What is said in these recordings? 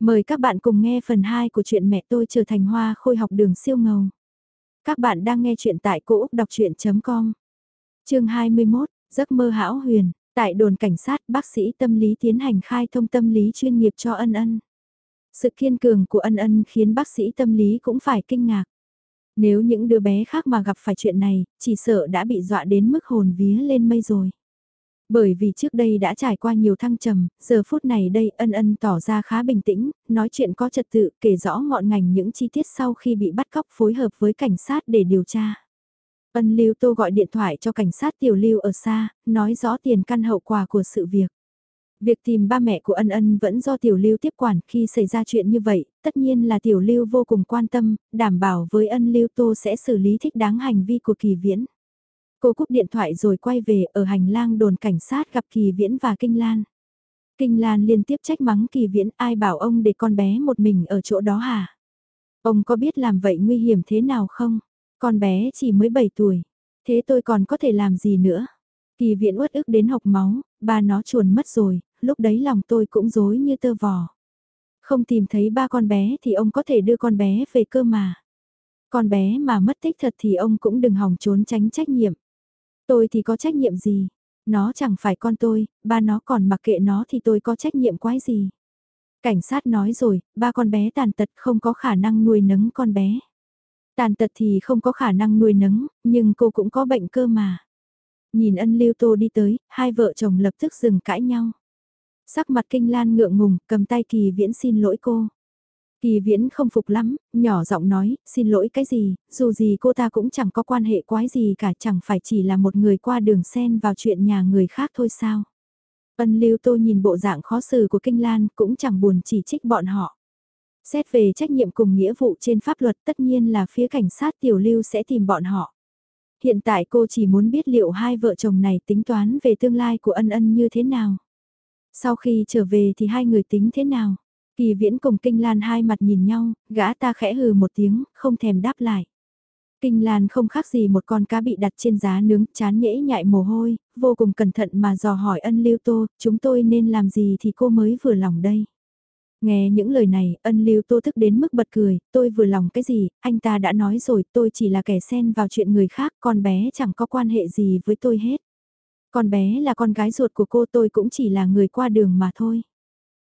Mời các bạn cùng nghe phần 2 của truyện mẹ tôi trở thành hoa khôi học đường siêu ngầu. Các bạn đang nghe truyện tại cỗ đọc chuyện.com. Chương 21, giấc mơ hão huyền, tại đồn cảnh sát bác sĩ tâm lý tiến hành khai thông tâm lý chuyên nghiệp cho ân ân. Sự kiên cường của ân ân khiến bác sĩ tâm lý cũng phải kinh ngạc. Nếu những đứa bé khác mà gặp phải chuyện này, chỉ sợ đã bị dọa đến mức hồn vía lên mây rồi. Bởi vì trước đây đã trải qua nhiều thăng trầm, giờ phút này đây ân ân tỏ ra khá bình tĩnh, nói chuyện có trật tự, kể rõ ngọn ngành những chi tiết sau khi bị bắt cóc phối hợp với cảnh sát để điều tra. Ân Lưu Tô gọi điện thoại cho cảnh sát Tiểu Lưu ở xa, nói rõ tiền căn hậu quả của sự việc. Việc tìm ba mẹ của ân ân vẫn do Tiểu Lưu tiếp quản khi xảy ra chuyện như vậy, tất nhiên là Tiểu Lưu vô cùng quan tâm, đảm bảo với ân Lưu Tô sẽ xử lý thích đáng hành vi của kỳ viễn. Cô cúp điện thoại rồi quay về ở hành lang đồn cảnh sát gặp Kỳ Viễn và Kinh Lan. Kinh Lan liên tiếp trách mắng Kỳ Viễn ai bảo ông để con bé một mình ở chỗ đó hả? Ông có biết làm vậy nguy hiểm thế nào không? Con bé chỉ mới 7 tuổi. Thế tôi còn có thể làm gì nữa? Kỳ Viễn uất ức đến học máu, ba nó chuồn mất rồi, lúc đấy lòng tôi cũng dối như tơ vò. Không tìm thấy ba con bé thì ông có thể đưa con bé về cơ mà. Con bé mà mất tích thật thì ông cũng đừng hòng trốn tránh trách nhiệm. Tôi thì có trách nhiệm gì? Nó chẳng phải con tôi, ba nó còn mặc kệ nó thì tôi có trách nhiệm quái gì? Cảnh sát nói rồi, ba con bé tàn tật không có khả năng nuôi nấng con bé. Tàn tật thì không có khả năng nuôi nấng, nhưng cô cũng có bệnh cơ mà. Nhìn ân lưu tô đi tới, hai vợ chồng lập tức dừng cãi nhau. Sắc mặt kinh lan ngượng ngùng, cầm tay kỳ viễn xin lỗi cô. Kỳ viễn không phục lắm, nhỏ giọng nói, xin lỗi cái gì, dù gì cô ta cũng chẳng có quan hệ quái gì cả chẳng phải chỉ là một người qua đường xen vào chuyện nhà người khác thôi sao. Ân lưu tô nhìn bộ dạng khó xử của Kinh Lan cũng chẳng buồn chỉ trích bọn họ. Xét về trách nhiệm cùng nghĩa vụ trên pháp luật tất nhiên là phía cảnh sát tiểu lưu sẽ tìm bọn họ. Hiện tại cô chỉ muốn biết liệu hai vợ chồng này tính toán về tương lai của ân ân như thế nào. Sau khi trở về thì hai người tính thế nào? Kỳ viễn cùng Kinh Lan hai mặt nhìn nhau, gã ta khẽ hừ một tiếng, không thèm đáp lại. Kinh Lan không khác gì một con cá bị đặt trên giá nướng, chán nhễ nhại mồ hôi, vô cùng cẩn thận mà dò hỏi ân lưu tô, chúng tôi nên làm gì thì cô mới vừa lòng đây. Nghe những lời này, ân lưu tô thức đến mức bật cười, tôi vừa lòng cái gì, anh ta đã nói rồi tôi chỉ là kẻ xen vào chuyện người khác, con bé chẳng có quan hệ gì với tôi hết. Con bé là con gái ruột của cô tôi cũng chỉ là người qua đường mà thôi.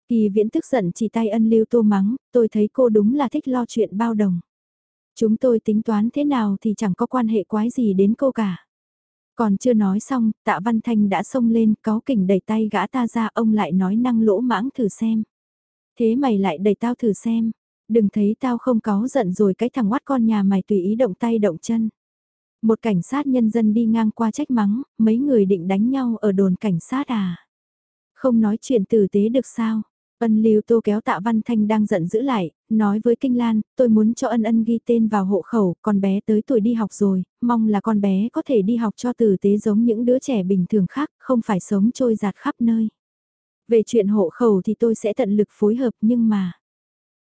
Kỳ viễn tức giận chỉ tay ân lưu tô mắng, tôi thấy cô đúng là thích lo chuyện bao đồng. Chúng tôi tính toán thế nào thì chẳng có quan hệ quái gì đến cô cả. Còn chưa nói xong, tạ văn thanh đã xông lên, có kỉnh đẩy tay gã ta ra ông lại nói năng lỗ mãng thử xem. Thế mày lại đẩy tao thử xem, đừng thấy tao không có giận rồi cái thằng quát con nhà mày tùy ý động tay động chân. Một cảnh sát nhân dân đi ngang qua trách mắng, mấy người định đánh nhau ở đồn cảnh sát à. Không nói chuyện tử tế được sao, Ân Lưu Tô kéo Tạ Văn Thanh đang giận giữ lại, nói với Kinh Lan, tôi muốn cho ân ân ghi tên vào hộ khẩu, con bé tới tuổi đi học rồi, mong là con bé có thể đi học cho tử tế giống những đứa trẻ bình thường khác, không phải sống trôi giạt khắp nơi. Về chuyện hộ khẩu thì tôi sẽ tận lực phối hợp nhưng mà...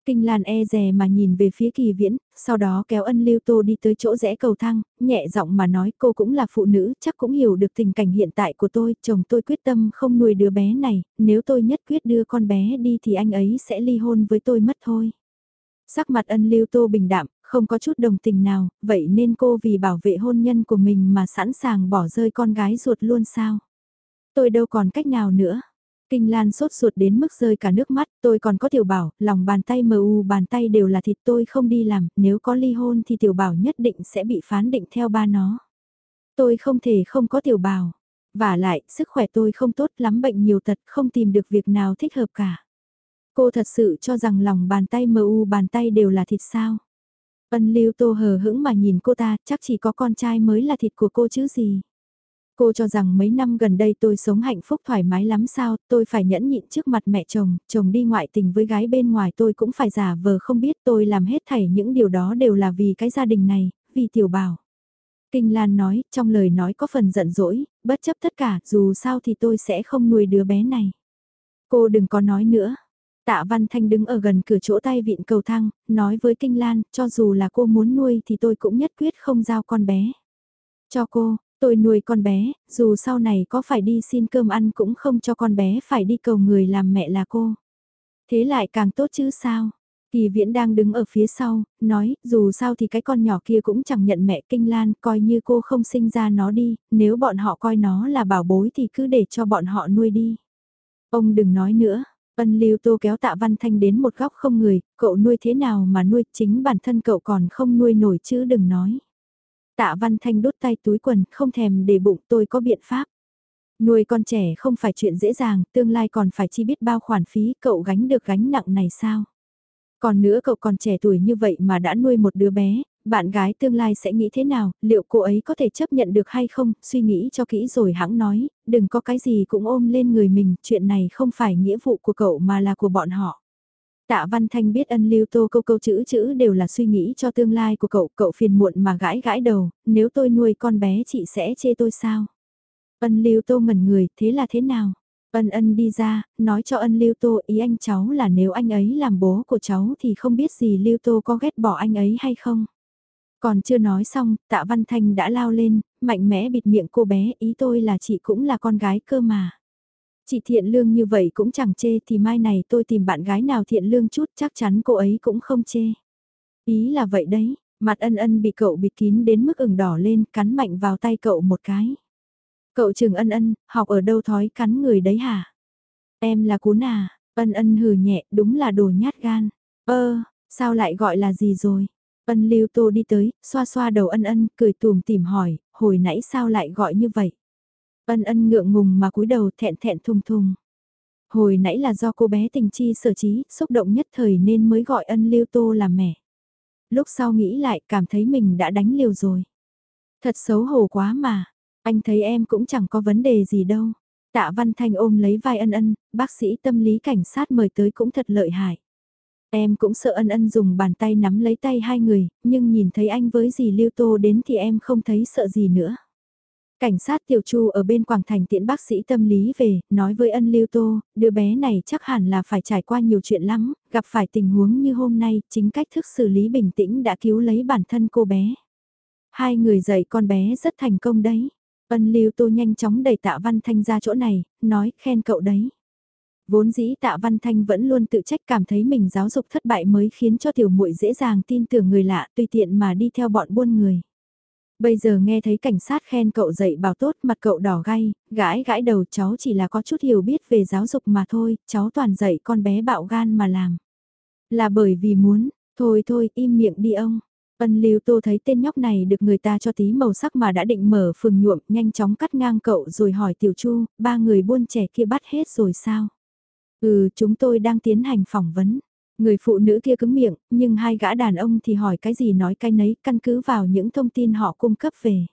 Kinh Lan e rè mà nhìn về phía kỳ viễn, sau đó kéo ân lưu tô đi tới chỗ rẽ cầu thang, nhẹ giọng mà nói cô cũng là phụ nữ, chắc cũng hiểu được tình cảnh hiện tại của tôi, chồng tôi quyết tâm không nuôi đứa bé này, nếu tôi nhất quyết đưa con bé đi thì anh ấy sẽ ly hôn với tôi mất thôi. Sắc mặt ân lưu tô bình đạm, không có chút đồng tình nào, vậy nên cô vì bảo vệ hôn nhân của mình mà sẵn sàng bỏ rơi con gái ruột luôn sao? Tôi đâu còn cách nào nữa. Kinh Lan sốt ruột đến mức rơi cả nước mắt, tôi còn có tiểu bảo, lòng bàn tay mờ u bàn tay đều là thịt tôi không đi làm, nếu có ly hôn thì tiểu bảo nhất định sẽ bị phán định theo ba nó. Tôi không thể không có tiểu bảo. Và lại, sức khỏe tôi không tốt lắm bệnh nhiều tật, không tìm được việc nào thích hợp cả. Cô thật sự cho rằng lòng bàn tay mờ u bàn tay đều là thịt sao? Ân lưu tô hờ hững mà nhìn cô ta, chắc chỉ có con trai mới là thịt của cô chứ gì. Cô cho rằng mấy năm gần đây tôi sống hạnh phúc thoải mái lắm sao, tôi phải nhẫn nhịn trước mặt mẹ chồng, chồng đi ngoại tình với gái bên ngoài tôi cũng phải giả vờ không biết tôi làm hết thảy những điều đó đều là vì cái gia đình này, vì tiểu bảo. Kinh Lan nói, trong lời nói có phần giận dỗi, bất chấp tất cả, dù sao thì tôi sẽ không nuôi đứa bé này. Cô đừng có nói nữa. Tạ Văn Thanh đứng ở gần cửa chỗ tay vịn cầu thang, nói với Kinh Lan, cho dù là cô muốn nuôi thì tôi cũng nhất quyết không giao con bé. Cho cô, Tôi nuôi con bé, dù sau này có phải đi xin cơm ăn cũng không cho con bé phải đi cầu người làm mẹ là cô. Thế lại càng tốt chứ sao? Kỳ viễn đang đứng ở phía sau, nói, dù sao thì cái con nhỏ kia cũng chẳng nhận mẹ kinh lan, coi như cô không sinh ra nó đi, nếu bọn họ coi nó là bảo bối thì cứ để cho bọn họ nuôi đi. Ông đừng nói nữa, ân lưu tô kéo tạ văn thanh đến một góc không người, cậu nuôi thế nào mà nuôi, chính bản thân cậu còn không nuôi nổi chứ đừng nói. Tạ văn thanh đốt tay túi quần, không thèm để bụng tôi có biện pháp. Nuôi con trẻ không phải chuyện dễ dàng, tương lai còn phải chi biết bao khoản phí, cậu gánh được gánh nặng này sao? Còn nữa cậu còn trẻ tuổi như vậy mà đã nuôi một đứa bé, bạn gái tương lai sẽ nghĩ thế nào, liệu cô ấy có thể chấp nhận được hay không, suy nghĩ cho kỹ rồi hãng nói, đừng có cái gì cũng ôm lên người mình, chuyện này không phải nghĩa vụ của cậu mà là của bọn họ. Tạ Văn Thanh biết ân lưu tô câu câu chữ chữ đều là suy nghĩ cho tương lai của cậu, cậu phiền muộn mà gãi gãi đầu, nếu tôi nuôi con bé chị sẽ chê tôi sao? Ân lưu tô ngẩn người, thế là thế nào? Ân ân đi ra, nói cho ân lưu tô ý anh cháu là nếu anh ấy làm bố của cháu thì không biết gì lưu tô có ghét bỏ anh ấy hay không. Còn chưa nói xong, tạ văn thanh đã lao lên, mạnh mẽ bịt miệng cô bé, ý tôi là chị cũng là con gái cơ mà. Chị thiện lương như vậy cũng chẳng chê thì mai này tôi tìm bạn gái nào thiện lương chút chắc chắn cô ấy cũng không chê. Ý là vậy đấy, mặt ân ân bị cậu bịt kín đến mức ửng đỏ lên cắn mạnh vào tay cậu một cái. Cậu trường ân ân, học ở đâu thói cắn người đấy hả? Em là cún à? Ân ân hừ nhẹ, đúng là đồ nhát gan. Ơ, sao lại gọi là gì rồi? Ân lưu tô đi tới, xoa xoa đầu ân ân, cười tùm tìm hỏi, hồi nãy sao lại gọi như vậy? Ân ân ngượng ngùng mà cúi đầu thẹn thẹn thùng thùng. Hồi nãy là do cô bé tình chi sở trí, xúc động nhất thời nên mới gọi ân lưu tô là mẹ. Lúc sau nghĩ lại cảm thấy mình đã đánh liều rồi. Thật xấu hổ quá mà, anh thấy em cũng chẳng có vấn đề gì đâu. Tạ Văn Thanh ôm lấy vai ân ân, bác sĩ tâm lý cảnh sát mời tới cũng thật lợi hại. Em cũng sợ ân ân dùng bàn tay nắm lấy tay hai người, nhưng nhìn thấy anh với dì Lưu Tô đến thì em không thấy sợ gì nữa. Cảnh sát Tiểu Chu ở bên Quảng Thành tiễn bác sĩ tâm lý về, nói với ân Lưu Tô, đứa bé này chắc hẳn là phải trải qua nhiều chuyện lắm, gặp phải tình huống như hôm nay, chính cách thức xử lý bình tĩnh đã cứu lấy bản thân cô bé. Hai người dạy con bé rất thành công đấy. Ân Lưu Tô nhanh chóng đẩy Tạ Văn Thanh ra chỗ này, nói khen cậu đấy. Vốn dĩ Tạ Văn Thanh vẫn luôn tự trách cảm thấy mình giáo dục thất bại mới khiến cho tiểu muội dễ dàng tin tưởng người lạ tùy tiện mà đi theo bọn buôn người. Bây giờ nghe thấy cảnh sát khen cậu dạy bảo tốt mặt cậu đỏ gay, gãi gãi đầu cháu chỉ là có chút hiểu biết về giáo dục mà thôi, cháu toàn dạy con bé bạo gan mà làm. Là bởi vì muốn, thôi thôi im miệng đi ông. Ân Lưu Tô thấy tên nhóc này được người ta cho tí màu sắc mà đã định mở phường nhuộm, nhanh chóng cắt ngang cậu rồi hỏi Tiểu Chu, ba người buôn trẻ kia bắt hết rồi sao? Ừ, chúng tôi đang tiến hành phỏng vấn. Người phụ nữ kia cứng miệng, nhưng hai gã đàn ông thì hỏi cái gì nói cái nấy, căn cứ vào những thông tin họ cung cấp về.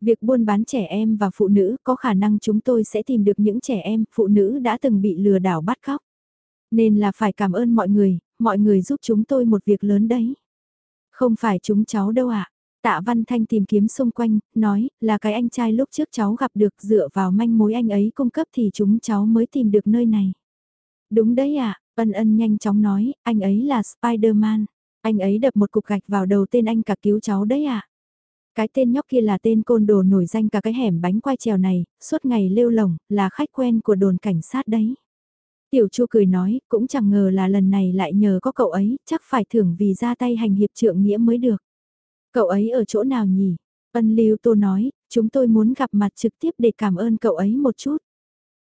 Việc buôn bán trẻ em và phụ nữ có khả năng chúng tôi sẽ tìm được những trẻ em, phụ nữ đã từng bị lừa đảo bắt cóc. Nên là phải cảm ơn mọi người, mọi người giúp chúng tôi một việc lớn đấy. Không phải chúng cháu đâu ạ. À? Tạ Văn Thanh tìm kiếm xung quanh, nói, là cái anh trai lúc trước cháu gặp được dựa vào manh mối anh ấy cung cấp thì chúng cháu mới tìm được nơi này. Đúng đấy ạ, à, ân ân nhanh chóng nói, anh ấy là Spider-Man. Anh ấy đập một cục gạch vào đầu tên anh cả cứu cháu đấy ạ. À. Cái tên nhóc kia là tên côn đồ nổi danh cả cái hẻm bánh quai trèo này, suốt ngày lêu lồng, là khách quen của đồn cảnh sát đấy. Tiểu Chu cười nói, cũng chẳng ngờ là lần này lại nhờ có cậu ấy, chắc phải thưởng vì ra tay hành hiệp trượng nghĩa mới được. Cậu ấy ở chỗ nào nhỉ? Ân Lưu Tô nói, chúng tôi muốn gặp mặt trực tiếp để cảm ơn cậu ấy một chút.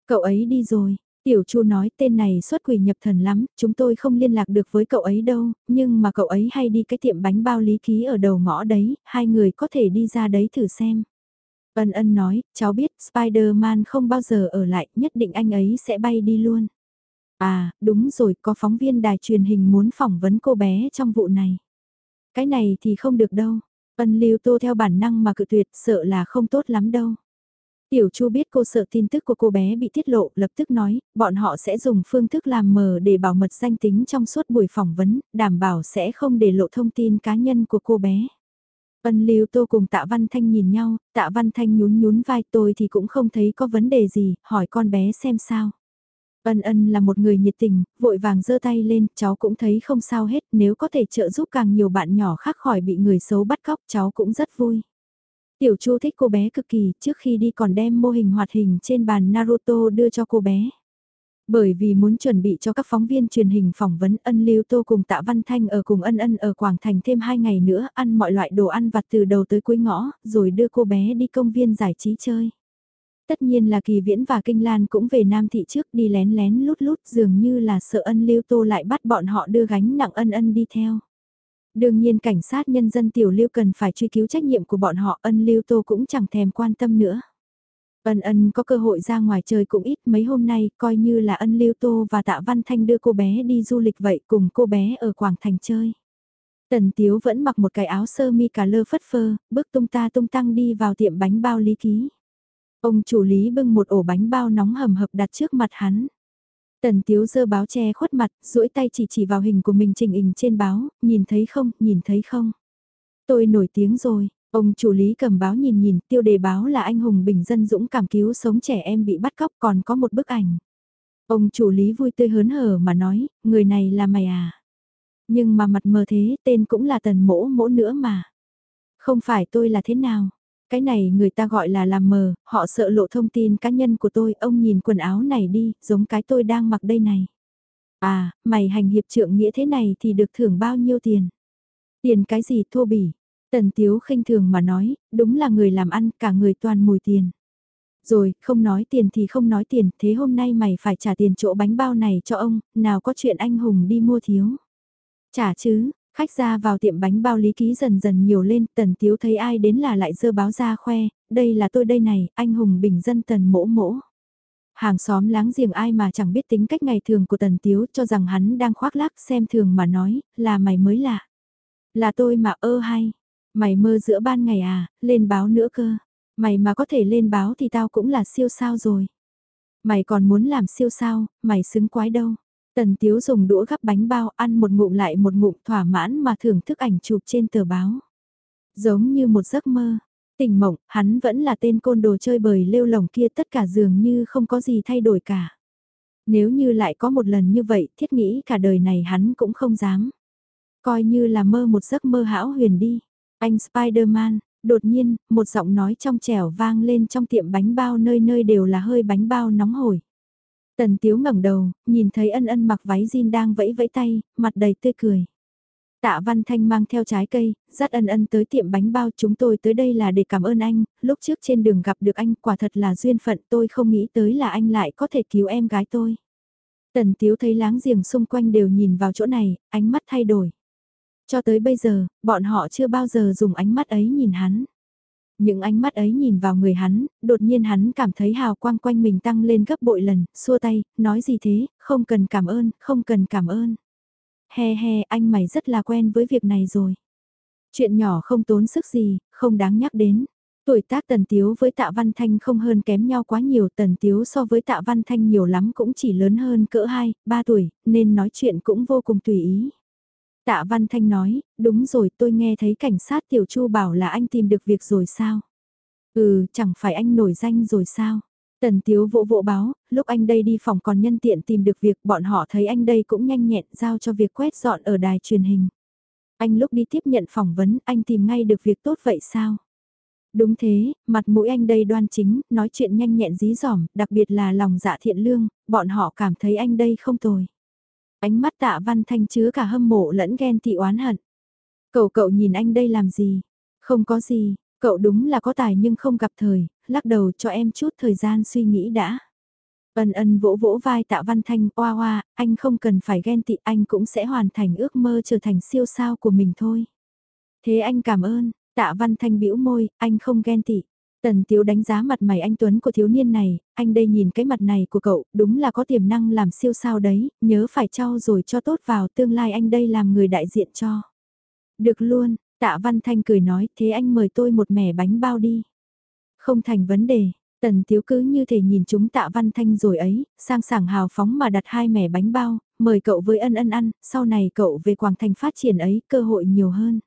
Cậu ấy đi rồi. Tiểu Chu nói tên này xuất quỷ nhập thần lắm, chúng tôi không liên lạc được với cậu ấy đâu, nhưng mà cậu ấy hay đi cái tiệm bánh bao lý ký ở đầu ngõ đấy, hai người có thể đi ra đấy thử xem. Ân ân nói, cháu biết Spider-Man không bao giờ ở lại, nhất định anh ấy sẽ bay đi luôn. À, đúng rồi, có phóng viên đài truyền hình muốn phỏng vấn cô bé trong vụ này. Cái này thì không được đâu. Ân lưu tô theo bản năng mà cự tuyệt, sợ là không tốt lắm đâu. Tiểu Chu biết cô sợ tin tức của cô bé bị tiết lộ, lập tức nói, bọn họ sẽ dùng phương thức làm mờ để bảo mật danh tính trong suốt buổi phỏng vấn, đảm bảo sẽ không để lộ thông tin cá nhân của cô bé. Ân Lưu Tô cùng Tạ Văn Thanh nhìn nhau, Tạ Văn Thanh nhún nhún vai tôi thì cũng không thấy có vấn đề gì, hỏi con bé xem sao. Ân ân là một người nhiệt tình, vội vàng giơ tay lên, cháu cũng thấy không sao hết, nếu có thể trợ giúp càng nhiều bạn nhỏ khác khỏi bị người xấu bắt cóc cháu cũng rất vui. Tiểu Chu thích cô bé cực kỳ, trước khi đi còn đem mô hình hoạt hình trên bàn Naruto đưa cho cô bé. Bởi vì muốn chuẩn bị cho các phóng viên truyền hình phỏng vấn ân lưu tô cùng tạ Văn Thanh ở cùng ân ân ở Quảng Thành thêm 2 ngày nữa ăn mọi loại đồ ăn vặt từ đầu tới cuối ngõ, rồi đưa cô bé đi công viên giải trí chơi. Tất nhiên là Kỳ Viễn và Kinh Lan cũng về Nam Thị trước đi lén lén lút lút dường như là sợ ân lưu tô lại bắt bọn họ đưa gánh nặng ân ân đi theo. Đương nhiên cảnh sát nhân dân tiểu lưu cần phải truy cứu trách nhiệm của bọn họ ân lưu tô cũng chẳng thèm quan tâm nữa. Ân ân có cơ hội ra ngoài chơi cũng ít mấy hôm nay coi như là ân lưu tô và tạ văn thanh đưa cô bé đi du lịch vậy cùng cô bé ở Quảng Thành chơi. Tần Tiếu vẫn mặc một cái áo sơ mi cà lơ phất phơ, bước tung ta tung tăng đi vào tiệm bánh bao lý ký. Ông chủ lý bưng một ổ bánh bao nóng hầm hập đặt trước mặt hắn. Tần Tiếu dơ báo che khuất mặt, duỗi tay chỉ chỉ vào hình của mình trình hình trên báo, nhìn thấy không, nhìn thấy không. Tôi nổi tiếng rồi, ông chủ lý cầm báo nhìn nhìn, tiêu đề báo là anh hùng bình dân dũng cảm cứu sống trẻ em bị bắt cóc còn có một bức ảnh. Ông chủ lý vui tươi hớn hở mà nói, người này là mày à. Nhưng mà mặt mờ thế, tên cũng là tần mỗ mỗ nữa mà. Không phải tôi là thế nào, cái này người ta gọi là làm mờ, họ sợ lộ thông tin cá nhân của tôi, ông nhìn quần áo này đi, giống cái tôi đang mặc đây này. À, mày hành hiệp trượng nghĩa thế này thì được thưởng bao nhiêu tiền? Tiền cái gì thô bỉ? Tần Tiếu khinh thường mà nói, đúng là người làm ăn, cả người toàn mùi tiền. Rồi, không nói tiền thì không nói tiền, thế hôm nay mày phải trả tiền chỗ bánh bao này cho ông, nào có chuyện anh hùng đi mua thiếu. Trả chứ, Khách ra vào tiệm bánh bao lý ký dần dần nhiều lên, tần tiếu thấy ai đến là lại dơ báo ra khoe, đây là tôi đây này, anh hùng bình dân tần mỗ mỗ. Hàng xóm láng giềng ai mà chẳng biết tính cách ngày thường của tần tiếu cho rằng hắn đang khoác lác xem thường mà nói, là mày mới lạ. Là tôi mà ơ hay, mày mơ giữa ban ngày à, lên báo nữa cơ. Mày mà có thể lên báo thì tao cũng là siêu sao rồi. Mày còn muốn làm siêu sao, mày xứng quái đâu. Tần Tiếu dùng đũa gắp bánh bao ăn một ngụm lại một ngụm thỏa mãn mà thưởng thức ảnh chụp trên tờ báo. Giống như một giấc mơ. Tỉnh mộng, hắn vẫn là tên côn đồ chơi bời lêu lồng kia tất cả dường như không có gì thay đổi cả. Nếu như lại có một lần như vậy, thiết nghĩ cả đời này hắn cũng không dám. Coi như là mơ một giấc mơ hão huyền đi. Anh Spider-Man, đột nhiên, một giọng nói trong trẻo vang lên trong tiệm bánh bao nơi nơi đều là hơi bánh bao nóng hổi. Tần Tiếu ngẩng đầu, nhìn thấy ân ân mặc váy jean đang vẫy vẫy tay, mặt đầy tươi cười. Tạ Văn Thanh mang theo trái cây, dắt ân ân tới tiệm bánh bao chúng tôi tới đây là để cảm ơn anh, lúc trước trên đường gặp được anh quả thật là duyên phận tôi không nghĩ tới là anh lại có thể cứu em gái tôi. Tần Tiếu thấy láng giềng xung quanh đều nhìn vào chỗ này, ánh mắt thay đổi. Cho tới bây giờ, bọn họ chưa bao giờ dùng ánh mắt ấy nhìn hắn. Những ánh mắt ấy nhìn vào người hắn, đột nhiên hắn cảm thấy hào quang quanh mình tăng lên gấp bội lần, xua tay, nói gì thế, không cần cảm ơn, không cần cảm ơn. He he, anh mày rất là quen với việc này rồi. Chuyện nhỏ không tốn sức gì, không đáng nhắc đến. Tuổi tác Tần Tiếu với Tạ Văn Thanh không hơn kém nhau quá nhiều, Tần Tiếu so với Tạ Văn Thanh nhiều lắm cũng chỉ lớn hơn cỡ 2, 3 tuổi, nên nói chuyện cũng vô cùng tùy ý. Tạ Văn Thanh nói, đúng rồi tôi nghe thấy cảnh sát Tiểu Chu bảo là anh tìm được việc rồi sao? Ừ, chẳng phải anh nổi danh rồi sao? Tần Tiếu vỗ vỗ báo, lúc anh đây đi phòng còn nhân tiện tìm được việc bọn họ thấy anh đây cũng nhanh nhẹn giao cho việc quét dọn ở đài truyền hình. Anh lúc đi tiếp nhận phỏng vấn anh tìm ngay được việc tốt vậy sao? Đúng thế, mặt mũi anh đây đoan chính, nói chuyện nhanh nhẹn dí dỏm, đặc biệt là lòng dạ thiện lương, bọn họ cảm thấy anh đây không tồi. Ánh mắt tạ văn thanh chứa cả hâm mộ lẫn ghen tị oán hận. Cậu cậu nhìn anh đây làm gì? Không có gì, cậu đúng là có tài nhưng không gặp thời, lắc đầu cho em chút thời gian suy nghĩ đã. Ân ân vỗ vỗ vai tạ văn thanh oa oa, anh không cần phải ghen tị anh cũng sẽ hoàn thành ước mơ trở thành siêu sao của mình thôi. Thế anh cảm ơn, tạ văn thanh bĩu môi, anh không ghen tị. Tần Tiếu đánh giá mặt mày anh Tuấn của thiếu niên này, anh đây nhìn cái mặt này của cậu, đúng là có tiềm năng làm siêu sao đấy, nhớ phải trau rồi cho tốt vào tương lai anh đây làm người đại diện cho. Được luôn, tạ Văn Thanh cười nói, thế anh mời tôi một mẻ bánh bao đi. Không thành vấn đề, Tần Tiếu cứ như thể nhìn chúng tạ Văn Thanh rồi ấy, sang sảng hào phóng mà đặt hai mẻ bánh bao, mời cậu với ân ân ăn, sau này cậu về Quảng Thành phát triển ấy, cơ hội nhiều hơn.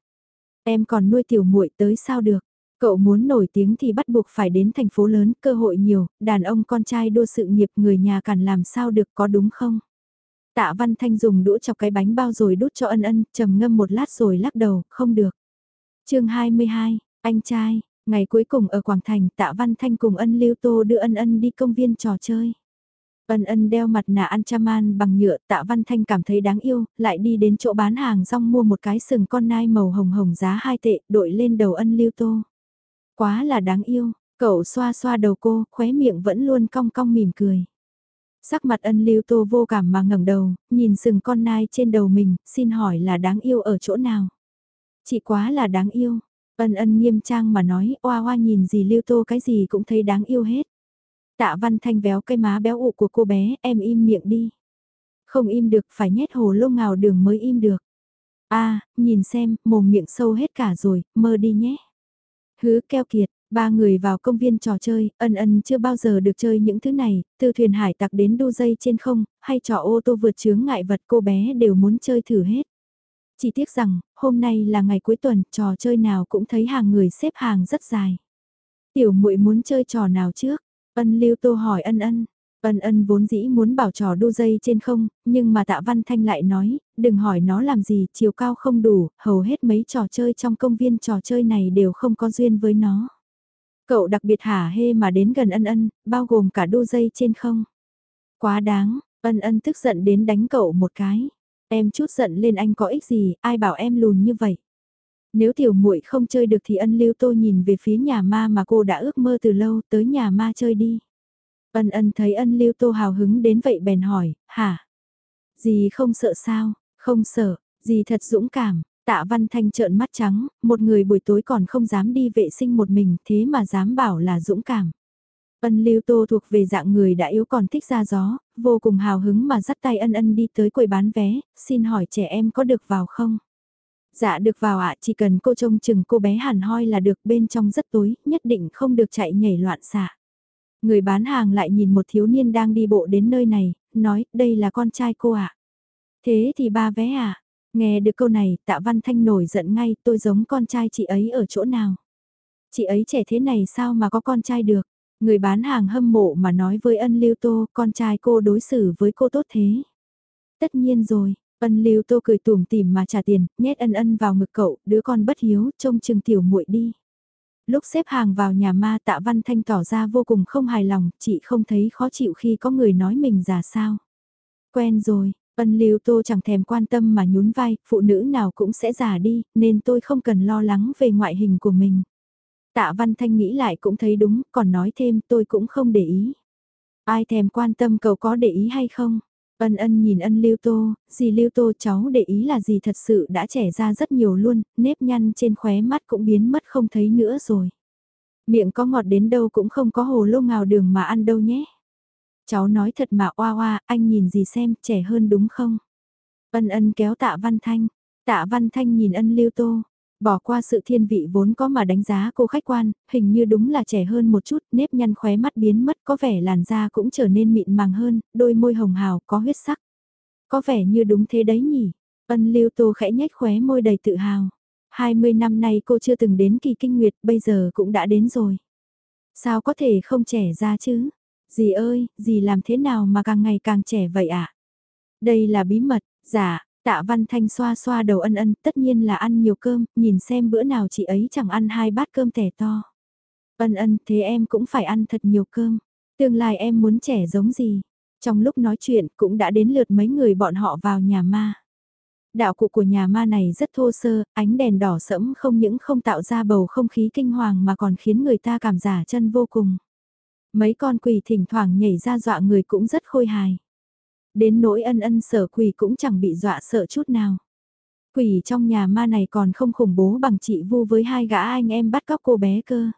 Em còn nuôi tiểu muội tới sao được. Cậu muốn nổi tiếng thì bắt buộc phải đến thành phố lớn, cơ hội nhiều, đàn ông con trai đua sự nghiệp người nhà cản làm sao được có đúng không? Tạ Văn Thanh dùng đũa chọc cái bánh bao rồi đút cho ân ân, trầm ngâm một lát rồi lắc đầu, không được. chương 22, anh trai, ngày cuối cùng ở Quảng Thành Tạ Văn Thanh cùng ân Lưu Tô đưa ân ân đi công viên trò chơi. Ân ân đeo mặt nạ Anchaman bằng nhựa tạ Văn Thanh cảm thấy đáng yêu, lại đi đến chỗ bán hàng rong mua một cái sừng con nai màu hồng hồng giá hai tệ, đội lên đầu ân lưu tô. Quá là đáng yêu, cậu xoa xoa đầu cô, khóe miệng vẫn luôn cong cong mỉm cười. Sắc mặt ân lưu tô vô cảm mà ngẩng đầu, nhìn sừng con nai trên đầu mình, xin hỏi là đáng yêu ở chỗ nào? Chị quá là đáng yêu. Ân ân nghiêm trang mà nói, oa oa nhìn gì lưu tô cái gì cũng thấy đáng yêu hết. Tạ văn thanh véo cây má béo ụ của cô bé, em im miệng đi. Không im được, phải nhét hồ lô ngào đường mới im được. a nhìn xem, mồm miệng sâu hết cả rồi, mơ đi nhé. Hứ keo kiệt, ba người vào công viên trò chơi, ân ân chưa bao giờ được chơi những thứ này, từ thuyền hải tặc đến đu dây trên không, hay trò ô tô vượt chướng ngại vật cô bé đều muốn chơi thử hết. Chỉ tiếc rằng, hôm nay là ngày cuối tuần, trò chơi nào cũng thấy hàng người xếp hàng rất dài. Tiểu muội muốn chơi trò nào trước? Ân Lưu Tô hỏi ân ân. Ân ân vốn dĩ muốn bảo trò đu dây trên không, nhưng mà tạ văn thanh lại nói, đừng hỏi nó làm gì, chiều cao không đủ, hầu hết mấy trò chơi trong công viên trò chơi này đều không có duyên với nó. Cậu đặc biệt hả hê mà đến gần ân ân, bao gồm cả đu dây trên không. Quá đáng, ân ân tức giận đến đánh cậu một cái. Em chút giận lên anh có ích gì, ai bảo em lùn như vậy. Nếu tiểu muội không chơi được thì ân lưu tô nhìn về phía nhà ma mà cô đã ước mơ từ lâu tới nhà ma chơi đi. Ân ân thấy ân lưu tô hào hứng đến vậy bèn hỏi, hả? Dì không sợ sao, không sợ, dì thật dũng cảm, tạ văn thanh trợn mắt trắng, một người buổi tối còn không dám đi vệ sinh một mình thế mà dám bảo là dũng cảm. Ân lưu tô thuộc về dạng người đã yếu còn thích ra gió, vô cùng hào hứng mà dắt tay ân ân đi tới quầy bán vé, xin hỏi trẻ em có được vào không? Dạ được vào ạ, chỉ cần cô trông chừng cô bé hàn hoi là được bên trong rất tối, nhất định không được chạy nhảy loạn xạ. Người bán hàng lại nhìn một thiếu niên đang đi bộ đến nơi này, nói, đây là con trai cô ạ. Thế thì ba vé à? Nghe được câu này, tạ văn thanh nổi giận ngay, tôi giống con trai chị ấy ở chỗ nào? Chị ấy trẻ thế này sao mà có con trai được? Người bán hàng hâm mộ mà nói với ân lưu tô, con trai cô đối xử với cô tốt thế. Tất nhiên rồi, Ân lưu tô cười tủm tỉm mà trả tiền, nhét ân ân vào ngực cậu, đứa con bất hiếu, trông chừng tiểu muội đi. Lúc xếp hàng vào nhà ma tạ văn thanh tỏ ra vô cùng không hài lòng, chị không thấy khó chịu khi có người nói mình già sao. Quen rồi, ân lưu tô chẳng thèm quan tâm mà nhún vai, phụ nữ nào cũng sẽ già đi, nên tôi không cần lo lắng về ngoại hình của mình. Tạ văn thanh nghĩ lại cũng thấy đúng, còn nói thêm tôi cũng không để ý. Ai thèm quan tâm cậu có để ý hay không? Ân ân nhìn ân lưu tô, gì lưu tô cháu để ý là gì thật sự đã trẻ ra rất nhiều luôn, nếp nhăn trên khóe mắt cũng biến mất không thấy nữa rồi. Miệng có ngọt đến đâu cũng không có hồ lô ngào đường mà ăn đâu nhé. Cháu nói thật mà oa oa, anh nhìn gì xem, trẻ hơn đúng không? Ân ân kéo tạ văn thanh, tạ văn thanh nhìn ân lưu tô, Bỏ qua sự thiên vị vốn có mà đánh giá cô khách quan, hình như đúng là trẻ hơn một chút, nếp nhăn khóe mắt biến mất có vẻ làn da cũng trở nên mịn màng hơn, đôi môi hồng hào, có huyết sắc. Có vẻ như đúng thế đấy nhỉ. Ân lưu tô khẽ nhếch khóe môi đầy tự hào. 20 năm nay cô chưa từng đến kỳ kinh nguyệt, bây giờ cũng đã đến rồi. Sao có thể không trẻ ra chứ? Dì ơi, dì làm thế nào mà càng ngày càng trẻ vậy ạ? À? Đây là bí mật, dạ, Tạ Văn Thanh xoa xoa đầu ân ân, tất nhiên là ăn nhiều cơm, nhìn xem bữa nào chị ấy chẳng ăn hai bát cơm tẻ to. Ân ân, thế em cũng phải ăn thật nhiều cơm. Tương lai em muốn trẻ giống gì? Trong lúc nói chuyện cũng đã đến lượt mấy người bọn họ vào nhà ma. Đạo cụ của nhà ma này rất thô sơ, ánh đèn đỏ sẫm không những không tạo ra bầu không khí kinh hoàng mà còn khiến người ta cảm giả chân vô cùng. Mấy con quỷ thỉnh thoảng nhảy ra dọa người cũng rất khôi hài. Đến nỗi ân ân sở quỷ cũng chẳng bị dọa sợ chút nào. Quỷ trong nhà ma này còn không khủng bố bằng chị vu với hai gã anh em bắt cóc cô bé cơ.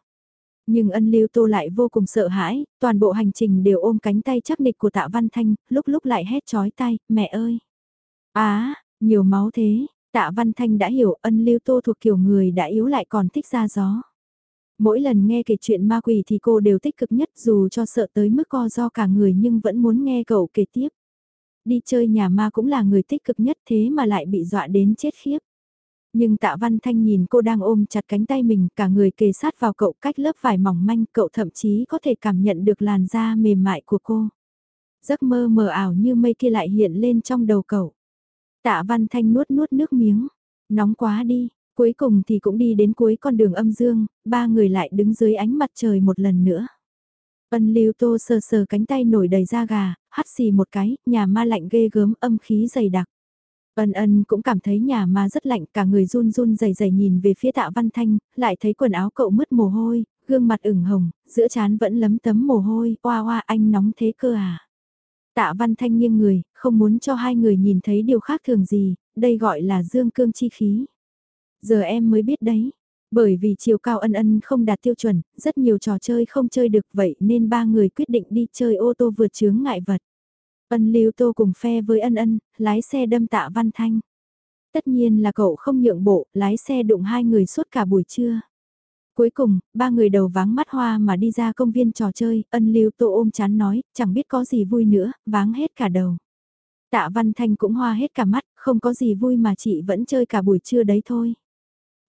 Nhưng ân lưu tô lại vô cùng sợ hãi, toàn bộ hành trình đều ôm cánh tay chắc nịch của tạ văn thanh, lúc lúc lại hét chói tay, mẹ ơi. Á, nhiều máu thế, tạ văn thanh đã hiểu ân lưu tô thuộc kiểu người đã yếu lại còn thích ra gió. Mỗi lần nghe kể chuyện ma quỷ thì cô đều tích cực nhất dù cho sợ tới mức co do cả người nhưng vẫn muốn nghe cậu kể tiếp đi chơi nhà ma cũng là người tích cực nhất thế mà lại bị dọa đến chết khiếp. Nhưng tạ văn thanh nhìn cô đang ôm chặt cánh tay mình cả người kề sát vào cậu cách lớp vải mỏng manh cậu thậm chí có thể cảm nhận được làn da mềm mại của cô. Giấc mơ mờ ảo như mây kia lại hiện lên trong đầu cậu. Tạ văn thanh nuốt nuốt nước miếng. Nóng quá đi, cuối cùng thì cũng đi đến cuối con đường âm dương, ba người lại đứng dưới ánh mặt trời một lần nữa. Ân lưu tô sờ sờ cánh tay nổi đầy da gà, hắt xì một cái, nhà ma lạnh ghê gớm âm khí dày đặc. Ân ân cũng cảm thấy nhà ma rất lạnh, cả người run run dày dày nhìn về phía tạ văn thanh, lại thấy quần áo cậu mất mồ hôi, gương mặt ửng hồng, giữa trán vẫn lấm tấm mồ hôi, oa oa anh nóng thế cơ à. Tạ văn thanh nghiêng người, không muốn cho hai người nhìn thấy điều khác thường gì, đây gọi là dương cương chi khí. Giờ em mới biết đấy, bởi vì chiều cao ân ân không đạt tiêu chuẩn, rất nhiều trò chơi không chơi được vậy nên ba người quyết định đi chơi ô tô vượt chướng ngại vật. Ân lưu tô cùng phe với ân ân, lái xe đâm tạ văn thanh. Tất nhiên là cậu không nhượng bộ, lái xe đụng hai người suốt cả buổi trưa. Cuối cùng, ba người đầu váng mắt hoa mà đi ra công viên trò chơi, ân lưu tô ôm chán nói, chẳng biết có gì vui nữa, váng hết cả đầu. Tạ Văn Thanh cũng hoa hết cả mắt, không có gì vui mà chị vẫn chơi cả buổi trưa đấy thôi.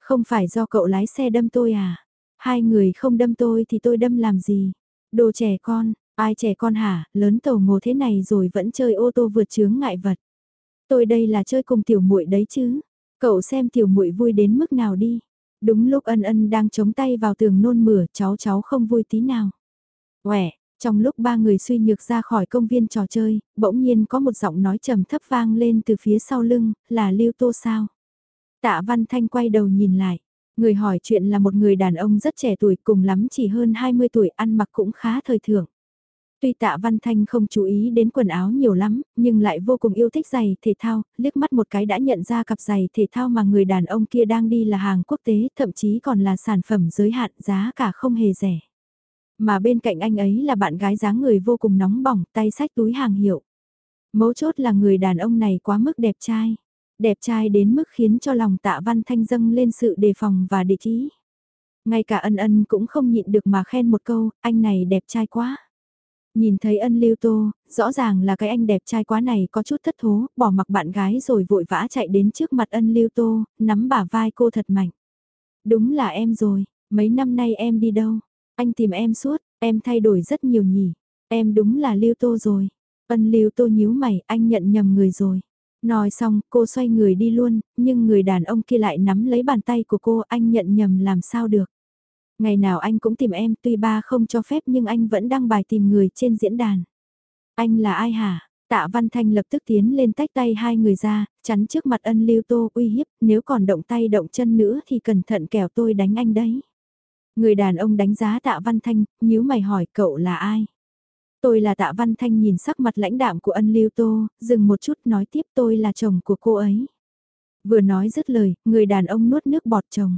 Không phải do cậu lái xe đâm tôi à? Hai người không đâm tôi thì tôi đâm làm gì? Đồ trẻ con, ai trẻ con hả, lớn tàu ngô thế này rồi vẫn chơi ô tô vượt chướng ngại vật. Tôi đây là chơi cùng tiểu muội đấy chứ. Cậu xem tiểu muội vui đến mức nào đi. Đúng lúc ân ân đang chống tay vào tường nôn mửa cháu cháu không vui tí nào. Quẻ, trong lúc ba người suy nhược ra khỏi công viên trò chơi, bỗng nhiên có một giọng nói trầm thấp vang lên từ phía sau lưng, là Lưu Tô sao? Tạ Văn Thanh quay đầu nhìn lại. Người hỏi chuyện là một người đàn ông rất trẻ tuổi cùng lắm chỉ hơn 20 tuổi ăn mặc cũng khá thời thượng. Tuy tạ Văn Thanh không chú ý đến quần áo nhiều lắm, nhưng lại vô cùng yêu thích giày thể thao, liếc mắt một cái đã nhận ra cặp giày thể thao mà người đàn ông kia đang đi là hàng quốc tế, thậm chí còn là sản phẩm giới hạn giá cả không hề rẻ. Mà bên cạnh anh ấy là bạn gái dáng người vô cùng nóng bỏng, tay sách túi hàng hiệu. Mấu chốt là người đàn ông này quá mức đẹp trai. Đẹp trai đến mức khiến cho lòng tạ văn thanh dâng lên sự đề phòng và địch ý. Ngay cả ân ân cũng không nhịn được mà khen một câu, anh này đẹp trai quá. Nhìn thấy ân lưu tô, rõ ràng là cái anh đẹp trai quá này có chút thất thố, bỏ mặc bạn gái rồi vội vã chạy đến trước mặt ân lưu tô, nắm bả vai cô thật mạnh. Đúng là em rồi, mấy năm nay em đi đâu? Anh tìm em suốt, em thay đổi rất nhiều nhỉ. Em đúng là lưu tô rồi. Ân lưu tô nhíu mày, anh nhận nhầm người rồi. Nói xong, cô xoay người đi luôn, nhưng người đàn ông kia lại nắm lấy bàn tay của cô, anh nhận nhầm làm sao được. Ngày nào anh cũng tìm em, tuy ba không cho phép nhưng anh vẫn đăng bài tìm người trên diễn đàn. Anh là ai hả? Tạ Văn Thanh lập tức tiến lên tách tay hai người ra, chắn trước mặt ân lưu tô uy hiếp, nếu còn động tay động chân nữa thì cẩn thận kẻo tôi đánh anh đấy. Người đàn ông đánh giá Tạ Văn Thanh, nhíu mày hỏi cậu là ai? Tôi là Tạ Văn Thanh nhìn sắc mặt lãnh đạm của ân lưu tô, dừng một chút nói tiếp tôi là chồng của cô ấy. Vừa nói dứt lời, người đàn ông nuốt nước bọt chồng.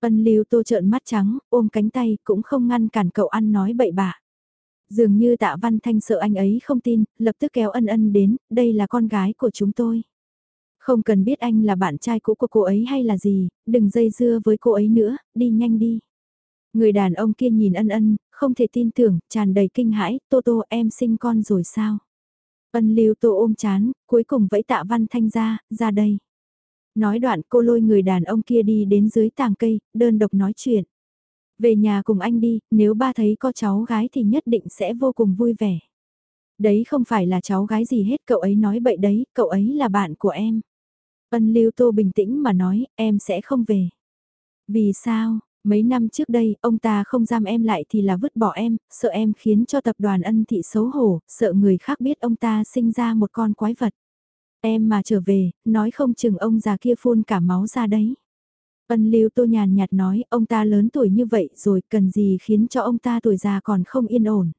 Ân lưu tô trợn mắt trắng, ôm cánh tay, cũng không ngăn cản cậu ăn nói bậy bạ. Dường như tạ văn thanh sợ anh ấy không tin, lập tức kéo ân ân đến, đây là con gái của chúng tôi. Không cần biết anh là bạn trai cũ của cô ấy hay là gì, đừng dây dưa với cô ấy nữa, đi nhanh đi. Người đàn ông kia nhìn ân ân, không thể tin tưởng, tràn đầy kinh hãi, Tô Tô em sinh con rồi sao? Ân lưu Tô ôm chán, cuối cùng vẫy tạ văn thanh ra, ra đây. Nói đoạn cô lôi người đàn ông kia đi đến dưới tàng cây, đơn độc nói chuyện. Về nhà cùng anh đi, nếu ba thấy có cháu gái thì nhất định sẽ vô cùng vui vẻ. Đấy không phải là cháu gái gì hết, cậu ấy nói bậy đấy, cậu ấy là bạn của em. Ân lưu tô bình tĩnh mà nói, em sẽ không về. Vì sao, Mấy năm trước đây, ông ta không giam em lại thì là vứt bỏ em, sợ em khiến cho tập đoàn ân thị xấu hổ, sợ người khác biết ông ta sinh ra một con quái vật. Em mà trở về, nói không chừng ông già kia phun cả máu ra đấy. Ân lưu tô nhàn nhạt nói, ông ta lớn tuổi như vậy rồi, cần gì khiến cho ông ta tuổi già còn không yên ổn.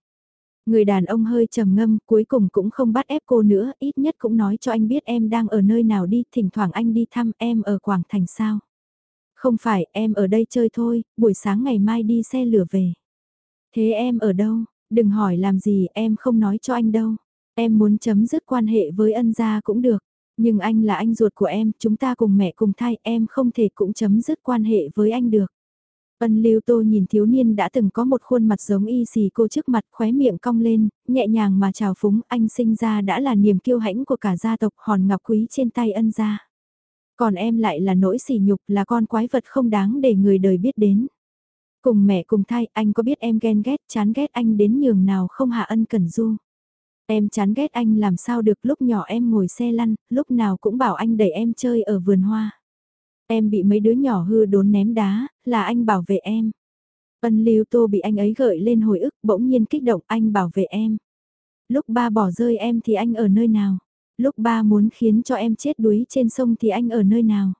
Người đàn ông hơi trầm ngâm, cuối cùng cũng không bắt ép cô nữa, ít nhất cũng nói cho anh biết em đang ở nơi nào đi, thỉnh thoảng anh đi thăm em ở Quảng Thành sao. Không phải, em ở đây chơi thôi, buổi sáng ngày mai đi xe lửa về. Thế em ở đâu? Đừng hỏi làm gì, em không nói cho anh đâu. Em muốn chấm dứt quan hệ với ân gia cũng được. Nhưng anh là anh ruột của em, chúng ta cùng mẹ cùng thai, em không thể cũng chấm dứt quan hệ với anh được. Ân lưu tô nhìn thiếu niên đã từng có một khuôn mặt giống y xì cô trước mặt khóe miệng cong lên, nhẹ nhàng mà chào phúng anh sinh ra đã là niềm kiêu hãnh của cả gia tộc hòn ngọc quý trên tay ân gia. Còn em lại là nỗi sỉ nhục là con quái vật không đáng để người đời biết đến. Cùng mẹ cùng thai, anh có biết em ghen ghét, chán ghét anh đến nhường nào không hạ ân cần du. Em chán ghét anh làm sao được lúc nhỏ em ngồi xe lăn, lúc nào cũng bảo anh đẩy em chơi ở vườn hoa. Em bị mấy đứa nhỏ hư đốn ném đá, là anh bảo vệ em. Ân lưu tô bị anh ấy gợi lên hồi ức bỗng nhiên kích động anh bảo vệ em. Lúc ba bỏ rơi em thì anh ở nơi nào? Lúc ba muốn khiến cho em chết đuối trên sông thì anh ở nơi nào?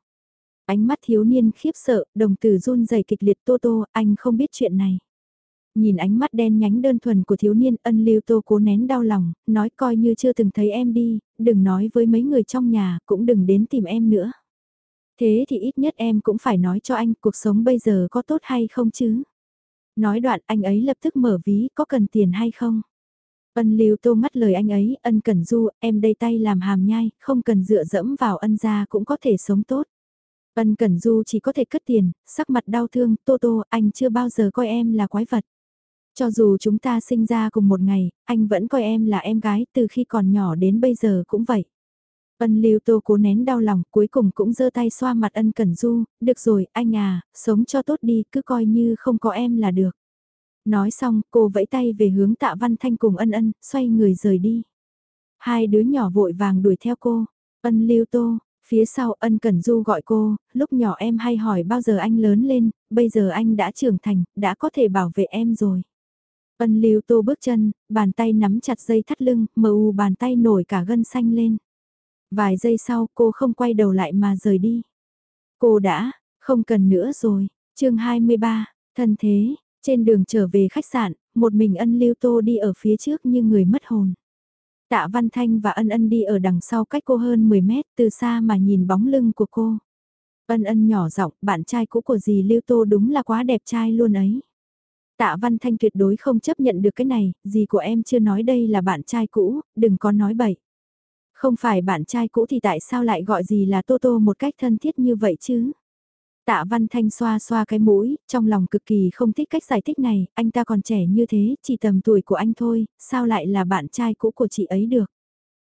Ánh mắt thiếu niên khiếp sợ, đồng tử run rẩy kịch liệt Tô Tô, anh không biết chuyện này. Nhìn ánh mắt đen nhánh đơn thuần của thiếu niên ân lưu tô cố nén đau lòng, nói coi như chưa từng thấy em đi, đừng nói với mấy người trong nhà, cũng đừng đến tìm em nữa. Thế thì ít nhất em cũng phải nói cho anh cuộc sống bây giờ có tốt hay không chứ. Nói đoạn anh ấy lập tức mở ví có cần tiền hay không. Ân lưu tô ngắt lời anh ấy, ân cần du, em đây tay làm hàm nhai, không cần dựa dẫm vào ân gia cũng có thể sống tốt. Ân Cẩn Du chỉ có thể cất tiền, sắc mặt đau thương, Tô Tô, anh chưa bao giờ coi em là quái vật. Cho dù chúng ta sinh ra cùng một ngày, anh vẫn coi em là em gái từ khi còn nhỏ đến bây giờ cũng vậy. Ân Lưu Tô cố nén đau lòng, cuối cùng cũng giơ tay xoa mặt Ân Cẩn Du, được rồi, anh à, sống cho tốt đi, cứ coi như không có em là được. Nói xong, cô vẫy tay về hướng tạ Văn Thanh cùng ân ân, xoay người rời đi. Hai đứa nhỏ vội vàng đuổi theo cô. Ân Lưu Tô, phía sau ân Cẩn Du gọi cô, lúc nhỏ em hay hỏi bao giờ anh lớn lên, bây giờ anh đã trưởng thành, đã có thể bảo vệ em rồi. Ân Lưu Tô bước chân, bàn tay nắm chặt dây thắt lưng, mờ u bàn tay nổi cả gân xanh lên. Vài giây sau cô không quay đầu lại mà rời đi. Cô đã, không cần nữa rồi. chương 23, thân thế, trên đường trở về khách sạn, một mình ân lưu tô đi ở phía trước như người mất hồn. Tạ Văn Thanh và ân ân đi ở đằng sau cách cô hơn 10 mét từ xa mà nhìn bóng lưng của cô. Ân ân nhỏ giọng, bạn trai cũ của dì Lưu Tô đúng là quá đẹp trai luôn ấy. Tạ Văn Thanh tuyệt đối không chấp nhận được cái này, dì của em chưa nói đây là bạn trai cũ, đừng có nói bậy. Không phải bạn trai cũ thì tại sao lại gọi gì là Tô Tô một cách thân thiết như vậy chứ? Tạ Văn Thanh xoa xoa cái mũi, trong lòng cực kỳ không thích cách giải thích này, anh ta còn trẻ như thế, chỉ tầm tuổi của anh thôi, sao lại là bạn trai cũ của chị ấy được?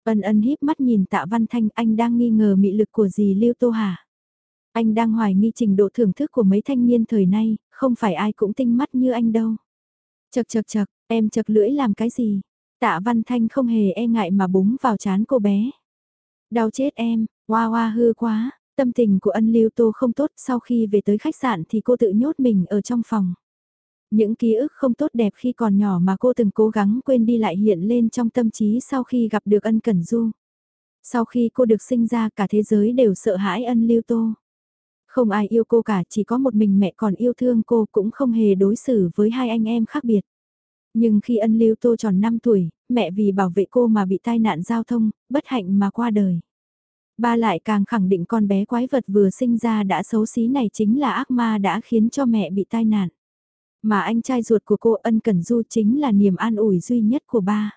Ân ân híp mắt nhìn Tạ Văn Thanh, anh đang nghi ngờ mị lực của dì Lưu Tô hả? Anh đang hoài nghi trình độ thưởng thức của mấy thanh niên thời nay, không phải ai cũng tinh mắt như anh đâu. Chật chật chật, em chật lưỡi làm cái gì? Tạ Văn Thanh không hề e ngại mà búng vào chán cô bé. Đau chết em, hoa hoa hư quá, tâm tình của ân lưu tô không tốt sau khi về tới khách sạn thì cô tự nhốt mình ở trong phòng. Những ký ức không tốt đẹp khi còn nhỏ mà cô từng cố gắng quên đi lại hiện lên trong tâm trí sau khi gặp được ân cẩn du. Sau khi cô được sinh ra cả thế giới đều sợ hãi ân lưu tô. Không ai yêu cô cả, chỉ có một mình mẹ còn yêu thương cô cũng không hề đối xử với hai anh em khác biệt. Nhưng khi ân lưu tô tròn 5 tuổi, mẹ vì bảo vệ cô mà bị tai nạn giao thông, bất hạnh mà qua đời. Ba lại càng khẳng định con bé quái vật vừa sinh ra đã xấu xí này chính là ác ma đã khiến cho mẹ bị tai nạn. Mà anh trai ruột của cô ân cần du chính là niềm an ủi duy nhất của ba.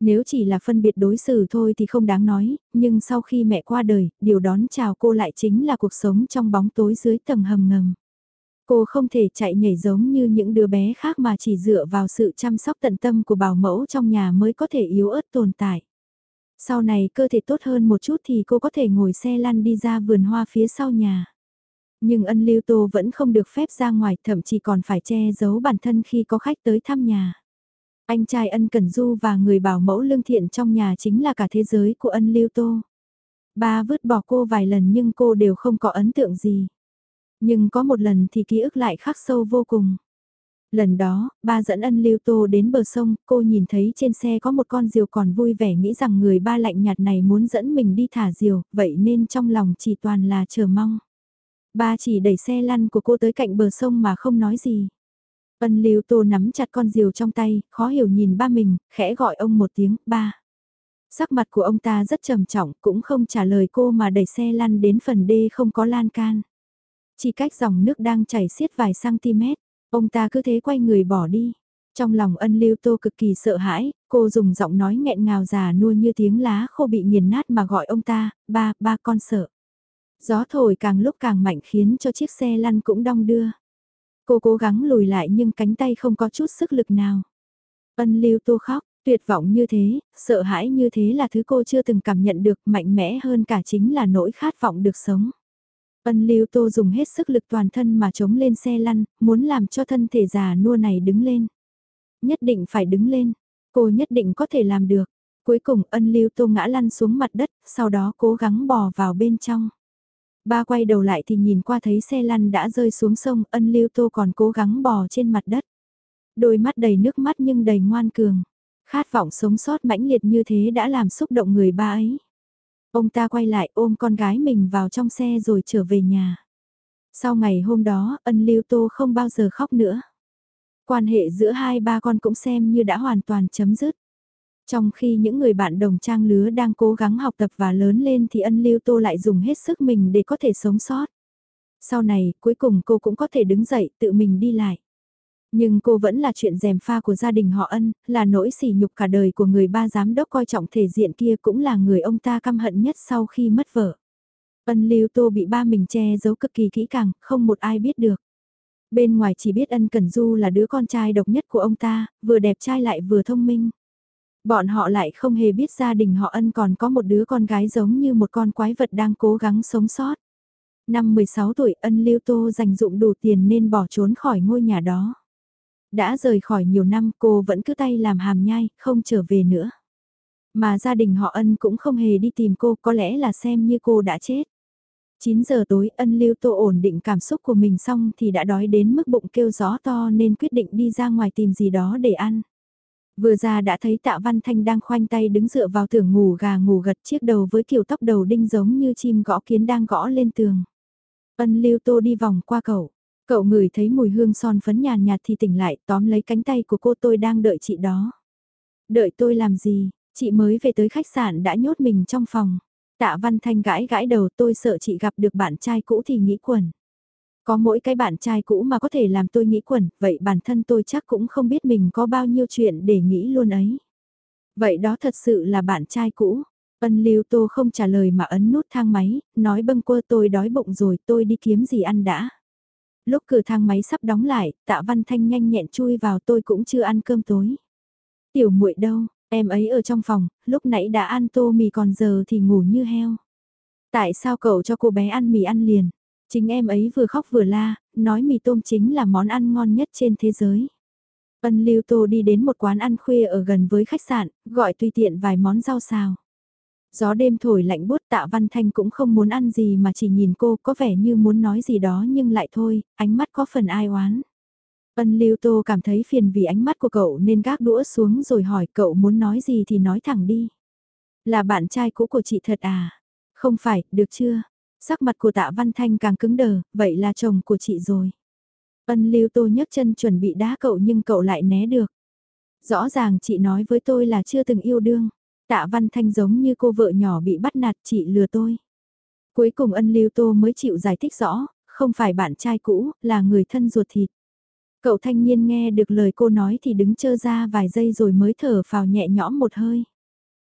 Nếu chỉ là phân biệt đối xử thôi thì không đáng nói, nhưng sau khi mẹ qua đời, điều đón chào cô lại chính là cuộc sống trong bóng tối dưới tầng hầm ngầm. Cô không thể chạy nhảy giống như những đứa bé khác mà chỉ dựa vào sự chăm sóc tận tâm của bảo mẫu trong nhà mới có thể yếu ớt tồn tại. Sau này cơ thể tốt hơn một chút thì cô có thể ngồi xe lăn đi ra vườn hoa phía sau nhà. Nhưng ân lưu tô vẫn không được phép ra ngoài, thậm chí còn phải che giấu bản thân khi có khách tới thăm nhà. Anh trai ân Cẩn Du và người bảo mẫu lương thiện trong nhà chính là cả thế giới của ân lưu tô. Ba vứt bỏ cô vài lần nhưng cô đều không có ấn tượng gì. Nhưng có một lần thì ký ức lại khắc sâu vô cùng. Lần đó, ba dẫn ân lưu tô đến bờ sông, cô nhìn thấy trên xe có một con diều còn vui vẻ nghĩ rằng người ba lạnh nhạt này muốn dẫn mình đi thả diều, vậy nên trong lòng chỉ toàn là chờ mong. Ba chỉ đẩy xe lăn của cô tới cạnh bờ sông mà không nói gì. Ân lưu tô nắm chặt con diều trong tay, khó hiểu nhìn ba mình, khẽ gọi ông một tiếng, ba. Sắc mặt của ông ta rất trầm trọng, cũng không trả lời cô mà đẩy xe lăn đến phần đê không có lan can. Chỉ cách dòng nước đang chảy xiết vài cm, ông ta cứ thế quay người bỏ đi. Trong lòng ân lưu tô cực kỳ sợ hãi, cô dùng giọng nói nghẹn ngào già nua như tiếng lá khô bị nghiền nát mà gọi ông ta, ba, ba con sợ. Gió thổi càng lúc càng mạnh khiến cho chiếc xe lăn cũng đong đưa. Cô cố gắng lùi lại nhưng cánh tay không có chút sức lực nào. Ân lưu tô khóc, tuyệt vọng như thế, sợ hãi như thế là thứ cô chưa từng cảm nhận được mạnh mẽ hơn cả chính là nỗi khát vọng được sống. Ân lưu tô dùng hết sức lực toàn thân mà chống lên xe lăn, muốn làm cho thân thể già nua này đứng lên. Nhất định phải đứng lên, cô nhất định có thể làm được. Cuối cùng ân lưu tô ngã lăn xuống mặt đất, sau đó cố gắng bò vào bên trong. Ba quay đầu lại thì nhìn qua thấy xe lăn đã rơi xuống sông, ân lưu tô còn cố gắng bò trên mặt đất. Đôi mắt đầy nước mắt nhưng đầy ngoan cường. Khát vọng sống sót mãnh liệt như thế đã làm xúc động người ba ấy. Ông ta quay lại ôm con gái mình vào trong xe rồi trở về nhà. Sau ngày hôm đó, ân lưu tô không bao giờ khóc nữa. Quan hệ giữa hai ba con cũng xem như đã hoàn toàn chấm dứt. Trong khi những người bạn đồng trang lứa đang cố gắng học tập và lớn lên thì ân lưu tô lại dùng hết sức mình để có thể sống sót. Sau này, cuối cùng cô cũng có thể đứng dậy tự mình đi lại. Nhưng cô vẫn là chuyện dèm pha của gia đình họ ân, là nỗi sỉ nhục cả đời của người ba giám đốc coi trọng thể diện kia cũng là người ông ta căm hận nhất sau khi mất vợ. Ân lưu tô bị ba mình che giấu cực kỳ kỹ càng, không một ai biết được. Bên ngoài chỉ biết ân Cẩn Du là đứa con trai độc nhất của ông ta, vừa đẹp trai lại vừa thông minh. Bọn họ lại không hề biết gia đình họ ân còn có một đứa con gái giống như một con quái vật đang cố gắng sống sót. Năm 16 tuổi ân lưu tô dành dụng đủ tiền nên bỏ trốn khỏi ngôi nhà đó. Đã rời khỏi nhiều năm cô vẫn cứ tay làm hàm nhai, không trở về nữa. Mà gia đình họ ân cũng không hề đi tìm cô có lẽ là xem như cô đã chết. 9 giờ tối ân lưu tô ổn định cảm xúc của mình xong thì đã đói đến mức bụng kêu gió to nên quyết định đi ra ngoài tìm gì đó để ăn. Vừa ra đã thấy tạ văn thanh đang khoanh tay đứng dựa vào tường ngủ gà ngủ gật chiếc đầu với kiểu tóc đầu đinh giống như chim gõ kiến đang gõ lên tường. Ân lưu tô đi vòng qua cậu. Cậu ngửi thấy mùi hương son phấn nhàn nhạt thì tỉnh lại tóm lấy cánh tay của cô tôi đang đợi chị đó. Đợi tôi làm gì, chị mới về tới khách sạn đã nhốt mình trong phòng. Tạ Văn Thanh gãi gãi đầu tôi sợ chị gặp được bạn trai cũ thì nghĩ quẩn. Có mỗi cái bạn trai cũ mà có thể làm tôi nghĩ quẩn, vậy bản thân tôi chắc cũng không biết mình có bao nhiêu chuyện để nghĩ luôn ấy. Vậy đó thật sự là bạn trai cũ. Ân Lưu Tô không trả lời mà ấn nút thang máy, nói bâng quơ tôi đói bụng rồi tôi đi kiếm gì ăn đã. Lúc cửa thang máy sắp đóng lại, tạ văn thanh nhanh nhẹn chui vào tôi cũng chưa ăn cơm tối. Tiểu muội đâu, em ấy ở trong phòng, lúc nãy đã ăn tô mì còn giờ thì ngủ như heo. Tại sao cậu cho cô bé ăn mì ăn liền? Chính em ấy vừa khóc vừa la, nói mì tôm chính là món ăn ngon nhất trên thế giới. Ân Lưu Tô đi đến một quán ăn khuya ở gần với khách sạn, gọi tùy tiện vài món rau xào. Gió đêm thổi lạnh bút tạ Văn Thanh cũng không muốn ăn gì mà chỉ nhìn cô có vẻ như muốn nói gì đó nhưng lại thôi, ánh mắt có phần ai oán. Ân Lưu Tô cảm thấy phiền vì ánh mắt của cậu nên gác đũa xuống rồi hỏi cậu muốn nói gì thì nói thẳng đi. Là bạn trai cũ của chị thật à? Không phải, được chưa? Sắc mặt của tạ Văn Thanh càng cứng đờ, vậy là chồng của chị rồi. Ân Lưu Tô nhấc chân chuẩn bị đá cậu nhưng cậu lại né được. Rõ ràng chị nói với tôi là chưa từng yêu đương. Tạ Văn Thanh giống như cô vợ nhỏ bị bắt nạt chị lừa tôi. Cuối cùng ân lưu tô mới chịu giải thích rõ, không phải bạn trai cũ, là người thân ruột thịt. Cậu thanh niên nghe được lời cô nói thì đứng chơ ra vài giây rồi mới thở phào nhẹ nhõm một hơi.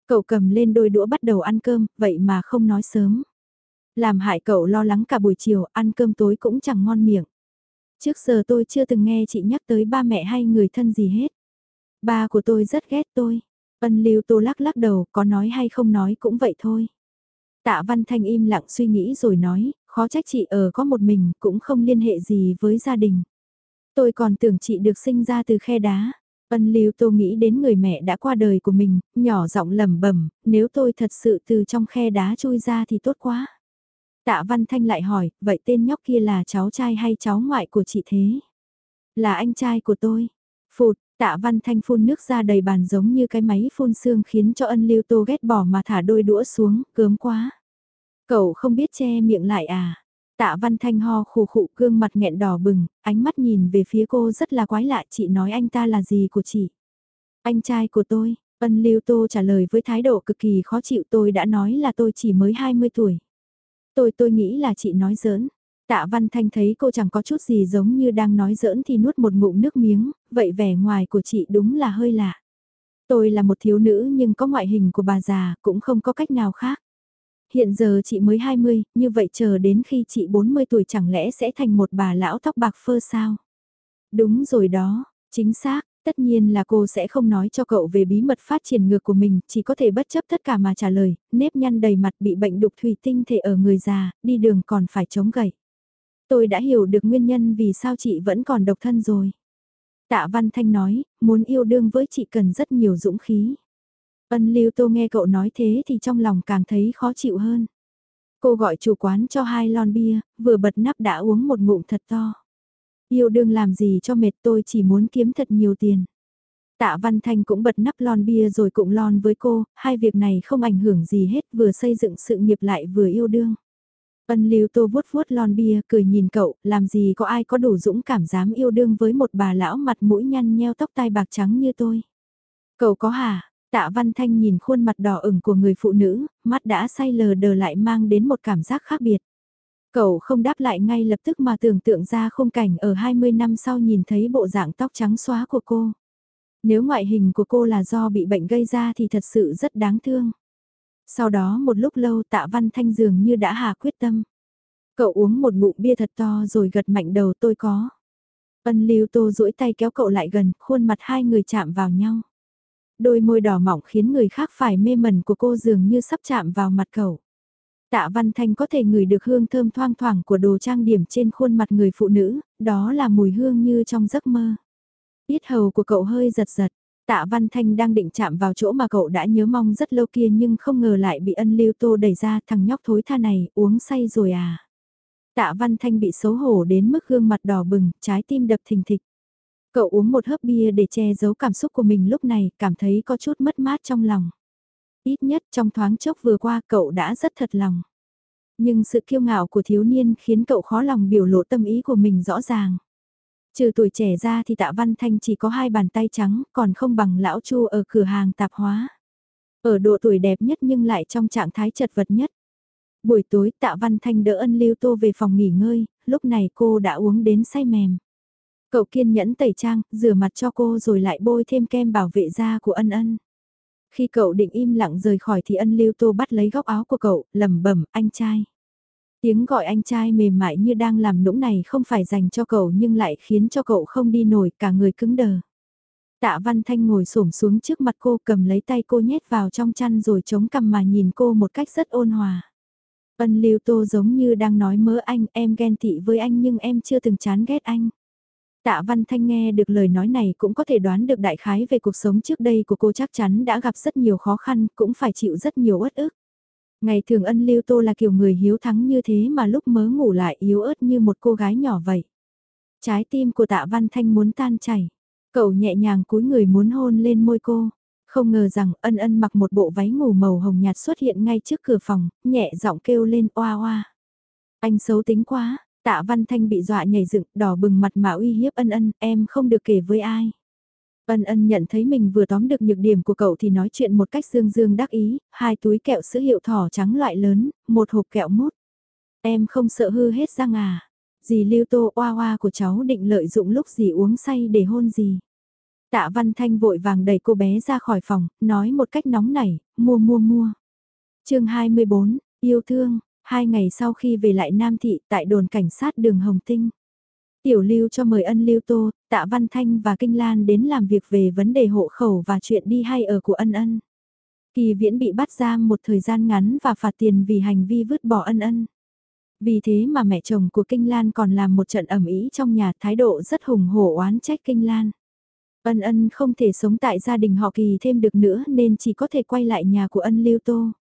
Cậu cầm lên đôi đũa bắt đầu ăn cơm, vậy mà không nói sớm. Làm hại cậu lo lắng cả buổi chiều, ăn cơm tối cũng chẳng ngon miệng. Trước giờ tôi chưa từng nghe chị nhắc tới ba mẹ hay người thân gì hết. Ba của tôi rất ghét tôi. Ân lưu tô lắc lắc đầu, có nói hay không nói cũng vậy thôi. Tạ Văn Thanh im lặng suy nghĩ rồi nói, khó trách chị ở có một mình, cũng không liên hệ gì với gia đình. Tôi còn tưởng chị được sinh ra từ khe đá. Ân lưu tô nghĩ đến người mẹ đã qua đời của mình, nhỏ giọng lẩm bẩm nếu tôi thật sự từ trong khe đá chui ra thì tốt quá. Tạ Văn Thanh lại hỏi, vậy tên nhóc kia là cháu trai hay cháu ngoại của chị thế? Là anh trai của tôi. Phụt, Tạ Văn Thanh phun nước ra đầy bàn giống như cái máy phun xương khiến cho ân lưu tô ghét bỏ mà thả đôi đũa xuống, cớm quá. Cậu không biết che miệng lại à? Tạ Văn Thanh ho khù khụ gương mặt nghẹn đỏ bừng, ánh mắt nhìn về phía cô rất là quái lạ chị nói anh ta là gì của chị? Anh trai của tôi, ân lưu tô trả lời với thái độ cực kỳ khó chịu tôi đã nói là tôi chỉ mới 20 tuổi. Tôi tôi nghĩ là chị nói giỡn. Tạ Văn Thanh thấy cô chẳng có chút gì giống như đang nói giỡn thì nuốt một ngụm nước miếng, vậy vẻ ngoài của chị đúng là hơi lạ. Tôi là một thiếu nữ nhưng có ngoại hình của bà già, cũng không có cách nào khác. Hiện giờ chị mới 20, như vậy chờ đến khi chị 40 tuổi chẳng lẽ sẽ thành một bà lão tóc bạc phơ sao? Đúng rồi đó, chính xác, tất nhiên là cô sẽ không nói cho cậu về bí mật phát triển ngược của mình, chỉ có thể bất chấp tất cả mà trả lời, nếp nhăn đầy mặt bị bệnh đục thủy tinh thể ở người già, đi đường còn phải chống gậy. Tôi đã hiểu được nguyên nhân vì sao chị vẫn còn độc thân rồi. Tạ Văn Thanh nói, muốn yêu đương với chị cần rất nhiều dũng khí. Ân Lưu Tô nghe cậu nói thế thì trong lòng càng thấy khó chịu hơn. Cô gọi chủ quán cho hai lon bia, vừa bật nắp đã uống một ngụm thật to. Yêu đương làm gì cho mệt tôi chỉ muốn kiếm thật nhiều tiền. Tạ Văn Thanh cũng bật nắp lon bia rồi cũng lon với cô, hai việc này không ảnh hưởng gì hết vừa xây dựng sự nghiệp lại vừa yêu đương. Ân lưu tô vuốt vuốt lon bia cười nhìn cậu, làm gì có ai có đủ dũng cảm dám yêu đương với một bà lão mặt mũi nhăn nheo tóc tai bạc trắng như tôi. Cậu có hả? Tạ Văn Thanh nhìn khuôn mặt đỏ ửng của người phụ nữ, mắt đã say lờ đờ lại mang đến một cảm giác khác biệt. Cậu không đáp lại ngay lập tức mà tưởng tượng ra khung cảnh ở 20 năm sau nhìn thấy bộ dạng tóc trắng xóa của cô. Nếu ngoại hình của cô là do bị bệnh gây ra thì thật sự rất đáng thương. Sau đó một lúc lâu tạ văn thanh dường như đã hạ quyết tâm. Cậu uống một ngụm bia thật to rồi gật mạnh đầu tôi có. Ân lưu tô duỗi tay kéo cậu lại gần, khuôn mặt hai người chạm vào nhau. Đôi môi đỏ mỏng khiến người khác phải mê mẩn của cô dường như sắp chạm vào mặt cậu. Tạ Văn Thanh có thể ngửi được hương thơm thoang thoảng của đồ trang điểm trên khuôn mặt người phụ nữ, đó là mùi hương như trong giấc mơ. Yết hầu của cậu hơi giật giật, Tạ Văn Thanh đang định chạm vào chỗ mà cậu đã nhớ mong rất lâu kia nhưng không ngờ lại bị ân lưu tô đẩy ra thằng nhóc thối tha này uống say rồi à. Tạ Văn Thanh bị xấu hổ đến mức gương mặt đỏ bừng, trái tim đập thình thịch. Cậu uống một hớp bia để che giấu cảm xúc của mình lúc này, cảm thấy có chút mất mát trong lòng. Ít nhất trong thoáng chốc vừa qua cậu đã rất thật lòng. Nhưng sự kiêu ngạo của thiếu niên khiến cậu khó lòng biểu lộ tâm ý của mình rõ ràng. Trừ tuổi trẻ ra thì tạ văn thanh chỉ có hai bàn tay trắng, còn không bằng lão chu ở cửa hàng tạp hóa. Ở độ tuổi đẹp nhất nhưng lại trong trạng thái chật vật nhất. Buổi tối tạ văn thanh đỡ ân lưu tô về phòng nghỉ ngơi, lúc này cô đã uống đến say mềm. Cậu kiên nhẫn tẩy trang, rửa mặt cho cô rồi lại bôi thêm kem bảo vệ da của ân ân. Khi cậu định im lặng rời khỏi thì ân lưu tô bắt lấy góc áo của cậu, lẩm bẩm anh trai. Tiếng gọi anh trai mềm mại như đang làm nũng này không phải dành cho cậu nhưng lại khiến cho cậu không đi nổi cả người cứng đờ. Tạ Văn Thanh ngồi xổm xuống trước mặt cô cầm lấy tay cô nhét vào trong chăn rồi chống cằm mà nhìn cô một cách rất ôn hòa. Ân lưu tô giống như đang nói mớ anh em ghen tị với anh nhưng em chưa từng chán ghét anh. Tạ Văn Thanh nghe được lời nói này cũng có thể đoán được đại khái về cuộc sống trước đây của cô chắc chắn đã gặp rất nhiều khó khăn, cũng phải chịu rất nhiều uất ức. Ngày thường ân lưu tô là kiểu người hiếu thắng như thế mà lúc mớ ngủ lại yếu ớt như một cô gái nhỏ vậy. Trái tim của tạ văn thanh muốn tan chảy. Cậu nhẹ nhàng cúi người muốn hôn lên môi cô. Không ngờ rằng ân ân mặc một bộ váy ngủ màu hồng nhạt xuất hiện ngay trước cửa phòng, nhẹ giọng kêu lên oa oa. Anh xấu tính quá, tạ văn thanh bị dọa nhảy dựng, đỏ bừng mặt mà uy hiếp ân ân, em không được kể với ai. Ân ân nhận thấy mình vừa tóm được nhược điểm của cậu thì nói chuyện một cách dương dương đắc ý, hai túi kẹo sữa hiệu thỏ trắng loại lớn, một hộp kẹo mút. Em không sợ hư hết răng à? Dì lưu tô oa oa của cháu định lợi dụng lúc dì uống say để hôn dì. Tạ Văn Thanh vội vàng đẩy cô bé ra khỏi phòng, nói một cách nóng nảy, mua mua mua. chương 24, yêu thương, hai ngày sau khi về lại Nam Thị tại đồn cảnh sát đường Hồng Tinh. Tiểu lưu cho mời ân lưu tô, tạ văn thanh và kinh lan đến làm việc về vấn đề hộ khẩu và chuyện đi hay ở của ân ân. Kỳ viễn bị bắt giam một thời gian ngắn và phạt tiền vì hành vi vứt bỏ ân ân. Vì thế mà mẹ chồng của Kinh Lan còn làm một trận ẩm ý trong nhà thái độ rất hùng hổ oán trách Kinh Lan. Ân ân không thể sống tại gia đình họ kỳ thêm được nữa nên chỉ có thể quay lại nhà của ân lưu tô.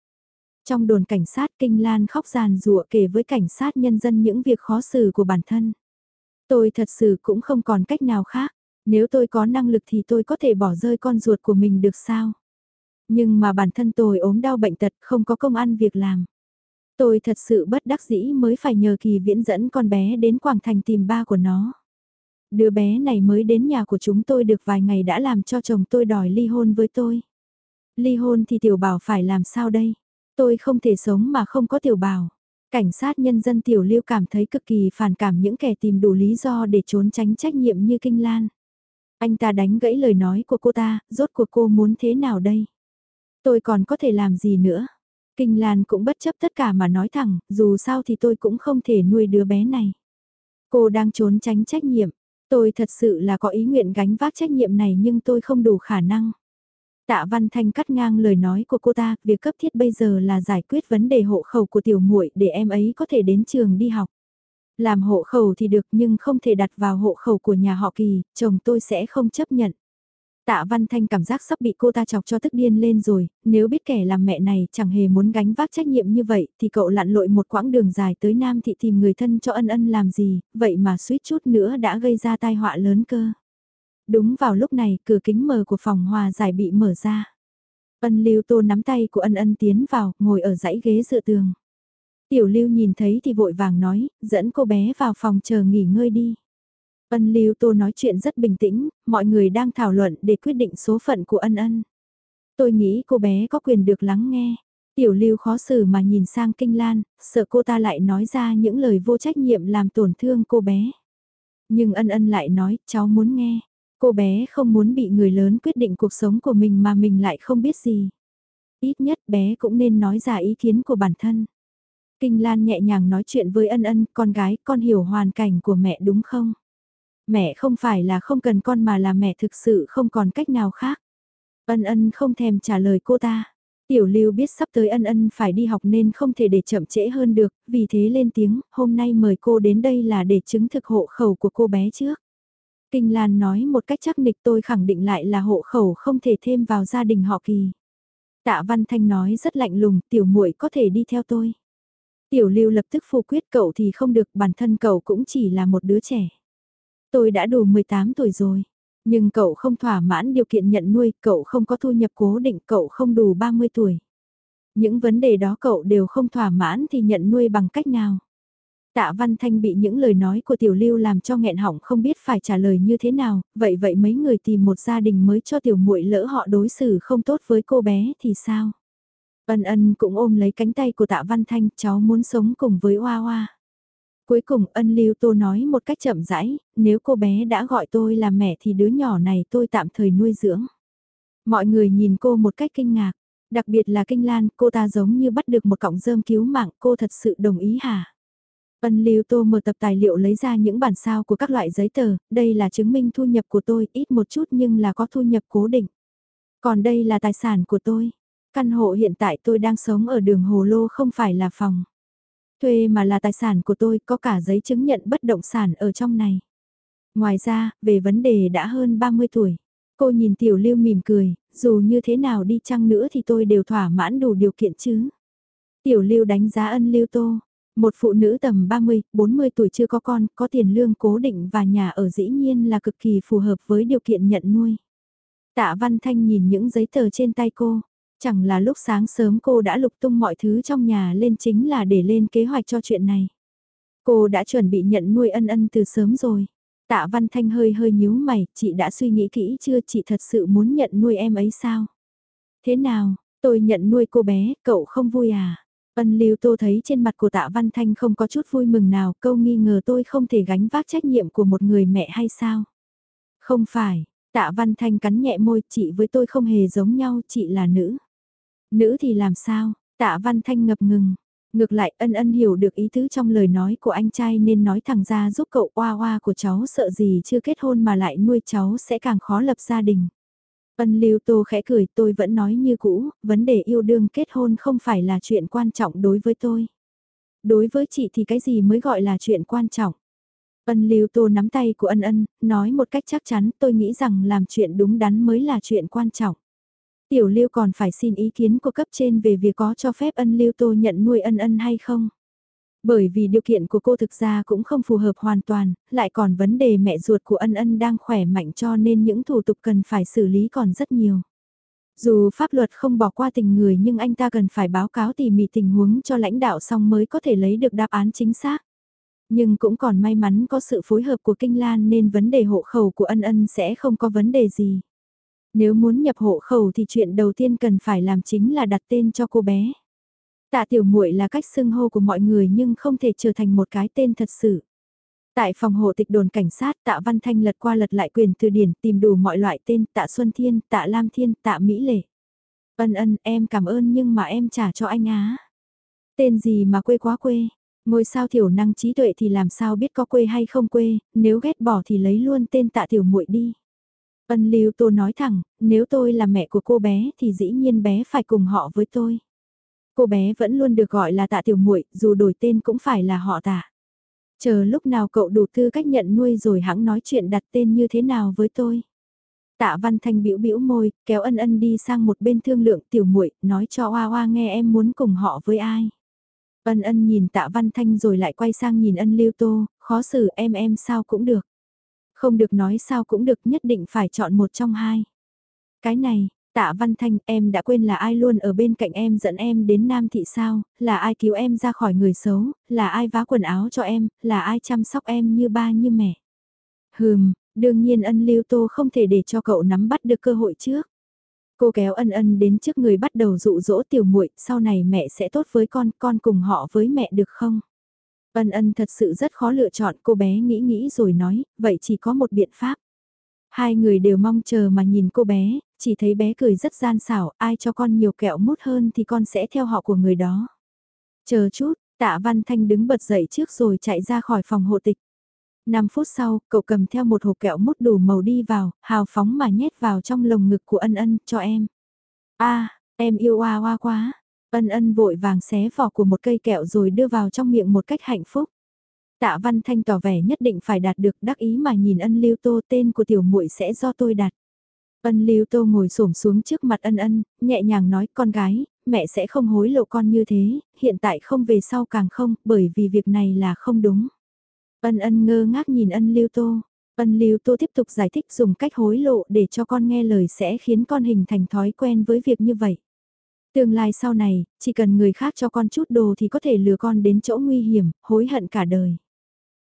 Trong đồn cảnh sát Kinh Lan khóc giàn rụa kể với cảnh sát nhân dân những việc khó xử của bản thân. Tôi thật sự cũng không còn cách nào khác. Nếu tôi có năng lực thì tôi có thể bỏ rơi con ruột của mình được sao? Nhưng mà bản thân tôi ốm đau bệnh tật, không có công ăn việc làm. Tôi thật sự bất đắc dĩ mới phải nhờ kỳ viễn dẫn con bé đến Quảng Thành tìm ba của nó. Đứa bé này mới đến nhà của chúng tôi được vài ngày đã làm cho chồng tôi đòi ly hôn với tôi. Ly hôn thì tiểu bảo phải làm sao đây? Tôi không thể sống mà không có tiểu bảo. Cảnh sát nhân dân tiểu lưu cảm thấy cực kỳ phản cảm những kẻ tìm đủ lý do để trốn tránh trách nhiệm như Kinh Lan. Anh ta đánh gãy lời nói của cô ta, rốt cuộc cô muốn thế nào đây? Tôi còn có thể làm gì nữa? Kinh Lan cũng bất chấp tất cả mà nói thẳng, dù sao thì tôi cũng không thể nuôi đứa bé này. Cô đang trốn tránh trách nhiệm. Tôi thật sự là có ý nguyện gánh vác trách nhiệm này nhưng tôi không đủ khả năng. Tạ Văn Thanh cắt ngang lời nói của cô ta, việc cấp thiết bây giờ là giải quyết vấn đề hộ khẩu của tiểu muội để em ấy có thể đến trường đi học. Làm hộ khẩu thì được nhưng không thể đặt vào hộ khẩu của nhà họ Kỳ, chồng tôi sẽ không chấp nhận. Tạ Văn Thanh cảm giác sắp bị cô ta chọc cho tức điên lên rồi, nếu biết kẻ làm mẹ này chẳng hề muốn gánh vác trách nhiệm như vậy thì cậu lặn lội một quãng đường dài tới Nam Thị tìm người thân cho ân ân làm gì, vậy mà suýt chút nữa đã gây ra tai họa lớn cơ. Đúng vào lúc này, cửa kính mờ của phòng hòa giải bị mở ra. Ân lưu tô nắm tay của ân ân tiến vào, ngồi ở dãy ghế dựa tường. Tiểu lưu nhìn thấy thì vội vàng nói, dẫn cô bé vào phòng chờ nghỉ ngơi đi. Ân lưu tô nói chuyện rất bình tĩnh, mọi người đang thảo luận để quyết định số phận của ân ân. Tôi nghĩ cô bé có quyền được lắng nghe. Tiểu lưu khó xử mà nhìn sang kinh lan, sợ cô ta lại nói ra những lời vô trách nhiệm làm tổn thương cô bé. Nhưng ân ân lại nói, cháu muốn nghe. Cô bé không muốn bị người lớn quyết định cuộc sống của mình mà mình lại không biết gì. Ít nhất bé cũng nên nói ra ý kiến của bản thân. Kinh Lan nhẹ nhàng nói chuyện với ân ân, con gái, con hiểu hoàn cảnh của mẹ đúng không? Mẹ không phải là không cần con mà là mẹ thực sự không còn cách nào khác. Ân ân không thèm trả lời cô ta. Tiểu lưu biết sắp tới ân ân phải đi học nên không thể để chậm trễ hơn được, vì thế lên tiếng, hôm nay mời cô đến đây là để chứng thực hộ khẩu của cô bé trước. Kinh Lan nói một cách chắc nịch tôi khẳng định lại là hộ khẩu không thể thêm vào gia đình họ kỳ. Tạ Văn Thanh nói rất lạnh lùng, tiểu muội có thể đi theo tôi. Tiểu lưu lập tức phủ quyết cậu thì không được, bản thân cậu cũng chỉ là một đứa trẻ. Tôi đã đủ 18 tuổi rồi. Nhưng cậu không thỏa mãn điều kiện nhận nuôi, cậu không có thu nhập cố định, cậu không đủ 30 tuổi. Những vấn đề đó cậu đều không thỏa mãn thì nhận nuôi bằng cách nào? Tạ Văn Thanh bị những lời nói của Tiểu Lưu làm cho nghẹn họng không biết phải trả lời như thế nào, vậy vậy mấy người tìm một gia đình mới cho Tiểu muội lỡ họ đối xử không tốt với cô bé thì sao? Ân ân cũng ôm lấy cánh tay của Tạ Văn Thanh, cháu muốn sống cùng với Hoa Hoa. Cuối cùng ân lưu tô nói một cách chậm rãi, nếu cô bé đã gọi tôi là mẹ thì đứa nhỏ này tôi tạm thời nuôi dưỡng. Mọi người nhìn cô một cách kinh ngạc, đặc biệt là Kinh Lan, cô ta giống như bắt được một cọng rơm cứu mạng, cô thật sự đồng ý hả? Ân lưu tô mở tập tài liệu lấy ra những bản sao của các loại giấy tờ, đây là chứng minh thu nhập của tôi, ít một chút nhưng là có thu nhập cố định. Còn đây là tài sản của tôi. Căn hộ hiện tại tôi đang sống ở đường Hồ Lô không phải là phòng. Thuê mà là tài sản của tôi có cả giấy chứng nhận bất động sản ở trong này. Ngoài ra, về vấn đề đã hơn 30 tuổi. Cô nhìn Tiểu Lưu mỉm cười, dù như thế nào đi chăng nữa thì tôi đều thỏa mãn đủ điều kiện chứ. Tiểu Lưu đánh giá ân Lưu Tô. Một phụ nữ tầm 30, 40 tuổi chưa có con, có tiền lương cố định và nhà ở dĩ nhiên là cực kỳ phù hợp với điều kiện nhận nuôi. Tạ Văn Thanh nhìn những giấy tờ trên tay cô, Chẳng là lúc sáng sớm cô đã lục tung mọi thứ trong nhà lên chính là để lên kế hoạch cho chuyện này. Cô đã chuẩn bị nhận nuôi ân ân từ sớm rồi. Tạ Văn Thanh hơi hơi nhíu mày, chị đã suy nghĩ kỹ chưa chị thật sự muốn nhận nuôi em ấy sao? Thế nào, tôi nhận nuôi cô bé, cậu không vui à? Ân Lưu Tô thấy trên mặt của Tạ Văn Thanh không có chút vui mừng nào, câu nghi ngờ tôi không thể gánh vác trách nhiệm của một người mẹ hay sao? Không phải, Tạ Văn Thanh cắn nhẹ môi, chị với tôi không hề giống nhau, chị là nữ. Nữ thì làm sao? Tạ Văn Thanh ngập ngừng. Ngược lại ân ân hiểu được ý tứ trong lời nói của anh trai nên nói thẳng ra giúp cậu oa oa của cháu sợ gì chưa kết hôn mà lại nuôi cháu sẽ càng khó lập gia đình. Ân lưu tô khẽ cười tôi vẫn nói như cũ, vấn đề yêu đương kết hôn không phải là chuyện quan trọng đối với tôi. Đối với chị thì cái gì mới gọi là chuyện quan trọng. Ân lưu tô nắm tay của ân ân, nói một cách chắc chắn tôi nghĩ rằng làm chuyện đúng đắn mới là chuyện quan trọng. Tiểu Lưu còn phải xin ý kiến của cấp trên về việc có cho phép ân Lưu Tô nhận nuôi ân ân hay không. Bởi vì điều kiện của cô thực ra cũng không phù hợp hoàn toàn, lại còn vấn đề mẹ ruột của ân ân đang khỏe mạnh cho nên những thủ tục cần phải xử lý còn rất nhiều. Dù pháp luật không bỏ qua tình người nhưng anh ta cần phải báo cáo tỉ mỉ tình huống cho lãnh đạo xong mới có thể lấy được đáp án chính xác. Nhưng cũng còn may mắn có sự phối hợp của Kinh Lan nên vấn đề hộ khẩu của ân ân sẽ không có vấn đề gì. Nếu muốn nhập hộ khẩu thì chuyện đầu tiên cần phải làm chính là đặt tên cho cô bé. Tạ tiểu muội là cách xưng hô của mọi người nhưng không thể trở thành một cái tên thật sự. Tại phòng hộ tịch đồn cảnh sát tạ Văn Thanh lật qua lật lại quyền từ điển tìm đủ mọi loại tên tạ Xuân Thiên, tạ Lam Thiên, tạ Mỹ Lệ. Ân ân em cảm ơn nhưng mà em trả cho anh á. Tên gì mà quê quá quê, ngôi sao thiểu năng trí tuệ thì làm sao biết có quê hay không quê, nếu ghét bỏ thì lấy luôn tên tạ tiểu muội đi. Ân Lưu Tô nói thẳng, nếu tôi là mẹ của cô bé thì dĩ nhiên bé phải cùng họ với tôi. Cô bé vẫn luôn được gọi là tạ tiểu muội, dù đổi tên cũng phải là họ tạ. Chờ lúc nào cậu đủ tư cách nhận nuôi rồi hãng nói chuyện đặt tên như thế nào với tôi. Tạ Văn Thanh bĩu bĩu môi, kéo ân ân đi sang một bên thương lượng tiểu muội, nói cho Hoa Hoa nghe em muốn cùng họ với ai. Ân ân nhìn Tạ Văn Thanh rồi lại quay sang nhìn ân lưu tô, khó xử em em sao cũng được. Không được nói sao cũng được nhất định phải chọn một trong hai. Cái này, Tạ Văn Thanh, em đã quên là ai luôn ở bên cạnh em dẫn em đến Nam Thị sao, là ai cứu em ra khỏi người xấu, là ai vá quần áo cho em, là ai chăm sóc em như ba như mẹ. Hừm, đương nhiên ân lưu tô không thể để cho cậu nắm bắt được cơ hội trước. Cô kéo ân ân đến trước người bắt đầu dụ dỗ tiểu muội sau này mẹ sẽ tốt với con, con cùng họ với mẹ được không? Ân ân thật sự rất khó lựa chọn, cô bé nghĩ nghĩ rồi nói, vậy chỉ có một biện pháp. Hai người đều mong chờ mà nhìn cô bé, chỉ thấy bé cười rất gian xảo, ai cho con nhiều kẹo mút hơn thì con sẽ theo họ của người đó. Chờ chút, tạ Văn Thanh đứng bật dậy trước rồi chạy ra khỏi phòng hộ tịch. 5 phút sau, cậu cầm theo một hộp kẹo mút đủ màu đi vào, hào phóng mà nhét vào trong lồng ngực của ân ân, cho em. a em yêu oa oa quá. Ân ân vội vàng xé vỏ của một cây kẹo rồi đưa vào trong miệng một cách hạnh phúc. Tạ Văn Thanh tỏ vẻ nhất định phải đạt được đắc ý mà nhìn ân lưu tô tên của tiểu muội sẽ do tôi đặt. Ân lưu tô ngồi xổm xuống trước mặt ân ân, nhẹ nhàng nói con gái, mẹ sẽ không hối lộ con như thế, hiện tại không về sau càng không, bởi vì việc này là không đúng. Ân ân ngơ ngác nhìn ân lưu tô. Ân lưu tô tiếp tục giải thích dùng cách hối lộ để cho con nghe lời sẽ khiến con hình thành thói quen với việc như vậy. Tương lai sau này, chỉ cần người khác cho con chút đồ thì có thể lừa con đến chỗ nguy hiểm, hối hận cả đời.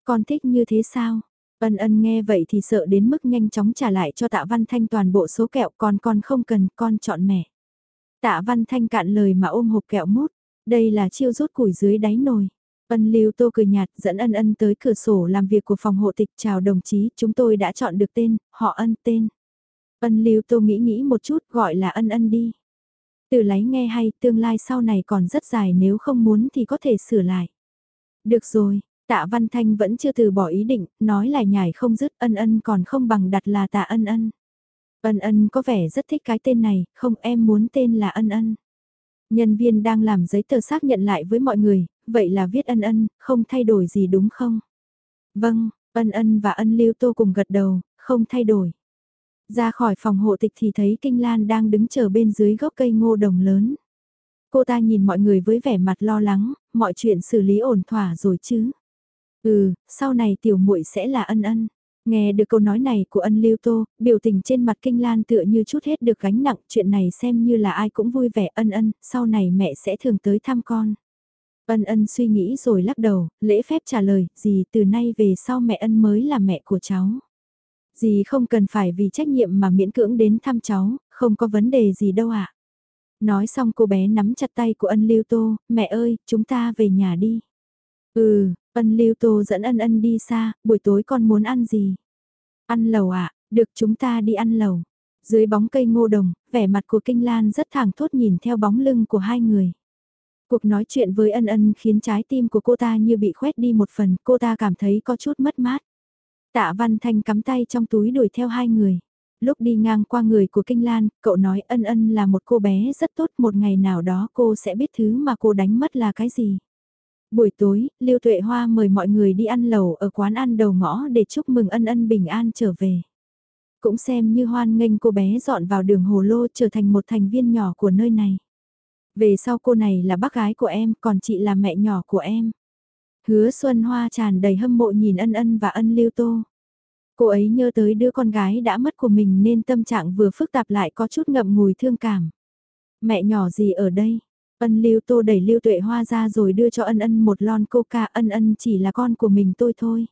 Con thích như thế sao? Ân ân nghe vậy thì sợ đến mức nhanh chóng trả lại cho tạ văn thanh toàn bộ số kẹo con con không cần con chọn mẹ. Tạ văn thanh cạn lời mà ôm hộp kẹo mút, đây là chiêu rút củi dưới đáy nồi. Ân Lưu Tô cười nhạt dẫn ân ân tới cửa sổ làm việc của phòng hộ tịch chào đồng chí chúng tôi đã chọn được tên, họ ân tên. Ân Lưu Tô nghĩ nghĩ một chút gọi là ân ân đi. Từ lấy nghe hay tương lai sau này còn rất dài nếu không muốn thì có thể sửa lại. Được rồi, tạ Văn Thanh vẫn chưa từ bỏ ý định, nói lại nhải không dứt ân ân còn không bằng đặt là tạ ân ân. Ân ân có vẻ rất thích cái tên này, không em muốn tên là ân ân. Nhân viên đang làm giấy tờ xác nhận lại với mọi người, vậy là viết ân ân, không thay đổi gì đúng không? Vâng, ân ân và ân lưu tô cùng gật đầu, không thay đổi. Ra khỏi phòng hộ tịch thì thấy Kinh Lan đang đứng chờ bên dưới gốc cây ngô đồng lớn. Cô ta nhìn mọi người với vẻ mặt lo lắng, mọi chuyện xử lý ổn thỏa rồi chứ. Ừ, sau này tiểu muội sẽ là ân ân. Nghe được câu nói này của ân lưu tô, biểu tình trên mặt kinh lan tựa như chút hết được gánh nặng, chuyện này xem như là ai cũng vui vẻ ân ân, sau này mẹ sẽ thường tới thăm con. Ân ân suy nghĩ rồi lắc đầu, lễ phép trả lời, gì từ nay về sau mẹ ân mới là mẹ của cháu. Dì không cần phải vì trách nhiệm mà miễn cưỡng đến thăm cháu, không có vấn đề gì đâu ạ. Nói xong cô bé nắm chặt tay của ân lưu tô, mẹ ơi, chúng ta về nhà đi. Ừ, ân lưu tô dẫn ân ân đi xa, buổi tối con muốn ăn gì? Ăn lầu ạ, được chúng ta đi ăn lầu. Dưới bóng cây ngô đồng, vẻ mặt của Kinh Lan rất thẳng thốt nhìn theo bóng lưng của hai người. Cuộc nói chuyện với ân ân khiến trái tim của cô ta như bị khoét đi một phần, cô ta cảm thấy có chút mất mát. Tạ Văn Thanh cắm tay trong túi đuổi theo hai người. Lúc đi ngang qua người của Kinh Lan, cậu nói ân ân là một cô bé rất tốt một ngày nào đó cô sẽ biết thứ mà cô đánh mất là cái gì. Buổi tối, Lưu Tuệ Hoa mời mọi người đi ăn lẩu ở quán ăn đầu ngõ để chúc mừng ân ân bình an trở về. Cũng xem như hoan nghênh cô bé dọn vào đường Hồ Lô trở thành một thành viên nhỏ của nơi này. Về sau cô này là bác gái của em, còn chị là mẹ nhỏ của em. Hứa Xuân Hoa tràn đầy hâm mộ nhìn ân ân và ân lưu tô. Cô ấy nhớ tới đứa con gái đã mất của mình nên tâm trạng vừa phức tạp lại có chút ngậm ngùi thương cảm. Mẹ nhỏ gì ở đây? Ân lưu tô đẩy lưu tuệ hoa ra rồi đưa cho ân ân một lon coca ân ân chỉ là con của mình tôi thôi.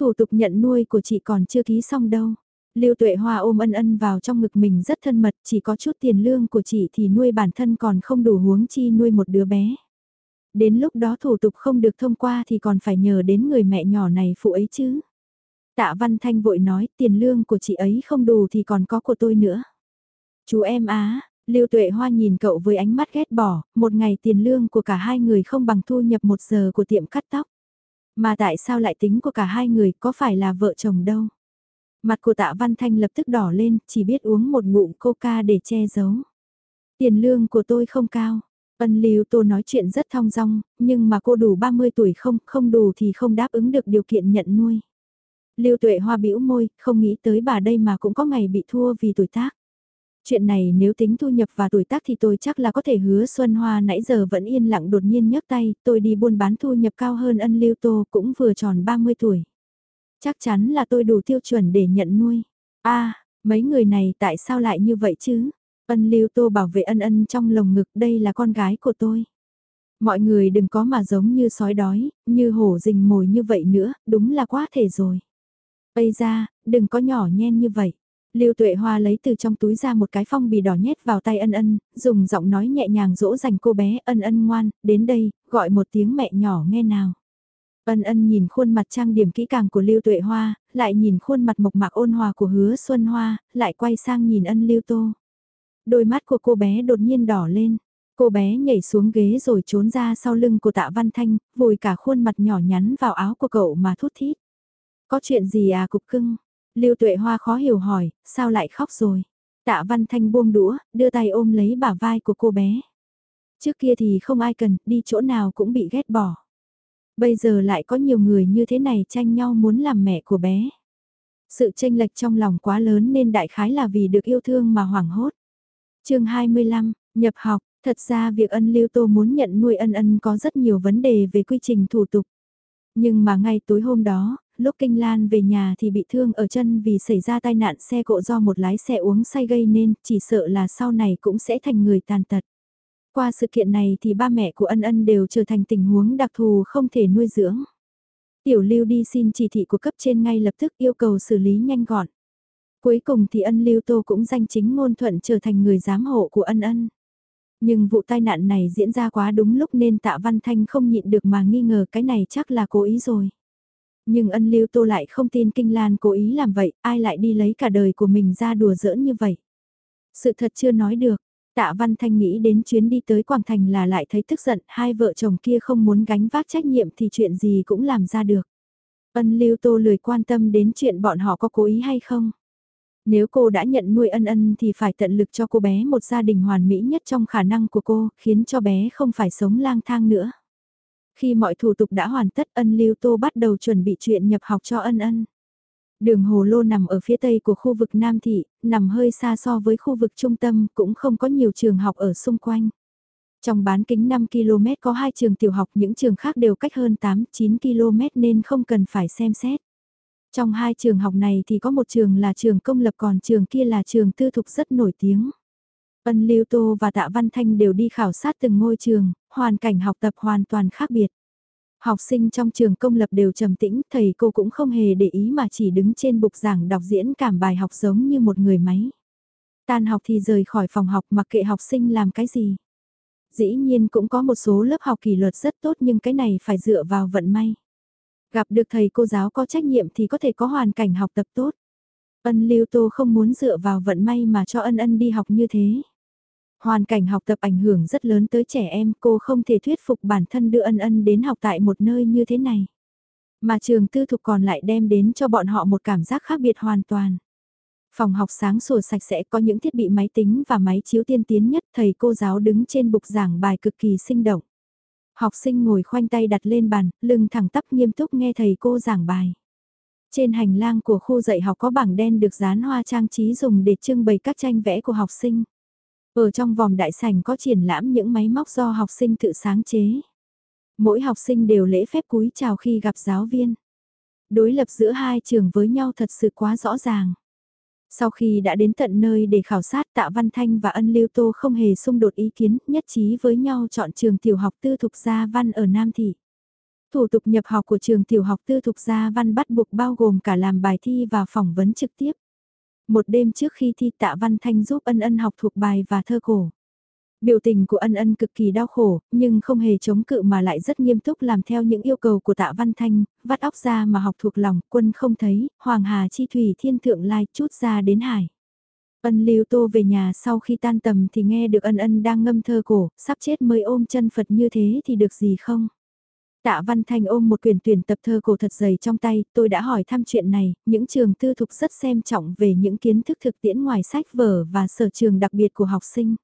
Thủ tục nhận nuôi của chị còn chưa ký xong đâu. Lưu Tuệ Hoa ôm ân ân vào trong ngực mình rất thân mật, chỉ có chút tiền lương của chị thì nuôi bản thân còn không đủ huống chi nuôi một đứa bé. Đến lúc đó thủ tục không được thông qua thì còn phải nhờ đến người mẹ nhỏ này phụ ấy chứ. Tạ Văn Thanh vội nói tiền lương của chị ấy không đủ thì còn có của tôi nữa. Chú em á, Lưu Tuệ Hoa nhìn cậu với ánh mắt ghét bỏ, một ngày tiền lương của cả hai người không bằng thu nhập một giờ của tiệm cắt tóc. Mà tại sao lại tính của cả hai người có phải là vợ chồng đâu? Mặt của tạ Văn Thanh lập tức đỏ lên, chỉ biết uống một ngụm coca để che giấu. Tiền lương của tôi không cao. Ân Lưu Tô nói chuyện rất thong dong, nhưng mà cô đủ 30 tuổi không, không đủ thì không đáp ứng được điều kiện nhận nuôi. Lưu Tuệ Hoa bĩu môi, không nghĩ tới bà đây mà cũng có ngày bị thua vì tuổi tác. Chuyện này nếu tính thu nhập và tuổi tác thì tôi chắc là có thể hứa Xuân Hoa nãy giờ vẫn yên lặng đột nhiên nhấc tay, tôi đi buôn bán thu nhập cao hơn ân Lưu Tô cũng vừa tròn 30 tuổi. Chắc chắn là tôi đủ tiêu chuẩn để nhận nuôi. a mấy người này tại sao lại như vậy chứ? Ân Lưu Tô bảo vệ ân ân trong lồng ngực đây là con gái của tôi. Mọi người đừng có mà giống như sói đói, như hổ rình mồi như vậy nữa, đúng là quá thể rồi. Bây ra, đừng có nhỏ nhen như vậy. Lưu Tuệ Hoa lấy từ trong túi ra một cái phong bì đỏ nhét vào tay ân ân, dùng giọng nói nhẹ nhàng dỗ dành cô bé ân ân ngoan, đến đây, gọi một tiếng mẹ nhỏ nghe nào. Ân ân nhìn khuôn mặt trang điểm kỹ càng của Lưu Tuệ Hoa, lại nhìn khuôn mặt mộc mạc ôn hòa của hứa Xuân Hoa, lại quay sang nhìn ân Lưu Tô. Đôi mắt của cô bé đột nhiên đỏ lên. Cô bé nhảy xuống ghế rồi trốn ra sau lưng của tạ Văn Thanh, vùi cả khuôn mặt nhỏ nhắn vào áo của cậu mà thút thít. Có chuyện gì à cục cưng? Lưu Tuệ Hoa khó hiểu hỏi, sao lại khóc rồi? Tạ Văn Thanh buông đũa, đưa tay ôm lấy bả vai của cô bé. Trước kia thì không ai cần, đi chỗ nào cũng bị ghét bỏ. Bây giờ lại có nhiều người như thế này tranh nhau muốn làm mẹ của bé. Sự tranh lệch trong lòng quá lớn nên đại khái là vì được yêu thương mà hoảng hốt. chương 25, nhập học, thật ra việc ân lưu tô muốn nhận nuôi ân ân có rất nhiều vấn đề về quy trình thủ tục. Nhưng mà ngay tối hôm đó, lúc Kinh Lan về nhà thì bị thương ở chân vì xảy ra tai nạn xe cộ do một lái xe uống say gây nên, chỉ sợ là sau này cũng sẽ thành người tàn tật. Qua sự kiện này thì ba mẹ của ân ân đều trở thành tình huống đặc thù không thể nuôi dưỡng. Tiểu lưu đi xin chỉ thị của cấp trên ngay lập tức yêu cầu xử lý nhanh gọn. Cuối cùng thì ân lưu tô cũng danh chính ngôn thuận trở thành người giám hộ của ân ân. Nhưng vụ tai nạn này diễn ra quá đúng lúc nên tạ Văn Thanh không nhịn được mà nghi ngờ cái này chắc là cố ý rồi. Nhưng ân lưu tô lại không tin Kinh Lan cố ý làm vậy, ai lại đi lấy cả đời của mình ra đùa giỡn như vậy. Sự thật chưa nói được, tạ Văn Thanh nghĩ đến chuyến đi tới Quảng Thành là lại thấy tức giận, hai vợ chồng kia không muốn gánh vác trách nhiệm thì chuyện gì cũng làm ra được. Ân lưu tô lười quan tâm đến chuyện bọn họ có cố ý hay không. Nếu cô đã nhận nuôi ân ân thì phải tận lực cho cô bé một gia đình hoàn mỹ nhất trong khả năng của cô, khiến cho bé không phải sống lang thang nữa. Khi mọi thủ tục đã hoàn tất ân lưu tô bắt đầu chuẩn bị chuyện nhập học cho ân ân. Đường Hồ Lô nằm ở phía tây của khu vực Nam Thị, nằm hơi xa so với khu vực trung tâm, cũng không có nhiều trường học ở xung quanh. Trong bán kính 5 km có hai trường tiểu học, những trường khác đều cách hơn 8-9 km nên không cần phải xem xét. Trong hai trường học này thì có một trường là trường công lập còn trường kia là trường tư thục rất nổi tiếng. Ân Lưu Tô và Tạ Văn Thanh đều đi khảo sát từng ngôi trường, hoàn cảnh học tập hoàn toàn khác biệt. Học sinh trong trường công lập đều trầm tĩnh, thầy cô cũng không hề để ý mà chỉ đứng trên bục giảng đọc diễn cảm bài học giống như một người máy. Tan học thì rời khỏi phòng học mặc kệ học sinh làm cái gì. Dĩ nhiên cũng có một số lớp học kỷ luật rất tốt nhưng cái này phải dựa vào vận may. Gặp được thầy cô giáo có trách nhiệm thì có thể có hoàn cảnh học tập tốt. Ân Lưu Tô không muốn dựa vào vận may mà cho ân ân đi học như thế. Hoàn cảnh học tập ảnh hưởng rất lớn tới trẻ em, cô không thể thuyết phục bản thân đưa ân ân đến học tại một nơi như thế này. Mà trường tư thục còn lại đem đến cho bọn họ một cảm giác khác biệt hoàn toàn. Phòng học sáng sủa sạch sẽ có những thiết bị máy tính và máy chiếu tiên tiến nhất thầy cô giáo đứng trên bục giảng bài cực kỳ sinh động. Học sinh ngồi khoanh tay đặt lên bàn, lưng thẳng tắp nghiêm túc nghe thầy cô giảng bài. Trên hành lang của khu dạy học có bảng đen được dán hoa trang trí dùng để trưng bày các tranh vẽ của học sinh. Ở trong vòng đại sảnh có triển lãm những máy móc do học sinh tự sáng chế. Mỗi học sinh đều lễ phép cúi chào khi gặp giáo viên. Đối lập giữa hai trường với nhau thật sự quá rõ ràng. Sau khi đã đến tận nơi để khảo sát Tạ Văn Thanh và Ân Lưu Tô không hề xung đột ý kiến, nhất trí với nhau chọn trường tiểu học tư thục gia văn ở Nam Thị. Thủ tục nhập học của trường tiểu học tư thục gia văn bắt buộc bao gồm cả làm bài thi và phỏng vấn trực tiếp. Một đêm trước khi thi Tạ Văn Thanh giúp ân ân học thuộc bài và thơ cổ. Biểu tình của ân ân cực kỳ đau khổ, nhưng không hề chống cự mà lại rất nghiêm túc làm theo những yêu cầu của tạ văn thanh, vắt óc ra mà học thuộc lòng, quân không thấy, hoàng hà chi thủy thiên thượng lai chút ra đến hải. Ân lưu tô về nhà sau khi tan tầm thì nghe được ân ân đang ngâm thơ cổ, sắp chết mới ôm chân Phật như thế thì được gì không? Tạ Văn Thanh ôm một quyển tuyển tập thơ cổ thật dày trong tay, tôi đã hỏi thăm chuyện này, những trường tư thục rất xem trọng về những kiến thức thực tiễn ngoài sách vở và sở trường đặc biệt của học sinh.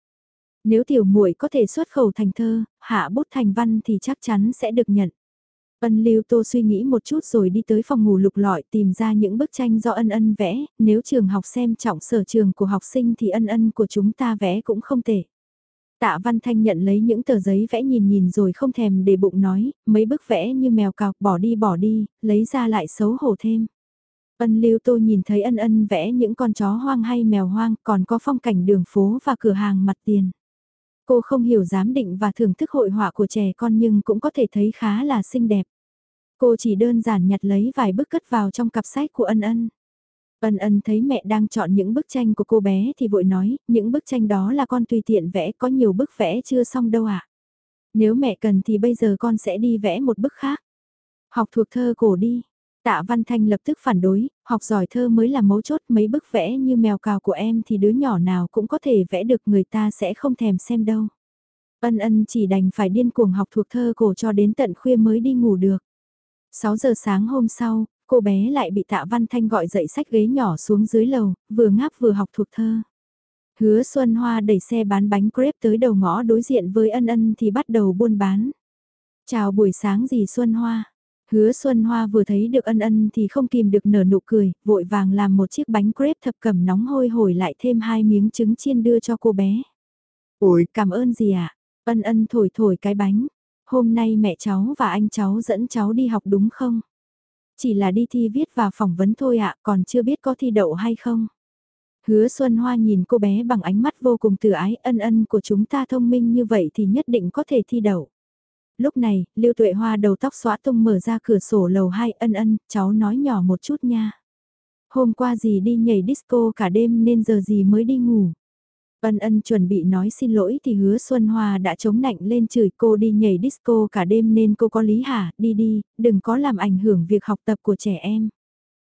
Nếu tiểu muội có thể xuất khẩu thành thơ, hạ bút thành văn thì chắc chắn sẽ được nhận. Ân Lưu Tô suy nghĩ một chút rồi đi tới phòng ngủ lục lọi tìm ra những bức tranh do ân ân vẽ, nếu trường học xem trọng sở trường của học sinh thì ân ân của chúng ta vẽ cũng không tệ. Tạ Văn Thanh nhận lấy những tờ giấy vẽ nhìn nhìn rồi không thèm để bụng nói, mấy bức vẽ như mèo cào bỏ đi bỏ đi, lấy ra lại xấu hổ thêm. Ân Lưu Tô nhìn thấy ân ân vẽ những con chó hoang hay mèo hoang còn có phong cảnh đường phố và cửa hàng mặt tiền. Cô không hiểu giám định và thưởng thức hội họa của trẻ con nhưng cũng có thể thấy khá là xinh đẹp. Cô chỉ đơn giản nhặt lấy vài bức cất vào trong cặp sách của ân ân. Ân ân thấy mẹ đang chọn những bức tranh của cô bé thì vội nói, những bức tranh đó là con tùy tiện vẽ có nhiều bức vẽ chưa xong đâu ạ. À? Nếu mẹ cần thì bây giờ con sẽ đi vẽ một bức khác. Học thuộc thơ cổ đi. Tạ Văn Thanh lập tức phản đối, học giỏi thơ mới là mấu chốt mấy bức vẽ như mèo cào của em thì đứa nhỏ nào cũng có thể vẽ được người ta sẽ không thèm xem đâu. Ân ân chỉ đành phải điên cuồng học thuộc thơ cổ cho đến tận khuya mới đi ngủ được. 6 giờ sáng hôm sau, cô bé lại bị tạ văn thanh gọi dậy sách ghế nhỏ xuống dưới lầu, vừa ngáp vừa học thuộc thơ. Hứa Xuân Hoa đẩy xe bán bánh crepe tới đầu ngõ đối diện với ân ân thì bắt đầu buôn bán. Chào buổi sáng gì Xuân Hoa. Hứa Xuân Hoa vừa thấy được ân ân thì không kìm được nở nụ cười, vội vàng làm một chiếc bánh crepe thập cẩm nóng hôi hổi lại thêm hai miếng trứng chiên đưa cho cô bé. Ôi, cảm ơn gì ạ? À? Ân ân thổi thổi cái bánh. Hôm nay mẹ cháu và anh cháu dẫn cháu đi học đúng không? Chỉ là đi thi viết và phỏng vấn thôi ạ, còn chưa biết có thi đậu hay không. Hứa Xuân Hoa nhìn cô bé bằng ánh mắt vô cùng từ ái ân ân của chúng ta thông minh như vậy thì nhất định có thể thi đậu. Lúc này, Lưu Tuệ Hoa đầu tóc xóa tung mở ra cửa sổ lầu 2 ân ân, cháu nói nhỏ một chút nha. Hôm qua gì đi nhảy disco cả đêm nên giờ gì mới đi ngủ. Ân ân chuẩn bị nói xin lỗi thì hứa Xuân Hoa đã chống nạnh lên chửi cô đi nhảy disco cả đêm nên cô có lý hả, đi đi, đừng có làm ảnh hưởng việc học tập của trẻ em.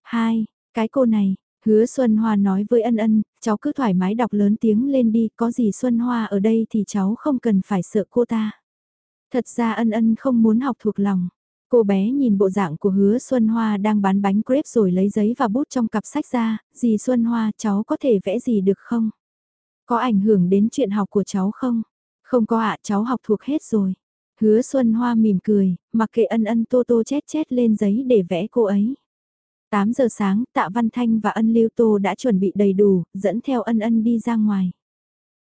Hai, cái cô này, hứa Xuân Hoa nói với ân ân, cháu cứ thoải mái đọc lớn tiếng lên đi, có gì Xuân Hoa ở đây thì cháu không cần phải sợ cô ta. Thật ra ân ân không muốn học thuộc lòng. Cô bé nhìn bộ dạng của hứa Xuân Hoa đang bán bánh crepe rồi lấy giấy và bút trong cặp sách ra, dì Xuân Hoa cháu có thể vẽ gì được không? Có ảnh hưởng đến chuyện học của cháu không? Không có ạ, cháu học thuộc hết rồi. Hứa Xuân Hoa mỉm cười, mặc kệ ân ân tô tô chét chét lên giấy để vẽ cô ấy. 8 giờ sáng, Tạ Văn Thanh và ân Lưu Tô đã chuẩn bị đầy đủ, dẫn theo ân ân đi ra ngoài.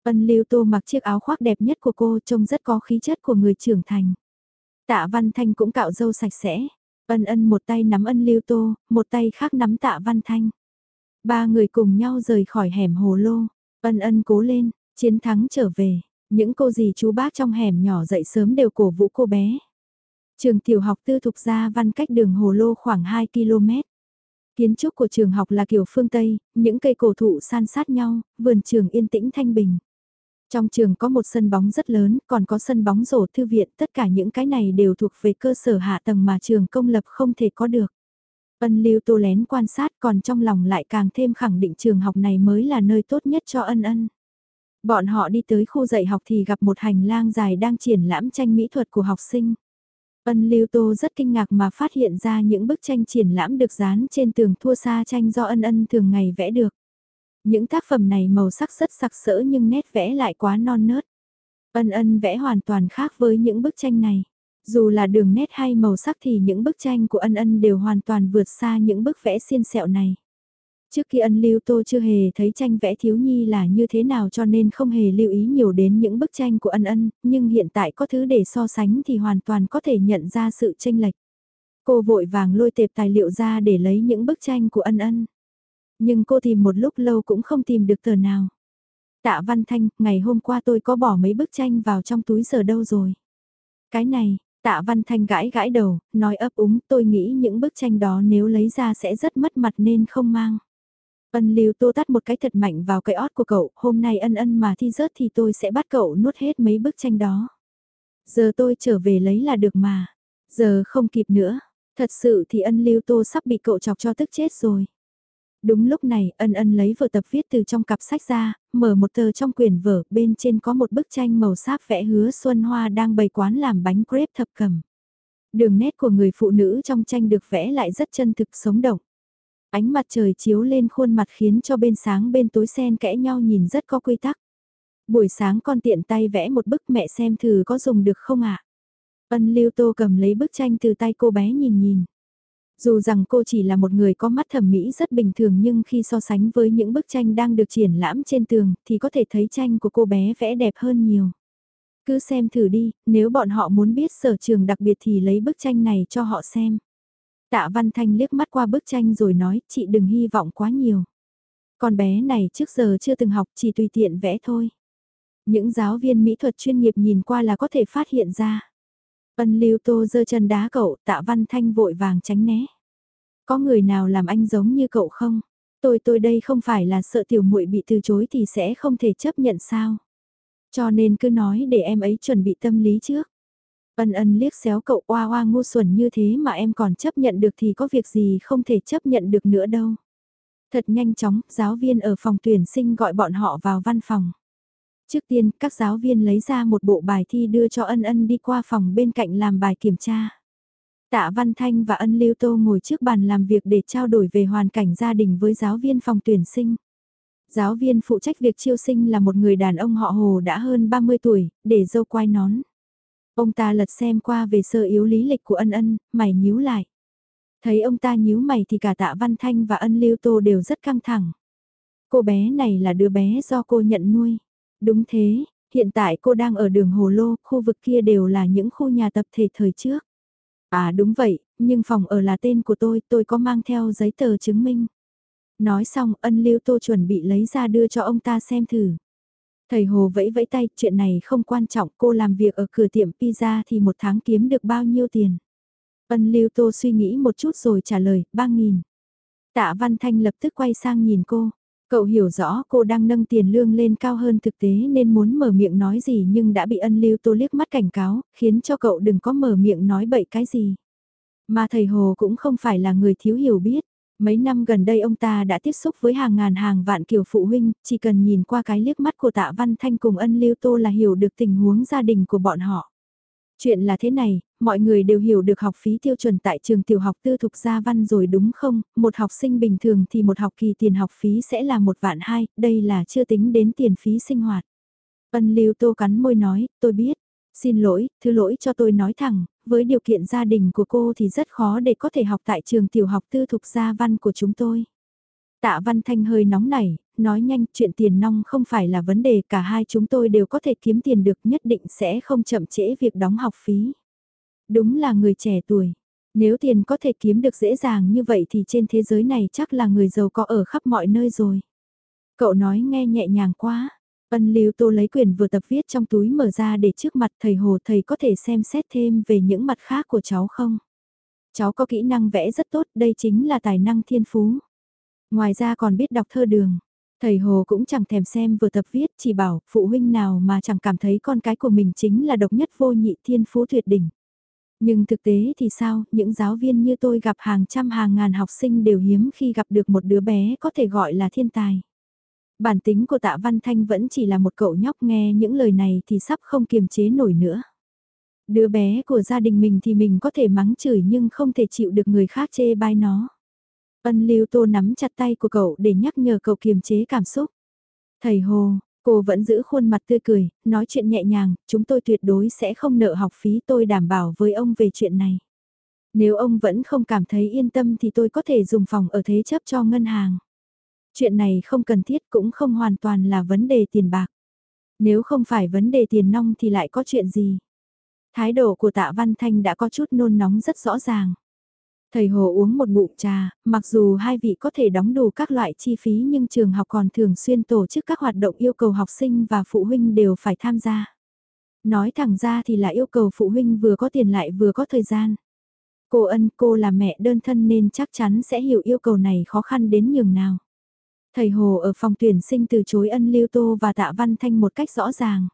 Ân Lưu Tô mặc chiếc áo khoác đẹp nhất của cô trông rất có khí chất của người trưởng thành. Tạ Văn Thanh cũng cạo râu sạch sẽ. Ân ân một tay nắm ân Lưu Tô, một tay khác nắm Tạ Văn Thanh. Ba người cùng nhau rời khỏi hẻm hồ lô. Ân ân cố lên, chiến thắng trở về. Những cô dì chú bác trong hẻm nhỏ dậy sớm đều cổ vũ cô bé. Trường tiểu học tư thục gia văn cách đường hồ lô khoảng 2 km. Kiến trúc của trường học là kiểu phương Tây, những cây cổ thụ san sát nhau, vườn trường yên tĩnh thanh bình. Trong trường có một sân bóng rất lớn, còn có sân bóng rổ thư viện, tất cả những cái này đều thuộc về cơ sở hạ tầng mà trường công lập không thể có được. Ân lưu tô lén quan sát còn trong lòng lại càng thêm khẳng định trường học này mới là nơi tốt nhất cho ân ân. Bọn họ đi tới khu dạy học thì gặp một hành lang dài đang triển lãm tranh mỹ thuật của học sinh. Ân lưu tô rất kinh ngạc mà phát hiện ra những bức tranh triển lãm được dán trên tường thua xa tranh do ân ân thường ngày vẽ được. Những tác phẩm này màu sắc rất sặc sỡ nhưng nét vẽ lại quá non nớt. Ân ân vẽ hoàn toàn khác với những bức tranh này. Dù là đường nét hay màu sắc thì những bức tranh của ân ân đều hoàn toàn vượt xa những bức vẽ xiên sẹo này. Trước khi ân lưu tô chưa hề thấy tranh vẽ thiếu nhi là như thế nào cho nên không hề lưu ý nhiều đến những bức tranh của ân ân, nhưng hiện tại có thứ để so sánh thì hoàn toàn có thể nhận ra sự tranh lệch. Cô vội vàng lôi tệp tài liệu ra để lấy những bức tranh của ân ân. Nhưng cô tìm một lúc lâu cũng không tìm được tờ nào. Tạ Văn Thanh, ngày hôm qua tôi có bỏ mấy bức tranh vào trong túi giờ đâu rồi. Cái này, Tạ Văn Thanh gãi gãi đầu, nói ấp úng tôi nghĩ những bức tranh đó nếu lấy ra sẽ rất mất mặt nên không mang. Ân lưu tô tắt một cái thật mạnh vào cái ót của cậu, hôm nay ân ân mà thi rớt thì tôi sẽ bắt cậu nuốt hết mấy bức tranh đó. Giờ tôi trở về lấy là được mà. Giờ không kịp nữa. Thật sự thì ân lưu tô sắp bị cậu chọc cho tức chết rồi. Đúng lúc này, ân ân lấy vở tập viết từ trong cặp sách ra, mở một tờ trong quyển vở, bên trên có một bức tranh màu sáp vẽ hứa Xuân Hoa đang bày quán làm bánh crepe thập cẩm. Đường nét của người phụ nữ trong tranh được vẽ lại rất chân thực sống động. Ánh mặt trời chiếu lên khuôn mặt khiến cho bên sáng bên tối xen kẽ nhau nhìn rất có quy tắc. Buổi sáng con tiện tay vẽ một bức mẹ xem thử có dùng được không ạ? Ân Lưu Tô cầm lấy bức tranh từ tay cô bé nhìn nhìn. Dù rằng cô chỉ là một người có mắt thẩm mỹ rất bình thường nhưng khi so sánh với những bức tranh đang được triển lãm trên tường thì có thể thấy tranh của cô bé vẽ đẹp hơn nhiều. Cứ xem thử đi, nếu bọn họ muốn biết sở trường đặc biệt thì lấy bức tranh này cho họ xem. Tạ Văn Thanh liếc mắt qua bức tranh rồi nói, chị đừng hy vọng quá nhiều. Con bé này trước giờ chưa từng học, chỉ tùy tiện vẽ thôi. Những giáo viên mỹ thuật chuyên nghiệp nhìn qua là có thể phát hiện ra. Ân lưu tô giơ chân đá cậu, tạ văn thanh vội vàng tránh né. Có người nào làm anh giống như cậu không? Tôi tôi đây không phải là sợ tiểu muội bị từ chối thì sẽ không thể chấp nhận sao? Cho nên cứ nói để em ấy chuẩn bị tâm lý trước. Ân ân liếc xéo cậu oa oa ngu xuẩn như thế mà em còn chấp nhận được thì có việc gì không thể chấp nhận được nữa đâu. Thật nhanh chóng, giáo viên ở phòng tuyển sinh gọi bọn họ vào văn phòng. Trước tiên, các giáo viên lấy ra một bộ bài thi đưa cho ân ân đi qua phòng bên cạnh làm bài kiểm tra. Tạ Văn Thanh và ân Lưu Tô ngồi trước bàn làm việc để trao đổi về hoàn cảnh gia đình với giáo viên phòng tuyển sinh. Giáo viên phụ trách việc chiêu sinh là một người đàn ông họ Hồ đã hơn 30 tuổi, để dâu quai nón. Ông ta lật xem qua về sơ yếu lý lịch của ân ân, mày nhíu lại. Thấy ông ta nhíu mày thì cả tạ Văn Thanh và ân Lưu Tô đều rất căng thẳng. Cô bé này là đứa bé do cô nhận nuôi. Đúng thế, hiện tại cô đang ở đường Hồ Lô, khu vực kia đều là những khu nhà tập thể thời trước. À đúng vậy, nhưng phòng ở là tên của tôi, tôi có mang theo giấy tờ chứng minh. Nói xong, ân lưu tô chuẩn bị lấy ra đưa cho ông ta xem thử. Thầy Hồ vẫy vẫy tay, chuyện này không quan trọng, cô làm việc ở cửa tiệm pizza thì một tháng kiếm được bao nhiêu tiền. Ân lưu tô suy nghĩ một chút rồi trả lời, ba nghìn. Tạ Văn Thanh lập tức quay sang nhìn cô. Cậu hiểu rõ cô đang nâng tiền lương lên cao hơn thực tế nên muốn mở miệng nói gì nhưng đã bị ân lưu tô liếc mắt cảnh cáo, khiến cho cậu đừng có mở miệng nói bậy cái gì. Mà thầy Hồ cũng không phải là người thiếu hiểu biết. Mấy năm gần đây ông ta đã tiếp xúc với hàng ngàn hàng vạn kiểu phụ huynh, chỉ cần nhìn qua cái liếc mắt của tạ Văn Thanh cùng ân lưu tô là hiểu được tình huống gia đình của bọn họ. Chuyện là thế này, mọi người đều hiểu được học phí tiêu chuẩn tại trường tiểu học tư thục gia văn rồi đúng không? Một học sinh bình thường thì một học kỳ tiền học phí sẽ là một vạn hai, đây là chưa tính đến tiền phí sinh hoạt. Ân lưu tô cắn môi nói, tôi biết. Xin lỗi, thứ lỗi cho tôi nói thẳng, với điều kiện gia đình của cô thì rất khó để có thể học tại trường tiểu học tư thục gia văn của chúng tôi. Tạ Văn Thanh hơi nóng nảy, nói nhanh chuyện tiền nong không phải là vấn đề cả hai chúng tôi đều có thể kiếm tiền được nhất định sẽ không chậm trễ việc đóng học phí. Đúng là người trẻ tuổi. Nếu tiền có thể kiếm được dễ dàng như vậy thì trên thế giới này chắc là người giàu có ở khắp mọi nơi rồi. Cậu nói nghe nhẹ nhàng quá. Ân Lưu Tô lấy quyển vừa tập viết trong túi mở ra để trước mặt thầy Hồ thầy có thể xem xét thêm về những mặt khác của cháu không? Cháu có kỹ năng vẽ rất tốt, đây chính là tài năng thiên phú. Ngoài ra còn biết đọc thơ đường. Thầy Hồ cũng chẳng thèm xem vừa tập viết, chỉ bảo phụ huynh nào mà chẳng cảm thấy con cái của mình chính là độc nhất vô nhị thiên phú tuyệt đỉnh. Nhưng thực tế thì sao, những giáo viên như tôi gặp hàng trăm hàng ngàn học sinh đều hiếm khi gặp được một đứa bé có thể gọi là thiên tài. Bản tính của tạ Văn Thanh vẫn chỉ là một cậu nhóc nghe những lời này thì sắp không kiềm chế nổi nữa. Đứa bé của gia đình mình thì mình có thể mắng chửi nhưng không thể chịu được người khác chê bai nó. Ân lưu tô nắm chặt tay của cậu để nhắc nhở cậu kiềm chế cảm xúc. Thầy Hồ, cô vẫn giữ khuôn mặt tươi cười, nói chuyện nhẹ nhàng, chúng tôi tuyệt đối sẽ không nợ học phí tôi đảm bảo với ông về chuyện này. Nếu ông vẫn không cảm thấy yên tâm thì tôi có thể dùng phòng ở thế chấp cho ngân hàng. Chuyện này không cần thiết cũng không hoàn toàn là vấn đề tiền bạc. Nếu không phải vấn đề tiền nong thì lại có chuyện gì? Thái độ của tạ Văn Thanh đã có chút nôn nóng rất rõ ràng. Thầy Hồ uống một ngụm trà, mặc dù hai vị có thể đóng đủ các loại chi phí nhưng trường học còn thường xuyên tổ chức các hoạt động yêu cầu học sinh và phụ huynh đều phải tham gia. Nói thẳng ra thì là yêu cầu phụ huynh vừa có tiền lại vừa có thời gian. Cô ân cô là mẹ đơn thân nên chắc chắn sẽ hiểu yêu cầu này khó khăn đến nhường nào. Thầy Hồ ở phòng tuyển sinh từ chối ân lưu tô và tạ văn thanh một cách rõ ràng.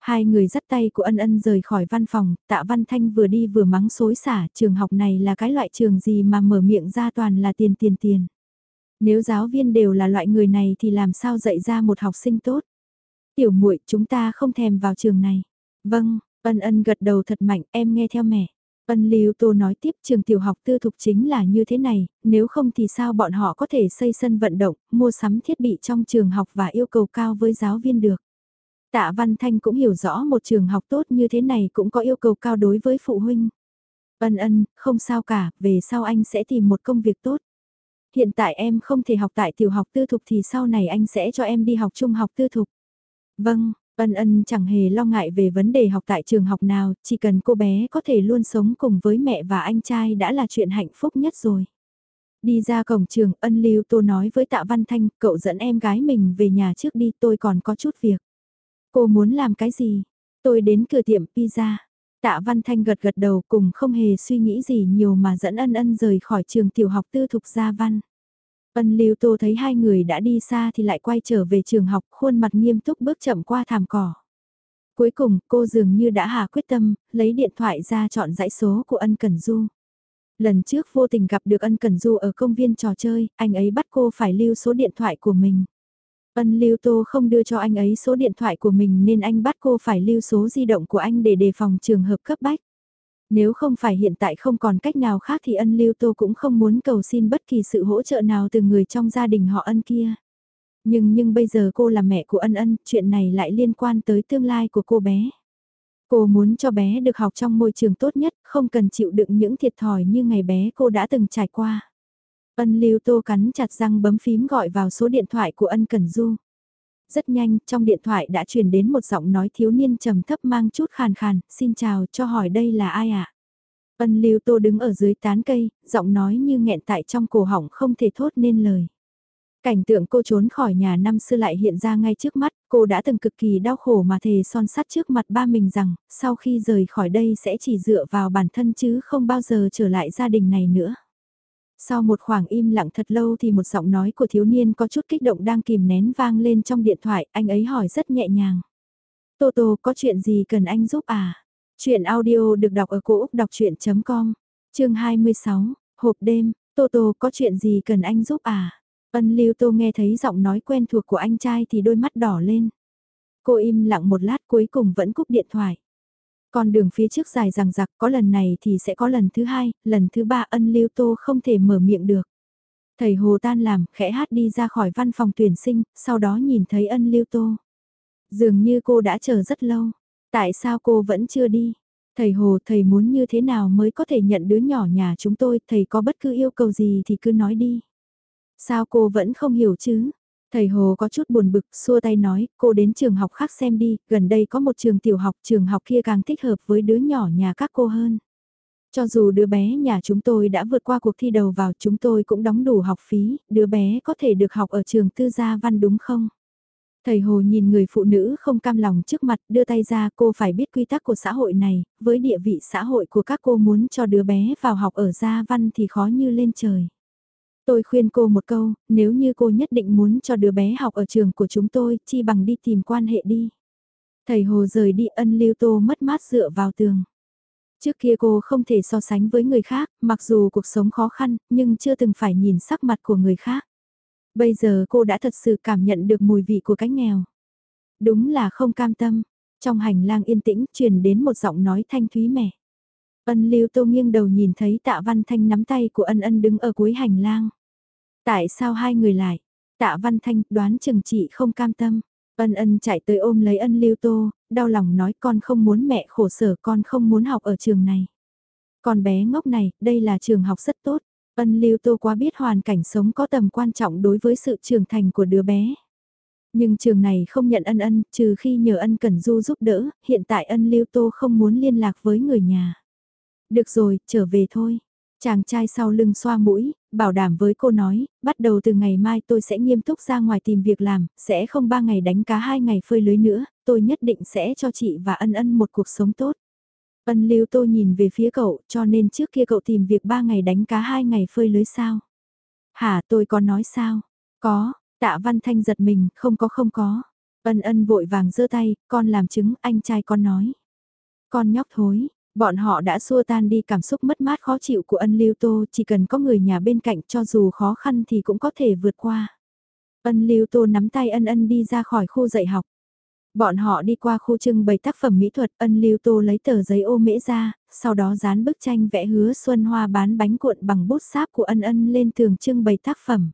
Hai người dắt tay của ân ân rời khỏi văn phòng, tạ văn thanh vừa đi vừa mắng xối xả, trường học này là cái loại trường gì mà mở miệng ra toàn là tiền tiền tiền. Nếu giáo viên đều là loại người này thì làm sao dạy ra một học sinh tốt. Tiểu muội chúng ta không thèm vào trường này. Vâng, ân ân gật đầu thật mạnh, em nghe theo mẹ. Ân Lưu Tô nói tiếp trường tiểu học tư thục chính là như thế này, nếu không thì sao bọn họ có thể xây sân vận động, mua sắm thiết bị trong trường học và yêu cầu cao với giáo viên được. Tạ Văn Thanh cũng hiểu rõ một trường học tốt như thế này cũng có yêu cầu cao đối với phụ huynh. Ân ân, không sao cả, về sau anh sẽ tìm một công việc tốt. Hiện tại em không thể học tại tiểu học tư thục thì sau này anh sẽ cho em đi học trung học tư thục. Vâng, ân ân chẳng hề lo ngại về vấn đề học tại trường học nào, chỉ cần cô bé có thể luôn sống cùng với mẹ và anh trai đã là chuyện hạnh phúc nhất rồi. Đi ra cổng trường, ân lưu tô nói với tạ Văn Thanh, cậu dẫn em gái mình về nhà trước đi, tôi còn có chút việc. Cô muốn làm cái gì? Tôi đến cửa tiệm pizza. Tạ Văn Thanh gật gật đầu cùng không hề suy nghĩ gì nhiều mà dẫn ân ân rời khỏi trường tiểu học tư thục gia văn. Ân lưu tô thấy hai người đã đi xa thì lại quay trở về trường học khuôn mặt nghiêm túc bước chậm qua thảm cỏ. Cuối cùng cô dường như đã hạ quyết tâm, lấy điện thoại ra chọn dãy số của ân Cần Du. Lần trước vô tình gặp được ân Cần Du ở công viên trò chơi, anh ấy bắt cô phải lưu số điện thoại của mình. Ân Lưu Tô không đưa cho anh ấy số điện thoại của mình nên anh bắt cô phải lưu số di động của anh để đề phòng trường hợp cấp bách. Nếu không phải hiện tại không còn cách nào khác thì ân Lưu Tô cũng không muốn cầu xin bất kỳ sự hỗ trợ nào từ người trong gia đình họ ân kia. Nhưng nhưng bây giờ cô là mẹ của ân ân, chuyện này lại liên quan tới tương lai của cô bé. Cô muốn cho bé được học trong môi trường tốt nhất, không cần chịu đựng những thiệt thòi như ngày bé cô đã từng trải qua. Ân Lưu Tô cắn chặt răng bấm phím gọi vào số điện thoại của ân Cẩn Du. Rất nhanh, trong điện thoại đã truyền đến một giọng nói thiếu niên trầm thấp mang chút khàn khàn, xin chào, cho hỏi đây là ai ạ? À? Ân Lưu Tô đứng ở dưới tán cây, giọng nói như nghẹn tại trong cổ họng không thể thốt nên lời. Cảnh tượng cô trốn khỏi nhà năm xưa lại hiện ra ngay trước mắt, cô đã từng cực kỳ đau khổ mà thề son sắt trước mặt ba mình rằng, sau khi rời khỏi đây sẽ chỉ dựa vào bản thân chứ không bao giờ trở lại gia đình này nữa. Sau một khoảng im lặng thật lâu thì một giọng nói của thiếu niên có chút kích động đang kìm nén vang lên trong điện thoại, anh ấy hỏi rất nhẹ nhàng. Tô Tô có chuyện gì cần anh giúp à? Chuyện audio được đọc ở cổ Úc đọc chuyện.com, chương 26, hộp đêm, Tô Tô có chuyện gì cần anh giúp à? Ân Lưu Tô nghe thấy giọng nói quen thuộc của anh trai thì đôi mắt đỏ lên. Cô im lặng một lát cuối cùng vẫn cúp điện thoại. Con đường phía trước dài rằng giặc có lần này thì sẽ có lần thứ hai, lần thứ ba ân lưu tô không thể mở miệng được. Thầy Hồ tan làm, khẽ hát đi ra khỏi văn phòng tuyển sinh, sau đó nhìn thấy ân lưu tô. Dường như cô đã chờ rất lâu. Tại sao cô vẫn chưa đi? Thầy Hồ, thầy muốn như thế nào mới có thể nhận đứa nhỏ nhà chúng tôi, thầy có bất cứ yêu cầu gì thì cứ nói đi. Sao cô vẫn không hiểu chứ? Thầy Hồ có chút buồn bực, xua tay nói, cô đến trường học khác xem đi, gần đây có một trường tiểu học, trường học kia càng thích hợp với đứa nhỏ nhà các cô hơn. Cho dù đứa bé nhà chúng tôi đã vượt qua cuộc thi đầu vào chúng tôi cũng đóng đủ học phí, đứa bé có thể được học ở trường tư gia văn đúng không? Thầy Hồ nhìn người phụ nữ không cam lòng trước mặt đưa tay ra cô phải biết quy tắc của xã hội này, với địa vị xã hội của các cô muốn cho đứa bé vào học ở gia văn thì khó như lên trời. Tôi khuyên cô một câu, nếu như cô nhất định muốn cho đứa bé học ở trường của chúng tôi, chi bằng đi tìm quan hệ đi. Thầy Hồ rời đi ân lưu tô mất mát dựa vào tường. Trước kia cô không thể so sánh với người khác, mặc dù cuộc sống khó khăn, nhưng chưa từng phải nhìn sắc mặt của người khác. Bây giờ cô đã thật sự cảm nhận được mùi vị của cái nghèo. Đúng là không cam tâm. Trong hành lang yên tĩnh truyền đến một giọng nói thanh thúy mẻ. Ân lưu tô nghiêng đầu nhìn thấy tạ văn thanh nắm tay của ân ân đứng ở cuối hành lang. Tại sao hai người lại? Tạ Văn Thanh đoán chừng chị không cam tâm. Ân ân chạy tới ôm lấy ân lưu tô, đau lòng nói con không muốn mẹ khổ sở con không muốn học ở trường này. Con bé ngốc này, đây là trường học rất tốt. Ân lưu tô quá biết hoàn cảnh sống có tầm quan trọng đối với sự trưởng thành của đứa bé. Nhưng trường này không nhận ân ân, trừ khi nhờ ân cần du giúp đỡ, hiện tại ân lưu tô không muốn liên lạc với người nhà. Được rồi, trở về thôi. Chàng trai sau lưng xoa mũi, bảo đảm với cô nói, bắt đầu từ ngày mai tôi sẽ nghiêm túc ra ngoài tìm việc làm, sẽ không ba ngày đánh cá hai ngày phơi lưới nữa, tôi nhất định sẽ cho chị và ân ân một cuộc sống tốt. Ân lưu tôi nhìn về phía cậu, cho nên trước kia cậu tìm việc ba ngày đánh cá hai ngày phơi lưới sao? Hả tôi có nói sao? Có, tạ văn thanh giật mình, không có không có. Ân ân vội vàng giơ tay, con làm chứng, anh trai con nói. Con nhóc thối, Bọn họ đã xua tan đi cảm xúc mất mát khó chịu của ân lưu tô, chỉ cần có người nhà bên cạnh cho dù khó khăn thì cũng có thể vượt qua. Ân lưu tô nắm tay ân ân đi ra khỏi khu dạy học. Bọn họ đi qua khu trưng bày tác phẩm mỹ thuật, ân lưu tô lấy tờ giấy ô mễ ra, sau đó dán bức tranh vẽ hứa xuân hoa bán bánh cuộn bằng bút sáp của ân ân lên tường trưng bày tác phẩm.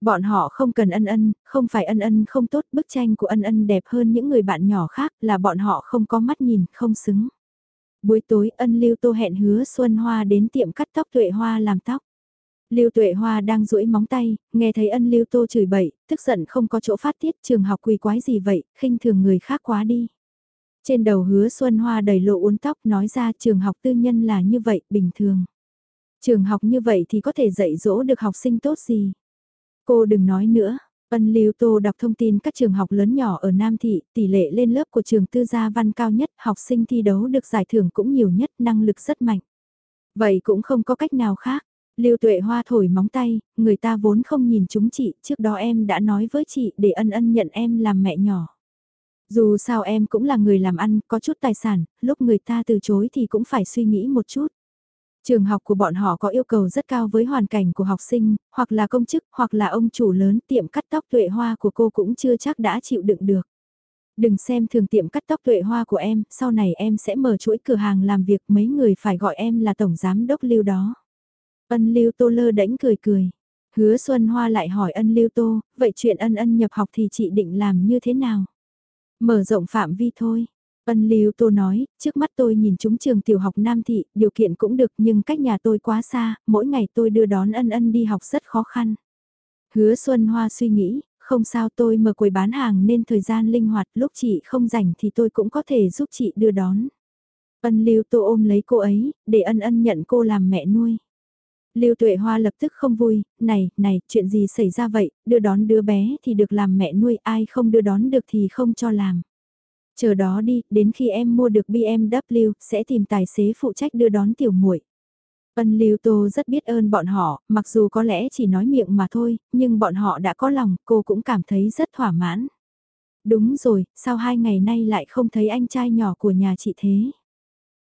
Bọn họ không cần ân ân, không phải ân ân không tốt, bức tranh của ân ân đẹp hơn những người bạn nhỏ khác là bọn họ không có mắt nhìn, không xứng. Buổi tối ân lưu tô hẹn hứa Xuân Hoa đến tiệm cắt tóc tuệ hoa làm tóc. Lưu Tuệ Hoa đang duỗi móng tay, nghe thấy ân Lưu Tô chửi bậy, tức giận không có chỗ phát tiết trường học quỳ quái gì vậy, khinh thường người khác quá đi. Trên đầu hứa Xuân Hoa đầy lộ uốn tóc nói ra trường học tư nhân là như vậy, bình thường. Trường học như vậy thì có thể dạy dỗ được học sinh tốt gì. Cô đừng nói nữa. Ân Lưu Tô đọc thông tin các trường học lớn nhỏ ở Nam Thị, tỷ lệ lên lớp của trường tư gia văn cao nhất, học sinh thi đấu được giải thưởng cũng nhiều nhất, năng lực rất mạnh. Vậy cũng không có cách nào khác. Lưu Tuệ Hoa thổi móng tay, người ta vốn không nhìn chúng chị, trước đó em đã nói với chị để ân ân nhận em làm mẹ nhỏ. Dù sao em cũng là người làm ăn, có chút tài sản, lúc người ta từ chối thì cũng phải suy nghĩ một chút. Trường học của bọn họ có yêu cầu rất cao với hoàn cảnh của học sinh, hoặc là công chức, hoặc là ông chủ lớn tiệm cắt tóc tuệ hoa của cô cũng chưa chắc đã chịu đựng được. Đừng xem thường tiệm cắt tóc tuệ hoa của em, sau này em sẽ mở chuỗi cửa hàng làm việc mấy người phải gọi em là tổng giám đốc lưu đó. Ân lưu tô lơ đánh cười cười. Hứa Xuân Hoa lại hỏi ân lưu tô, vậy chuyện ân ân nhập học thì chị định làm như thế nào? Mở rộng phạm vi thôi. Ân Lưu Tô nói, trước mắt tôi nhìn chúng trường tiểu học Nam Thị, điều kiện cũng được nhưng cách nhà tôi quá xa, mỗi ngày tôi đưa đón ân ân đi học rất khó khăn. Hứa Xuân Hoa suy nghĩ, không sao tôi mở quầy bán hàng nên thời gian linh hoạt lúc chị không rảnh thì tôi cũng có thể giúp chị đưa đón. Ân Lưu Tô ôm lấy cô ấy, để ân ân nhận cô làm mẹ nuôi. Lưu Tuệ Hoa lập tức không vui, này, này, chuyện gì xảy ra vậy, đưa đón đứa bé thì được làm mẹ nuôi, ai không đưa đón được thì không cho làm. Chờ đó đi, đến khi em mua được BMW, sẽ tìm tài xế phụ trách đưa đón tiểu muội. Ân Lưu Tô rất biết ơn bọn họ, mặc dù có lẽ chỉ nói miệng mà thôi, nhưng bọn họ đã có lòng, cô cũng cảm thấy rất thỏa mãn. Đúng rồi, sao hai ngày nay lại không thấy anh trai nhỏ của nhà chị thế?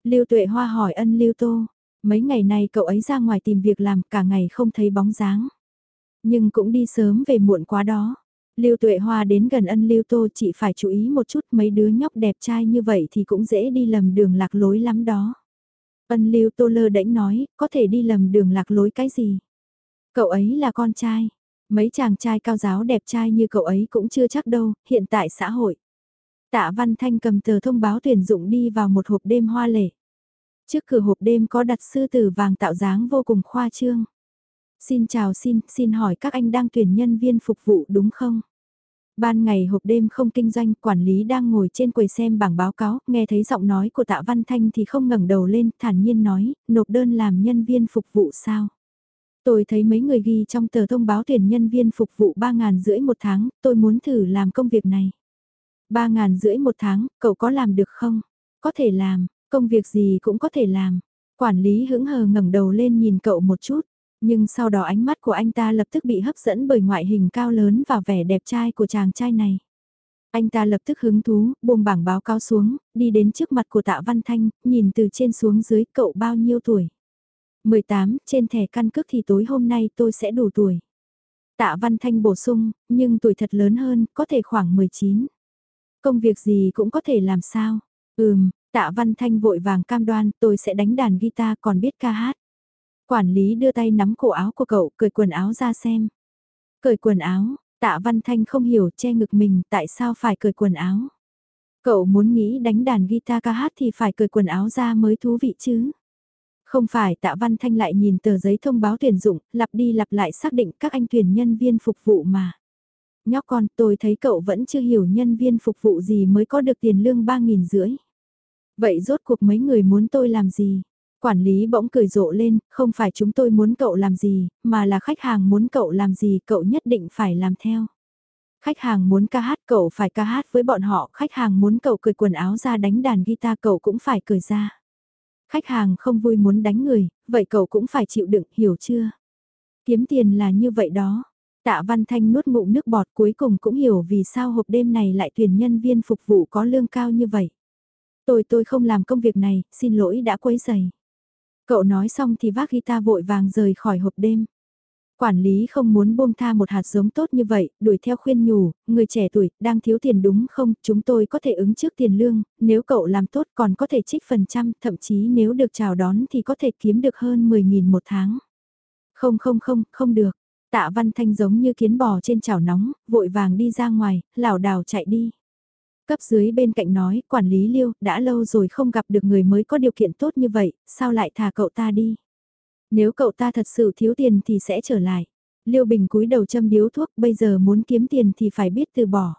Lưu Tuệ Hoa hỏi ân Lưu Tô, mấy ngày nay cậu ấy ra ngoài tìm việc làm cả ngày không thấy bóng dáng. Nhưng cũng đi sớm về muộn quá đó. Lưu Tuệ Hoa đến gần ân Lưu Tô chị phải chú ý một chút mấy đứa nhóc đẹp trai như vậy thì cũng dễ đi lầm đường lạc lối lắm đó. Ân Lưu Tô lơ đễnh nói, có thể đi lầm đường lạc lối cái gì? Cậu ấy là con trai. Mấy chàng trai cao giáo đẹp trai như cậu ấy cũng chưa chắc đâu, hiện tại xã hội. Tạ Văn Thanh cầm tờ thông báo tuyển dụng đi vào một hộp đêm hoa lệ. Trước cửa hộp đêm có đặt sư tử vàng tạo dáng vô cùng khoa trương. Xin chào xin, xin hỏi các anh đang tuyển nhân viên phục vụ đúng không? Ban ngày hộp đêm không kinh doanh, quản lý đang ngồi trên quầy xem bảng báo cáo, nghe thấy giọng nói của tạ Văn Thanh thì không ngẩng đầu lên, thản nhiên nói, nộp đơn làm nhân viên phục vụ sao? Tôi thấy mấy người ghi trong tờ thông báo tuyển nhân viên phục vụ 3 ngàn rưỡi một tháng, tôi muốn thử làm công việc này. 3 ngàn rưỡi một tháng, cậu có làm được không? Có thể làm, công việc gì cũng có thể làm. Quản lý hững hờ ngẩng đầu lên nhìn cậu một chút. Nhưng sau đó ánh mắt của anh ta lập tức bị hấp dẫn bởi ngoại hình cao lớn và vẻ đẹp trai của chàng trai này. Anh ta lập tức hứng thú, buông bảng báo cáo xuống, đi đến trước mặt của tạ Văn Thanh, nhìn từ trên xuống dưới cậu bao nhiêu tuổi. 18, trên thẻ căn cước thì tối hôm nay tôi sẽ đủ tuổi. Tạ Văn Thanh bổ sung, nhưng tuổi thật lớn hơn, có thể khoảng 19. Công việc gì cũng có thể làm sao. Ừm, Tạ Văn Thanh vội vàng cam đoan tôi sẽ đánh đàn guitar còn biết ca hát. Quản lý đưa tay nắm cổ áo của cậu, cởi quần áo ra xem. Cởi quần áo, tạ văn thanh không hiểu che ngực mình tại sao phải cởi quần áo. Cậu muốn nghĩ đánh đàn guitar ca hát thì phải cởi quần áo ra mới thú vị chứ. Không phải tạ văn thanh lại nhìn tờ giấy thông báo tuyển dụng, lặp đi lặp lại xác định các anh tuyển nhân viên phục vụ mà. Nhóc con, tôi thấy cậu vẫn chưa hiểu nhân viên phục vụ gì mới có được tiền lương ba nghìn rưỡi. Vậy rốt cuộc mấy người muốn tôi làm gì? Quản lý bỗng cười rộ lên, không phải chúng tôi muốn cậu làm gì, mà là khách hàng muốn cậu làm gì cậu nhất định phải làm theo. Khách hàng muốn ca hát cậu phải ca hát với bọn họ, khách hàng muốn cậu cười quần áo ra đánh đàn guitar cậu cũng phải cười ra. Khách hàng không vui muốn đánh người, vậy cậu cũng phải chịu đựng, hiểu chưa? Kiếm tiền là như vậy đó. Tạ Văn Thanh nuốt ngụm nước bọt cuối cùng cũng hiểu vì sao hộp đêm này lại tuyển nhân viên phục vụ có lương cao như vậy. Tôi tôi không làm công việc này, xin lỗi đã quấy giày. Cậu nói xong thì vác guitar vội vàng rời khỏi hộp đêm. Quản lý không muốn buông tha một hạt giống tốt như vậy, đuổi theo khuyên nhủ, người trẻ tuổi, đang thiếu tiền đúng không, chúng tôi có thể ứng trước tiền lương, nếu cậu làm tốt còn có thể trích phần trăm, thậm chí nếu được chào đón thì có thể kiếm được hơn 10.000 một tháng. Không không không, không được. Tạ Văn Thanh giống như kiến bò trên chảo nóng, vội vàng đi ra ngoài, lảo đảo chạy đi. Cấp dưới bên cạnh nói, quản lý Liêu, đã lâu rồi không gặp được người mới có điều kiện tốt như vậy, sao lại thả cậu ta đi? Nếu cậu ta thật sự thiếu tiền thì sẽ trở lại. Liêu Bình cúi đầu châm điếu thuốc, bây giờ muốn kiếm tiền thì phải biết từ bỏ.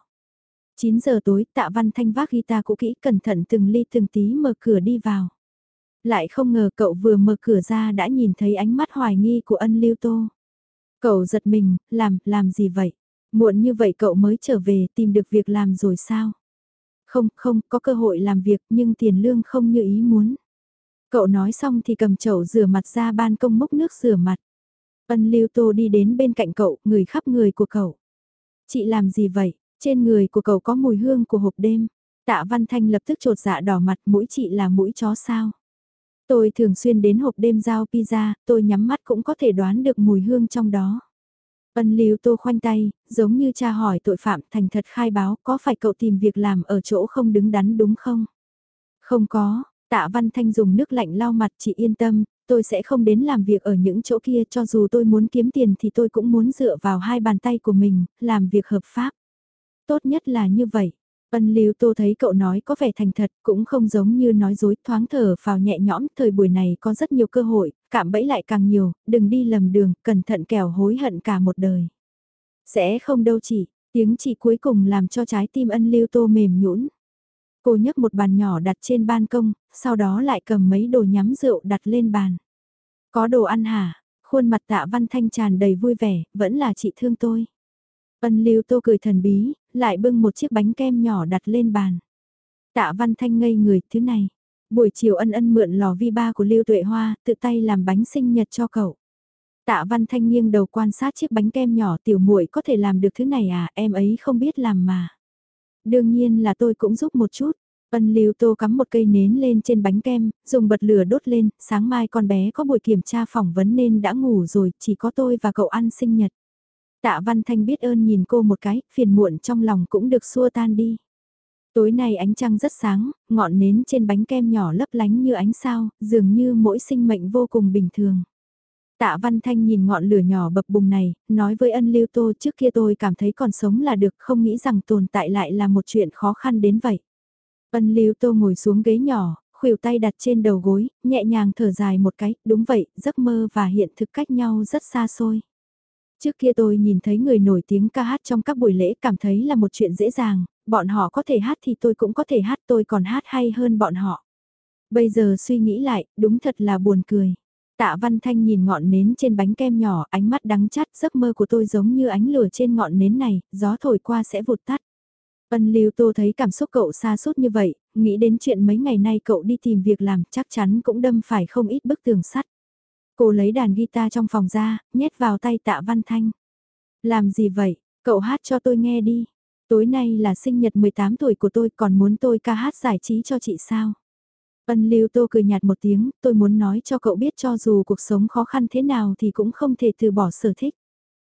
9 giờ tối, tạ văn thanh vác guitar cũ kỹ cẩn thận từng ly từng tí mở cửa đi vào. Lại không ngờ cậu vừa mở cửa ra đã nhìn thấy ánh mắt hoài nghi của ân liêu tô. Cậu giật mình, làm, làm gì vậy? Muộn như vậy cậu mới trở về tìm được việc làm rồi sao? Không, không, có cơ hội làm việc nhưng tiền lương không như ý muốn. Cậu nói xong thì cầm chậu rửa mặt ra ban công múc nước rửa mặt. Ân lưu tô đi đến bên cạnh cậu, người khắp người của cậu. Chị làm gì vậy? Trên người của cậu có mùi hương của hộp đêm. Tạ Văn Thanh lập tức trột dạ đỏ mặt mũi chị là mũi chó sao. Tôi thường xuyên đến hộp đêm giao pizza, tôi nhắm mắt cũng có thể đoán được mùi hương trong đó. Ân Lưu Tô khoanh tay, giống như cha hỏi tội phạm thành thật khai báo có phải cậu tìm việc làm ở chỗ không đứng đắn đúng không? Không có, tạ Văn Thanh dùng nước lạnh lau mặt chị yên tâm, tôi sẽ không đến làm việc ở những chỗ kia cho dù tôi muốn kiếm tiền thì tôi cũng muốn dựa vào hai bàn tay của mình, làm việc hợp pháp. Tốt nhất là như vậy. Ân Lưu Tô thấy cậu nói có vẻ thành thật, cũng không giống như nói dối, thoáng thở vào nhẹ nhõm, thời buổi này có rất nhiều cơ hội, cảm bẫy lại càng nhiều, đừng đi lầm đường, cẩn thận kẻo hối hận cả một đời. Sẽ không đâu chị tiếng chị cuối cùng làm cho trái tim ân Lưu Tô mềm nhũn. Cô nhấc một bàn nhỏ đặt trên ban công, sau đó lại cầm mấy đồ nhắm rượu đặt lên bàn. Có đồ ăn hả? Khuôn mặt tạ văn thanh tràn đầy vui vẻ, vẫn là chị thương tôi. Ân Lưu Tô cười thần bí, lại bưng một chiếc bánh kem nhỏ đặt lên bàn. Tạ Văn Thanh ngây người, thứ này. Buổi chiều ân ân mượn lò vi ba của Lưu Tuệ Hoa, tự tay làm bánh sinh nhật cho cậu. Tạ Văn Thanh nghiêng đầu quan sát chiếc bánh kem nhỏ tiểu muội có thể làm được thứ này à, em ấy không biết làm mà. Đương nhiên là tôi cũng giúp một chút. Ân Lưu Tô cắm một cây nến lên trên bánh kem, dùng bật lửa đốt lên, sáng mai con bé có buổi kiểm tra phỏng vấn nên đã ngủ rồi, chỉ có tôi và cậu ăn sinh nhật. Tạ Văn Thanh biết ơn nhìn cô một cái, phiền muộn trong lòng cũng được xua tan đi. Tối nay ánh trăng rất sáng, ngọn nến trên bánh kem nhỏ lấp lánh như ánh sao, dường như mỗi sinh mệnh vô cùng bình thường. Tạ Văn Thanh nhìn ngọn lửa nhỏ bập bùng này, nói với ân lưu tô trước kia tôi cảm thấy còn sống là được không nghĩ rằng tồn tại lại là một chuyện khó khăn đến vậy. Ân lưu tô ngồi xuống ghế nhỏ, khuỷu tay đặt trên đầu gối, nhẹ nhàng thở dài một cái, đúng vậy, giấc mơ và hiện thực cách nhau rất xa xôi. Trước kia tôi nhìn thấy người nổi tiếng ca hát trong các buổi lễ cảm thấy là một chuyện dễ dàng, bọn họ có thể hát thì tôi cũng có thể hát tôi còn hát hay hơn bọn họ. Bây giờ suy nghĩ lại, đúng thật là buồn cười. Tạ Văn Thanh nhìn ngọn nến trên bánh kem nhỏ, ánh mắt đắng chát, giấc mơ của tôi giống như ánh lửa trên ngọn nến này, gió thổi qua sẽ vụt tắt. Ân Lưu Tô thấy cảm xúc cậu xa suốt như vậy, nghĩ đến chuyện mấy ngày nay cậu đi tìm việc làm chắc chắn cũng đâm phải không ít bức tường sắt. Cô lấy đàn guitar trong phòng ra, nhét vào tay tạ văn thanh. Làm gì vậy, cậu hát cho tôi nghe đi. Tối nay là sinh nhật 18 tuổi của tôi còn muốn tôi ca hát giải trí cho chị sao? Ân Lưu Tô cười nhạt một tiếng, tôi muốn nói cho cậu biết cho dù cuộc sống khó khăn thế nào thì cũng không thể từ bỏ sở thích.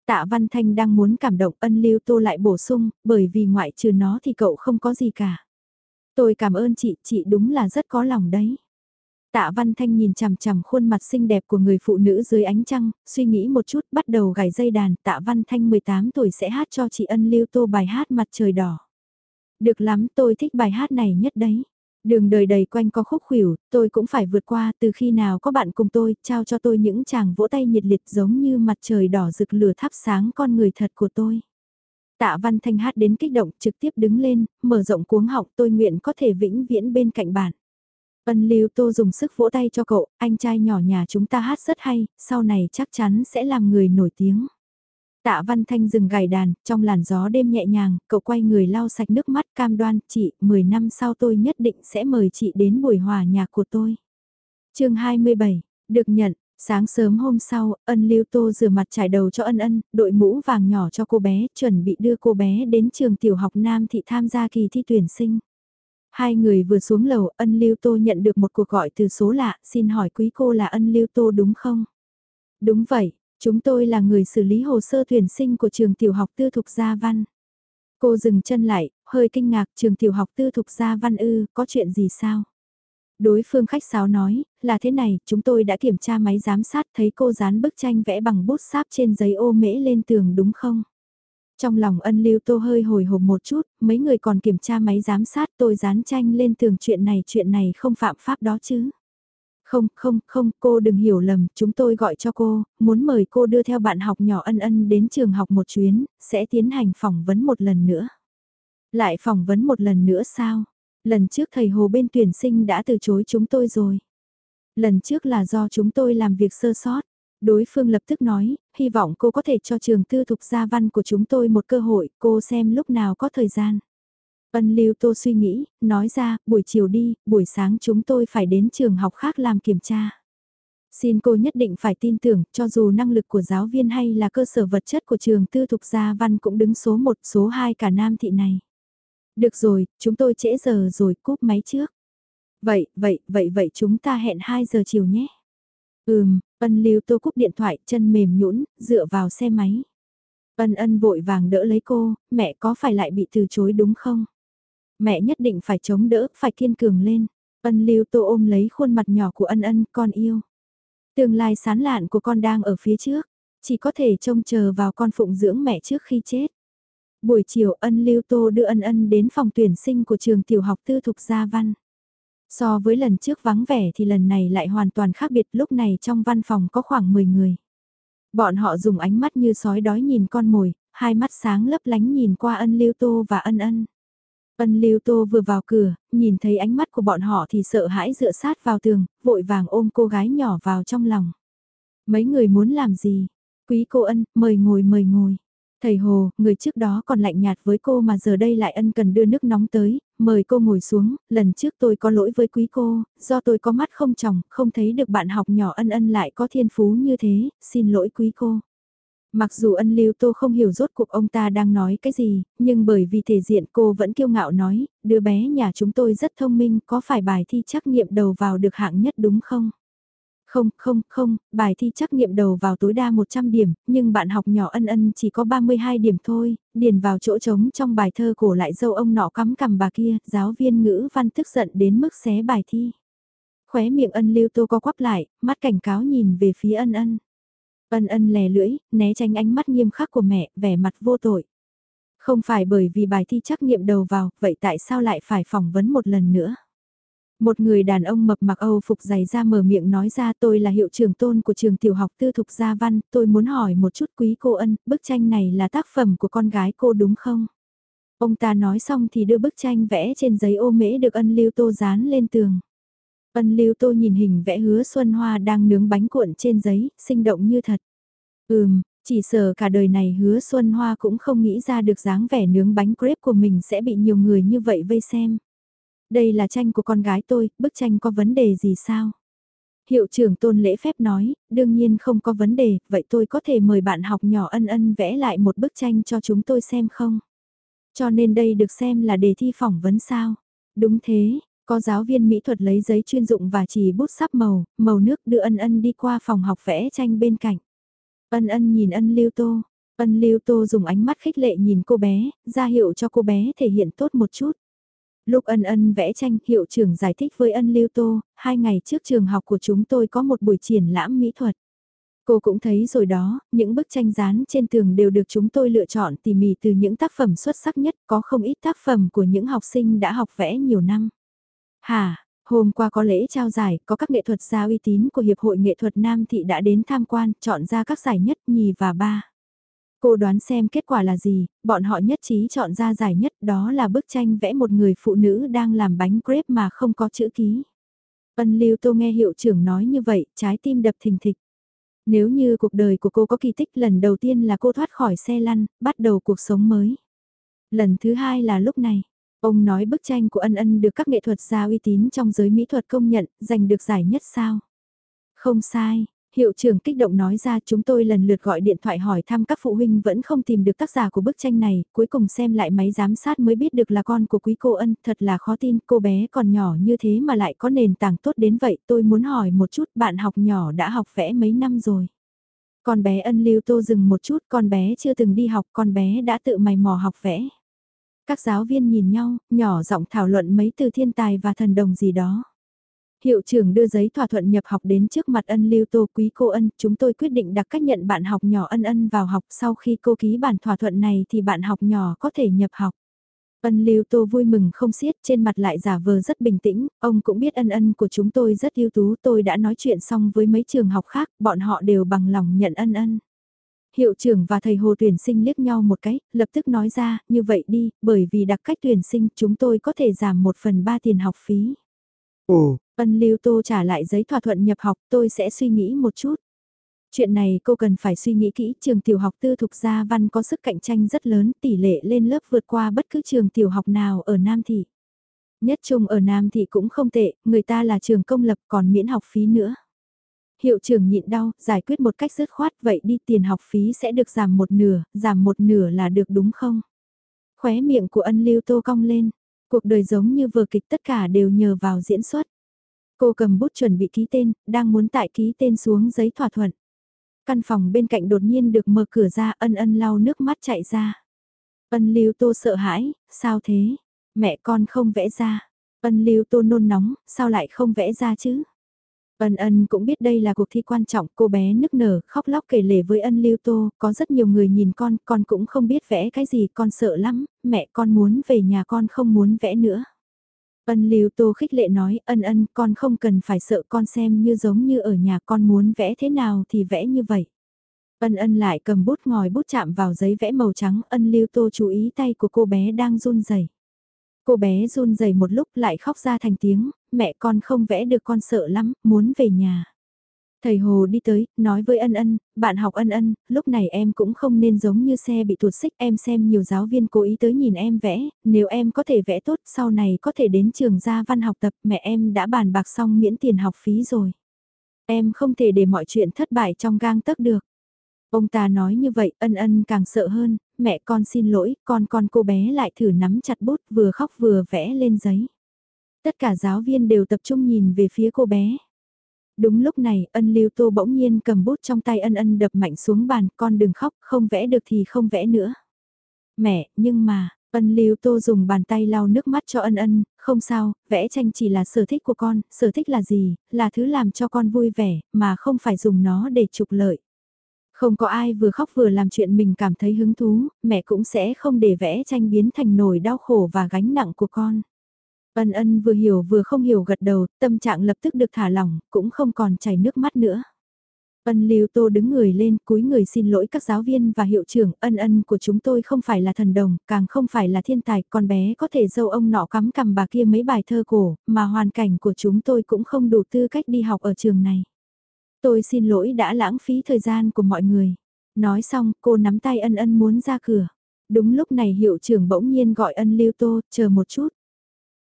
Tạ Văn Thanh đang muốn cảm động ân Lưu Tô lại bổ sung, bởi vì ngoại trừ nó thì cậu không có gì cả. Tôi cảm ơn chị, chị đúng là rất có lòng đấy. Tạ Văn Thanh nhìn chằm chằm khuôn mặt xinh đẹp của người phụ nữ dưới ánh trăng, suy nghĩ một chút bắt đầu gảy dây đàn. Tạ Văn Thanh 18 tuổi sẽ hát cho chị Ân Lưu Tô bài hát Mặt Trời Đỏ. Được lắm tôi thích bài hát này nhất đấy. Đường đời đầy quanh có khúc khuỷu, tôi cũng phải vượt qua từ khi nào có bạn cùng tôi, trao cho tôi những chàng vỗ tay nhiệt liệt giống như mặt trời đỏ rực lửa thắp sáng con người thật của tôi. Tạ Văn Thanh hát đến kích động trực tiếp đứng lên, mở rộng cuống họng tôi nguyện có thể vĩnh viễn bên cạnh bạn. Ân Lưu Tô dùng sức vỗ tay cho cậu, anh trai nhỏ nhà chúng ta hát rất hay, sau này chắc chắn sẽ làm người nổi tiếng. Tạ Văn Thanh dừng gảy đàn, trong làn gió đêm nhẹ nhàng, cậu quay người lau sạch nước mắt cam đoan, chị, 10 năm sau tôi nhất định sẽ mời chị đến buổi hòa nhạc của tôi. chương 27, được nhận, sáng sớm hôm sau, ân lưu tô rửa mặt trải đầu cho ân ân, đội mũ vàng nhỏ cho cô bé, chuẩn bị đưa cô bé đến trường tiểu học Nam Thị tham gia kỳ thi tuyển sinh. Hai người vừa xuống lầu, ân lưu tô nhận được một cuộc gọi từ số lạ, xin hỏi quý cô là ân lưu tô đúng không? Đúng vậy, chúng tôi là người xử lý hồ sơ tuyển sinh của trường tiểu học tư thục gia văn. Cô dừng chân lại, hơi kinh ngạc trường tiểu học tư thục gia văn ư, có chuyện gì sao? Đối phương khách sáo nói, là thế này, chúng tôi đã kiểm tra máy giám sát thấy cô dán bức tranh vẽ bằng bút sáp trên giấy ô mễ lên tường đúng không? Trong lòng ân lưu tô hơi hồi hộp một chút, mấy người còn kiểm tra máy giám sát tôi dán tranh lên tường chuyện này chuyện này không phạm pháp đó chứ. Không, không, không, cô đừng hiểu lầm, chúng tôi gọi cho cô, muốn mời cô đưa theo bạn học nhỏ ân ân đến trường học một chuyến, sẽ tiến hành phỏng vấn một lần nữa. Lại phỏng vấn một lần nữa sao? Lần trước thầy Hồ bên tuyển sinh đã từ chối chúng tôi rồi. Lần trước là do chúng tôi làm việc sơ sót. Đối phương lập tức nói, hy vọng cô có thể cho trường tư thục gia văn của chúng tôi một cơ hội, cô xem lúc nào có thời gian. Ân Lưu Tô suy nghĩ, nói ra, buổi chiều đi, buổi sáng chúng tôi phải đến trường học khác làm kiểm tra. Xin cô nhất định phải tin tưởng, cho dù năng lực của giáo viên hay là cơ sở vật chất của trường tư thục gia văn cũng đứng số 1, số 2 cả nam thị này. Được rồi, chúng tôi trễ giờ rồi, cúp máy trước. Vậy, vậy, vậy, vậy chúng ta hẹn 2 giờ chiều nhé. Ừm, ân lưu tô cúp điện thoại, chân mềm nhũn dựa vào xe máy. Ân ân vội vàng đỡ lấy cô, mẹ có phải lại bị từ chối đúng không? Mẹ nhất định phải chống đỡ, phải kiên cường lên. Ân lưu tô ôm lấy khuôn mặt nhỏ của ân ân, con yêu. Tương lai sán lạn của con đang ở phía trước, chỉ có thể trông chờ vào con phụng dưỡng mẹ trước khi chết. Buổi chiều ân lưu tô đưa ân ân đến phòng tuyển sinh của trường tiểu học tư thục gia văn. So với lần trước vắng vẻ thì lần này lại hoàn toàn khác biệt lúc này trong văn phòng có khoảng 10 người. Bọn họ dùng ánh mắt như sói đói nhìn con mồi, hai mắt sáng lấp lánh nhìn qua ân lưu tô và ân ân. Ân lưu tô vừa vào cửa, nhìn thấy ánh mắt của bọn họ thì sợ hãi dựa sát vào tường, vội vàng ôm cô gái nhỏ vào trong lòng. Mấy người muốn làm gì? Quý cô ân, mời ngồi mời ngồi. Thầy Hồ, người trước đó còn lạnh nhạt với cô mà giờ đây lại ân cần đưa nước nóng tới, mời cô ngồi xuống, lần trước tôi có lỗi với quý cô, do tôi có mắt không tròng, không thấy được bạn học nhỏ ân ân lại có thiên phú như thế, xin lỗi quý cô. Mặc dù ân lưu tô không hiểu rốt cuộc ông ta đang nói cái gì, nhưng bởi vì thể diện cô vẫn kiêu ngạo nói, đứa bé nhà chúng tôi rất thông minh, có phải bài thi trắc nghiệm đầu vào được hạng nhất đúng không? Không, không, không, bài thi trắc nghiệm đầu vào tối đa 100 điểm, nhưng bạn học nhỏ ân ân chỉ có 32 điểm thôi, điền vào chỗ trống trong bài thơ cổ lại dâu ông nọ cắm cằm bà kia, giáo viên ngữ văn tức giận đến mức xé bài thi. Khóe miệng ân lưu tô co quắp lại, mắt cảnh cáo nhìn về phía ân ân. Ân ân lè lưỡi, né tránh ánh mắt nghiêm khắc của mẹ, vẻ mặt vô tội. Không phải bởi vì bài thi trắc nghiệm đầu vào, vậy tại sao lại phải phỏng vấn một lần nữa? Một người đàn ông mập mặc Âu phục dày ra mở miệng nói ra tôi là hiệu trưởng tôn của trường tiểu học tư thục gia văn, tôi muốn hỏi một chút quý cô ân, bức tranh này là tác phẩm của con gái cô đúng không? Ông ta nói xong thì đưa bức tranh vẽ trên giấy ô mễ được ân lưu tô dán lên tường. Ân lưu tô nhìn hình vẽ hứa Xuân Hoa đang nướng bánh cuộn trên giấy, sinh động như thật. Ừm, chỉ sợ cả đời này hứa Xuân Hoa cũng không nghĩ ra được dáng vẻ nướng bánh crepe của mình sẽ bị nhiều người như vậy vây xem. Đây là tranh của con gái tôi, bức tranh có vấn đề gì sao? Hiệu trưởng tôn lễ phép nói, đương nhiên không có vấn đề, vậy tôi có thể mời bạn học nhỏ ân ân vẽ lại một bức tranh cho chúng tôi xem không? Cho nên đây được xem là đề thi phỏng vấn sao? Đúng thế, có giáo viên mỹ thuật lấy giấy chuyên dụng và chỉ bút sắp màu, màu nước đưa ân ân đi qua phòng học vẽ tranh bên cạnh. Ân ân nhìn ân lưu tô, ân lưu tô dùng ánh mắt khích lệ nhìn cô bé, ra hiệu cho cô bé thể hiện tốt một chút. Lúc ân ân vẽ tranh, hiệu trưởng giải thích với ân lưu tô, hai ngày trước trường học của chúng tôi có một buổi triển lãm mỹ thuật. Cô cũng thấy rồi đó, những bức tranh dán trên tường đều được chúng tôi lựa chọn tỉ mỉ từ những tác phẩm xuất sắc nhất, có không ít tác phẩm của những học sinh đã học vẽ nhiều năm. Hà, hôm qua có lễ trao giải, có các nghệ thuật gia uy tín của Hiệp hội Nghệ thuật Nam Thị đã đến tham quan, chọn ra các giải nhất, nhì và ba. Cô đoán xem kết quả là gì, bọn họ nhất trí chọn ra giải nhất đó là bức tranh vẽ một người phụ nữ đang làm bánh crepe mà không có chữ ký. Ân Lưu Tô nghe hiệu trưởng nói như vậy, trái tim đập thình thịch. Nếu như cuộc đời của cô có kỳ tích lần đầu tiên là cô thoát khỏi xe lăn, bắt đầu cuộc sống mới. Lần thứ hai là lúc này, ông nói bức tranh của ân ân được các nghệ thuật gia uy tín trong giới mỹ thuật công nhận, giành được giải nhất sao? Không sai, Hiệu trưởng kích động nói ra chúng tôi lần lượt gọi điện thoại hỏi thăm các phụ huynh vẫn không tìm được tác giả của bức tranh này, cuối cùng xem lại máy giám sát mới biết được là con của quý cô ân, thật là khó tin, cô bé còn nhỏ như thế mà lại có nền tảng tốt đến vậy, tôi muốn hỏi một chút bạn học nhỏ đã học vẽ mấy năm rồi. Con bé ân lưu tô dừng một chút, con bé chưa từng đi học, con bé đã tự mày mò học vẽ. Các giáo viên nhìn nhau, nhỏ giọng thảo luận mấy từ thiên tài và thần đồng gì đó. Hiệu trưởng đưa giấy thỏa thuận nhập học đến trước mặt ân lưu tô quý cô ân, chúng tôi quyết định đặt cách nhận bạn học nhỏ ân ân vào học sau khi cô ký bản thỏa thuận này thì bạn học nhỏ có thể nhập học. Ân lưu tô vui mừng không xiết trên mặt lại giả vờ rất bình tĩnh, ông cũng biết ân ân của chúng tôi rất ưu tú tôi đã nói chuyện xong với mấy trường học khác, bọn họ đều bằng lòng nhận ân ân. Hiệu trưởng và thầy hồ tuyển sinh liếc nhau một cái, lập tức nói ra, như vậy đi, bởi vì đặc cách tuyển sinh chúng tôi có thể giảm một phần ba tiền học phí. Ồ, ân lưu tô trả lại giấy thỏa thuận nhập học tôi sẽ suy nghĩ một chút. Chuyện này cô cần phải suy nghĩ kỹ, trường tiểu học tư thục gia văn có sức cạnh tranh rất lớn, tỷ lệ lên lớp vượt qua bất cứ trường tiểu học nào ở Nam Thị. Nhất trung ở Nam Thị cũng không tệ, người ta là trường công lập còn miễn học phí nữa. Hiệu trưởng nhịn đau, giải quyết một cách dứt khoát vậy đi tiền học phí sẽ được giảm một nửa, giảm một nửa là được đúng không? Khóe miệng của ân lưu tô cong lên, cuộc đời giống như vừa kịch tất cả đều nhờ vào diễn xuất. Cô cầm bút chuẩn bị ký tên, đang muốn tại ký tên xuống giấy thỏa thuận. Căn phòng bên cạnh đột nhiên được mở cửa ra ân ân lau nước mắt chạy ra. Ân lưu tô sợ hãi, sao thế? Mẹ con không vẽ ra. Ân lưu tô nôn nóng, sao lại không vẽ ra chứ? Ân ân cũng biết đây là cuộc thi quan trọng, cô bé nức nở, khóc lóc kể lể với ân lưu tô, có rất nhiều người nhìn con, con cũng không biết vẽ cái gì, con sợ lắm, mẹ con muốn về nhà con không muốn vẽ nữa. Ân lưu tô khích lệ nói, ân ân, con không cần phải sợ con xem như giống như ở nhà con muốn vẽ thế nào thì vẽ như vậy. Ân ân lại cầm bút ngòi bút chạm vào giấy vẽ màu trắng, ân lưu tô chú ý tay của cô bé đang run rẩy. Cô bé run rẩy một lúc lại khóc ra thành tiếng, mẹ con không vẽ được con sợ lắm, muốn về nhà. Thầy Hồ đi tới, nói với ân ân, bạn học ân ân, lúc này em cũng không nên giống như xe bị tuột xích em xem nhiều giáo viên cố ý tới nhìn em vẽ, nếu em có thể vẽ tốt sau này có thể đến trường gia văn học tập mẹ em đã bàn bạc xong miễn tiền học phí rồi. Em không thể để mọi chuyện thất bại trong gang tấc được. Ông ta nói như vậy ân ân càng sợ hơn, mẹ con xin lỗi, con con cô bé lại thử nắm chặt bút vừa khóc vừa vẽ lên giấy. Tất cả giáo viên đều tập trung nhìn về phía cô bé. Đúng lúc này, ân lưu tô bỗng nhiên cầm bút trong tay ân ân đập mạnh xuống bàn, con đừng khóc, không vẽ được thì không vẽ nữa. Mẹ, nhưng mà, ân lưu tô dùng bàn tay lau nước mắt cho ân ân, không sao, vẽ tranh chỉ là sở thích của con, sở thích là gì, là thứ làm cho con vui vẻ, mà không phải dùng nó để trục lợi. Không có ai vừa khóc vừa làm chuyện mình cảm thấy hứng thú, mẹ cũng sẽ không để vẽ tranh biến thành nổi đau khổ và gánh nặng của con. Ân ân vừa hiểu vừa không hiểu gật đầu, tâm trạng lập tức được thả lỏng, cũng không còn chảy nước mắt nữa. Ân Lưu Tô đứng người lên, cúi người xin lỗi các giáo viên và hiệu trưởng, ân ân của chúng tôi không phải là thần đồng, càng không phải là thiên tài, con bé có thể dâu ông nọ cắm cầm bà kia mấy bài thơ cổ, mà hoàn cảnh của chúng tôi cũng không đủ tư cách đi học ở trường này. Tôi xin lỗi đã lãng phí thời gian của mọi người. Nói xong, cô nắm tay ân ân muốn ra cửa. Đúng lúc này hiệu trưởng bỗng nhiên gọi ân Lưu Tô, chờ một chút.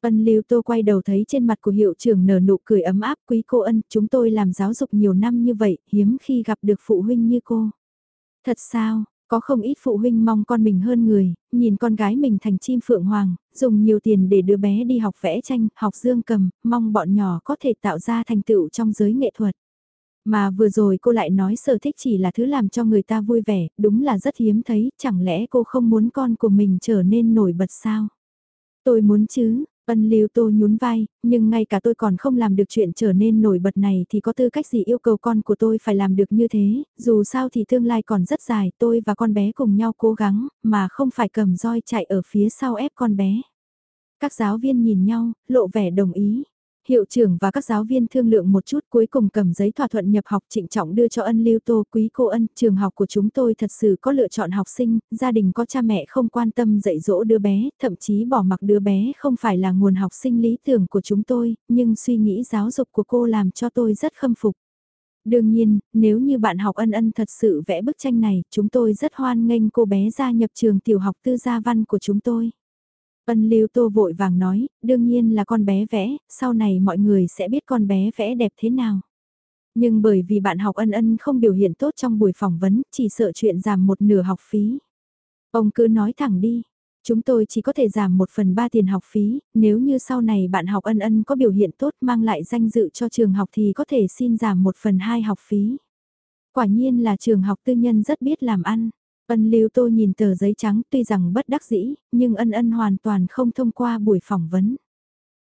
Ân Lưu Tô quay đầu thấy trên mặt của hiệu trưởng nở nụ cười ấm áp quý cô ân, chúng tôi làm giáo dục nhiều năm như vậy, hiếm khi gặp được phụ huynh như cô. Thật sao, có không ít phụ huynh mong con mình hơn người, nhìn con gái mình thành chim phượng hoàng, dùng nhiều tiền để đứa bé đi học vẽ tranh, học dương cầm, mong bọn nhỏ có thể tạo ra thành tựu trong giới nghệ thuật. Mà vừa rồi cô lại nói sở thích chỉ là thứ làm cho người ta vui vẻ, đúng là rất hiếm thấy, chẳng lẽ cô không muốn con của mình trở nên nổi bật sao? Tôi muốn chứ, Ân Lưu Tô nhún vai, nhưng ngay cả tôi còn không làm được chuyện trở nên nổi bật này thì có tư cách gì yêu cầu con của tôi phải làm được như thế, dù sao thì tương lai còn rất dài, tôi và con bé cùng nhau cố gắng, mà không phải cầm roi chạy ở phía sau ép con bé. Các giáo viên nhìn nhau, lộ vẻ đồng ý. Hiệu trưởng và các giáo viên thương lượng một chút cuối cùng cầm giấy thỏa thuận nhập học trịnh trọng đưa cho ân lưu tô quý cô ân. Trường học của chúng tôi thật sự có lựa chọn học sinh, gia đình có cha mẹ không quan tâm dạy dỗ đứa bé, thậm chí bỏ mặc đứa bé không phải là nguồn học sinh lý tưởng của chúng tôi, nhưng suy nghĩ giáo dục của cô làm cho tôi rất khâm phục. Đương nhiên, nếu như bạn học ân ân thật sự vẽ bức tranh này, chúng tôi rất hoan nghênh cô bé gia nhập trường tiểu học tư gia văn của chúng tôi. Ân Lưu Tô vội vàng nói, đương nhiên là con bé vẽ, sau này mọi người sẽ biết con bé vẽ đẹp thế nào. Nhưng bởi vì bạn học ân ân không biểu hiện tốt trong buổi phỏng vấn, chỉ sợ chuyện giảm một nửa học phí. Ông cứ nói thẳng đi, chúng tôi chỉ có thể giảm một phần ba tiền học phí, nếu như sau này bạn học ân ân có biểu hiện tốt mang lại danh dự cho trường học thì có thể xin giảm một phần hai học phí. Quả nhiên là trường học tư nhân rất biết làm ăn. Ân Lưu Tô nhìn tờ giấy trắng tuy rằng bất đắc dĩ, nhưng ân ân hoàn toàn không thông qua buổi phỏng vấn.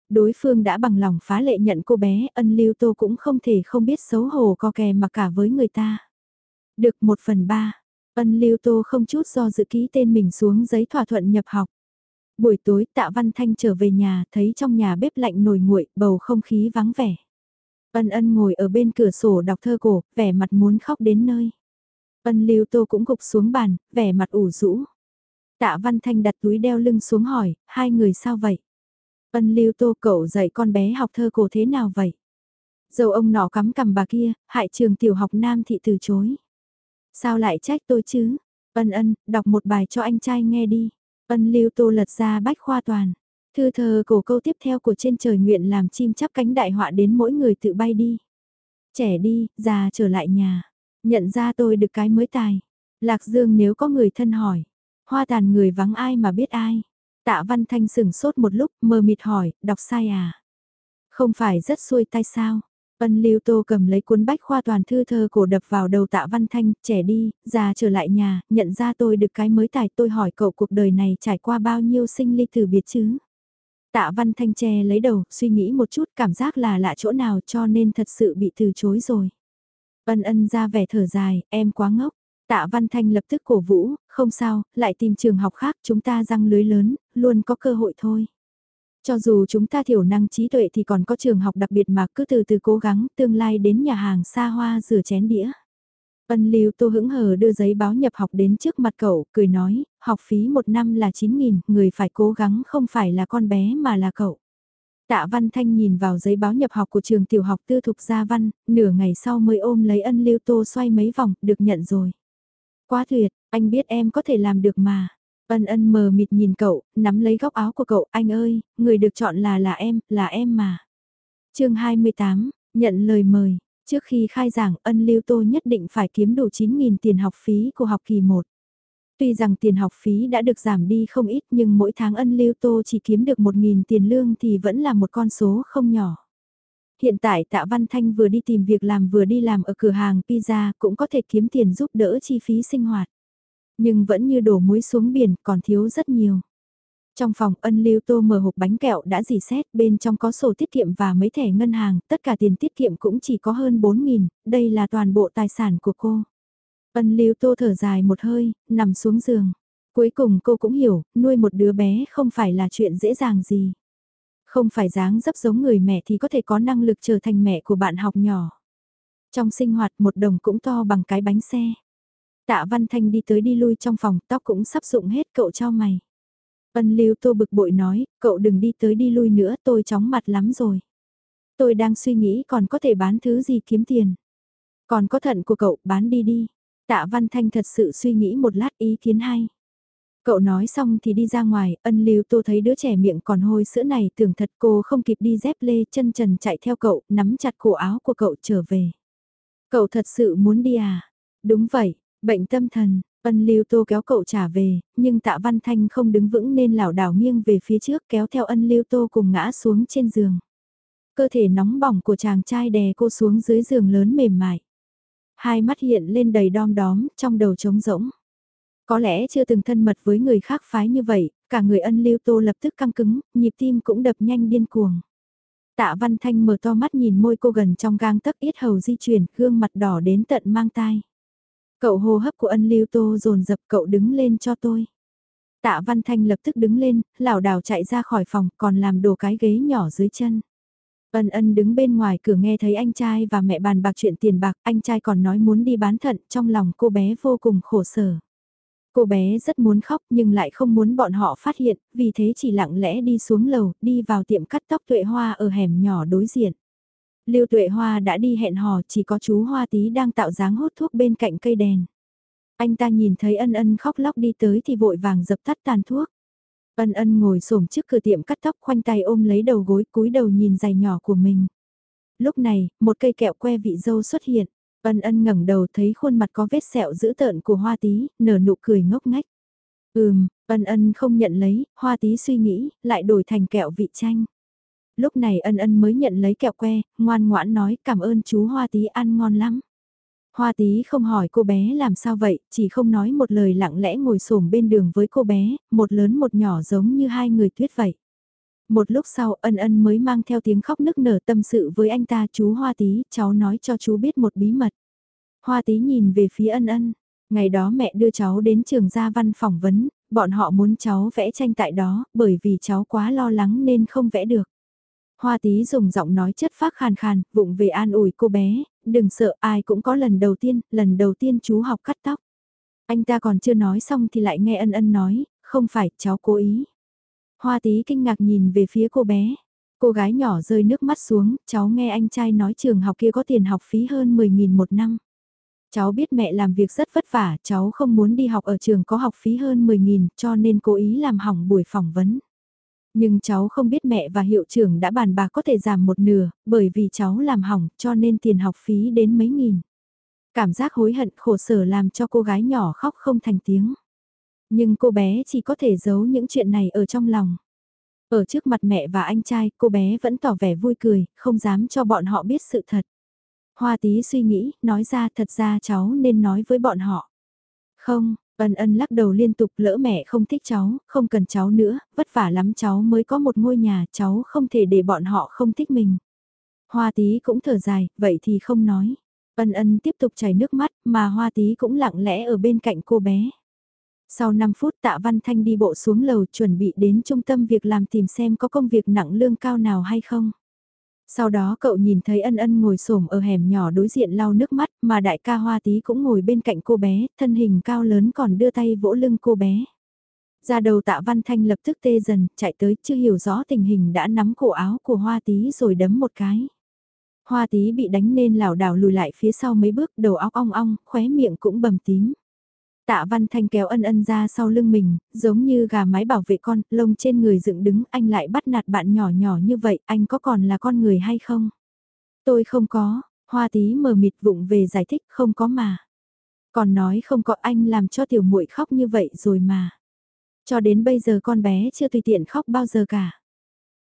Đối phương đã bằng lòng phá lệ nhận cô bé, ân lưu tô cũng không thể không biết xấu hổ co kè mà cả với người ta. Được một phần ba, ân lưu tô không chút do dự ký tên mình xuống giấy thỏa thuận nhập học. Buổi tối tạ Văn Thanh trở về nhà thấy trong nhà bếp lạnh nồi nguội, bầu không khí vắng vẻ. Ân ân ngồi ở bên cửa sổ đọc thơ cổ, vẻ mặt muốn khóc đến nơi. Ân lưu tô cũng gục xuống bàn, vẻ mặt ủ rũ. Tạ Văn Thanh đặt túi đeo lưng xuống hỏi, hai người sao vậy? Ân lưu tô cậu dạy con bé học thơ cổ thế nào vậy? Dầu ông nọ cắm cầm bà kia, hại trường tiểu học nam thị từ chối. Sao lại trách tôi chứ? Ân ân, đọc một bài cho anh trai nghe đi. Ân lưu tô lật ra bách khoa toàn. Thư thơ cổ câu tiếp theo của trên trời nguyện làm chim chắp cánh đại họa đến mỗi người tự bay đi. Trẻ đi, già trở lại nhà. Nhận ra tôi được cái mới tài. Lạc Dương nếu có người thân hỏi. Hoa tàn người vắng ai mà biết ai. Tạ Văn Thanh sửng sốt một lúc mờ mịt hỏi, đọc sai à? Không phải rất xuôi tay sao? Ân Lưu Tô cầm lấy cuốn bách khoa toàn thư thơ cổ đập vào đầu Tạ Văn Thanh, trẻ đi, già trở lại nhà, nhận ra tôi được cái mới tài tôi hỏi cậu cuộc đời này trải qua bao nhiêu sinh ly từ biệt chứ? Tạ Văn Thanh che lấy đầu, suy nghĩ một chút cảm giác là lạ chỗ nào cho nên thật sự bị từ chối rồi. Ân ân ra vẻ thở dài, em quá ngốc. Tạ Văn Thanh lập tức cổ vũ, không sao, lại tìm trường học khác chúng ta răng lưới lớn, luôn có cơ hội thôi. Cho dù chúng ta thiểu năng trí tuệ thì còn có trường học đặc biệt mà cứ từ từ cố gắng tương lai đến nhà hàng xa hoa rửa chén đĩa. Ân Lưu Tô hững hờ đưa giấy báo nhập học đến trước mặt cậu, cười nói, học phí một năm là 9.000, người phải cố gắng không phải là con bé mà là cậu. Tạ Văn Thanh nhìn vào giấy báo nhập học của trường tiểu học tư thục gia văn, nửa ngày sau mới ôm lấy ân Lưu Tô xoay mấy vòng, được nhận rồi. Quá tuyệt, anh biết em có thể làm được mà. Ân ân mờ mịt nhìn cậu, nắm lấy góc áo của cậu, anh ơi, người được chọn là là em, là em mà. chương 28, nhận lời mời, trước khi khai giảng ân lưu tô nhất định phải kiếm đủ 9.000 tiền học phí của học kỳ 1. Tuy rằng tiền học phí đã được giảm đi không ít nhưng mỗi tháng ân lưu tô chỉ kiếm được 1.000 tiền lương thì vẫn là một con số không nhỏ. Hiện tại Tạ Văn Thanh vừa đi tìm việc làm vừa đi làm ở cửa hàng pizza cũng có thể kiếm tiền giúp đỡ chi phí sinh hoạt. Nhưng vẫn như đổ muối xuống biển còn thiếu rất nhiều. Trong phòng ân lưu tô mở hộp bánh kẹo đã dì xét bên trong có sổ tiết kiệm và mấy thẻ ngân hàng, tất cả tiền tiết kiệm cũng chỉ có hơn 4.000, đây là toàn bộ tài sản của cô. Ân lưu tô thở dài một hơi, nằm xuống giường. Cuối cùng cô cũng hiểu, nuôi một đứa bé không phải là chuyện dễ dàng gì. Không phải dáng dấp giống người mẹ thì có thể có năng lực trở thành mẹ của bạn học nhỏ. Trong sinh hoạt một đồng cũng to bằng cái bánh xe. Tạ Văn Thanh đi tới đi lui trong phòng, tóc cũng sắp dụng hết cậu cho mày. Ân Lưu Tô bực bội nói, cậu đừng đi tới đi lui nữa, tôi chóng mặt lắm rồi. Tôi đang suy nghĩ còn có thể bán thứ gì kiếm tiền. Còn có thận của cậu, bán đi đi. Tạ Văn Thanh thật sự suy nghĩ một lát ý kiến hay. Cậu nói xong thì đi ra ngoài, ân lưu tô thấy đứa trẻ miệng còn hôi sữa này tưởng thật cô không kịp đi dép lê chân trần chạy theo cậu, nắm chặt cổ áo của cậu trở về. Cậu thật sự muốn đi à? Đúng vậy, bệnh tâm thần, ân lưu tô kéo cậu trả về, nhưng tạ văn thanh không đứng vững nên lảo đảo nghiêng về phía trước kéo theo ân lưu tô cùng ngã xuống trên giường. Cơ thể nóng bỏng của chàng trai đè cô xuống dưới giường lớn mềm mại. Hai mắt hiện lên đầy đom đóm, trong đầu trống rỗng. Có lẽ chưa từng thân mật với người khác phái như vậy, cả người ân lưu tô lập tức căng cứng, nhịp tim cũng đập nhanh điên cuồng. Tạ Văn Thanh mở to mắt nhìn môi cô gần trong gang tấc ít hầu di chuyển, gương mặt đỏ đến tận mang tai. Cậu hô hấp của ân lưu tô dồn dập cậu đứng lên cho tôi. Tạ Văn Thanh lập tức đứng lên, lảo đảo chạy ra khỏi phòng còn làm đổ cái ghế nhỏ dưới chân. Ân ân đứng bên ngoài cửa nghe thấy anh trai và mẹ bàn bạc chuyện tiền bạc, anh trai còn nói muốn đi bán thận, trong lòng cô bé vô cùng khổ sở. Cô bé rất muốn khóc nhưng lại không muốn bọn họ phát hiện, vì thế chỉ lặng lẽ đi xuống lầu, đi vào tiệm cắt tóc tuệ hoa ở hẻm nhỏ đối diện. Lưu tuệ hoa đã đi hẹn hò chỉ có chú hoa tí đang tạo dáng hút thuốc bên cạnh cây đèn. Anh ta nhìn thấy ân ân khóc lóc đi tới thì vội vàng dập tắt tàn thuốc. Ân ân ngồi xổm trước cửa tiệm cắt tóc khoanh tay ôm lấy đầu gối cúi đầu nhìn giày nhỏ của mình. Lúc này, một cây kẹo que vị dâu xuất hiện. Ân ân ngẩng đầu thấy khuôn mặt có vết sẹo dữ tợn của hoa tí, nở nụ cười ngốc ngách. Ừm, ân ân không nhận lấy, hoa tí suy nghĩ, lại đổi thành kẹo vị chanh. Lúc này ân ân mới nhận lấy kẹo que, ngoan ngoãn nói cảm ơn chú hoa tí ăn ngon lắm. Hoa tí không hỏi cô bé làm sao vậy, chỉ không nói một lời lặng lẽ ngồi xổm bên đường với cô bé, một lớn một nhỏ giống như hai người tuyết vậy. Một lúc sau ân ân mới mang theo tiếng khóc nức nở tâm sự với anh ta chú Hoa Tí, cháu nói cho chú biết một bí mật. Hoa Tí nhìn về phía ân ân, ngày đó mẹ đưa cháu đến trường gia văn phỏng vấn, bọn họ muốn cháu vẽ tranh tại đó, bởi vì cháu quá lo lắng nên không vẽ được. Hoa Tí dùng giọng nói chất phác khàn khàn, vụng về an ủi cô bé, đừng sợ ai cũng có lần đầu tiên, lần đầu tiên chú học cắt tóc. Anh ta còn chưa nói xong thì lại nghe ân ân nói, không phải, cháu cố ý. Hoa tí kinh ngạc nhìn về phía cô bé. Cô gái nhỏ rơi nước mắt xuống, cháu nghe anh trai nói trường học kia có tiền học phí hơn 10.000 một năm. Cháu biết mẹ làm việc rất vất vả, cháu không muốn đi học ở trường có học phí hơn 10.000 cho nên cố ý làm hỏng buổi phỏng vấn. Nhưng cháu không biết mẹ và hiệu trưởng đã bàn bạc có thể giảm một nửa, bởi vì cháu làm hỏng cho nên tiền học phí đến mấy nghìn. Cảm giác hối hận khổ sở làm cho cô gái nhỏ khóc không thành tiếng. Nhưng cô bé chỉ có thể giấu những chuyện này ở trong lòng. Ở trước mặt mẹ và anh trai, cô bé vẫn tỏ vẻ vui cười, không dám cho bọn họ biết sự thật. Hoa tí suy nghĩ, nói ra thật ra cháu nên nói với bọn họ. Không, ân ân lắc đầu liên tục lỡ mẹ không thích cháu, không cần cháu nữa, vất vả lắm cháu mới có một ngôi nhà, cháu không thể để bọn họ không thích mình. Hoa tí cũng thở dài, vậy thì không nói. Ân ân tiếp tục chảy nước mắt, mà hoa tí cũng lặng lẽ ở bên cạnh cô bé. Sau 5 phút tạ Văn Thanh đi bộ xuống lầu chuẩn bị đến trung tâm việc làm tìm xem có công việc nặng lương cao nào hay không. Sau đó cậu nhìn thấy ân ân ngồi xổm ở hẻm nhỏ đối diện lau nước mắt mà đại ca hoa tí cũng ngồi bên cạnh cô bé, thân hình cao lớn còn đưa tay vỗ lưng cô bé. Ra đầu tạ Văn Thanh lập tức tê dần, chạy tới chưa hiểu rõ tình hình đã nắm cổ áo của hoa tí rồi đấm một cái. Hoa tí bị đánh nên lảo đảo lùi lại phía sau mấy bước đầu óc ong ong, khóe miệng cũng bầm tím. Tạ Văn Thanh kéo ân ân ra sau lưng mình, giống như gà mái bảo vệ con, lông trên người dựng đứng, anh lại bắt nạt bạn nhỏ nhỏ như vậy, anh có còn là con người hay không? Tôi không có, hoa tí mờ mịt vụng về giải thích không có mà. Còn nói không có anh làm cho tiểu muội khóc như vậy rồi mà. Cho đến bây giờ con bé chưa tùy tiện khóc bao giờ cả.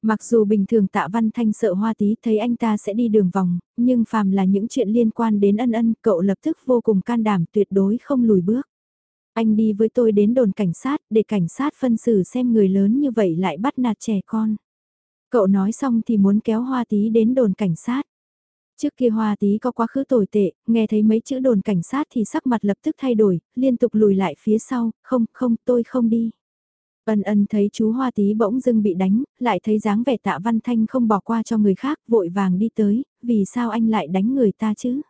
Mặc dù bình thường tạ văn thanh sợ hoa tí thấy anh ta sẽ đi đường vòng, nhưng phàm là những chuyện liên quan đến ân ân cậu lập tức vô cùng can đảm tuyệt đối không lùi bước. Anh đi với tôi đến đồn cảnh sát để cảnh sát phân xử xem người lớn như vậy lại bắt nạt trẻ con. Cậu nói xong thì muốn kéo hoa tí đến đồn cảnh sát. Trước kia hoa tí có quá khứ tồi tệ, nghe thấy mấy chữ đồn cảnh sát thì sắc mặt lập tức thay đổi, liên tục lùi lại phía sau, không, không, tôi không đi. Ân ân thấy chú Hoa Tí bỗng dưng bị đánh, lại thấy dáng vẻ tạ Văn Thanh không bỏ qua cho người khác, vội vàng đi tới, vì sao anh lại đánh người ta chứ?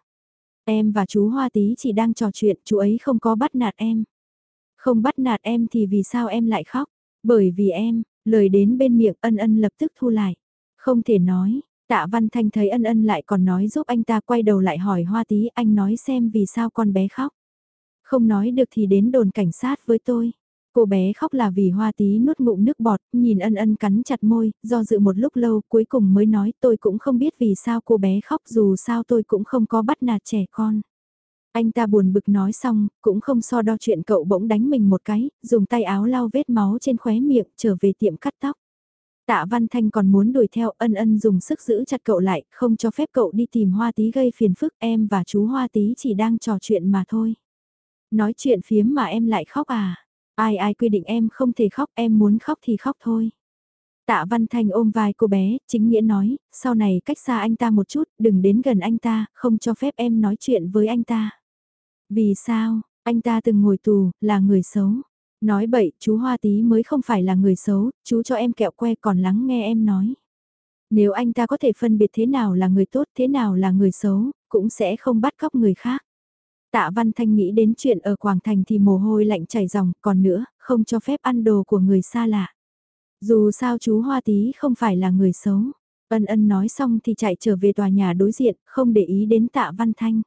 Em và chú Hoa Tí chỉ đang trò chuyện, chú ấy không có bắt nạt em. Không bắt nạt em thì vì sao em lại khóc? Bởi vì em, lời đến bên miệng ân ân lập tức thu lại. Không thể nói, tạ Văn Thanh thấy ân ân lại còn nói giúp anh ta quay đầu lại hỏi Hoa Tí anh nói xem vì sao con bé khóc. Không nói được thì đến đồn cảnh sát với tôi. Cô bé khóc là vì hoa tí nuốt ngụm nước bọt, nhìn ân ân cắn chặt môi, do dự một lúc lâu cuối cùng mới nói tôi cũng không biết vì sao cô bé khóc dù sao tôi cũng không có bắt nạt trẻ con. Anh ta buồn bực nói xong, cũng không so đo chuyện cậu bỗng đánh mình một cái, dùng tay áo lau vết máu trên khóe miệng trở về tiệm cắt tóc. Tạ Văn Thanh còn muốn đuổi theo ân ân dùng sức giữ chặt cậu lại, không cho phép cậu đi tìm hoa tí gây phiền phức em và chú hoa tí chỉ đang trò chuyện mà thôi. Nói chuyện phiếm mà em lại khóc à? Ai ai quy định em không thể khóc, em muốn khóc thì khóc thôi. Tạ Văn Thanh ôm vai cô bé, chính nghĩa nói, sau này cách xa anh ta một chút, đừng đến gần anh ta, không cho phép em nói chuyện với anh ta. Vì sao, anh ta từng ngồi tù, là người xấu. Nói bậy, chú Hoa Tí mới không phải là người xấu, chú cho em kẹo que còn lắng nghe em nói. Nếu anh ta có thể phân biệt thế nào là người tốt, thế nào là người xấu, cũng sẽ không bắt cóc người khác. Tạ Văn Thanh nghĩ đến chuyện ở Quảng Thành thì mồ hôi lạnh chảy ròng, còn nữa, không cho phép ăn đồ của người xa lạ. Dù sao chú Hoa Tí không phải là người xấu. Ân ân nói xong thì chạy trở về tòa nhà đối diện, không để ý đến tạ Văn Thanh.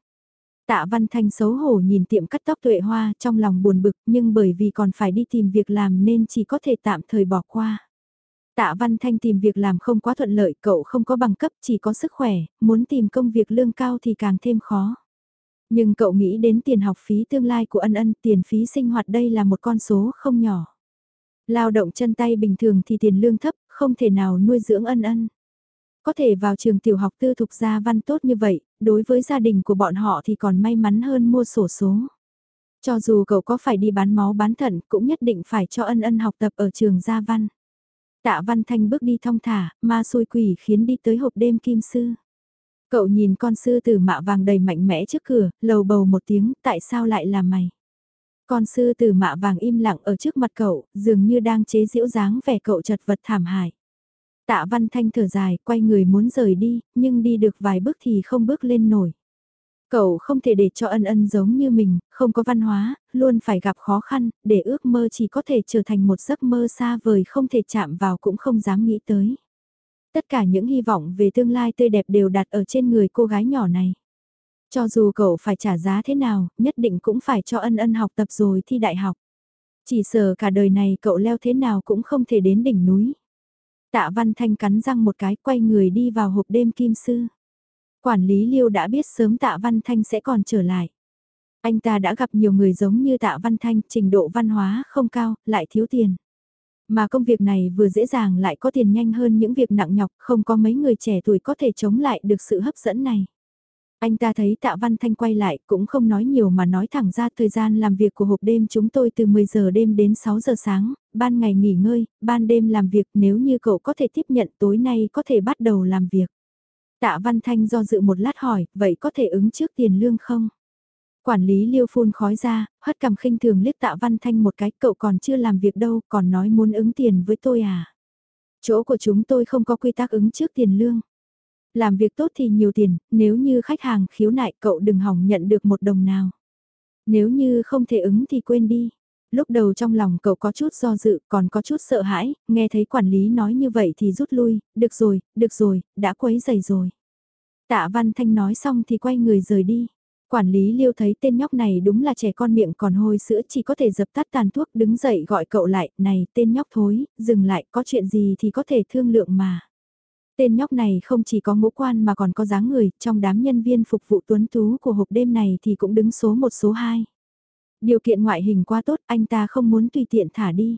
Tạ Văn Thanh xấu hổ nhìn tiệm cắt tóc tuệ hoa trong lòng buồn bực nhưng bởi vì còn phải đi tìm việc làm nên chỉ có thể tạm thời bỏ qua. Tạ Văn Thanh tìm việc làm không quá thuận lợi, cậu không có bằng cấp chỉ có sức khỏe, muốn tìm công việc lương cao thì càng thêm khó. Nhưng cậu nghĩ đến tiền học phí tương lai của ân ân, tiền phí sinh hoạt đây là một con số không nhỏ. Lao động chân tay bình thường thì tiền lương thấp, không thể nào nuôi dưỡng ân ân. Có thể vào trường tiểu học tư thục gia văn tốt như vậy, đối với gia đình của bọn họ thì còn may mắn hơn mua sổ số. Cho dù cậu có phải đi bán máu bán thận cũng nhất định phải cho ân ân học tập ở trường gia văn. Tạ Văn Thanh bước đi thong thả, ma xôi quỷ khiến đi tới hộp đêm kim sư. Cậu nhìn con sư tử mạ vàng đầy mạnh mẽ trước cửa, lầu bầu một tiếng, tại sao lại là mày? Con sư tử mạ vàng im lặng ở trước mặt cậu, dường như đang chế giễu dáng vẻ cậu chật vật thảm hại. Tạ Văn Thanh thở dài, quay người muốn rời đi, nhưng đi được vài bước thì không bước lên nổi. Cậu không thể để cho ân ân giống như mình, không có văn hóa, luôn phải gặp khó khăn, để ước mơ chỉ có thể trở thành một giấc mơ xa vời không thể chạm vào cũng không dám nghĩ tới. Tất cả những hy vọng về tương lai tươi đẹp đều đặt ở trên người cô gái nhỏ này. Cho dù cậu phải trả giá thế nào, nhất định cũng phải cho ân ân học tập rồi thi đại học. Chỉ sợ cả đời này cậu leo thế nào cũng không thể đến đỉnh núi. Tạ Văn Thanh cắn răng một cái quay người đi vào hộp đêm kim sư. Quản lý Liêu đã biết sớm Tạ Văn Thanh sẽ còn trở lại. Anh ta đã gặp nhiều người giống như Tạ Văn Thanh, trình độ văn hóa không cao, lại thiếu tiền. Mà công việc này vừa dễ dàng lại có tiền nhanh hơn những việc nặng nhọc, không có mấy người trẻ tuổi có thể chống lại được sự hấp dẫn này. Anh ta thấy Tạ Văn Thanh quay lại cũng không nói nhiều mà nói thẳng ra thời gian làm việc của hộp đêm chúng tôi từ 10 giờ đêm đến 6 giờ sáng, ban ngày nghỉ ngơi, ban đêm làm việc nếu như cậu có thể tiếp nhận tối nay có thể bắt đầu làm việc. Tạ Văn Thanh do dự một lát hỏi, vậy có thể ứng trước tiền lương không? Quản lý liêu phun khói ra, hất cằm khinh thường liếc tạ Văn Thanh một cái, cậu còn chưa làm việc đâu, còn nói muốn ứng tiền với tôi à? Chỗ của chúng tôi không có quy tắc ứng trước tiền lương. Làm việc tốt thì nhiều tiền, nếu như khách hàng khiếu nại cậu đừng hỏng nhận được một đồng nào. Nếu như không thể ứng thì quên đi. Lúc đầu trong lòng cậu có chút do dự, còn có chút sợ hãi, nghe thấy quản lý nói như vậy thì rút lui, được rồi, được rồi, đã quấy giày rồi. Tạ Văn Thanh nói xong thì quay người rời đi. Quản lý liêu thấy tên nhóc này đúng là trẻ con miệng còn hôi sữa chỉ có thể dập tắt tàn thuốc đứng dậy gọi cậu lại, này tên nhóc thối, dừng lại, có chuyện gì thì có thể thương lượng mà. Tên nhóc này không chỉ có ngũ quan mà còn có dáng người, trong đám nhân viên phục vụ tuấn tú của hộp đêm này thì cũng đứng số một số hai. Điều kiện ngoại hình quá tốt, anh ta không muốn tùy tiện thả đi.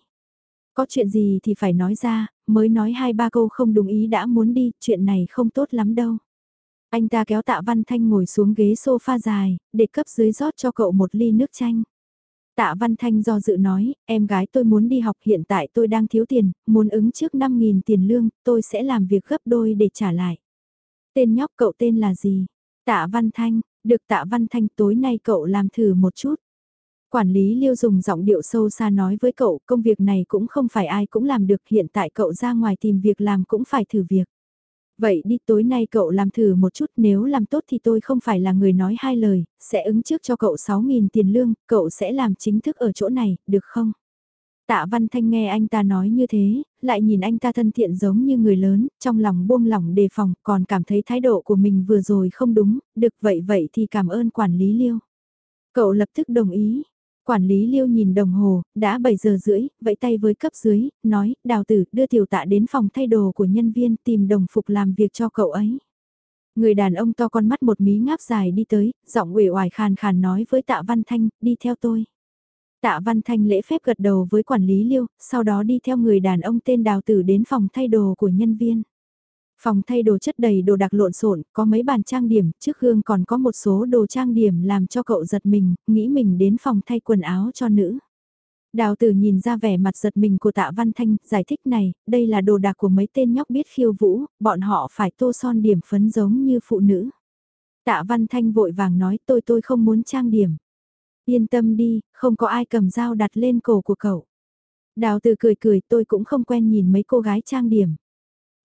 Có chuyện gì thì phải nói ra, mới nói hai ba câu không đồng ý đã muốn đi, chuyện này không tốt lắm đâu. Anh ta kéo tạ Văn Thanh ngồi xuống ghế sofa dài, để cấp dưới rót cho cậu một ly nước chanh. Tạ Văn Thanh do dự nói, em gái tôi muốn đi học hiện tại tôi đang thiếu tiền, muốn ứng trước 5.000 tiền lương, tôi sẽ làm việc gấp đôi để trả lại. Tên nhóc cậu tên là gì? Tạ Văn Thanh, được Tạ Văn Thanh tối nay cậu làm thử một chút. Quản lý Liêu dùng giọng điệu sâu xa nói với cậu, công việc này cũng không phải ai cũng làm được, hiện tại cậu ra ngoài tìm việc làm cũng phải thử việc. Vậy đi tối nay cậu làm thử một chút nếu làm tốt thì tôi không phải là người nói hai lời, sẽ ứng trước cho cậu 6.000 tiền lương, cậu sẽ làm chính thức ở chỗ này, được không? Tạ Văn Thanh nghe anh ta nói như thế, lại nhìn anh ta thân thiện giống như người lớn, trong lòng buông lỏng đề phòng, còn cảm thấy thái độ của mình vừa rồi không đúng, được vậy vậy thì cảm ơn quản lý Liêu. Cậu lập tức đồng ý, Quản lý Liêu nhìn đồng hồ, đã 7 giờ rưỡi, vẫy tay với cấp dưới, nói, đào tử, đưa tiểu tạ đến phòng thay đồ của nhân viên tìm đồng phục làm việc cho cậu ấy. Người đàn ông to con mắt một mí ngáp dài đi tới, giọng uể oải khàn khàn nói với tạ Văn Thanh, đi theo tôi. Tạ Văn Thanh lễ phép gật đầu với quản lý Liêu, sau đó đi theo người đàn ông tên đào tử đến phòng thay đồ của nhân viên. Phòng thay đồ chất đầy đồ đặc lộn xộn, có mấy bàn trang điểm, trước gương còn có một số đồ trang điểm làm cho cậu giật mình, nghĩ mình đến phòng thay quần áo cho nữ. Đào tử nhìn ra vẻ mặt giật mình của tạ Văn Thanh, giải thích này, đây là đồ đạc của mấy tên nhóc biết khiêu vũ, bọn họ phải tô son điểm phấn giống như phụ nữ. Tạ Văn Thanh vội vàng nói tôi tôi không muốn trang điểm. Yên tâm đi, không có ai cầm dao đặt lên cổ của cậu. Đào tử cười cười tôi cũng không quen nhìn mấy cô gái trang điểm.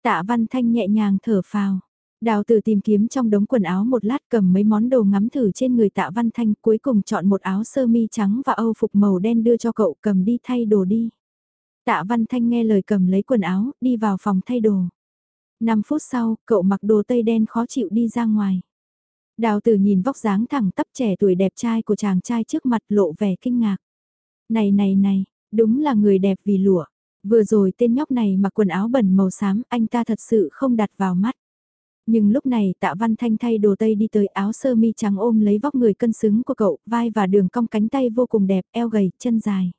Tạ Văn Thanh nhẹ nhàng thở phào. Đào tử tìm kiếm trong đống quần áo một lát cầm mấy món đồ ngắm thử trên người tạ Văn Thanh cuối cùng chọn một áo sơ mi trắng và âu phục màu đen đưa cho cậu cầm đi thay đồ đi. Tạ Văn Thanh nghe lời cầm lấy quần áo, đi vào phòng thay đồ. 5 phút sau, cậu mặc đồ tây đen khó chịu đi ra ngoài. Đào tử nhìn vóc dáng thẳng tắp trẻ tuổi đẹp trai của chàng trai trước mặt lộ vẻ kinh ngạc. Này này này, đúng là người đẹp vì lụa. Vừa rồi tên nhóc này mặc quần áo bẩn màu xám, anh ta thật sự không đặt vào mắt. Nhưng lúc này tạ văn thanh thay đồ tây đi tới áo sơ mi trắng ôm lấy vóc người cân xứng của cậu, vai và đường cong cánh tay vô cùng đẹp, eo gầy, chân dài.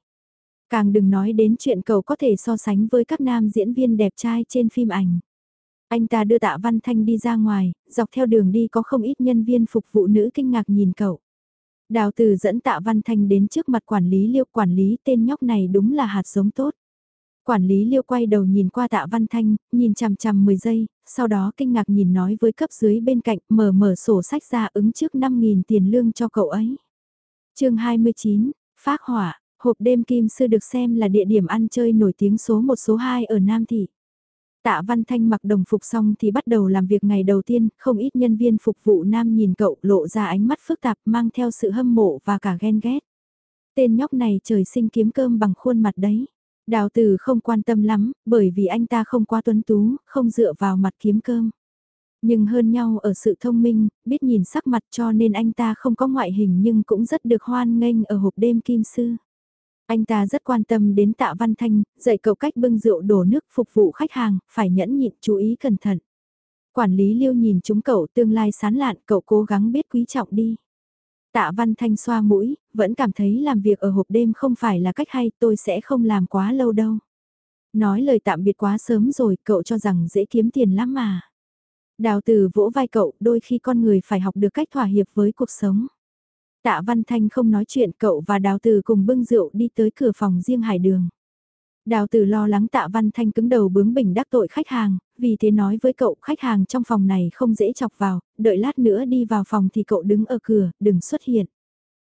Càng đừng nói đến chuyện cậu có thể so sánh với các nam diễn viên đẹp trai trên phim ảnh. Anh ta đưa tạ văn thanh đi ra ngoài, dọc theo đường đi có không ít nhân viên phục vụ nữ kinh ngạc nhìn cậu. Đào từ dẫn tạ văn thanh đến trước mặt quản lý liệu quản lý tên nhóc này đúng là hạt giống tốt. Quản lý liêu quay đầu nhìn qua tạ văn thanh, nhìn chằm chằm 10 giây, sau đó kinh ngạc nhìn nói với cấp dưới bên cạnh mở mở sổ sách ra ứng trước 5.000 tiền lương cho cậu ấy. chương 29, Phác hỏa, hộp đêm kim sư được xem là địa điểm ăn chơi nổi tiếng số 1 số 2 ở Nam Thị. Tạ Văn Thanh mặc đồng phục xong thì bắt đầu làm việc ngày đầu tiên, không ít nhân viên phục vụ nam nhìn cậu lộ ra ánh mắt phức tạp mang theo sự hâm mộ và cả ghen ghét. Tên nhóc này trời sinh kiếm cơm bằng khuôn mặt đấy. Đào tử không quan tâm lắm, bởi vì anh ta không quá tuấn tú, không dựa vào mặt kiếm cơm. Nhưng hơn nhau ở sự thông minh, biết nhìn sắc mặt cho nên anh ta không có ngoại hình nhưng cũng rất được hoan nghênh ở hộp đêm kim sư. Anh ta rất quan tâm đến tạ văn thanh, dạy cậu cách bưng rượu đổ nước phục vụ khách hàng, phải nhẫn nhịn chú ý cẩn thận. Quản lý liêu nhìn chúng cậu tương lai sán lạn, cậu cố gắng biết quý trọng đi. Tạ Văn Thanh xoa mũi, vẫn cảm thấy làm việc ở hộp đêm không phải là cách hay, tôi sẽ không làm quá lâu đâu. Nói lời tạm biệt quá sớm rồi, cậu cho rằng dễ kiếm tiền lắm mà. Đào từ vỗ vai cậu, đôi khi con người phải học được cách thỏa hiệp với cuộc sống. Tạ Văn Thanh không nói chuyện cậu và Đào Từ cùng bưng rượu đi tới cửa phòng riêng hải đường. Đào Từ lo lắng Tạ Văn Thanh cứng đầu bướng bỉnh đắc tội khách hàng, vì thế nói với cậu khách hàng trong phòng này không dễ chọc vào, đợi lát nữa đi vào phòng thì cậu đứng ở cửa, đừng xuất hiện.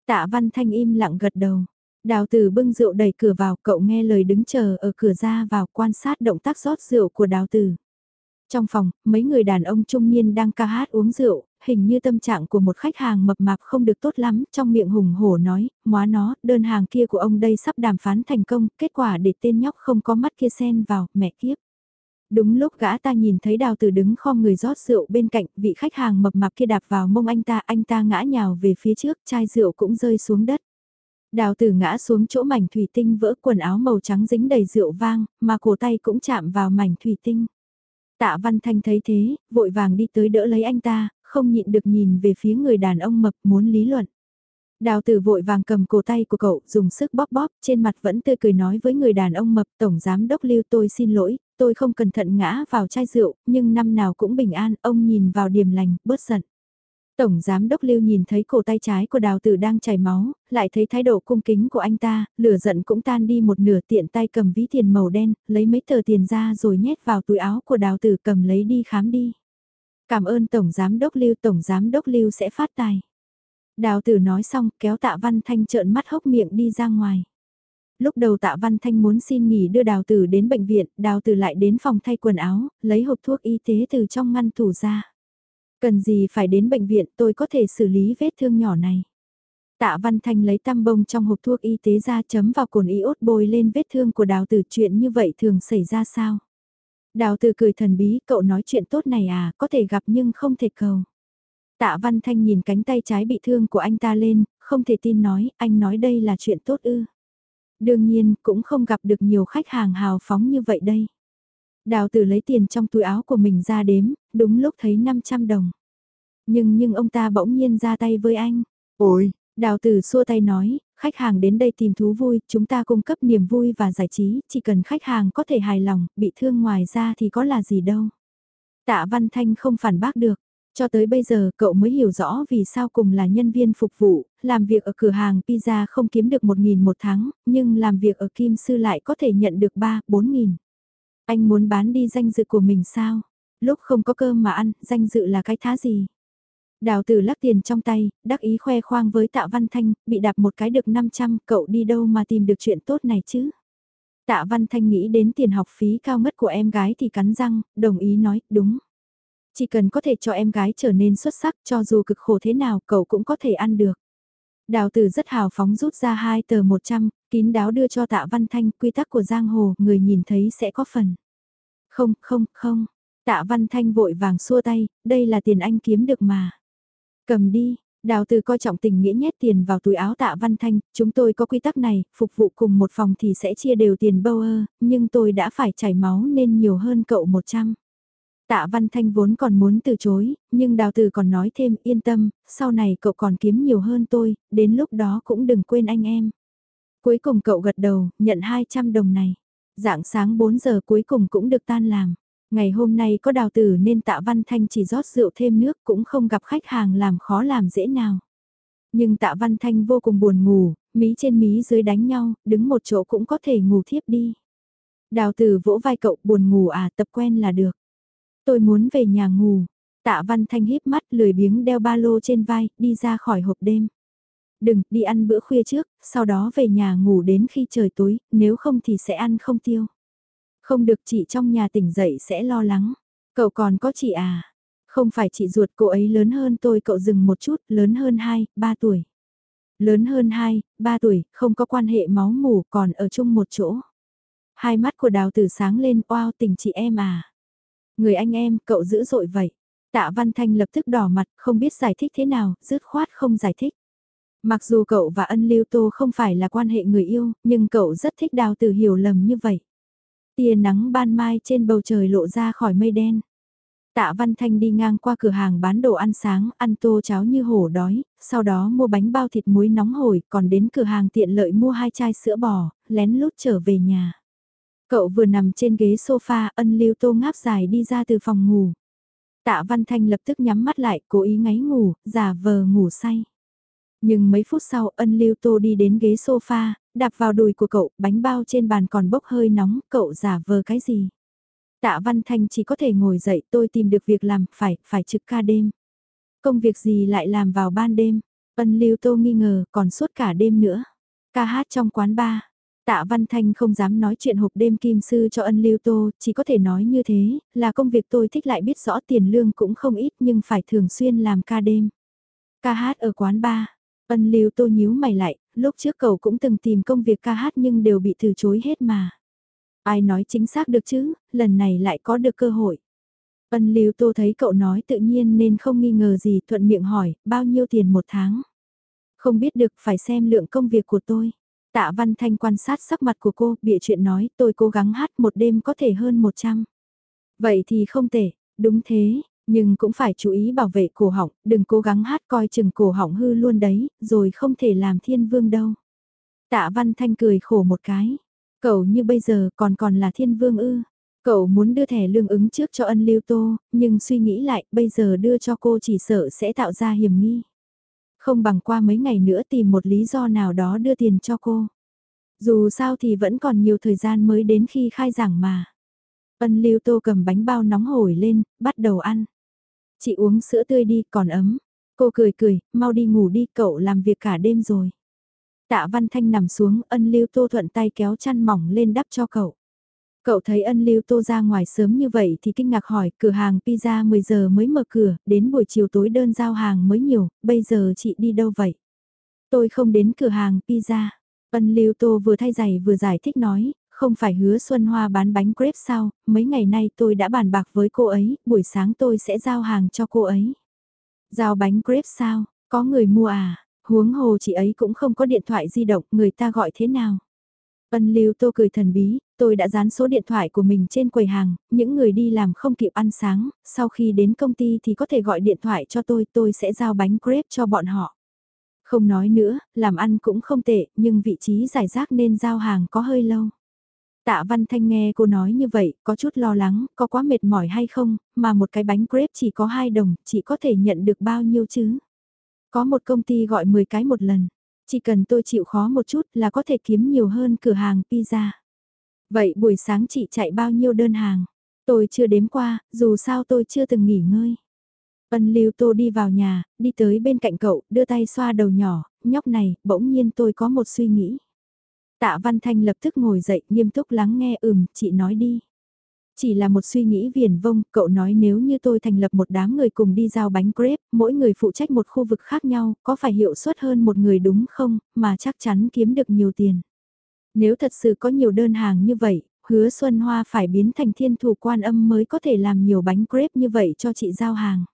Tạ Văn Thanh im lặng gật đầu. Đào Từ bưng rượu đẩy cửa vào, cậu nghe lời đứng chờ ở cửa ra vào quan sát động tác rót rượu của Đào Từ. Trong phòng, mấy người đàn ông trung niên đang ca hát uống rượu, hình như tâm trạng của một khách hàng mập mạp không được tốt lắm, trong miệng hùng hổ nói, móa nó, đơn hàng kia của ông đây sắp đàm phán thành công, kết quả để tên nhóc không có mắt kia xen vào, mẹ kiếp. Đúng lúc gã ta nhìn thấy đào tử đứng kho người rót rượu bên cạnh, vị khách hàng mập mạp kia đạp vào mông anh ta, anh ta ngã nhào về phía trước, chai rượu cũng rơi xuống đất. Đào tử ngã xuống chỗ mảnh thủy tinh vỡ quần áo màu trắng dính đầy rượu vang, mà cổ tay cũng chạm vào mảnh thủy tinh. Tạ Văn Thanh thấy thế, vội vàng đi tới đỡ lấy anh ta, không nhịn được nhìn về phía người đàn ông mập muốn lý luận. Đào tử vội vàng cầm cổ tay của cậu, dùng sức bóp bóp, trên mặt vẫn tươi cười nói với người đàn ông mập, Tổng Giám Đốc Lưu tôi xin lỗi, tôi không cẩn thận ngã vào chai rượu, nhưng năm nào cũng bình an, ông nhìn vào điểm lành, bớt giận. Tổng Giám Đốc Lưu nhìn thấy cổ tay trái của đào tử đang chảy máu, lại thấy thái độ cung kính của anh ta, lửa giận cũng tan đi một nửa tiện tay cầm ví tiền màu đen, lấy mấy tờ tiền ra rồi nhét vào túi áo của đào tử cầm lấy đi khám đi. Cảm ơn Tổng Giám Đốc Lưu, Tổng Giám Đốc Lưu sẽ phát tài. Đào tử nói xong kéo tạ Văn Thanh trợn mắt hốc miệng đi ra ngoài. Lúc đầu tạ Văn Thanh muốn xin nghỉ đưa đào tử đến bệnh viện, đào tử lại đến phòng thay quần áo, lấy hộp thuốc y tế từ trong ngăn tủ ra. Cần gì phải đến bệnh viện tôi có thể xử lý vết thương nhỏ này. Tạ Văn Thanh lấy tăm bông trong hộp thuốc y tế ra chấm vào cồn iốt bôi lên vết thương của đào tử chuyện như vậy thường xảy ra sao? Đào tử cười thần bí, cậu nói chuyện tốt này à, có thể gặp nhưng không thể cầu. Tạ Văn Thanh nhìn cánh tay trái bị thương của anh ta lên, không thể tin nói, anh nói đây là chuyện tốt ư. Đương nhiên, cũng không gặp được nhiều khách hàng hào phóng như vậy đây. Đào tử lấy tiền trong túi áo của mình ra đếm, đúng lúc thấy 500 đồng. Nhưng nhưng ông ta bỗng nhiên ra tay với anh. Ôi, đào tử xua tay nói, khách hàng đến đây tìm thú vui, chúng ta cung cấp niềm vui và giải trí, chỉ cần khách hàng có thể hài lòng, bị thương ngoài ra thì có là gì đâu. Tạ Văn Thanh không phản bác được. Cho tới bây giờ cậu mới hiểu rõ vì sao cùng là nhân viên phục vụ, làm việc ở cửa hàng pizza không kiếm được 1.000 một tháng, nhưng làm việc ở Kim Sư lại có thể nhận được 3-4.000. Anh muốn bán đi danh dự của mình sao? Lúc không có cơm mà ăn, danh dự là cái thá gì? Đào tử lắc tiền trong tay, đắc ý khoe khoang với tạ văn thanh, bị đạp một cái được 500, cậu đi đâu mà tìm được chuyện tốt này chứ? Tạ văn thanh nghĩ đến tiền học phí cao ngất của em gái thì cắn răng, đồng ý nói, đúng. Chỉ cần có thể cho em gái trở nên xuất sắc cho dù cực khổ thế nào cậu cũng có thể ăn được. Đào tử rất hào phóng rút ra hai tờ 100, kín đáo đưa cho tạ văn thanh quy tắc của giang hồ, người nhìn thấy sẽ có phần. Không, không, không. Tạ văn thanh vội vàng xua tay, đây là tiền anh kiếm được mà. Cầm đi, đào từ coi trọng tình nghĩa nhét tiền vào túi áo tạ văn thanh, chúng tôi có quy tắc này, phục vụ cùng một phòng thì sẽ chia đều tiền bâu ơ, nhưng tôi đã phải chảy máu nên nhiều hơn cậu 100. Tạ Văn Thanh vốn còn muốn từ chối, nhưng đào từ còn nói thêm yên tâm, sau này cậu còn kiếm nhiều hơn tôi, đến lúc đó cũng đừng quên anh em. Cuối cùng cậu gật đầu, nhận 200 đồng này. Dạng sáng 4 giờ cuối cùng cũng được tan làm. Ngày hôm nay có đào tử nên tạ Văn Thanh chỉ rót rượu thêm nước cũng không gặp khách hàng làm khó làm dễ nào. Nhưng tạ Văn Thanh vô cùng buồn ngủ, mí trên mí dưới đánh nhau, đứng một chỗ cũng có thể ngủ thiếp đi. Đào tử vỗ vai cậu buồn ngủ à tập quen là được. Tôi muốn về nhà ngủ. Tạ Văn Thanh híp mắt lười biếng đeo ba lô trên vai, đi ra khỏi hộp đêm. Đừng, đi ăn bữa khuya trước, sau đó về nhà ngủ đến khi trời tối, nếu không thì sẽ ăn không tiêu. Không được chị trong nhà tỉnh dậy sẽ lo lắng. Cậu còn có chị à? Không phải chị ruột cô ấy lớn hơn tôi cậu dừng một chút, lớn hơn 2, 3 tuổi. Lớn hơn 2, 3 tuổi, không có quan hệ máu mủ còn ở chung một chỗ. Hai mắt của đào tử sáng lên, wow tình chị em à. Người anh em, cậu dữ dội vậy. Tạ Văn Thanh lập tức đỏ mặt, không biết giải thích thế nào, dứt khoát không giải thích. Mặc dù cậu và ân lưu tô không phải là quan hệ người yêu, nhưng cậu rất thích đào tử hiểu lầm như vậy. Tia nắng ban mai trên bầu trời lộ ra khỏi mây đen. Tạ Văn Thanh đi ngang qua cửa hàng bán đồ ăn sáng, ăn tô cháo như hổ đói, sau đó mua bánh bao thịt muối nóng hổi, còn đến cửa hàng tiện lợi mua hai chai sữa bò, lén lút trở về nhà. Cậu vừa nằm trên ghế sofa, ân lưu tô ngáp dài đi ra từ phòng ngủ. Tạ Văn Thanh lập tức nhắm mắt lại, cố ý ngáy ngủ, giả vờ ngủ say. Nhưng mấy phút sau ân lưu tô đi đến ghế sofa, đạp vào đùi của cậu, bánh bao trên bàn còn bốc hơi nóng, cậu giả vờ cái gì? Tạ Văn Thanh chỉ có thể ngồi dậy tôi tìm được việc làm, phải, phải trực ca đêm. Công việc gì lại làm vào ban đêm? Ân lưu tô nghi ngờ, còn suốt cả đêm nữa. Ca hát trong quán bar. Tạ Văn Thanh không dám nói chuyện hộp đêm kim sư cho ân lưu tô, chỉ có thể nói như thế, là công việc tôi thích lại biết rõ tiền lương cũng không ít nhưng phải thường xuyên làm ca đêm. Ca hát ở quán bar. Ân lưu tô nhíu mày lại, lúc trước cậu cũng từng tìm công việc ca hát nhưng đều bị từ chối hết mà. Ai nói chính xác được chứ, lần này lại có được cơ hội. Ân lưu tô thấy cậu nói tự nhiên nên không nghi ngờ gì thuận miệng hỏi, bao nhiêu tiền một tháng. Không biết được phải xem lượng công việc của tôi. Tạ Văn Thanh quan sát sắc mặt của cô, bịa chuyện nói tôi cố gắng hát một đêm có thể hơn 100. Vậy thì không tệ, đúng thế, nhưng cũng phải chú ý bảo vệ cổ họng, đừng cố gắng hát coi chừng cổ họng hư luôn đấy, rồi không thể làm thiên vương đâu. Tạ Văn Thanh cười khổ một cái. Cậu như bây giờ còn còn là thiên vương ư. Cậu muốn đưa thẻ lương ứng trước cho ân lưu tô, nhưng suy nghĩ lại bây giờ đưa cho cô chỉ sợ sẽ tạo ra hiểm nghi. Không bằng qua mấy ngày nữa tìm một lý do nào đó đưa tiền cho cô. Dù sao thì vẫn còn nhiều thời gian mới đến khi khai giảng mà. Ân lưu tô cầm bánh bao nóng hổi lên, bắt đầu ăn. Chị uống sữa tươi đi, còn ấm. Cô cười cười, mau đi ngủ đi, cậu làm việc cả đêm rồi. Tạ Văn Thanh nằm xuống, ân lưu tô thuận tay kéo chăn mỏng lên đắp cho cậu. Cậu thấy ân lưu tô ra ngoài sớm như vậy thì kinh ngạc hỏi, cửa hàng pizza 10 giờ mới mở cửa, đến buổi chiều tối đơn giao hàng mới nhiều, bây giờ chị đi đâu vậy? Tôi không đến cửa hàng pizza. Ân lưu tô vừa thay giày vừa giải thích nói, không phải hứa Xuân Hoa bán bánh crepe sao, mấy ngày nay tôi đã bàn bạc với cô ấy, buổi sáng tôi sẽ giao hàng cho cô ấy. Giao bánh crepe sao, có người mua à, huống hồ chị ấy cũng không có điện thoại di động, người ta gọi thế nào? Ân lưu tô cười thần bí, tôi đã dán số điện thoại của mình trên quầy hàng, những người đi làm không kịp ăn sáng, sau khi đến công ty thì có thể gọi điện thoại cho tôi, tôi sẽ giao bánh crepe cho bọn họ. Không nói nữa, làm ăn cũng không tệ, nhưng vị trí giải rác nên giao hàng có hơi lâu. Tạ Văn Thanh nghe cô nói như vậy, có chút lo lắng, có quá mệt mỏi hay không, mà một cái bánh crepe chỉ có 2 đồng, chỉ có thể nhận được bao nhiêu chứ? Có một công ty gọi 10 cái một lần, chỉ cần tôi chịu khó một chút là có thể kiếm nhiều hơn cửa hàng pizza. Vậy buổi sáng chị chạy bao nhiêu đơn hàng? Tôi chưa đếm qua, dù sao tôi chưa từng nghỉ ngơi. Ân Lưu Tô đi vào nhà, đi tới bên cạnh cậu, đưa tay xoa đầu nhỏ, nhóc này, bỗng nhiên tôi có một suy nghĩ. Tạ Văn Thanh lập tức ngồi dậy, nghiêm túc lắng nghe ừm, chị nói đi. Chỉ là một suy nghĩ viển vông, cậu nói nếu như tôi thành lập một đám người cùng đi giao bánh crepe, mỗi người phụ trách một khu vực khác nhau, có phải hiệu suất hơn một người đúng không, mà chắc chắn kiếm được nhiều tiền. Nếu thật sự có nhiều đơn hàng như vậy, hứa Xuân Hoa phải biến thành thiên thủ quan âm mới có thể làm nhiều bánh crepe như vậy cho chị giao hàng.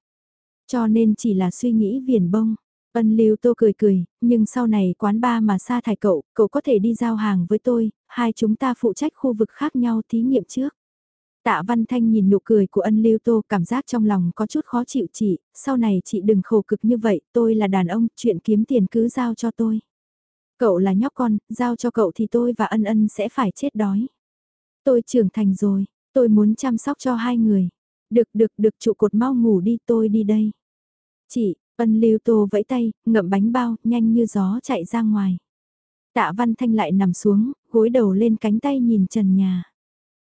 Cho nên chỉ là suy nghĩ viển bông. Ân Lưu Tô cười cười, nhưng sau này quán ba mà xa thải cậu, cậu có thể đi giao hàng với tôi, hai chúng ta phụ trách khu vực khác nhau thí nghiệm trước. Tạ Văn Thanh nhìn nụ cười của ân Lưu Tô cảm giác trong lòng có chút khó chịu chị, sau này chị đừng khổ cực như vậy, tôi là đàn ông, chuyện kiếm tiền cứ giao cho tôi. Cậu là nhóc con, giao cho cậu thì tôi và ân ân sẽ phải chết đói. Tôi trưởng thành rồi, tôi muốn chăm sóc cho hai người. Được được được trụ cột mau ngủ đi tôi đi đây. Chị, ân lưu tô vẫy tay, ngậm bánh bao, nhanh như gió chạy ra ngoài. Tạ Văn Thanh lại nằm xuống, gối đầu lên cánh tay nhìn trần nhà.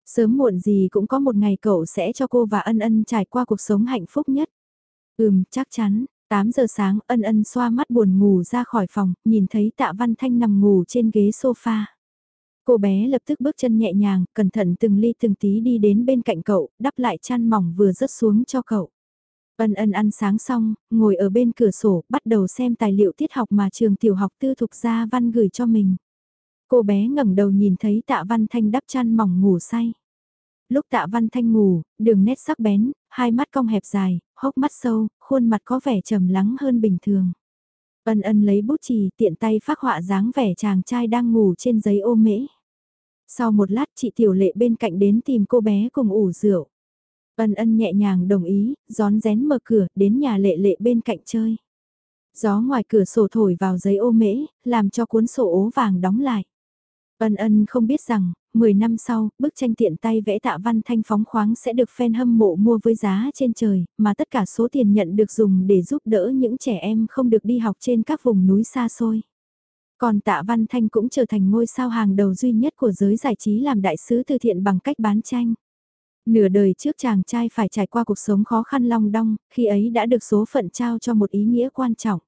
Sớm muộn gì cũng có một ngày cậu sẽ cho cô và ân ân trải qua cuộc sống hạnh phúc nhất. Ừm, chắc chắn. 8 giờ sáng ân ân xoa mắt buồn ngủ ra khỏi phòng, nhìn thấy tạ văn thanh nằm ngủ trên ghế sofa. Cô bé lập tức bước chân nhẹ nhàng, cẩn thận từng ly từng tí đi đến bên cạnh cậu, đắp lại chăn mỏng vừa rớt xuống cho cậu. Ân ân ăn sáng xong, ngồi ở bên cửa sổ, bắt đầu xem tài liệu tiết học mà trường tiểu học tư thục gia văn gửi cho mình. Cô bé ngẩng đầu nhìn thấy tạ văn thanh đắp chăn mỏng ngủ say. Lúc tạ văn thanh ngủ, đường nét sắc bén, hai mắt cong hẹp dài, hốc mắt sâu, khuôn mặt có vẻ trầm lắng hơn bình thường. Ân ân lấy bút chì tiện tay phát họa dáng vẻ chàng trai đang ngủ trên giấy ô mễ. Sau một lát chị Tiểu Lệ bên cạnh đến tìm cô bé cùng ủ rượu. Ân ân nhẹ nhàng đồng ý, gión rén mở cửa, đến nhà lệ lệ bên cạnh chơi. Gió ngoài cửa sổ thổi vào giấy ô mễ, làm cho cuốn sổ ố vàng đóng lại. Ân ân không biết rằng, 10 năm sau, bức tranh tiện tay vẽ tạ văn thanh phóng khoáng sẽ được fan hâm mộ mua với giá trên trời, mà tất cả số tiền nhận được dùng để giúp đỡ những trẻ em không được đi học trên các vùng núi xa xôi. Còn tạ văn thanh cũng trở thành ngôi sao hàng đầu duy nhất của giới giải trí làm đại sứ từ thiện bằng cách bán tranh. Nửa đời trước chàng trai phải trải qua cuộc sống khó khăn long đong, khi ấy đã được số phận trao cho một ý nghĩa quan trọng.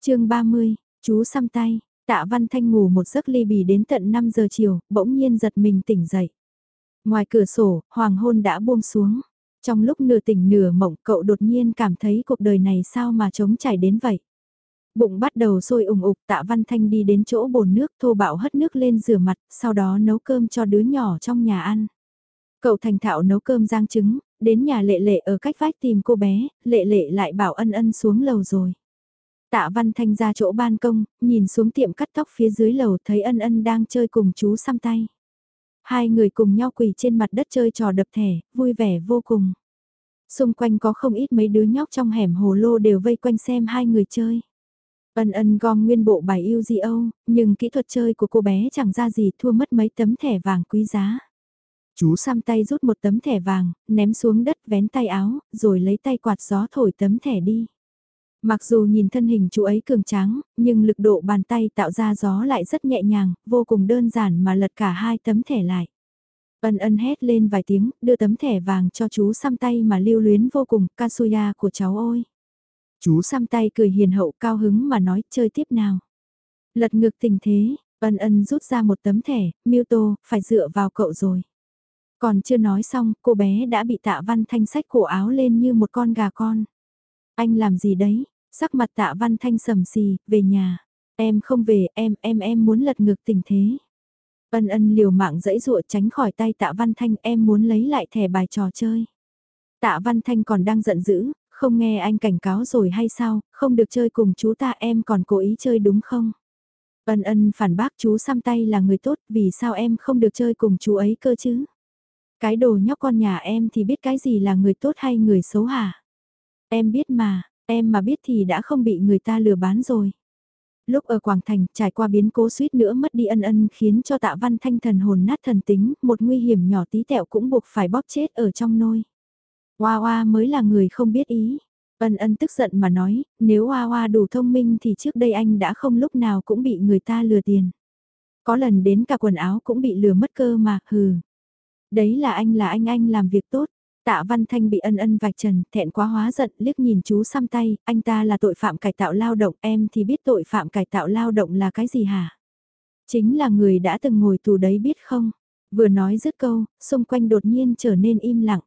chương 30, chú xăm tay, tạ văn thanh ngủ một giấc ly bì đến tận 5 giờ chiều, bỗng nhiên giật mình tỉnh dậy. Ngoài cửa sổ, hoàng hôn đã buông xuống. Trong lúc nửa tỉnh nửa mộng cậu đột nhiên cảm thấy cuộc đời này sao mà trống trải đến vậy. Bụng bắt đầu sôi ủng ục tạ văn thanh đi đến chỗ bồn nước thô bạo hất nước lên rửa mặt, sau đó nấu cơm cho đứa nhỏ trong nhà ăn. Cậu thành thạo nấu cơm rang trứng, đến nhà lệ lệ ở cách vách tìm cô bé, lệ lệ lại bảo ân ân xuống lầu rồi. Tạ Văn Thanh ra chỗ ban công, nhìn xuống tiệm cắt tóc phía dưới lầu thấy ân ân đang chơi cùng chú xăm tay. Hai người cùng nhau quỳ trên mặt đất chơi trò đập thẻ, vui vẻ vô cùng. Xung quanh có không ít mấy đứa nhóc trong hẻm hồ lô đều vây quanh xem hai người chơi. Ân ân gom nguyên bộ bài yêu di âu, nhưng kỹ thuật chơi của cô bé chẳng ra gì thua mất mấy tấm thẻ vàng quý giá. Chú xăm tay rút một tấm thẻ vàng, ném xuống đất vén tay áo, rồi lấy tay quạt gió thổi tấm thẻ đi. Mặc dù nhìn thân hình chú ấy cường tráng, nhưng lực độ bàn tay tạo ra gió lại rất nhẹ nhàng, vô cùng đơn giản mà lật cả hai tấm thẻ lại. Ân ân hét lên vài tiếng, đưa tấm thẻ vàng cho chú xăm tay mà lưu luyến vô cùng, Kasuya của cháu ôi. Chú xăm tay cười hiền hậu cao hứng mà nói chơi tiếp nào. Lật ngược tình thế, ân ân rút ra một tấm thẻ, miêu tô, phải dựa vào cậu rồi. Còn chưa nói xong, cô bé đã bị tạ văn thanh sách cổ áo lên như một con gà con. Anh làm gì đấy? Sắc mặt tạ văn thanh sầm xì, về nhà. Em không về, em, em, em muốn lật ngược tình thế. Ân ân liều mạng dẫy dụa tránh khỏi tay tạ văn thanh em muốn lấy lại thẻ bài trò chơi. Tạ văn thanh còn đang giận dữ, không nghe anh cảnh cáo rồi hay sao, không được chơi cùng chú ta em còn cố ý chơi đúng không? Ân ân phản bác chú xăm tay là người tốt, vì sao em không được chơi cùng chú ấy cơ chứ? Cái đồ nhóc con nhà em thì biết cái gì là người tốt hay người xấu hả? Em biết mà, em mà biết thì đã không bị người ta lừa bán rồi. Lúc ở Quảng Thành, trải qua biến cố suýt nữa mất đi ân ân khiến cho tạ văn thanh thần hồn nát thần tính, một nguy hiểm nhỏ tí tẹo cũng buộc phải bóp chết ở trong nôi. Hoa Hoa mới là người không biết ý. Ân ân tức giận mà nói, nếu Hoa Hoa đủ thông minh thì trước đây anh đã không lúc nào cũng bị người ta lừa tiền. Có lần đến cả quần áo cũng bị lừa mất cơ mà, hừ. Đấy là anh là anh anh làm việc tốt. Tạ Văn Thanh bị ân ân vạch trần, thẹn quá hóa giận, liếc nhìn chú xăm tay, anh ta là tội phạm cải tạo lao động, em thì biết tội phạm cải tạo lao động là cái gì hả? Chính là người đã từng ngồi tù đấy biết không? Vừa nói dứt câu, xung quanh đột nhiên trở nên im lặng.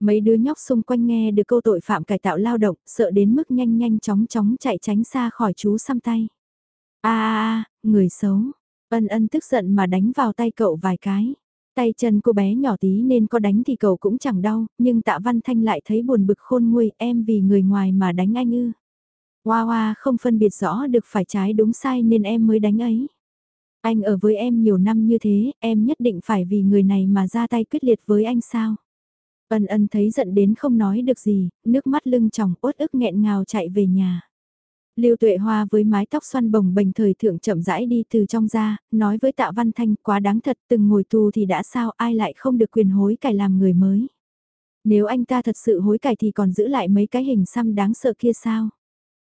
Mấy đứa nhóc xung quanh nghe được câu tội phạm cải tạo lao động, sợ đến mức nhanh nhanh chóng chóng chạy tránh xa khỏi chú xăm tay. a a người xấu. Ân ân tức giận mà đánh vào tay cậu vài cái. Tay chân cô bé nhỏ tí nên có đánh thì cậu cũng chẳng đau, nhưng tạ văn thanh lại thấy buồn bực khôn nguôi em vì người ngoài mà đánh anh ư. Hoa hoa không phân biệt rõ được phải trái đúng sai nên em mới đánh ấy. Anh ở với em nhiều năm như thế, em nhất định phải vì người này mà ra tay quyết liệt với anh sao? Ân ân thấy giận đến không nói được gì, nước mắt lưng tròng uất ức nghẹn ngào chạy về nhà. Lưu Tuệ Hoa với mái tóc xoăn bồng bềnh thời thượng chậm rãi đi từ trong ra, nói với Tạ Văn Thanh quá đáng thật từng ngồi tù thì đã sao ai lại không được quyền hối cải làm người mới. Nếu anh ta thật sự hối cải thì còn giữ lại mấy cái hình xăm đáng sợ kia sao?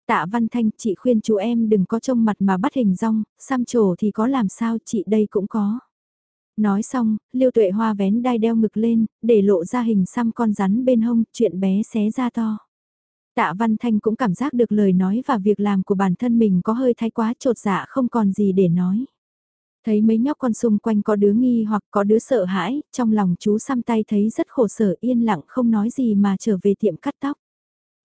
Tạ Văn Thanh chị khuyên chú em đừng có trông mặt mà bắt hình rong, xăm trổ thì có làm sao chị đây cũng có. Nói xong, Lưu Tuệ Hoa vén đai đeo ngực lên, để lộ ra hình xăm con rắn bên hông, chuyện bé xé ra to. Tạ Văn Thanh cũng cảm giác được lời nói và việc làm của bản thân mình có hơi thái quá trột dạ không còn gì để nói. Thấy mấy nhóc con xung quanh có đứa nghi hoặc có đứa sợ hãi, trong lòng chú xăm tay thấy rất khổ sở yên lặng không nói gì mà trở về tiệm cắt tóc.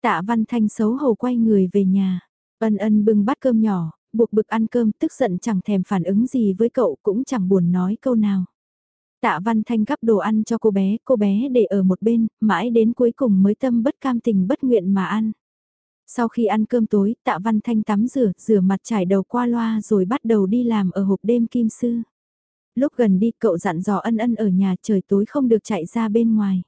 Tạ Văn Thanh xấu hổ quay người về nhà. Ân ân bưng bát cơm nhỏ, buộc bực ăn cơm tức giận chẳng thèm phản ứng gì với cậu cũng chẳng buồn nói câu nào. Tạ Văn Thanh gắp đồ ăn cho cô bé, cô bé để ở một bên, mãi đến cuối cùng mới tâm bất cam tình bất nguyện mà ăn. Sau khi ăn cơm tối, Tạ Văn Thanh tắm rửa, rửa mặt trải đầu qua loa rồi bắt đầu đi làm ở hộp đêm kim sư. Lúc gần đi cậu dặn dò ân ân ở nhà trời tối không được chạy ra bên ngoài.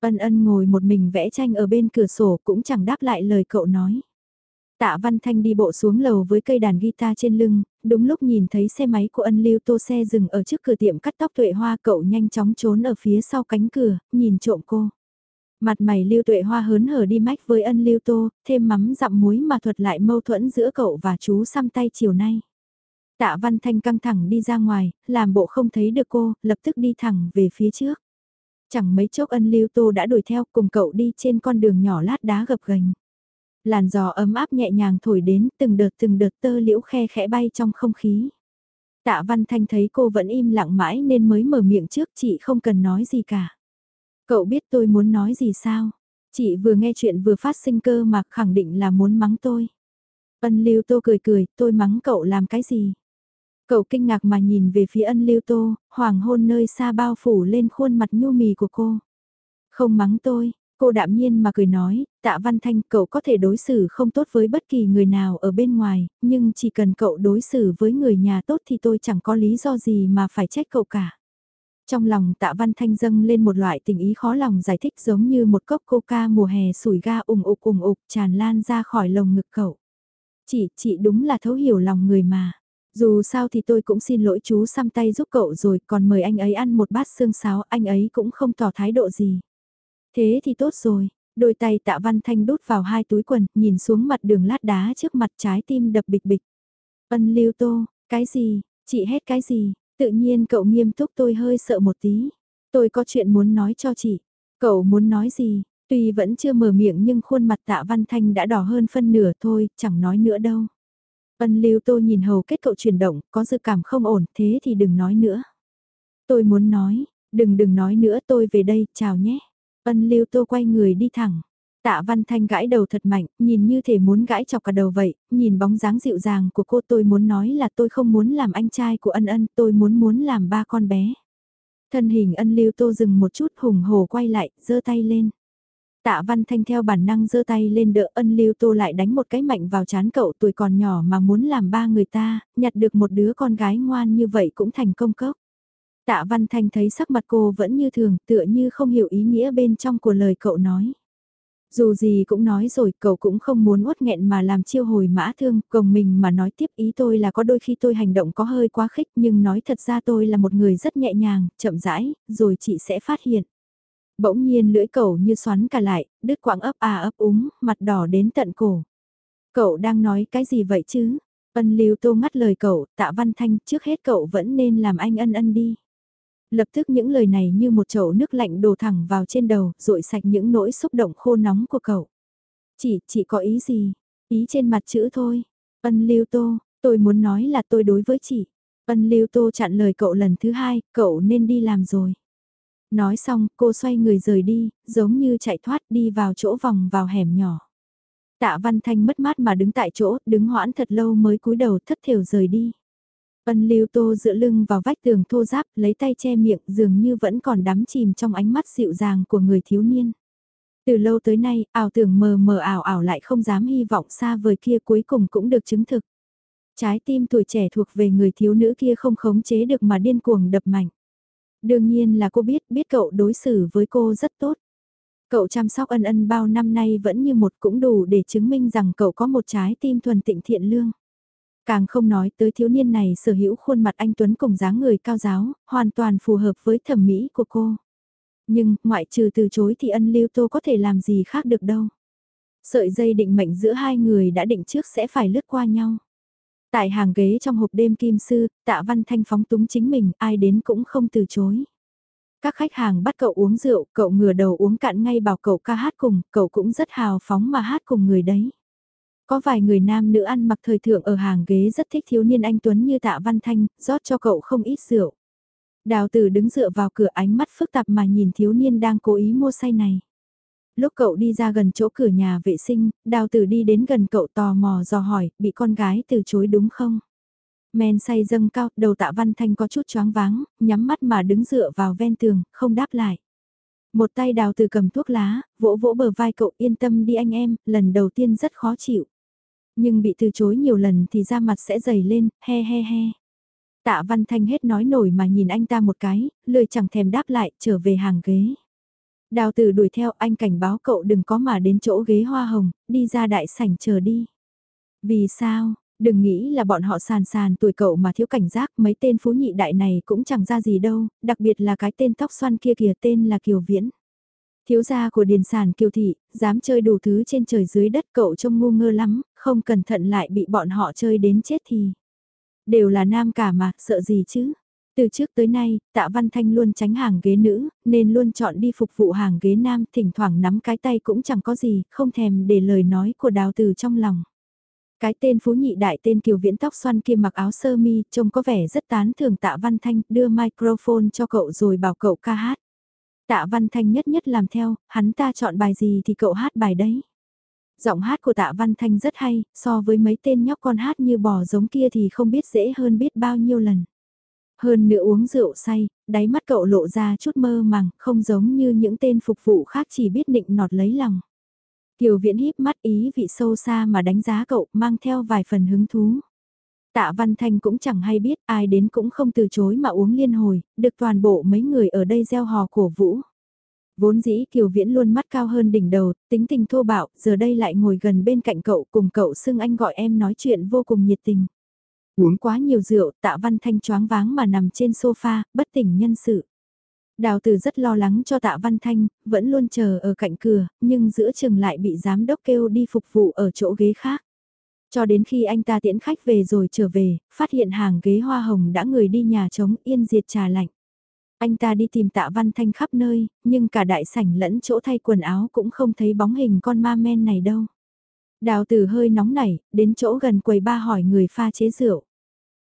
Ân ân ngồi một mình vẽ tranh ở bên cửa sổ cũng chẳng đáp lại lời cậu nói. Tạ Văn Thanh đi bộ xuống lầu với cây đàn guitar trên lưng, đúng lúc nhìn thấy xe máy của ân lưu tô xe dừng ở trước cửa tiệm cắt tóc tuệ hoa cậu nhanh chóng trốn ở phía sau cánh cửa, nhìn trộm cô. Mặt mày lưu tuệ hoa hớn hở đi mách với ân lưu tô, thêm mắm dặm muối mà thuật lại mâu thuẫn giữa cậu và chú xăm tay chiều nay. Tạ Văn Thanh căng thẳng đi ra ngoài, làm bộ không thấy được cô, lập tức đi thẳng về phía trước. Chẳng mấy chốc ân lưu tô đã đuổi theo cùng cậu đi trên con đường nhỏ lát đá gập ghềnh. Làn gió ấm áp nhẹ nhàng thổi đến từng đợt từng đợt tơ liễu khe khẽ bay trong không khí. Tạ Văn Thanh thấy cô vẫn im lặng mãi nên mới mở miệng trước chị không cần nói gì cả. Cậu biết tôi muốn nói gì sao? Chị vừa nghe chuyện vừa phát sinh cơ mà khẳng định là muốn mắng tôi. Ân Lưu Tô cười cười, tôi mắng cậu làm cái gì? Cậu kinh ngạc mà nhìn về phía ân Lưu Tô, hoàng hôn nơi xa bao phủ lên khuôn mặt nhu mì của cô. Không mắng tôi, cô đạm nhiên mà cười nói, tạ văn thanh cậu có thể đối xử không tốt với bất kỳ người nào ở bên ngoài, nhưng chỉ cần cậu đối xử với người nhà tốt thì tôi chẳng có lý do gì mà phải trách cậu cả. Trong lòng tạ văn thanh dâng lên một loại tình ý khó lòng giải thích giống như một cốc coca mùa hè sủi ga ủng ục ủng ục tràn lan ra khỏi lồng ngực cậu. Chị, chị đúng là thấu hiểu lòng người mà. Dù sao thì tôi cũng xin lỗi chú xăm tay giúp cậu rồi còn mời anh ấy ăn một bát xương sáo anh ấy cũng không tỏ thái độ gì. Thế thì tốt rồi, đôi tay tạ văn thanh đút vào hai túi quần, nhìn xuống mặt đường lát đá trước mặt trái tim đập bịch bịch. Ân lưu tô, cái gì, chị hét cái gì, tự nhiên cậu nghiêm túc tôi hơi sợ một tí. Tôi có chuyện muốn nói cho chị. Cậu muốn nói gì, tuy vẫn chưa mở miệng nhưng khuôn mặt tạ văn thanh đã đỏ hơn phân nửa thôi, chẳng nói nữa đâu. Ân lưu tô nhìn hầu kết cậu chuyển động, có dự cảm không ổn, thế thì đừng nói nữa. Tôi muốn nói, đừng đừng nói nữa tôi về đây, chào nhé. Ân lưu tô quay người đi thẳng. Tạ Văn Thanh gãi đầu thật mạnh, nhìn như thể muốn gãi chọc cả đầu vậy, nhìn bóng dáng dịu dàng của cô tôi muốn nói là tôi không muốn làm anh trai của ân ân, tôi muốn muốn làm ba con bé. Thân hình ân lưu tô dừng một chút hùng hồ quay lại, giơ tay lên. Tạ Văn Thanh theo bản năng giơ tay lên đỡ ân lưu tô lại đánh một cái mạnh vào chán cậu tuổi còn nhỏ mà muốn làm ba người ta, nhặt được một đứa con gái ngoan như vậy cũng thành công cốc. Tạ Văn Thanh thấy sắc mặt cô vẫn như thường, tựa như không hiểu ý nghĩa bên trong của lời cậu nói. Dù gì cũng nói rồi, cậu cũng không muốn uất nghẹn mà làm chiêu hồi mã thương, cồng mình mà nói tiếp ý tôi là có đôi khi tôi hành động có hơi quá khích nhưng nói thật ra tôi là một người rất nhẹ nhàng, chậm rãi, rồi chị sẽ phát hiện. Bỗng nhiên lưỡi cậu như xoắn cả lại, đứt quãng ấp à ấp úng, mặt đỏ đến tận cổ. Cậu đang nói cái gì vậy chứ? Ân lưu tô ngắt lời cậu, tạ văn thanh, trước hết cậu vẫn nên làm anh ân ân đi. Lập tức những lời này như một chậu nước lạnh đổ thẳng vào trên đầu, rội sạch những nỗi xúc động khô nóng của cậu. Chị, chị có ý gì? Ý trên mặt chữ thôi. Ân lưu tô, tôi muốn nói là tôi đối với chị. Ân lưu tô chặn lời cậu lần thứ hai, cậu nên đi làm rồi. Nói xong, cô xoay người rời đi, giống như chạy thoát đi vào chỗ vòng vào hẻm nhỏ. Tạ Văn Thanh mất mát mà đứng tại chỗ, đứng hoãn thật lâu mới cúi đầu thất thiểu rời đi. Ân lưu tô dựa lưng vào vách tường thô giáp, lấy tay che miệng dường như vẫn còn đắm chìm trong ánh mắt dịu dàng của người thiếu niên. Từ lâu tới nay, ảo tưởng mờ mờ ảo ảo lại không dám hy vọng xa vời kia cuối cùng cũng được chứng thực. Trái tim tuổi trẻ thuộc về người thiếu nữ kia không khống chế được mà điên cuồng đập mạnh. Đương nhiên là cô biết, biết cậu đối xử với cô rất tốt. Cậu chăm sóc ân ân bao năm nay vẫn như một cũng đủ để chứng minh rằng cậu có một trái tim thuần tịnh thiện lương. Càng không nói tới thiếu niên này sở hữu khuôn mặt anh Tuấn cùng dáng người cao giáo, hoàn toàn phù hợp với thẩm mỹ của cô. Nhưng, ngoại trừ từ chối thì ân lưu tô có thể làm gì khác được đâu. Sợi dây định mệnh giữa hai người đã định trước sẽ phải lướt qua nhau. Tại hàng ghế trong hộp đêm kim sư, tạ văn thanh phóng túng chính mình, ai đến cũng không từ chối. Các khách hàng bắt cậu uống rượu, cậu ngửa đầu uống cạn ngay bảo cậu ca hát cùng, cậu cũng rất hào phóng mà hát cùng người đấy. Có vài người nam nữ ăn mặc thời thượng ở hàng ghế rất thích thiếu niên anh Tuấn như tạ văn thanh, rót cho cậu không ít rượu. Đào tử đứng dựa vào cửa ánh mắt phức tạp mà nhìn thiếu niên đang cố ý mua say này. Lúc cậu đi ra gần chỗ cửa nhà vệ sinh, đào tử đi đến gần cậu tò mò dò hỏi, bị con gái từ chối đúng không? Men say dâng cao, đầu tạ văn thanh có chút choáng váng, nhắm mắt mà đứng dựa vào ven tường, không đáp lại. Một tay đào từ cầm thuốc lá, vỗ vỗ bờ vai cậu yên tâm đi anh em, lần đầu tiên rất khó chịu. Nhưng bị từ chối nhiều lần thì da mặt sẽ dày lên, he he he. Tạ Văn Thanh hết nói nổi mà nhìn anh ta một cái, lười chẳng thèm đáp lại, trở về hàng ghế. Đào tử đuổi theo anh cảnh báo cậu đừng có mà đến chỗ ghế hoa hồng, đi ra đại sảnh chờ đi. Vì sao, đừng nghĩ là bọn họ sàn sàn tuổi cậu mà thiếu cảnh giác mấy tên phú nhị đại này cũng chẳng ra gì đâu, đặc biệt là cái tên tóc xoăn kia kìa tên là Kiều Viễn. Thiếu gia của điền sản Kiều Thị, dám chơi đủ thứ trên trời dưới đất cậu trông ngu ngơ lắm, không cẩn thận lại bị bọn họ chơi đến chết thì. Đều là nam cả mà, sợ gì chứ? Từ trước tới nay, tạ văn thanh luôn tránh hàng ghế nữ, nên luôn chọn đi phục vụ hàng ghế nam, thỉnh thoảng nắm cái tay cũng chẳng có gì, không thèm để lời nói của đào từ trong lòng. Cái tên phú nhị đại tên kiều viễn tóc xoăn kia mặc áo sơ mi, trông có vẻ rất tán thường tạ văn thanh, đưa microphone cho cậu rồi bảo cậu ca hát. Tạ văn thanh nhất nhất làm theo, hắn ta chọn bài gì thì cậu hát bài đấy. Giọng hát của tạ văn thanh rất hay, so với mấy tên nhóc con hát như bò giống kia thì không biết dễ hơn biết bao nhiêu lần. Hơn nữa uống rượu say, đáy mắt cậu lộ ra chút mơ màng, không giống như những tên phục vụ khác chỉ biết định nọt lấy lòng. Kiều Viễn híp mắt ý vị sâu xa mà đánh giá cậu mang theo vài phần hứng thú. Tạ Văn Thanh cũng chẳng hay biết ai đến cũng không từ chối mà uống liên hồi, được toàn bộ mấy người ở đây gieo hò cổ vũ. Vốn dĩ Kiều Viễn luôn mắt cao hơn đỉnh đầu, tính tình thô bạo, giờ đây lại ngồi gần bên cạnh cậu cùng cậu xưng anh gọi em nói chuyện vô cùng nhiệt tình. Uống quá nhiều rượu, tạ văn thanh choáng váng mà nằm trên sofa, bất tỉnh nhân sự. Đào tử rất lo lắng cho tạ văn thanh, vẫn luôn chờ ở cạnh cửa, nhưng giữa chừng lại bị giám đốc kêu đi phục vụ ở chỗ ghế khác. Cho đến khi anh ta tiễn khách về rồi trở về, phát hiện hàng ghế hoa hồng đã người đi nhà trống yên diệt trà lạnh. Anh ta đi tìm tạ văn thanh khắp nơi, nhưng cả đại sảnh lẫn chỗ thay quần áo cũng không thấy bóng hình con ma men này đâu. Đào tử hơi nóng nảy, đến chỗ gần quầy ba hỏi người pha chế rượu.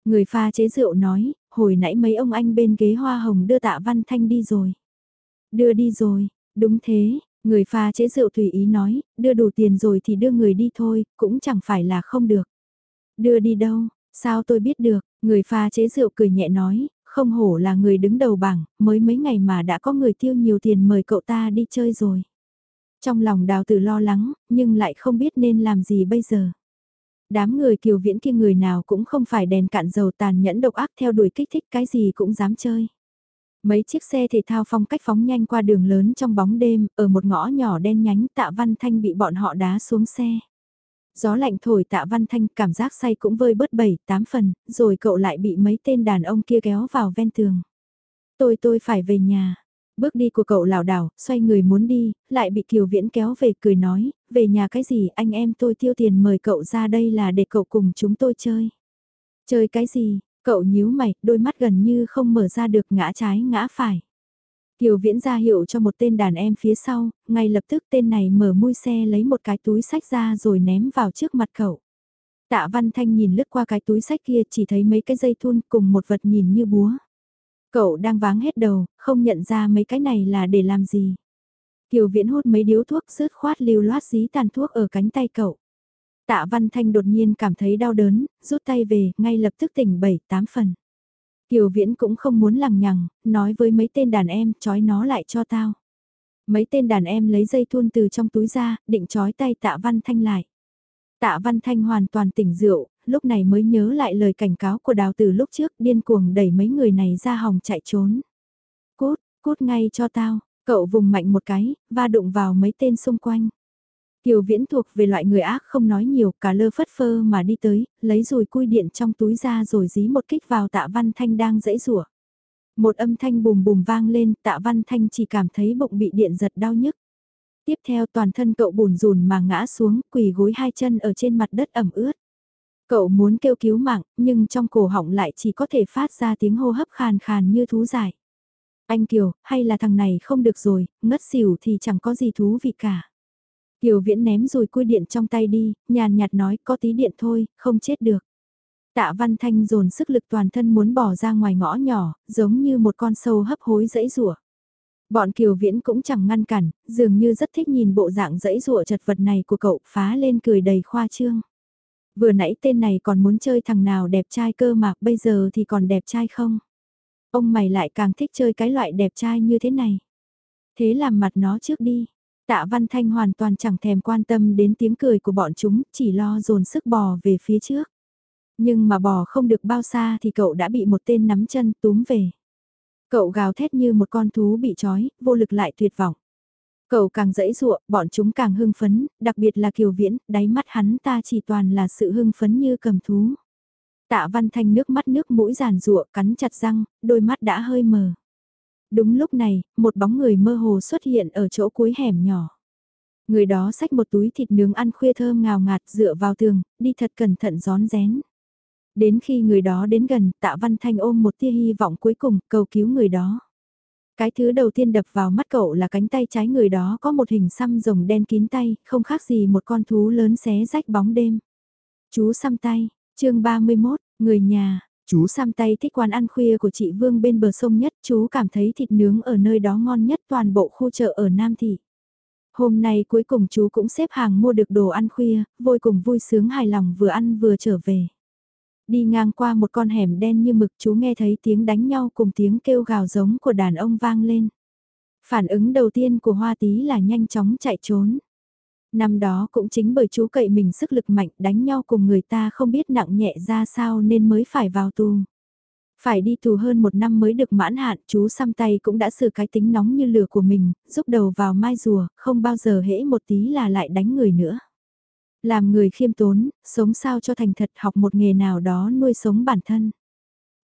Người pha chế rượu nói, hồi nãy mấy ông anh bên ghế hoa hồng đưa tạ văn thanh đi rồi. Đưa đi rồi, đúng thế, người pha chế rượu tùy ý nói, đưa đủ tiền rồi thì đưa người đi thôi, cũng chẳng phải là không được. Đưa đi đâu, sao tôi biết được, người pha chế rượu cười nhẹ nói, không hổ là người đứng đầu bảng, mới mấy ngày mà đã có người tiêu nhiều tiền mời cậu ta đi chơi rồi. Trong lòng đào tử lo lắng, nhưng lại không biết nên làm gì bây giờ. Đám người kiều viễn kia người nào cũng không phải đèn cạn dầu tàn nhẫn độc ác theo đuổi kích thích cái gì cũng dám chơi. Mấy chiếc xe thể thao phong cách phóng nhanh qua đường lớn trong bóng đêm, ở một ngõ nhỏ đen nhánh tạ văn thanh bị bọn họ đá xuống xe. Gió lạnh thổi tạ văn thanh cảm giác say cũng vơi bớt bảy, tám phần, rồi cậu lại bị mấy tên đàn ông kia kéo vào ven tường. Tôi tôi phải về nhà. Bước đi của cậu lảo đảo, xoay người muốn đi, lại bị Kiều Viễn kéo về cười nói, về nhà cái gì anh em tôi tiêu tiền mời cậu ra đây là để cậu cùng chúng tôi chơi. Chơi cái gì, cậu nhíu mày, đôi mắt gần như không mở ra được ngã trái ngã phải. Kiều Viễn ra hiệu cho một tên đàn em phía sau, ngay lập tức tên này mở mui xe lấy một cái túi sách ra rồi ném vào trước mặt cậu. Tạ Văn Thanh nhìn lướt qua cái túi sách kia chỉ thấy mấy cái dây thun cùng một vật nhìn như búa. Cậu đang váng hết đầu, không nhận ra mấy cái này là để làm gì. Kiều Viễn hút mấy điếu thuốc sứt khoát lưu loát dí tàn thuốc ở cánh tay cậu. Tạ Văn Thanh đột nhiên cảm thấy đau đớn, rút tay về, ngay lập tức tỉnh bảy tám phần. Kiều Viễn cũng không muốn lằng nhằng, nói với mấy tên đàn em, trói nó lại cho tao. Mấy tên đàn em lấy dây thun từ trong túi ra, định trói tay Tạ Văn Thanh lại. Tạ Văn Thanh hoàn toàn tỉnh rượu, lúc này mới nhớ lại lời cảnh cáo của đào từ lúc trước điên cuồng đẩy mấy người này ra hòng chạy trốn. Cút, cút ngay cho tao, cậu vùng mạnh một cái, va đụng vào mấy tên xung quanh. Kiều Viễn thuộc về loại người ác không nói nhiều, cả lơ phất phơ mà đi tới, lấy rồi cui điện trong túi ra rồi dí một kích vào tạ văn thanh đang dãy rủa. Một âm thanh bùm bùm vang lên, tạ văn thanh chỉ cảm thấy bụng bị điện giật đau nhức. Tiếp theo toàn thân cậu bùn rùn mà ngã xuống, quỳ gối hai chân ở trên mặt đất ẩm ướt. Cậu muốn kêu cứu mạng, nhưng trong cổ họng lại chỉ có thể phát ra tiếng hô hấp khàn khàn như thú giải. Anh Kiều, hay là thằng này không được rồi, ngất xỉu thì chẳng có gì thú vị cả. Kiều Viễn ném rồi cui điện trong tay đi, nhàn nhạt nói có tí điện thôi, không chết được. Tạ Văn Thanh dồn sức lực toàn thân muốn bỏ ra ngoài ngõ nhỏ, giống như một con sâu hấp hối dẫy rủa. Bọn Kiều Viễn cũng chẳng ngăn cản, dường như rất thích nhìn bộ dạng dẫy rủa chật vật này của cậu phá lên cười đầy khoa trương. Vừa nãy tên này còn muốn chơi thằng nào đẹp trai cơ mà bây giờ thì còn đẹp trai không? Ông mày lại càng thích chơi cái loại đẹp trai như thế này. Thế làm mặt nó trước đi. Tạ Văn Thanh hoàn toàn chẳng thèm quan tâm đến tiếng cười của bọn chúng, chỉ lo dồn sức bò về phía trước. Nhưng mà bò không được bao xa thì cậu đã bị một tên nắm chân túm về. Cậu gào thét như một con thú bị trói, vô lực lại tuyệt vọng. Cậu càng dẫy dụa, bọn chúng càng hưng phấn, đặc biệt là Kiều Viễn, đáy mắt hắn ta chỉ toàn là sự hưng phấn như cầm thú. Tạ Văn Thanh nước mắt nước mũi giàn rụa, cắn chặt răng, đôi mắt đã hơi mờ. Đúng lúc này, một bóng người mơ hồ xuất hiện ở chỗ cuối hẻm nhỏ. Người đó xách một túi thịt nướng ăn khuya thơm ngào ngạt dựa vào tường, đi thật cẩn thận gión rén. Đến khi người đó đến gần, tạ văn thanh ôm một tia hy vọng cuối cùng, cầu cứu người đó. Cái thứ đầu tiên đập vào mắt cậu là cánh tay trái người đó có một hình xăm rồng đen kín tay, không khác gì một con thú lớn xé rách bóng đêm. Chú xăm tay, chương 31, người nhà, chú sam tay thích quán ăn khuya của chị Vương bên bờ sông nhất, chú cảm thấy thịt nướng ở nơi đó ngon nhất toàn bộ khu chợ ở Nam Thị. Hôm nay cuối cùng chú cũng xếp hàng mua được đồ ăn khuya, vui cùng vui sướng hài lòng vừa ăn vừa trở về. Đi ngang qua một con hẻm đen như mực chú nghe thấy tiếng đánh nhau cùng tiếng kêu gào giống của đàn ông vang lên. Phản ứng đầu tiên của Hoa Tí là nhanh chóng chạy trốn. Năm đó cũng chính bởi chú cậy mình sức lực mạnh đánh nhau cùng người ta không biết nặng nhẹ ra sao nên mới phải vào tù. Phải đi tù hơn một năm mới được mãn hạn, chú xăm tay cũng đã xử cái tính nóng như lửa của mình, giúp đầu vào mai rùa, không bao giờ hễ một tí là lại đánh người nữa. Làm người khiêm tốn, sống sao cho thành thật học một nghề nào đó nuôi sống bản thân.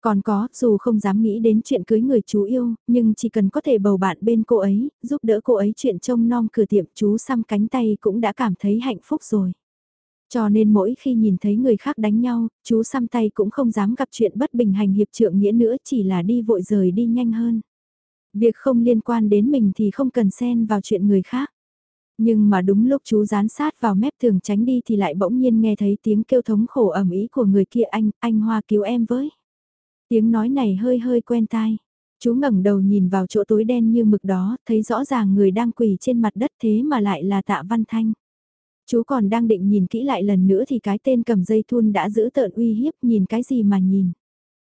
Còn có, dù không dám nghĩ đến chuyện cưới người chú yêu, nhưng chỉ cần có thể bầu bạn bên cô ấy, giúp đỡ cô ấy chuyện trông nom cửa tiệm chú xăm cánh tay cũng đã cảm thấy hạnh phúc rồi. Cho nên mỗi khi nhìn thấy người khác đánh nhau, chú xăm tay cũng không dám gặp chuyện bất bình hành hiệp trượng nghĩa nữa chỉ là đi vội rời đi nhanh hơn. Việc không liên quan đến mình thì không cần xen vào chuyện người khác. Nhưng mà đúng lúc chú dán sát vào mép tường tránh đi thì lại bỗng nhiên nghe thấy tiếng kêu thống khổ ẩm ý của người kia anh, anh Hoa cứu em với. Tiếng nói này hơi hơi quen tai. Chú ngẩng đầu nhìn vào chỗ tối đen như mực đó, thấy rõ ràng người đang quỳ trên mặt đất thế mà lại là tạ văn thanh. Chú còn đang định nhìn kỹ lại lần nữa thì cái tên cầm dây thun đã giữ tợn uy hiếp nhìn cái gì mà nhìn.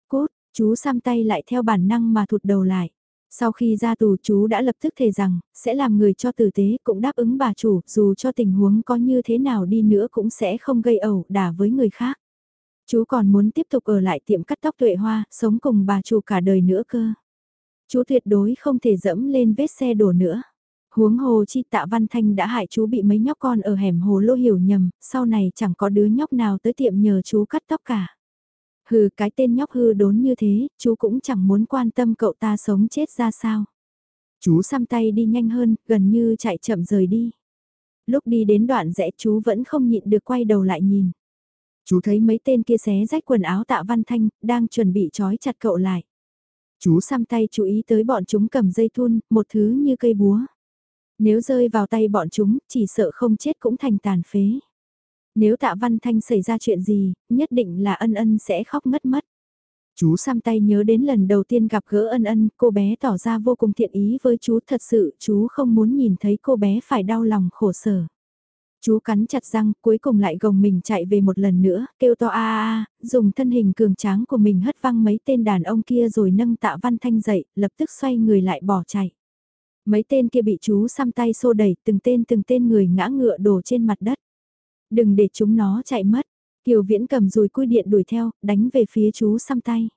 Cốt, chú xăm tay lại theo bản năng mà thụt đầu lại. Sau khi ra tù chú đã lập tức thề rằng, sẽ làm người cho tử tế cũng đáp ứng bà chủ, dù cho tình huống có như thế nào đi nữa cũng sẽ không gây ẩu đả với người khác. Chú còn muốn tiếp tục ở lại tiệm cắt tóc tuệ hoa, sống cùng bà chủ cả đời nữa cơ. Chú tuyệt đối không thể dẫm lên vết xe đổ nữa. Huống hồ chi tạ văn thanh đã hại chú bị mấy nhóc con ở hẻm hồ lô hiểu nhầm, sau này chẳng có đứa nhóc nào tới tiệm nhờ chú cắt tóc cả. Hừ cái tên nhóc hư đốn như thế, chú cũng chẳng muốn quan tâm cậu ta sống chết ra sao. Chú xăm tay đi nhanh hơn, gần như chạy chậm rời đi. Lúc đi đến đoạn rẽ chú vẫn không nhịn được quay đầu lại nhìn. Chú thấy mấy tên kia xé rách quần áo tạ văn thanh, đang chuẩn bị trói chặt cậu lại. Chú xăm tay chú ý tới bọn chúng cầm dây thun, một thứ như cây búa. Nếu rơi vào tay bọn chúng, chỉ sợ không chết cũng thành tàn phế. Nếu tạ văn thanh xảy ra chuyện gì, nhất định là ân ân sẽ khóc ngất mất. Chú xăm tay nhớ đến lần đầu tiên gặp gỡ ân ân, cô bé tỏ ra vô cùng thiện ý với chú thật sự chú không muốn nhìn thấy cô bé phải đau lòng khổ sở. Chú cắn chặt răng, cuối cùng lại gồng mình chạy về một lần nữa, kêu to a a dùng thân hình cường tráng của mình hất văng mấy tên đàn ông kia rồi nâng tạ văn thanh dậy, lập tức xoay người lại bỏ chạy. Mấy tên kia bị chú xăm tay xô đẩy, từng tên từng tên người ngã ngựa đổ trên mặt đất. Đừng để chúng nó chạy mất. Kiều Viễn cầm dùi cui điện đuổi theo, đánh về phía chú xăm tay.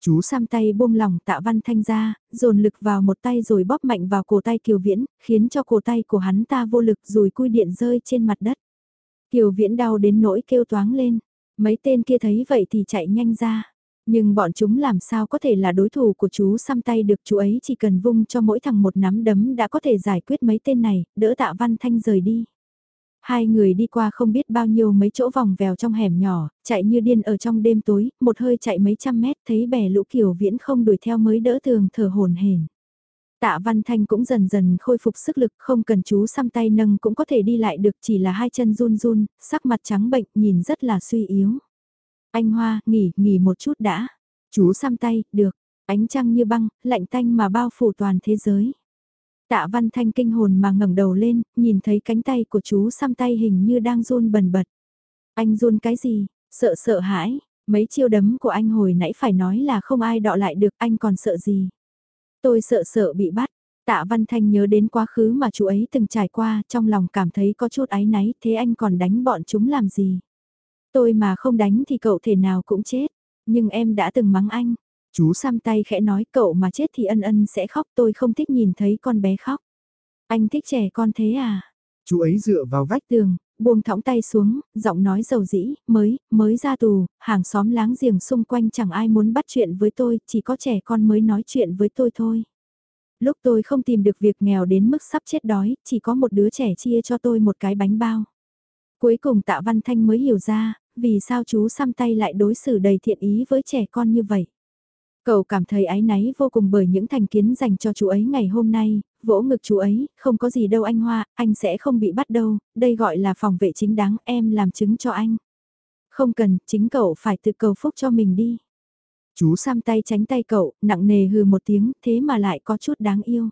Chú xăm tay buông lòng tạ văn thanh ra, dồn lực vào một tay rồi bóp mạnh vào cổ tay Kiều Viễn, khiến cho cổ tay của hắn ta vô lực rồi cui điện rơi trên mặt đất. Kiều Viễn đau đến nỗi kêu toáng lên. Mấy tên kia thấy vậy thì chạy nhanh ra. Nhưng bọn chúng làm sao có thể là đối thủ của chú xăm tay được chú ấy chỉ cần vung cho mỗi thằng một nắm đấm đã có thể giải quyết mấy tên này, đỡ tạ văn thanh rời đi. Hai người đi qua không biết bao nhiêu mấy chỗ vòng vèo trong hẻm nhỏ, chạy như điên ở trong đêm tối, một hơi chạy mấy trăm mét thấy bè lũ kiều viễn không đuổi theo mới đỡ tường thở hồn hển. Tạ Văn Thanh cũng dần dần khôi phục sức lực, không cần chú xăm tay nâng cũng có thể đi lại được chỉ là hai chân run run, sắc mặt trắng bệnh, nhìn rất là suy yếu. Anh Hoa, nghỉ, nghỉ một chút đã. Chú xăm tay, được. Ánh trăng như băng, lạnh tanh mà bao phủ toàn thế giới. Tạ Văn Thanh kinh hồn mà ngẩng đầu lên, nhìn thấy cánh tay của chú xăm tay hình như đang run bần bật. Anh run cái gì? Sợ sợ hãi, mấy chiêu đấm của anh hồi nãy phải nói là không ai đọ lại được anh còn sợ gì? Tôi sợ sợ bị bắt. Tạ Văn Thanh nhớ đến quá khứ mà chú ấy từng trải qua, trong lòng cảm thấy có chút áy náy, thế anh còn đánh bọn chúng làm gì? Tôi mà không đánh thì cậu thể nào cũng chết, nhưng em đã từng mắng anh. Chú xăm tay khẽ nói cậu mà chết thì ân ân sẽ khóc tôi không thích nhìn thấy con bé khóc. Anh thích trẻ con thế à? Chú ấy dựa vào vách tường, buông thõng tay xuống, giọng nói dầu dĩ, mới, mới ra tù, hàng xóm láng giềng xung quanh chẳng ai muốn bắt chuyện với tôi, chỉ có trẻ con mới nói chuyện với tôi thôi. Lúc tôi không tìm được việc nghèo đến mức sắp chết đói, chỉ có một đứa trẻ chia cho tôi một cái bánh bao. Cuối cùng tạ Văn Thanh mới hiểu ra, vì sao chú xăm tay lại đối xử đầy thiện ý với trẻ con như vậy. Cậu cảm thấy ái náy vô cùng bởi những thành kiến dành cho chú ấy ngày hôm nay, vỗ ngực chú ấy, không có gì đâu anh Hoa, anh sẽ không bị bắt đâu, đây gọi là phòng vệ chính đáng, em làm chứng cho anh. Không cần, chính cậu phải tự cầu phúc cho mình đi. Chú Sam tay tránh tay cậu, nặng nề hừ một tiếng, thế mà lại có chút đáng yêu.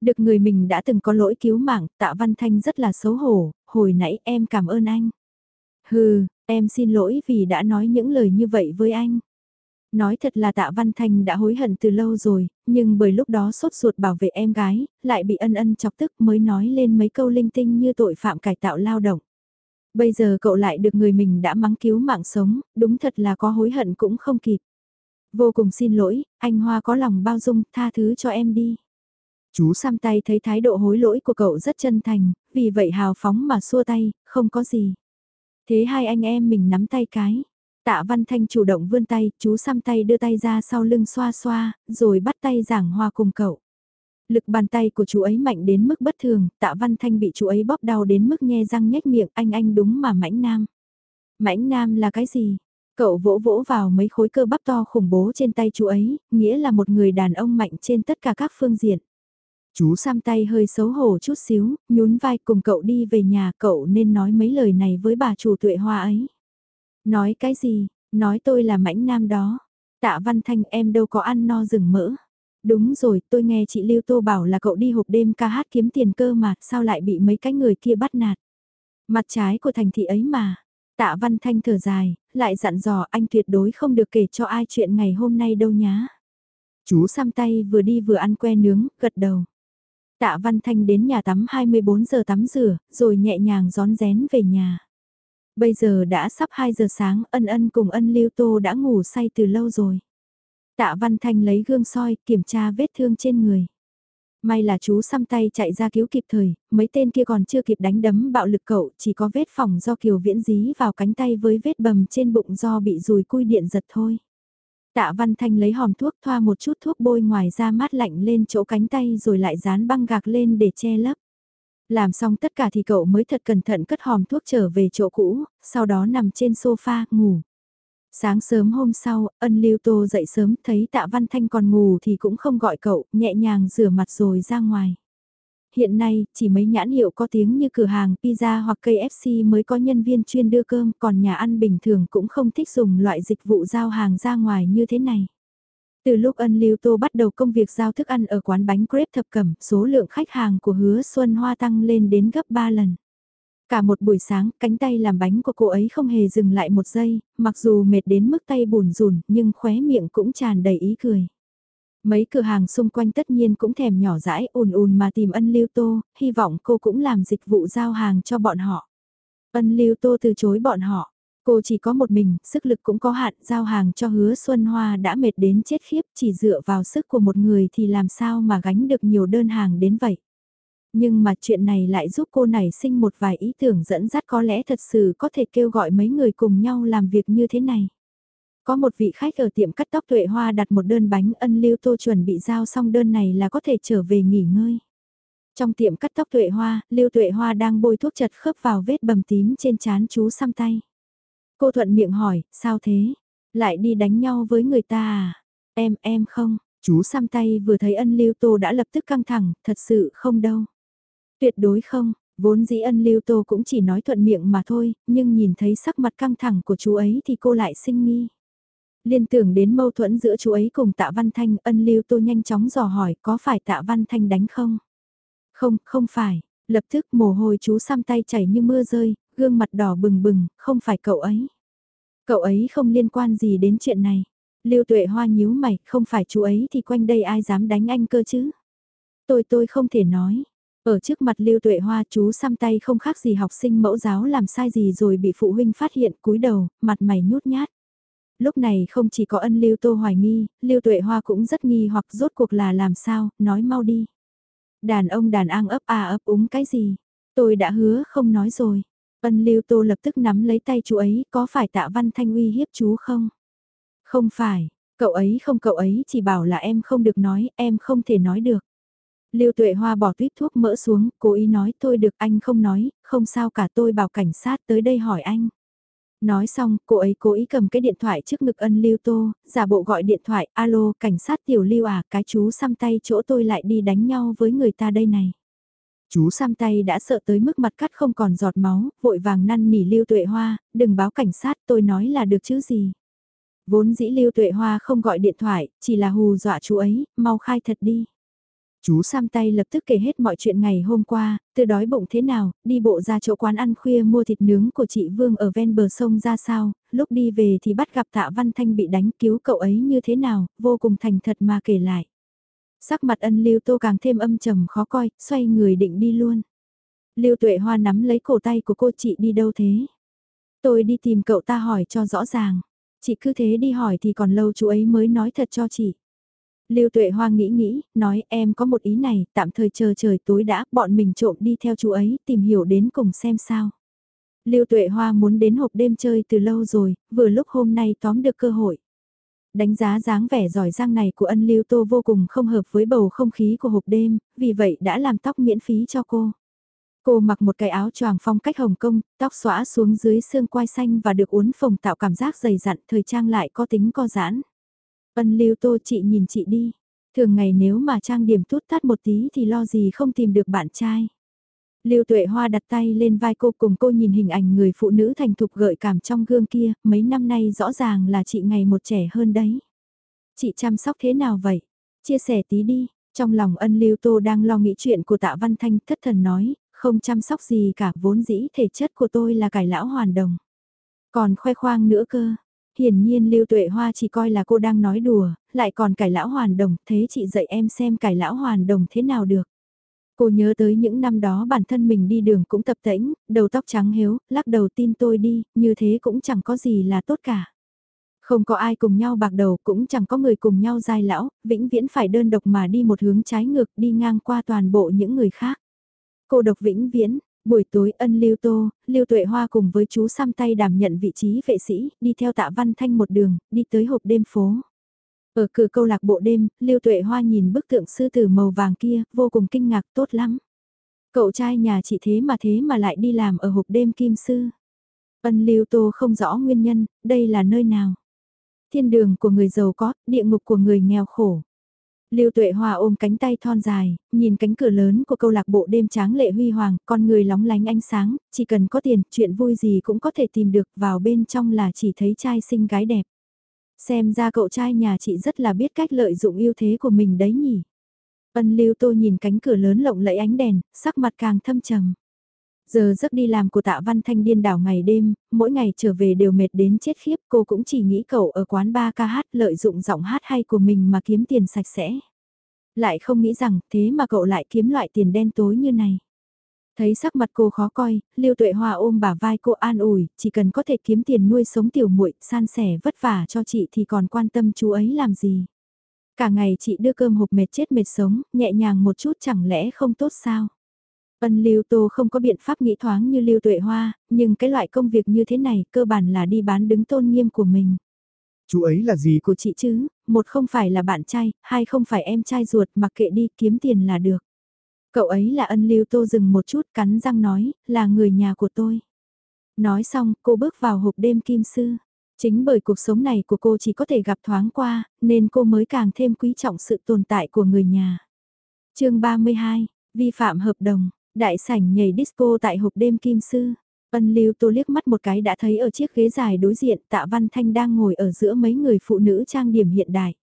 Được người mình đã từng có lỗi cứu mạng, tạ Văn Thanh rất là xấu hổ, hồi nãy em cảm ơn anh. Hừ, em xin lỗi vì đã nói những lời như vậy với anh. Nói thật là tạ Văn Thanh đã hối hận từ lâu rồi, nhưng bởi lúc đó sốt ruột bảo vệ em gái, lại bị ân ân chọc tức mới nói lên mấy câu linh tinh như tội phạm cải tạo lao động. Bây giờ cậu lại được người mình đã mắng cứu mạng sống, đúng thật là có hối hận cũng không kịp. Vô cùng xin lỗi, anh Hoa có lòng bao dung, tha thứ cho em đi. Chú xăm tay thấy thái độ hối lỗi của cậu rất chân thành, vì vậy hào phóng mà xua tay, không có gì. Thế hai anh em mình nắm tay cái. Tạ Văn Thanh chủ động vươn tay, chú xăm tay đưa tay ra sau lưng xoa xoa, rồi bắt tay giảng hoa cùng cậu. Lực bàn tay của chú ấy mạnh đến mức bất thường, tạ Văn Thanh bị chú ấy bóp đau đến mức nhe răng nhếch miệng, anh anh đúng mà mãnh nam. Mãnh nam là cái gì? Cậu vỗ vỗ vào mấy khối cơ bắp to khủng bố trên tay chú ấy, nghĩa là một người đàn ông mạnh trên tất cả các phương diện. Chú Sam tay hơi xấu hổ chút xíu, nhún vai cùng cậu đi về nhà cậu nên nói mấy lời này với bà chủ tuệ hoa ấy. Nói cái gì, nói tôi là mãnh nam đó. Tạ Văn Thanh em đâu có ăn no rừng mỡ. Đúng rồi, tôi nghe chị Lưu Tô bảo là cậu đi hộp đêm ca hát kiếm tiền cơ mà, sao lại bị mấy cái người kia bắt nạt. Mặt trái của thành thị ấy mà. Tạ Văn Thanh thở dài, lại dặn dò anh tuyệt đối không được kể cho ai chuyện ngày hôm nay đâu nhá. Chú xăm tay vừa đi vừa ăn que nướng, gật đầu. Tạ Văn Thanh đến nhà tắm 24 giờ tắm rửa, rồi nhẹ nhàng gión rén về nhà. Bây giờ đã sắp 2 giờ sáng, ân ân cùng ân lưu tô đã ngủ say từ lâu rồi. Tạ Văn Thanh lấy gương soi, kiểm tra vết thương trên người. May là chú xăm tay chạy ra cứu kịp thời, mấy tên kia còn chưa kịp đánh đấm bạo lực cậu, chỉ có vết phòng do kiều viễn dí vào cánh tay với vết bầm trên bụng do bị rùi cui điện giật thôi. Tạ Văn Thanh lấy hòm thuốc thoa một chút thuốc bôi ngoài da mát lạnh lên chỗ cánh tay rồi lại dán băng gạc lên để che lấp. Làm xong tất cả thì cậu mới thật cẩn thận cất hòm thuốc trở về chỗ cũ, sau đó nằm trên sofa, ngủ. Sáng sớm hôm sau, ân lưu tô dậy sớm thấy tạ văn thanh còn ngủ thì cũng không gọi cậu, nhẹ nhàng rửa mặt rồi ra ngoài. Hiện nay, chỉ mấy nhãn hiệu có tiếng như cửa hàng pizza hoặc KFC mới có nhân viên chuyên đưa cơm, còn nhà ăn bình thường cũng không thích dùng loại dịch vụ giao hàng ra ngoài như thế này. Từ lúc ân lưu tô bắt đầu công việc giao thức ăn ở quán bánh crepe thập cẩm, số lượng khách hàng của hứa Xuân Hoa tăng lên đến gấp 3 lần. Cả một buổi sáng, cánh tay làm bánh của cô ấy không hề dừng lại một giây, mặc dù mệt đến mức tay bùn rùn, nhưng khóe miệng cũng tràn đầy ý cười. Mấy cửa hàng xung quanh tất nhiên cũng thèm nhỏ dãi ùn ùn mà tìm ân lưu tô, hy vọng cô cũng làm dịch vụ giao hàng cho bọn họ. Ân lưu tô từ chối bọn họ. Cô chỉ có một mình, sức lực cũng có hạn, giao hàng cho hứa Xuân Hoa đã mệt đến chết khiếp, chỉ dựa vào sức của một người thì làm sao mà gánh được nhiều đơn hàng đến vậy. Nhưng mà chuyện này lại giúp cô nảy sinh một vài ý tưởng dẫn dắt có lẽ thật sự có thể kêu gọi mấy người cùng nhau làm việc như thế này. Có một vị khách ở tiệm cắt tóc tuệ hoa đặt một đơn bánh ân lưu tô chuẩn bị giao xong đơn này là có thể trở về nghỉ ngơi. Trong tiệm cắt tóc tuệ hoa, Lưu Tuệ Hoa đang bôi thuốc chật khớp vào vết bầm tím trên chán chú xăm tay. Cô thuận miệng hỏi, sao thế? Lại đi đánh nhau với người ta à? Em, em không. Chú xăm tay vừa thấy ân Lưu Tô đã lập tức căng thẳng, thật sự không đâu. Tuyệt đối không, vốn dĩ ân Lưu Tô cũng chỉ nói thuận miệng mà thôi, nhưng nhìn thấy sắc mặt căng thẳng của chú ấy thì cô lại sinh nghi liên tưởng đến mâu thuẫn giữa chú ấy cùng tạ Văn Thanh, ân lưu tô nhanh chóng dò hỏi có phải tạ Văn Thanh đánh không? Không, không phải, lập tức mồ hôi chú xăm tay chảy như mưa rơi, gương mặt đỏ bừng bừng, không phải cậu ấy. Cậu ấy không liên quan gì đến chuyện này. Lưu tuệ hoa nhíu mày, không phải chú ấy thì quanh đây ai dám đánh anh cơ chứ? Tôi tôi không thể nói. Ở trước mặt Lưu Tuệ Hoa chú xăm tay không khác gì học sinh mẫu giáo làm sai gì rồi bị phụ huynh phát hiện cúi đầu, mặt mày nhút nhát. Lúc này không chỉ có ân Lưu Tô hoài nghi, Lưu Tuệ Hoa cũng rất nghi hoặc rốt cuộc là làm sao, nói mau đi. Đàn ông đàn an ấp à ấp úng cái gì? Tôi đã hứa không nói rồi. Ân Lưu Tô lập tức nắm lấy tay chú ấy, có phải tạ văn thanh uy hiếp chú không? Không phải, cậu ấy không cậu ấy chỉ bảo là em không được nói, em không thể nói được. Lưu Tuệ Hoa bỏ tuyết thuốc mỡ xuống, cố ý nói tôi được anh không nói, không sao cả tôi bảo cảnh sát tới đây hỏi anh. Nói xong, cô ấy cố ý cầm cái điện thoại trước ngực ân lưu tô, giả bộ gọi điện thoại, alo, cảnh sát tiểu lưu à, cái chú xăm tay chỗ tôi lại đi đánh nhau với người ta đây này. Chú Sam tay đã sợ tới mức mặt cắt không còn giọt máu, vội vàng năn nỉ lưu tuệ hoa, đừng báo cảnh sát tôi nói là được chứ gì. Vốn dĩ lưu tuệ hoa không gọi điện thoại, chỉ là hù dọa chú ấy, mau khai thật đi. Chú Sam tay lập tức kể hết mọi chuyện ngày hôm qua, từ đói bụng thế nào, đi bộ ra chỗ quán ăn khuya mua thịt nướng của chị Vương ở ven bờ sông ra sao, lúc đi về thì bắt gặp Tạ Văn Thanh bị đánh cứu cậu ấy như thế nào, vô cùng thành thật mà kể lại. Sắc mặt ân Lưu Tô càng thêm âm trầm khó coi, xoay người định đi luôn. Lưu Tuệ Hoa nắm lấy cổ tay của cô chị đi đâu thế? Tôi đi tìm cậu ta hỏi cho rõ ràng. Chị cứ thế đi hỏi thì còn lâu chú ấy mới nói thật cho chị. Lưu Tuệ Hoa nghĩ nghĩ, nói em có một ý này, tạm thời chờ trời tối đã, bọn mình trộm đi theo chú ấy, tìm hiểu đến cùng xem sao. Lưu Tuệ Hoa muốn đến hộp đêm chơi từ lâu rồi, vừa lúc hôm nay tóm được cơ hội. Đánh giá dáng vẻ giỏi giang này của ân Lưu Tô vô cùng không hợp với bầu không khí của hộp đêm, vì vậy đã làm tóc miễn phí cho cô. Cô mặc một cái áo choàng phong cách Hồng Kông, tóc xõa xuống dưới xương quai xanh và được uốn phồng tạo cảm giác dày dặn, thời trang lại có tính co giãn. Ân lưu tô chị nhìn chị đi. Thường ngày nếu mà trang điểm tút tát một tí thì lo gì không tìm được bạn trai. Lưu Tuệ Hoa đặt tay lên vai cô cùng cô nhìn hình ảnh người phụ nữ thành thục gợi cảm trong gương kia, mấy năm nay rõ ràng là chị ngày một trẻ hơn đấy. Chị chăm sóc thế nào vậy? Chia sẻ tí đi, trong lòng ân Lưu Tô đang lo nghĩ chuyện của tạ Văn Thanh thất thần nói, không chăm sóc gì cả vốn dĩ thể chất của tôi là cải lão hoàn đồng. Còn khoe khoang nữa cơ, Hiển nhiên Lưu Tuệ Hoa chỉ coi là cô đang nói đùa, lại còn cải lão hoàn đồng, thế chị dạy em xem cải lão hoàn đồng thế nào được. Cô nhớ tới những năm đó bản thân mình đi đường cũng tập tễnh, đầu tóc trắng hiếu, lắc đầu tin tôi đi, như thế cũng chẳng có gì là tốt cả. Không có ai cùng nhau bạc đầu cũng chẳng có người cùng nhau dai lão, vĩnh viễn phải đơn độc mà đi một hướng trái ngược đi ngang qua toàn bộ những người khác. Cô độc vĩnh viễn, Buổi tối ân lưu tô, lưu tuệ hoa cùng với chú xăm tay đảm nhận vị trí vệ sĩ, đi theo tạ văn thanh một đường, đi tới hộp đêm phố. Ở cửa câu lạc bộ đêm, lưu tuệ hoa nhìn bức tượng sư tử màu vàng kia, vô cùng kinh ngạc tốt lắm. Cậu trai nhà chị thế mà thế mà lại đi làm ở hộp đêm kim sư. Ân lưu tô không rõ nguyên nhân, đây là nơi nào. Thiên đường của người giàu có, địa ngục của người nghèo khổ. Lưu Tuệ Hoa ôm cánh tay thon dài, nhìn cánh cửa lớn của câu lạc bộ đêm tráng lệ huy hoàng, con người lóng lánh ánh sáng, chỉ cần có tiền, chuyện vui gì cũng có thể tìm được, vào bên trong là chỉ thấy trai xinh gái đẹp. Xem ra cậu trai nhà chị rất là biết cách lợi dụng ưu thế của mình đấy nhỉ. Ân Lưu Tô nhìn cánh cửa lớn lộng lẫy ánh đèn, sắc mặt càng thâm trầm. Giờ giấc đi làm của tạ văn thanh điên đảo ngày đêm, mỗi ngày trở về đều mệt đến chết khiếp cô cũng chỉ nghĩ cậu ở quán ba ca hát lợi dụng giọng hát hay của mình mà kiếm tiền sạch sẽ. Lại không nghĩ rằng thế mà cậu lại kiếm loại tiền đen tối như này. Thấy sắc mặt cô khó coi, Lưu Tuệ Hoa ôm bả vai cô an ủi, chỉ cần có thể kiếm tiền nuôi sống tiểu muội, san sẻ vất vả cho chị thì còn quan tâm chú ấy làm gì. Cả ngày chị đưa cơm hộp mệt chết mệt sống, nhẹ nhàng một chút chẳng lẽ không tốt sao? Ân Lưu Tô không có biện pháp nghĩ thoáng như Lưu Tuệ Hoa, nhưng cái loại công việc như thế này cơ bản là đi bán đứng tôn nghiêm của mình. Chú ấy là gì của chị chứ, một không phải là bạn trai, hai không phải em trai ruột mặc kệ đi kiếm tiền là được. Cậu ấy là ân lưu tô dừng một chút cắn răng nói, là người nhà của tôi. Nói xong, cô bước vào hộp đêm kim sư. Chính bởi cuộc sống này của cô chỉ có thể gặp thoáng qua, nên cô mới càng thêm quý trọng sự tồn tại của người nhà. chương 32, vi phạm hợp đồng, đại sảnh nhảy disco tại hộp đêm kim sư. Ân lưu tô liếc mắt một cái đã thấy ở chiếc ghế dài đối diện tạ văn thanh đang ngồi ở giữa mấy người phụ nữ trang điểm hiện đại.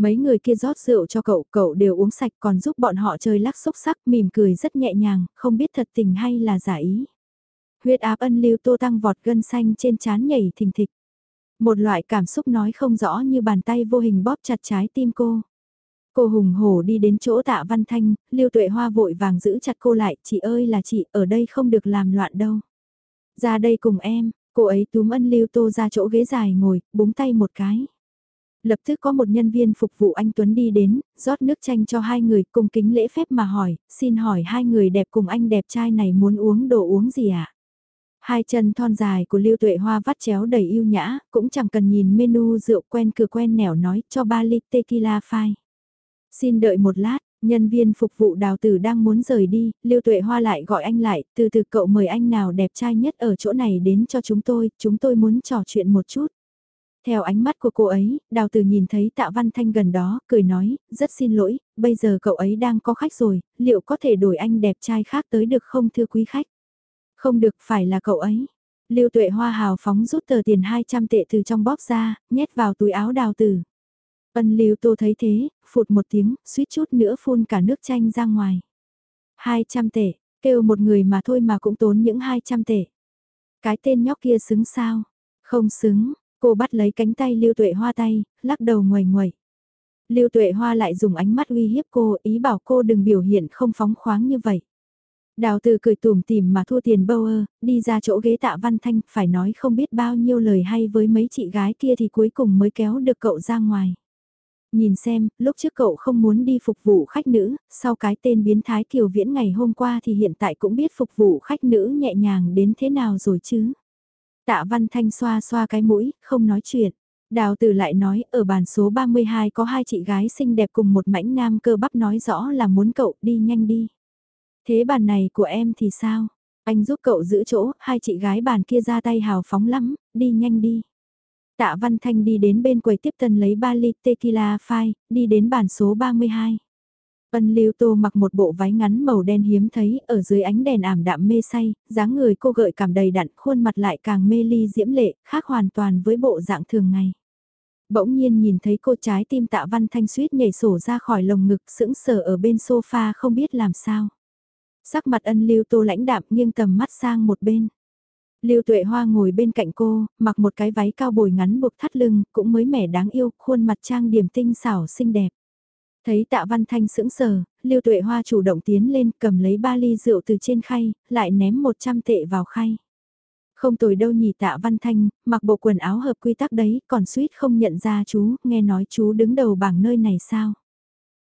Mấy người kia rót rượu cho cậu, cậu đều uống sạch còn giúp bọn họ chơi lắc xúc sắc mỉm cười rất nhẹ nhàng, không biết thật tình hay là giả ý. Huyết áp ân lưu tô tăng vọt gân xanh trên trán nhảy thình thịch. Một loại cảm xúc nói không rõ như bàn tay vô hình bóp chặt trái tim cô. Cô hùng hổ đi đến chỗ tạ văn thanh, lưu tuệ hoa vội vàng giữ chặt cô lại, chị ơi là chị, ở đây không được làm loạn đâu. Ra đây cùng em, cô ấy túm ân lưu tô ra chỗ ghế dài ngồi, búng tay một cái. Lập tức có một nhân viên phục vụ anh Tuấn đi đến, rót nước chanh cho hai người cùng kính lễ phép mà hỏi, xin hỏi hai người đẹp cùng anh đẹp trai này muốn uống đồ uống gì ạ? À? Hai chân thon dài của Lưu Tuệ Hoa vắt chéo đầy yêu nhã, cũng chẳng cần nhìn menu rượu quen cửa quen nẻo nói cho ba ly tequila phai. Xin đợi một lát, nhân viên phục vụ đào tử đang muốn rời đi, Lưu Tuệ Hoa lại gọi anh lại, từ từ cậu mời anh nào đẹp trai nhất ở chỗ này đến cho chúng tôi, chúng tôi muốn trò chuyện một chút. Theo ánh mắt của cô ấy, đào tử nhìn thấy tạ văn thanh gần đó, cười nói, rất xin lỗi, bây giờ cậu ấy đang có khách rồi, liệu có thể đổi anh đẹp trai khác tới được không thưa quý khách? Không được phải là cậu ấy. Lưu tuệ hoa hào phóng rút tờ tiền 200 tệ từ trong bóp ra, nhét vào túi áo đào tử. Ân lưu tô thấy thế, phụt một tiếng, suýt chút nữa phun cả nước chanh ra ngoài. 200 tệ, kêu một người mà thôi mà cũng tốn những 200 tệ. Cái tên nhóc kia xứng sao? Không xứng, cô bắt lấy cánh tay lưu tuệ hoa tay, lắc đầu ngoài ngoài. Lưu tuệ hoa lại dùng ánh mắt uy hiếp cô, ý bảo cô đừng biểu hiện không phóng khoáng như vậy. Đào từ cười tùm tìm mà thua tiền bâu ơ, đi ra chỗ ghế tạ văn thanh, phải nói không biết bao nhiêu lời hay với mấy chị gái kia thì cuối cùng mới kéo được cậu ra ngoài. Nhìn xem, lúc trước cậu không muốn đi phục vụ khách nữ, sau cái tên biến thái kiều viễn ngày hôm qua thì hiện tại cũng biết phục vụ khách nữ nhẹ nhàng đến thế nào rồi chứ. Tạ văn thanh xoa xoa cái mũi, không nói chuyện. Đào tử lại nói ở bàn số 32 có hai chị gái xinh đẹp cùng một mảnh nam cơ bắp nói rõ là muốn cậu đi nhanh đi. Thế bàn này của em thì sao? Anh giúp cậu giữ chỗ, hai chị gái bàn kia ra tay hào phóng lắm, đi nhanh đi. Tạ Văn Thanh đi đến bên quầy tiếp tân lấy 3 ly tequila phai, đi đến bàn số 32. Ân Lưu Tô mặc một bộ váy ngắn màu đen hiếm thấy, ở dưới ánh đèn ảm đạm mê say, dáng người cô gợi cảm đầy đặn, khuôn mặt lại càng mê ly diễm lệ, khác hoàn toàn với bộ dạng thường ngày. Bỗng nhiên nhìn thấy cô trái tim Tạ Văn Thanh suýt nhảy sổ ra khỏi lồng ngực sững sờ ở bên sofa không biết làm sao. Sắc mặt ân lưu tô lãnh đạm nghiêng tầm mắt sang một bên. Lưu Tuệ Hoa ngồi bên cạnh cô, mặc một cái váy cao bồi ngắn buộc thắt lưng, cũng mới mẻ đáng yêu, khuôn mặt trang điểm tinh xảo xinh đẹp. Thấy Tạ Văn Thanh sững sờ, Lưu Tuệ Hoa chủ động tiến lên, cầm lấy ba ly rượu từ trên khay, lại ném 100 tệ vào khay. Không tồi đâu nhỉ Tạ Văn Thanh, mặc bộ quần áo hợp quy tắc đấy, còn suýt không nhận ra chú, nghe nói chú đứng đầu bảng nơi này sao?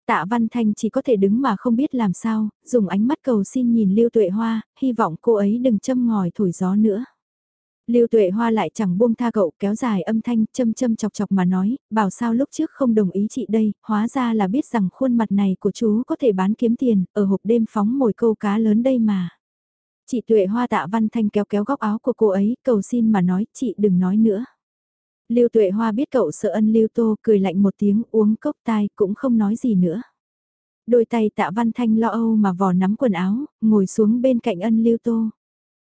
Tạ Văn Thanh chỉ có thể đứng mà không biết làm sao, dùng ánh mắt cầu xin nhìn Lưu Tuệ Hoa, hy vọng cô ấy đừng châm ngòi thổi gió nữa. Lưu Tuệ Hoa lại chẳng buông tha cậu kéo dài âm thanh châm châm chọc chọc mà nói, bảo sao lúc trước không đồng ý chị đây, hóa ra là biết rằng khuôn mặt này của chú có thể bán kiếm tiền, ở hộp đêm phóng mồi câu cá lớn đây mà. Chị Tuệ Hoa tạ Văn Thanh kéo kéo góc áo của cô ấy, cầu xin mà nói, chị đừng nói nữa. Lưu Tuệ Hoa biết cậu sợ ân Lưu Tô cười lạnh một tiếng uống cốc tai cũng không nói gì nữa. Đôi tay tạ văn thanh lo âu mà vò nắm quần áo, ngồi xuống bên cạnh ân Lưu Tô.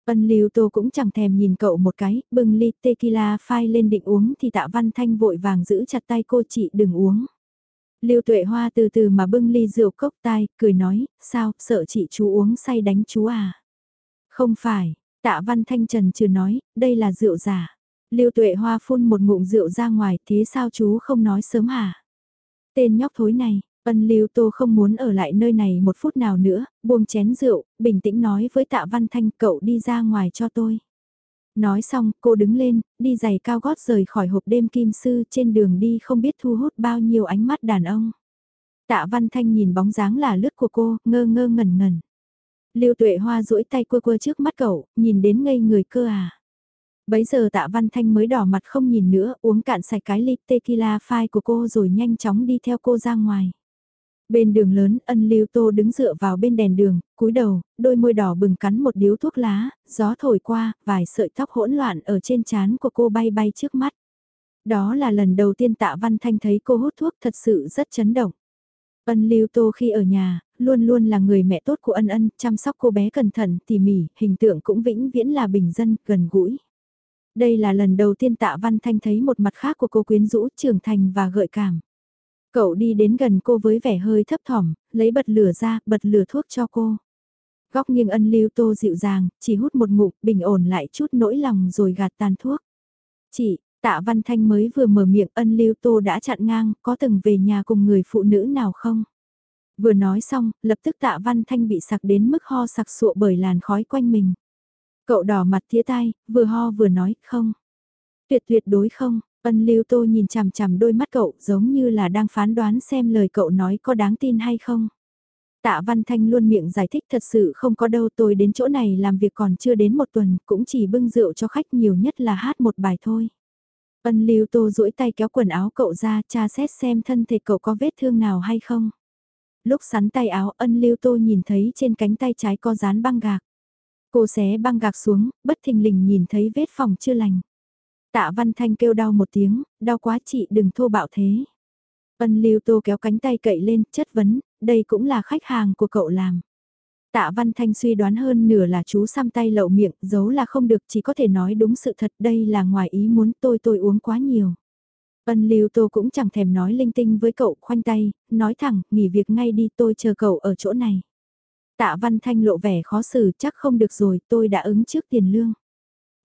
Ân Lưu Tô cũng chẳng thèm nhìn cậu một cái, bưng ly tequila phai lên định uống thì tạ văn thanh vội vàng giữ chặt tay cô chị đừng uống. Lưu Tuệ Hoa từ từ mà bưng ly rượu cốc tai, cười nói, sao, sợ chị chú uống say đánh chú à? Không phải, tạ văn thanh trần chưa nói, đây là rượu giả. Lưu Tuệ Hoa phun một ngụm rượu ra ngoài, thế sao chú không nói sớm hả? Tên nhóc thối này, ân Lưu Tô không muốn ở lại nơi này một phút nào nữa, buông chén rượu, bình tĩnh nói với Tạ Văn Thanh cậu đi ra ngoài cho tôi. Nói xong, cô đứng lên, đi giày cao gót rời khỏi hộp đêm kim sư trên đường đi không biết thu hút bao nhiêu ánh mắt đàn ông. Tạ Văn Thanh nhìn bóng dáng là lướt của cô, ngơ ngơ ngẩn ngẩn. Lưu Tuệ Hoa duỗi tay quơ quơ trước mắt cậu, nhìn đến ngây người cơ à. Bấy giờ tạ văn thanh mới đỏ mặt không nhìn nữa, uống cạn sạch cái ly tequila phai của cô rồi nhanh chóng đi theo cô ra ngoài. Bên đường lớn, ân lưu tô đứng dựa vào bên đèn đường, cúi đầu, đôi môi đỏ bừng cắn một điếu thuốc lá, gió thổi qua, vài sợi tóc hỗn loạn ở trên trán của cô bay bay trước mắt. Đó là lần đầu tiên tạ văn thanh thấy cô hút thuốc thật sự rất chấn động. Ân lưu tô khi ở nhà, luôn luôn là người mẹ tốt của ân ân, chăm sóc cô bé cẩn thận, tỉ mỉ, hình tượng cũng vĩnh viễn là bình dân, gần gũi. Đây là lần đầu tiên tạ văn thanh thấy một mặt khác của cô quyến rũ, trưởng thành và gợi cảm. Cậu đi đến gần cô với vẻ hơi thấp thỏm, lấy bật lửa ra, bật lửa thuốc cho cô. Góc nghiêng ân lưu tô dịu dàng, chỉ hút một ngụm, bình ổn lại chút nỗi lòng rồi gạt tàn thuốc. Chị, tạ văn thanh mới vừa mở miệng ân lưu tô đã chặn ngang, có từng về nhà cùng người phụ nữ nào không? Vừa nói xong, lập tức tạ văn thanh bị sặc đến mức ho sặc sụa bởi làn khói quanh mình. Cậu đỏ mặt thía tai, vừa ho vừa nói, không. Tuyệt tuyệt đối không, ân lưu tô nhìn chằm chằm đôi mắt cậu giống như là đang phán đoán xem lời cậu nói có đáng tin hay không. Tạ Văn Thanh luôn miệng giải thích thật sự không có đâu tôi đến chỗ này làm việc còn chưa đến một tuần, cũng chỉ bưng rượu cho khách nhiều nhất là hát một bài thôi. Ân lưu tô duỗi tay kéo quần áo cậu ra tra xét xem thân thể cậu có vết thương nào hay không. Lúc sắn tay áo ân lưu tô nhìn thấy trên cánh tay trái có dán băng gạc. Cô xé băng gạc xuống, bất thình lình nhìn thấy vết phòng chưa lành. Tạ Văn Thanh kêu đau một tiếng, đau quá chị đừng thô bạo thế. Ân lưu tô kéo cánh tay cậy lên, chất vấn, đây cũng là khách hàng của cậu làm. Tạ Văn Thanh suy đoán hơn nửa là chú xăm tay lậu miệng, giấu là không được, chỉ có thể nói đúng sự thật, đây là ngoài ý muốn tôi tôi uống quá nhiều. Ân lưu tô cũng chẳng thèm nói linh tinh với cậu, khoanh tay, nói thẳng, nghỉ việc ngay đi tôi chờ cậu ở chỗ này. Tạ Văn Thanh lộ vẻ khó xử, chắc không được rồi, tôi đã ứng trước tiền lương.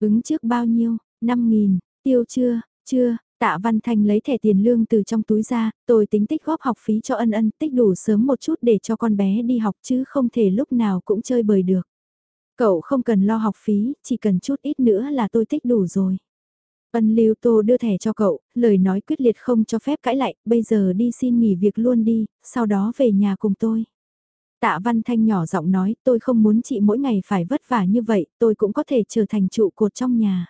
Ứng trước bao nhiêu? 5.000, tiêu chưa, chưa, Tạ Văn Thanh lấy thẻ tiền lương từ trong túi ra, tôi tính tích góp học phí cho ân ân, tích đủ sớm một chút để cho con bé đi học chứ không thể lúc nào cũng chơi bời được. Cậu không cần lo học phí, chỉ cần chút ít nữa là tôi tích đủ rồi. Ân Lưu Tô đưa thẻ cho cậu, lời nói quyết liệt không cho phép cãi lại, bây giờ đi xin nghỉ việc luôn đi, sau đó về nhà cùng tôi. Tạ Văn Thanh nhỏ giọng nói, tôi không muốn chị mỗi ngày phải vất vả như vậy, tôi cũng có thể trở thành trụ cột trong nhà.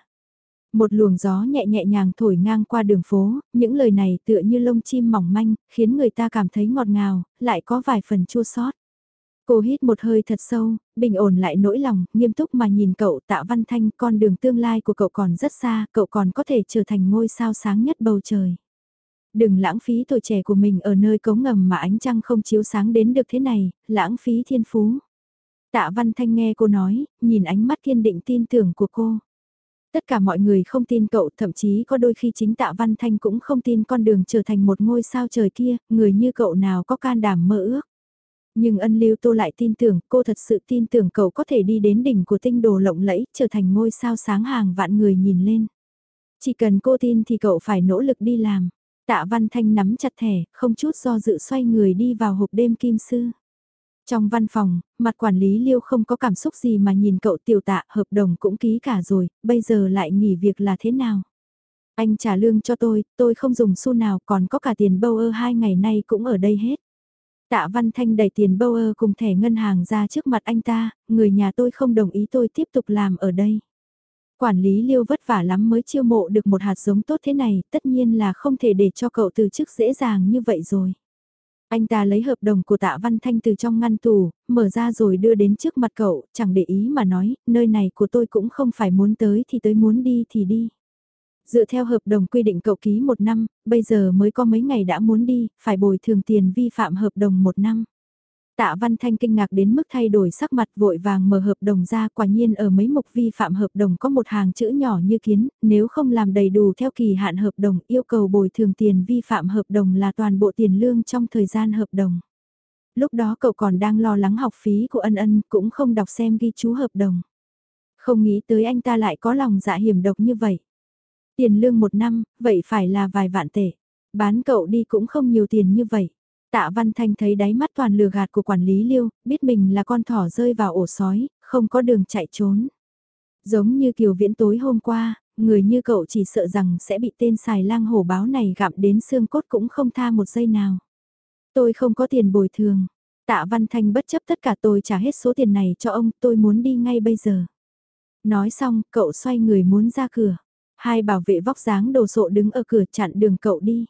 Một luồng gió nhẹ nhẹ nhàng thổi ngang qua đường phố, những lời này tựa như lông chim mỏng manh, khiến người ta cảm thấy ngọt ngào, lại có vài phần chua sót. Cô hít một hơi thật sâu, bình ổn lại nỗi lòng, nghiêm túc mà nhìn cậu tạ văn thanh con đường tương lai của cậu còn rất xa, cậu còn có thể trở thành ngôi sao sáng nhất bầu trời. Đừng lãng phí tuổi trẻ của mình ở nơi cống ngầm mà ánh trăng không chiếu sáng đến được thế này, lãng phí thiên phú. Tạ văn thanh nghe cô nói, nhìn ánh mắt kiên định tin tưởng của cô. Tất cả mọi người không tin cậu, thậm chí có đôi khi chính tạ Văn Thanh cũng không tin con đường trở thành một ngôi sao trời kia, người như cậu nào có can đảm mơ ước. Nhưng ân lưu tô lại tin tưởng, cô thật sự tin tưởng cậu có thể đi đến đỉnh của tinh đồ lộng lẫy, trở thành ngôi sao sáng hàng vạn người nhìn lên. Chỉ cần cô tin thì cậu phải nỗ lực đi làm. Tạ Văn Thanh nắm chặt thẻ, không chút do dự xoay người đi vào hộp đêm kim sư. Trong văn phòng, mặt quản lý Liêu không có cảm xúc gì mà nhìn cậu tiểu tạ hợp đồng cũng ký cả rồi, bây giờ lại nghỉ việc là thế nào? Anh trả lương cho tôi, tôi không dùng xu nào còn có cả tiền bâu ơ hai ngày nay cũng ở đây hết. Tạ Văn Thanh đẩy tiền bâu ơ cùng thẻ ngân hàng ra trước mặt anh ta, người nhà tôi không đồng ý tôi tiếp tục làm ở đây. Quản lý Liêu vất vả lắm mới chiêu mộ được một hạt giống tốt thế này, tất nhiên là không thể để cho cậu từ chức dễ dàng như vậy rồi. Anh ta lấy hợp đồng của tạ Văn Thanh từ trong ngăn tủ, mở ra rồi đưa đến trước mặt cậu, chẳng để ý mà nói, nơi này của tôi cũng không phải muốn tới thì tới muốn đi thì đi. Dựa theo hợp đồng quy định cậu ký một năm, bây giờ mới có mấy ngày đã muốn đi, phải bồi thường tiền vi phạm hợp đồng một năm. Tạ Văn Thanh kinh ngạc đến mức thay đổi sắc mặt vội vàng mở hợp đồng ra quả nhiên ở mấy mục vi phạm hợp đồng có một hàng chữ nhỏ như kiến, nếu không làm đầy đủ theo kỳ hạn hợp đồng yêu cầu bồi thường tiền vi phạm hợp đồng là toàn bộ tiền lương trong thời gian hợp đồng. Lúc đó cậu còn đang lo lắng học phí của ân ân cũng không đọc xem ghi chú hợp đồng. Không nghĩ tới anh ta lại có lòng dạ hiểm độc như vậy. Tiền lương một năm, vậy phải là vài vạn tệ. Bán cậu đi cũng không nhiều tiền như vậy. Tạ Văn Thanh thấy đáy mắt toàn lừa gạt của quản lý Liêu, biết mình là con thỏ rơi vào ổ sói, không có đường chạy trốn. Giống như kiều viễn tối hôm qua, người như cậu chỉ sợ rằng sẽ bị tên xài lang hổ báo này gặm đến xương cốt cũng không tha một giây nào. Tôi không có tiền bồi thường. Tạ Văn Thanh bất chấp tất cả tôi trả hết số tiền này cho ông, tôi muốn đi ngay bây giờ. Nói xong, cậu xoay người muốn ra cửa. Hai bảo vệ vóc dáng đồ sộ đứng ở cửa chặn đường cậu đi.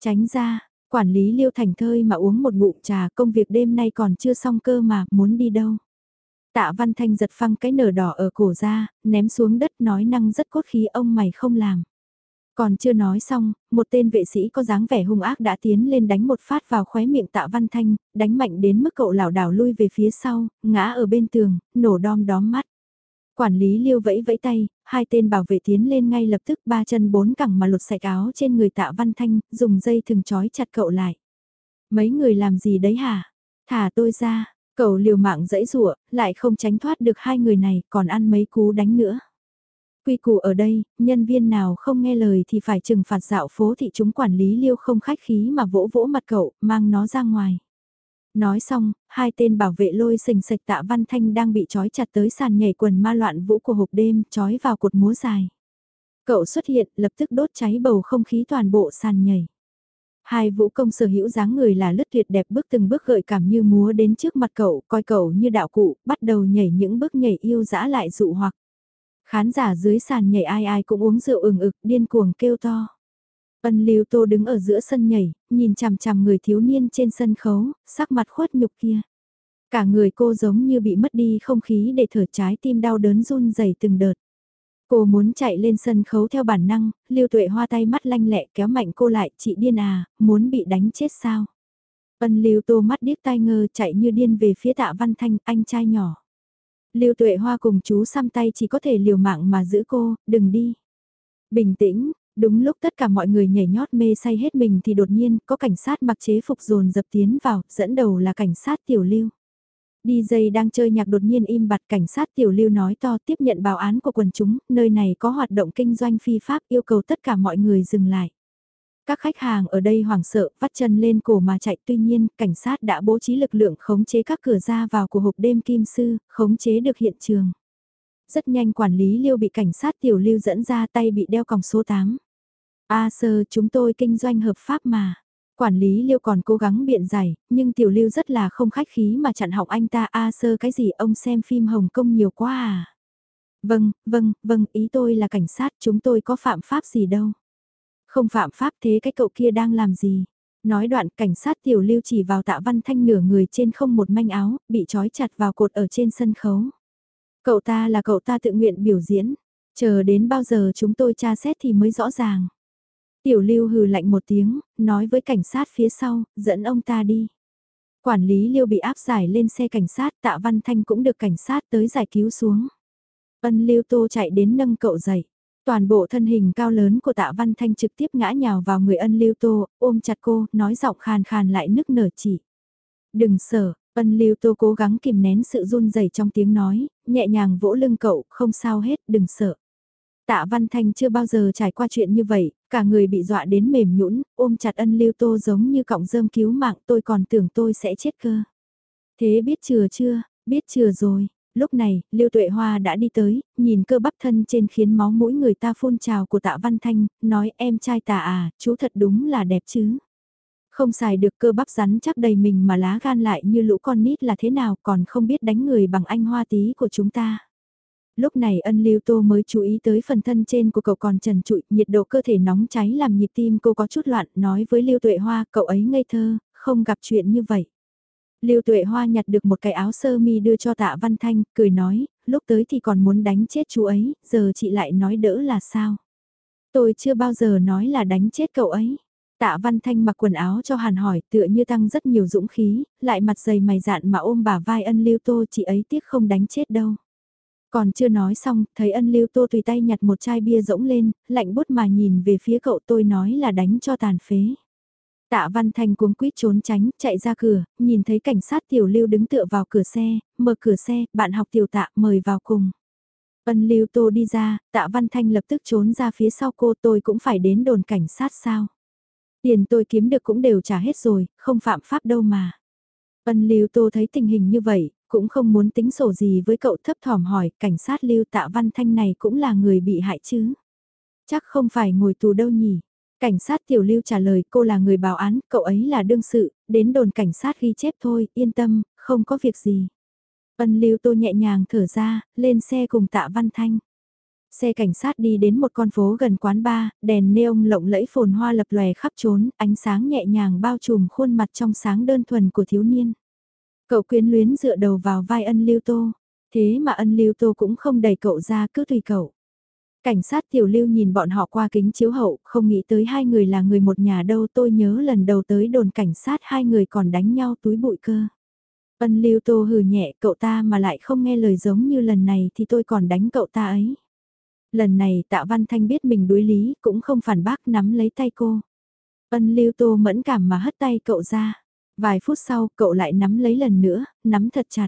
Tránh ra, Quản lý Liêu Thành thơi mà uống một ngụm trà công việc đêm nay còn chưa xong cơ mà, muốn đi đâu. Tạ Văn Thanh giật phăng cái nở đỏ ở cổ ra, ném xuống đất nói năng rất cốt khí ông mày không làm. Còn chưa nói xong, một tên vệ sĩ có dáng vẻ hung ác đã tiến lên đánh một phát vào khóe miệng tạ văn thanh, đánh mạnh đến mức cậu lảo đảo lui về phía sau, ngã ở bên tường, nổ đom đóm mắt. Quản lý liêu vẫy vẫy tay, hai tên bảo vệ tiến lên ngay lập tức ba chân bốn cẳng mà lột sạch áo trên người tạ văn thanh, dùng dây thừng trói chặt cậu lại. Mấy người làm gì đấy hả? Thả tôi ra, cậu liều mạng dẫy rụa, lại không tránh thoát được hai người này, còn ăn mấy cú đánh nữa. Quy củ ở đây, nhân viên nào không nghe lời thì phải trừng phạt dạo phố thị chúng quản lý liêu không khách khí mà vỗ vỗ mặt cậu, mang nó ra ngoài. Nói xong, hai tên bảo vệ lôi sình sạch tạ văn thanh đang bị trói chặt tới sàn nhảy quần ma loạn vũ của hộp đêm, trói vào cột múa dài. Cậu xuất hiện, lập tức đốt cháy bầu không khí toàn bộ sàn nhảy. Hai vũ công sở hữu dáng người là lướt tuyệt đẹp bước từng bước gợi cảm như múa đến trước mặt cậu, coi cậu như đạo cụ, bắt đầu nhảy những bước nhảy yêu dã lại dụ hoặc. Khán giả dưới sàn nhảy ai ai cũng uống rượu ừng ực, điên cuồng kêu to. Ân Lưu Tô đứng ở giữa sân nhảy, nhìn chằm chằm người thiếu niên trên sân khấu, sắc mặt khuất nhục kia. Cả người cô giống như bị mất đi không khí để thở trái tim đau đớn run rẩy từng đợt. Cô muốn chạy lên sân khấu theo bản năng, Lưu Tuệ Hoa tay mắt lanh lẹ kéo mạnh cô lại, chị điên à, muốn bị đánh chết sao? Ân Lưu Tô mắt điếc tai ngơ chạy như điên về phía Tạ Văn Thanh, anh trai nhỏ. Lưu Tuệ Hoa cùng chú xăm tay chỉ có thể liều mạng mà giữ cô, đừng đi. Bình tĩnh, đúng lúc tất cả mọi người nhảy nhót mê say hết mình thì đột nhiên có cảnh sát mặc chế phục dồn dập tiến vào, dẫn đầu là cảnh sát Tiểu Lưu. DJ đang chơi nhạc đột nhiên im bặt cảnh sát Tiểu Lưu nói to tiếp nhận báo án của quần chúng, nơi này có hoạt động kinh doanh phi pháp yêu cầu tất cả mọi người dừng lại. Các khách hàng ở đây hoảng sợ, vắt chân lên cổ mà chạy tuy nhiên, cảnh sát đã bố trí lực lượng khống chế các cửa ra vào của hộp đêm kim sư, khống chế được hiện trường. Rất nhanh quản lý Liêu bị cảnh sát tiểu lưu dẫn ra tay bị đeo còng số 8. A sơ chúng tôi kinh doanh hợp pháp mà. Quản lý Liêu còn cố gắng biện giải, nhưng tiểu lưu rất là không khách khí mà chặn học anh ta A sơ cái gì ông xem phim Hồng Kông nhiều quá à. Vâng, vâng, vâng, ý tôi là cảnh sát chúng tôi có phạm pháp gì đâu. Không phạm pháp thế cái cậu kia đang làm gì? Nói đoạn cảnh sát tiểu lưu chỉ vào tạ văn thanh nửa người trên không một manh áo, bị trói chặt vào cột ở trên sân khấu. Cậu ta là cậu ta tự nguyện biểu diễn, chờ đến bao giờ chúng tôi tra xét thì mới rõ ràng. Tiểu lưu hừ lạnh một tiếng, nói với cảnh sát phía sau, dẫn ông ta đi. Quản lý lưu bị áp giải lên xe cảnh sát, tạ văn thanh cũng được cảnh sát tới giải cứu xuống. Ân lưu tô chạy đến nâng cậu dậy. Toàn bộ thân hình cao lớn của tạ văn thanh trực tiếp ngã nhào vào người ân lưu tô, ôm chặt cô, nói giọng khàn khàn lại nức nở chỉ. Đừng sợ, ân lưu tô cố gắng kìm nén sự run rẩy trong tiếng nói, nhẹ nhàng vỗ lưng cậu, không sao hết, đừng sợ. Tạ Văn Thanh chưa bao giờ trải qua chuyện như vậy, cả người bị dọa đến mềm nhũn, ôm chặt ân lưu tô giống như cọng rơm cứu mạng tôi còn tưởng tôi sẽ chết cơ. Thế biết chừa chưa, biết chừa rồi, lúc này, Lưu Tuệ Hoa đã đi tới, nhìn cơ bắp thân trên khiến máu mũi người ta phun trào của tạ Văn Thanh, nói em trai Tạ à, chú thật đúng là đẹp chứ. Không xài được cơ bắp rắn chắc đầy mình mà lá gan lại như lũ con nít là thế nào còn không biết đánh người bằng anh hoa tí của chúng ta. Lúc này ân lưu tô mới chú ý tới phần thân trên của cậu còn trần trụi, nhiệt độ cơ thể nóng cháy làm nhịp tim cô có chút loạn, nói với lưu tuệ hoa, cậu ấy ngây thơ, không gặp chuyện như vậy. Lưu Tuệ Hoa nhặt được một cái áo sơ mi đưa cho Tạ Văn Thanh, cười nói, lúc tới thì còn muốn đánh chết chú ấy, giờ chị lại nói đỡ là sao? Tôi chưa bao giờ nói là đánh chết cậu ấy. Tạ Văn Thanh mặc quần áo cho Hàn hỏi tựa như tăng rất nhiều dũng khí, lại mặt dày mày dạn mà ôm bà vai ân lưu tô chị ấy tiếc không đánh chết đâu. Còn chưa nói xong, thấy ân lưu tô tùy tay nhặt một chai bia rỗng lên, lạnh bút mà nhìn về phía cậu tôi nói là đánh cho tàn phế. Tạ Văn Thanh cuống quýt trốn tránh, chạy ra cửa, nhìn thấy cảnh sát tiểu lưu đứng tựa vào cửa xe, mở cửa xe, bạn học tiểu tạ mời vào cùng. Ân lưu tô đi ra, tạ Văn Thanh lập tức trốn ra phía sau cô tôi cũng phải đến đồn cảnh sát sao. Tiền tôi kiếm được cũng đều trả hết rồi, không phạm pháp đâu mà. Ân lưu tô thấy tình hình như vậy, cũng không muốn tính sổ gì với cậu thấp thỏm hỏi, cảnh sát lưu tạ Văn Thanh này cũng là người bị hại chứ. Chắc không phải ngồi tù đâu nhỉ. Cảnh sát tiểu lưu trả lời cô là người báo án, cậu ấy là đương sự, đến đồn cảnh sát ghi chép thôi, yên tâm, không có việc gì. Ân lưu tô nhẹ nhàng thở ra, lên xe cùng tạ văn thanh. Xe cảnh sát đi đến một con phố gần quán bar, đèn neon lộng lẫy phồn hoa lập lòe khắp trốn, ánh sáng nhẹ nhàng bao trùm khuôn mặt trong sáng đơn thuần của thiếu niên. Cậu quyến luyến dựa đầu vào vai ân lưu tô, thế mà ân lưu tô cũng không đẩy cậu ra cứ tùy cậu. Cảnh sát tiểu lưu nhìn bọn họ qua kính chiếu hậu, không nghĩ tới hai người là người một nhà đâu tôi nhớ lần đầu tới đồn cảnh sát hai người còn đánh nhau túi bụi cơ. Ân lưu tô hừ nhẹ cậu ta mà lại không nghe lời giống như lần này thì tôi còn đánh cậu ta ấy. Lần này tạ văn thanh biết mình đối lý cũng không phản bác nắm lấy tay cô. Ân lưu tô mẫn cảm mà hất tay cậu ra. Vài phút sau cậu lại nắm lấy lần nữa, nắm thật chặt.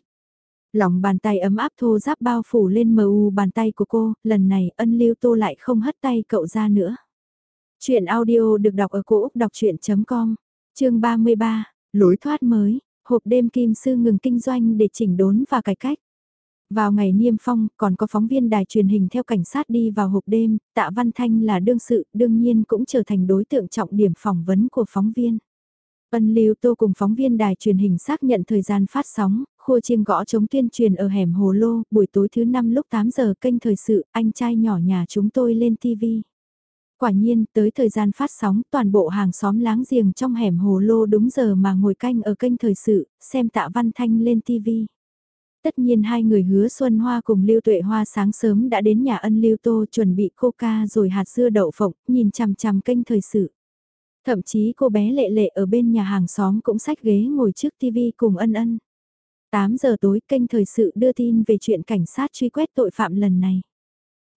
Lòng bàn tay ấm áp thô giáp bao phủ lên mờ u bàn tay của cô, lần này ân lưu tô lại không hất tay cậu ra nữa. Chuyện audio được đọc ở cổ Úc đọc chuyện.com, chương 33, lối thoát mới, hộp đêm kim sư ngừng kinh doanh để chỉnh đốn và cải cách. Vào ngày niêm phong, còn có phóng viên đài truyền hình theo cảnh sát đi vào hộp đêm, tạ Văn Thanh là đương sự, đương nhiên cũng trở thành đối tượng trọng điểm phỏng vấn của phóng viên. Ân Lưu Tô cùng phóng viên đài truyền hình xác nhận thời gian phát sóng, khua chiêng gõ chống tuyên truyền ở hẻm Hồ Lô, buổi tối thứ năm lúc 8 giờ kênh thời sự, anh trai nhỏ nhà chúng tôi lên TV. Quả nhiên, tới thời gian phát sóng, toàn bộ hàng xóm láng giềng trong hẻm Hồ Lô đúng giờ mà ngồi canh ở kênh thời sự, xem tạ Văn Thanh lên TV. Tất nhiên hai người hứa Xuân Hoa cùng Lưu Tuệ Hoa sáng sớm đã đến nhà ân Lưu Tô chuẩn bị coca rồi hạt dưa đậu phộng, nhìn chằm chằm kênh thời sự. Thậm chí cô bé lệ lệ ở bên nhà hàng xóm cũng sách ghế ngồi trước TV cùng ân ân. 8 giờ tối, kênh thời sự đưa tin về chuyện cảnh sát truy quét tội phạm lần này.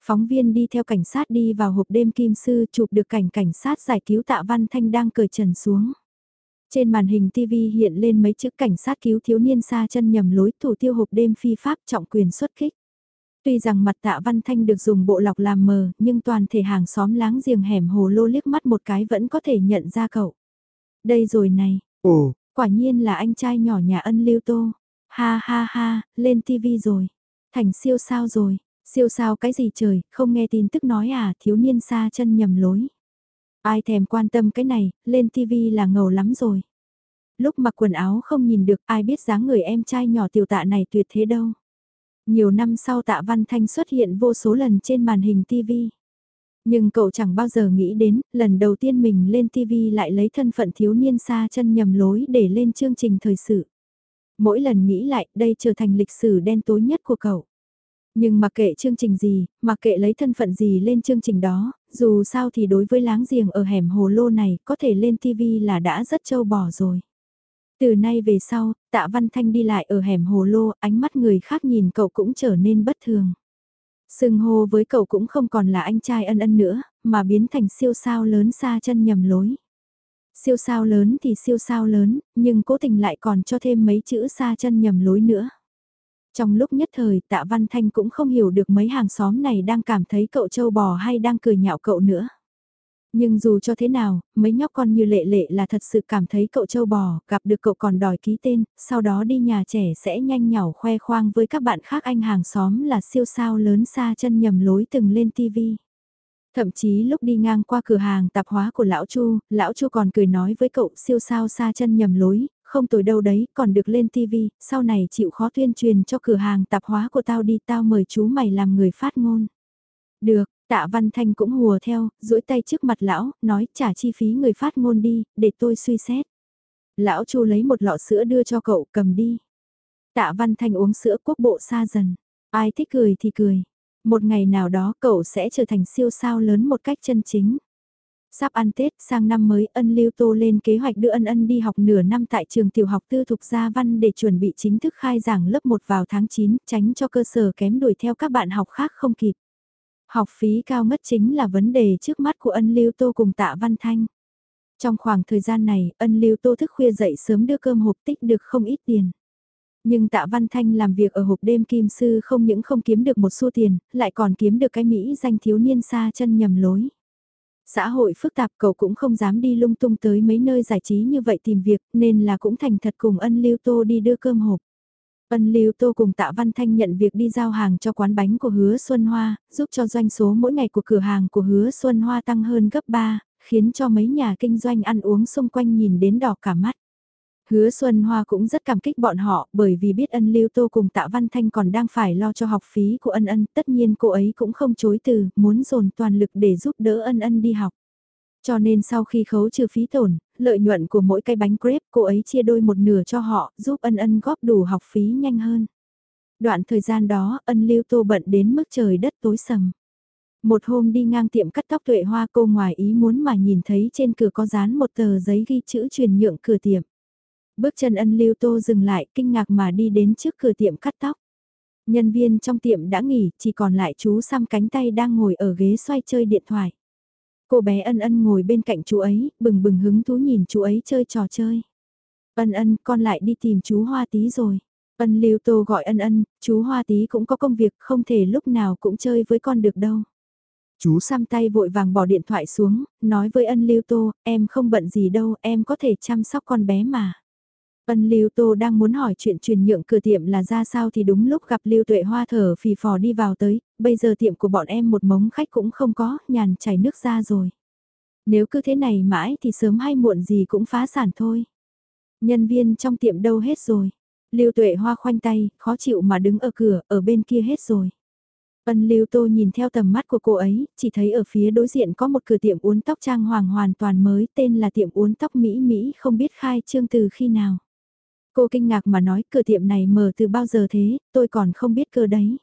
Phóng viên đi theo cảnh sát đi vào hộp đêm kim sư chụp được cảnh cảnh sát giải cứu tạ Văn Thanh đang cởi trần xuống. Trên màn hình TV hiện lên mấy chữ cảnh sát cứu thiếu niên xa chân nhầm lối thủ tiêu hộp đêm phi pháp trọng quyền xuất kích. Tuy rằng mặt tạ Văn Thanh được dùng bộ lọc làm mờ, nhưng toàn thể hàng xóm láng giềng hẻm hồ lô liếc mắt một cái vẫn có thể nhận ra cậu. Đây rồi này. Ồ, quả nhiên là anh trai nhỏ nhà ân lưu tô. Ha ha ha, lên TV rồi. Thành siêu sao rồi. Siêu sao cái gì trời, không nghe tin tức nói à, thiếu niên xa chân nhầm lối. Ai thèm quan tâm cái này, lên TV là ngầu lắm rồi. Lúc mặc quần áo không nhìn được ai biết dáng người em trai nhỏ tiểu tạ này tuyệt thế đâu. Nhiều năm sau tạ Văn Thanh xuất hiện vô số lần trên màn hình TV. Nhưng cậu chẳng bao giờ nghĩ đến, lần đầu tiên mình lên TV lại lấy thân phận thiếu niên xa chân nhầm lối để lên chương trình thời sự. Mỗi lần nghĩ lại, đây trở thành lịch sử đen tối nhất của cậu. Nhưng mặc kệ chương trình gì, mặc kệ lấy thân phận gì lên chương trình đó, dù sao thì đối với láng giềng ở hẻm hồ lô này có thể lên TV là đã rất châu bò rồi. Từ nay về sau, tạ Văn Thanh đi lại ở hẻm hồ lô, ánh mắt người khác nhìn cậu cũng trở nên bất thường. Sưng hô với cậu cũng không còn là anh trai ân ân nữa, mà biến thành siêu sao lớn xa chân nhầm lối. Siêu sao lớn thì siêu sao lớn, nhưng cố tình lại còn cho thêm mấy chữ xa chân nhầm lối nữa. Trong lúc nhất thời tạ Văn Thanh cũng không hiểu được mấy hàng xóm này đang cảm thấy cậu trâu bò hay đang cười nhạo cậu nữa. Nhưng dù cho thế nào, mấy nhóc con như lệ lệ là thật sự cảm thấy cậu châu bò, gặp được cậu còn đòi ký tên, sau đó đi nhà trẻ sẽ nhanh nhỏ khoe khoang với các bạn khác anh hàng xóm là siêu sao lớn xa chân nhầm lối từng lên tivi. Thậm chí lúc đi ngang qua cửa hàng tạp hóa của lão Chu, lão Chu còn cười nói với cậu siêu sao xa chân nhầm lối, không tồi đâu đấy, còn được lên tivi, sau này chịu khó tuyên truyền cho cửa hàng tạp hóa của tao đi, tao mời chú mày làm người phát ngôn. Được, tạ Văn Thanh cũng hùa theo, duỗi tay trước mặt lão, nói trả chi phí người phát ngôn đi, để tôi suy xét. Lão Chu lấy một lọ sữa đưa cho cậu, cầm đi. Tạ Văn Thanh uống sữa quốc bộ xa dần. Ai thích cười thì cười. Một ngày nào đó cậu sẽ trở thành siêu sao lớn một cách chân chính. Sắp ăn Tết, sang năm mới ân lưu tô lên kế hoạch đưa ân ân đi học nửa năm tại trường tiểu học tư thục gia văn để chuẩn bị chính thức khai giảng lớp 1 vào tháng 9, tránh cho cơ sở kém đuổi theo các bạn học khác không kịp. Học phí cao mất chính là vấn đề trước mắt của ân lưu tô cùng tạ văn thanh. Trong khoảng thời gian này, ân lưu tô thức khuya dậy sớm đưa cơm hộp tích được không ít tiền. Nhưng tạ văn thanh làm việc ở hộp đêm kim sư không những không kiếm được một xu tiền, lại còn kiếm được cái Mỹ danh thiếu niên xa chân nhầm lối. Xã hội phức tạp cậu cũng không dám đi lung tung tới mấy nơi giải trí như vậy tìm việc nên là cũng thành thật cùng ân lưu tô đi đưa cơm hộp. Ân Lưu Tô cùng Tạ Văn Thanh nhận việc đi giao hàng cho quán bánh của Hứa Xuân Hoa, giúp cho doanh số mỗi ngày của cửa hàng của Hứa Xuân Hoa tăng hơn gấp 3, khiến cho mấy nhà kinh doanh ăn uống xung quanh nhìn đến đỏ cả mắt. Hứa Xuân Hoa cũng rất cảm kích bọn họ bởi vì biết ân lưu tô cùng tạ Văn Thanh còn đang phải lo cho học phí của ân ân, tất nhiên cô ấy cũng không chối từ, muốn dồn toàn lực để giúp đỡ ân ân đi học. Cho nên sau khi khấu trừ phí tổn, lợi nhuận của mỗi cây bánh crepe cô ấy chia đôi một nửa cho họ, giúp ân ân góp đủ học phí nhanh hơn. Đoạn thời gian đó, ân lưu tô bận đến mức trời đất tối sầm. Một hôm đi ngang tiệm cắt tóc tuệ hoa cô ngoài ý muốn mà nhìn thấy trên cửa có dán một tờ giấy ghi chữ truyền nhượng cửa tiệm. Bước chân ân lưu tô dừng lại kinh ngạc mà đi đến trước cửa tiệm cắt tóc. Nhân viên trong tiệm đã nghỉ, chỉ còn lại chú xăm cánh tay đang ngồi ở ghế xoay chơi điện thoại. Cô bé ân ân ngồi bên cạnh chú ấy, bừng bừng hứng thú nhìn chú ấy chơi trò chơi. Ân ân, con lại đi tìm chú Hoa Tí rồi. Ân Lưu Tô gọi ân ân, chú Hoa Tí cũng có công việc, không thể lúc nào cũng chơi với con được đâu. Chú xăm tay vội vàng bỏ điện thoại xuống, nói với ân Lưu Tô, em không bận gì đâu, em có thể chăm sóc con bé mà. Ân Lưu Tô đang muốn hỏi chuyện truyền nhượng cửa tiệm là ra sao thì đúng lúc gặp Lưu Tuệ Hoa thở phì phò đi vào tới, bây giờ tiệm của bọn em một mống khách cũng không có, nhàn chảy nước ra rồi. Nếu cứ thế này mãi thì sớm hay muộn gì cũng phá sản thôi. Nhân viên trong tiệm đâu hết rồi. Lưu Tuệ Hoa khoanh tay, khó chịu mà đứng ở cửa, ở bên kia hết rồi. Ân Lưu Tô nhìn theo tầm mắt của cô ấy, chỉ thấy ở phía đối diện có một cửa tiệm uốn tóc trang hoàng hoàn toàn mới tên là tiệm uốn tóc Mỹ Mỹ không biết khai trương từ khi nào. Cô kinh ngạc mà nói cửa tiệm này mở từ bao giờ thế, tôi còn không biết cơ đấy.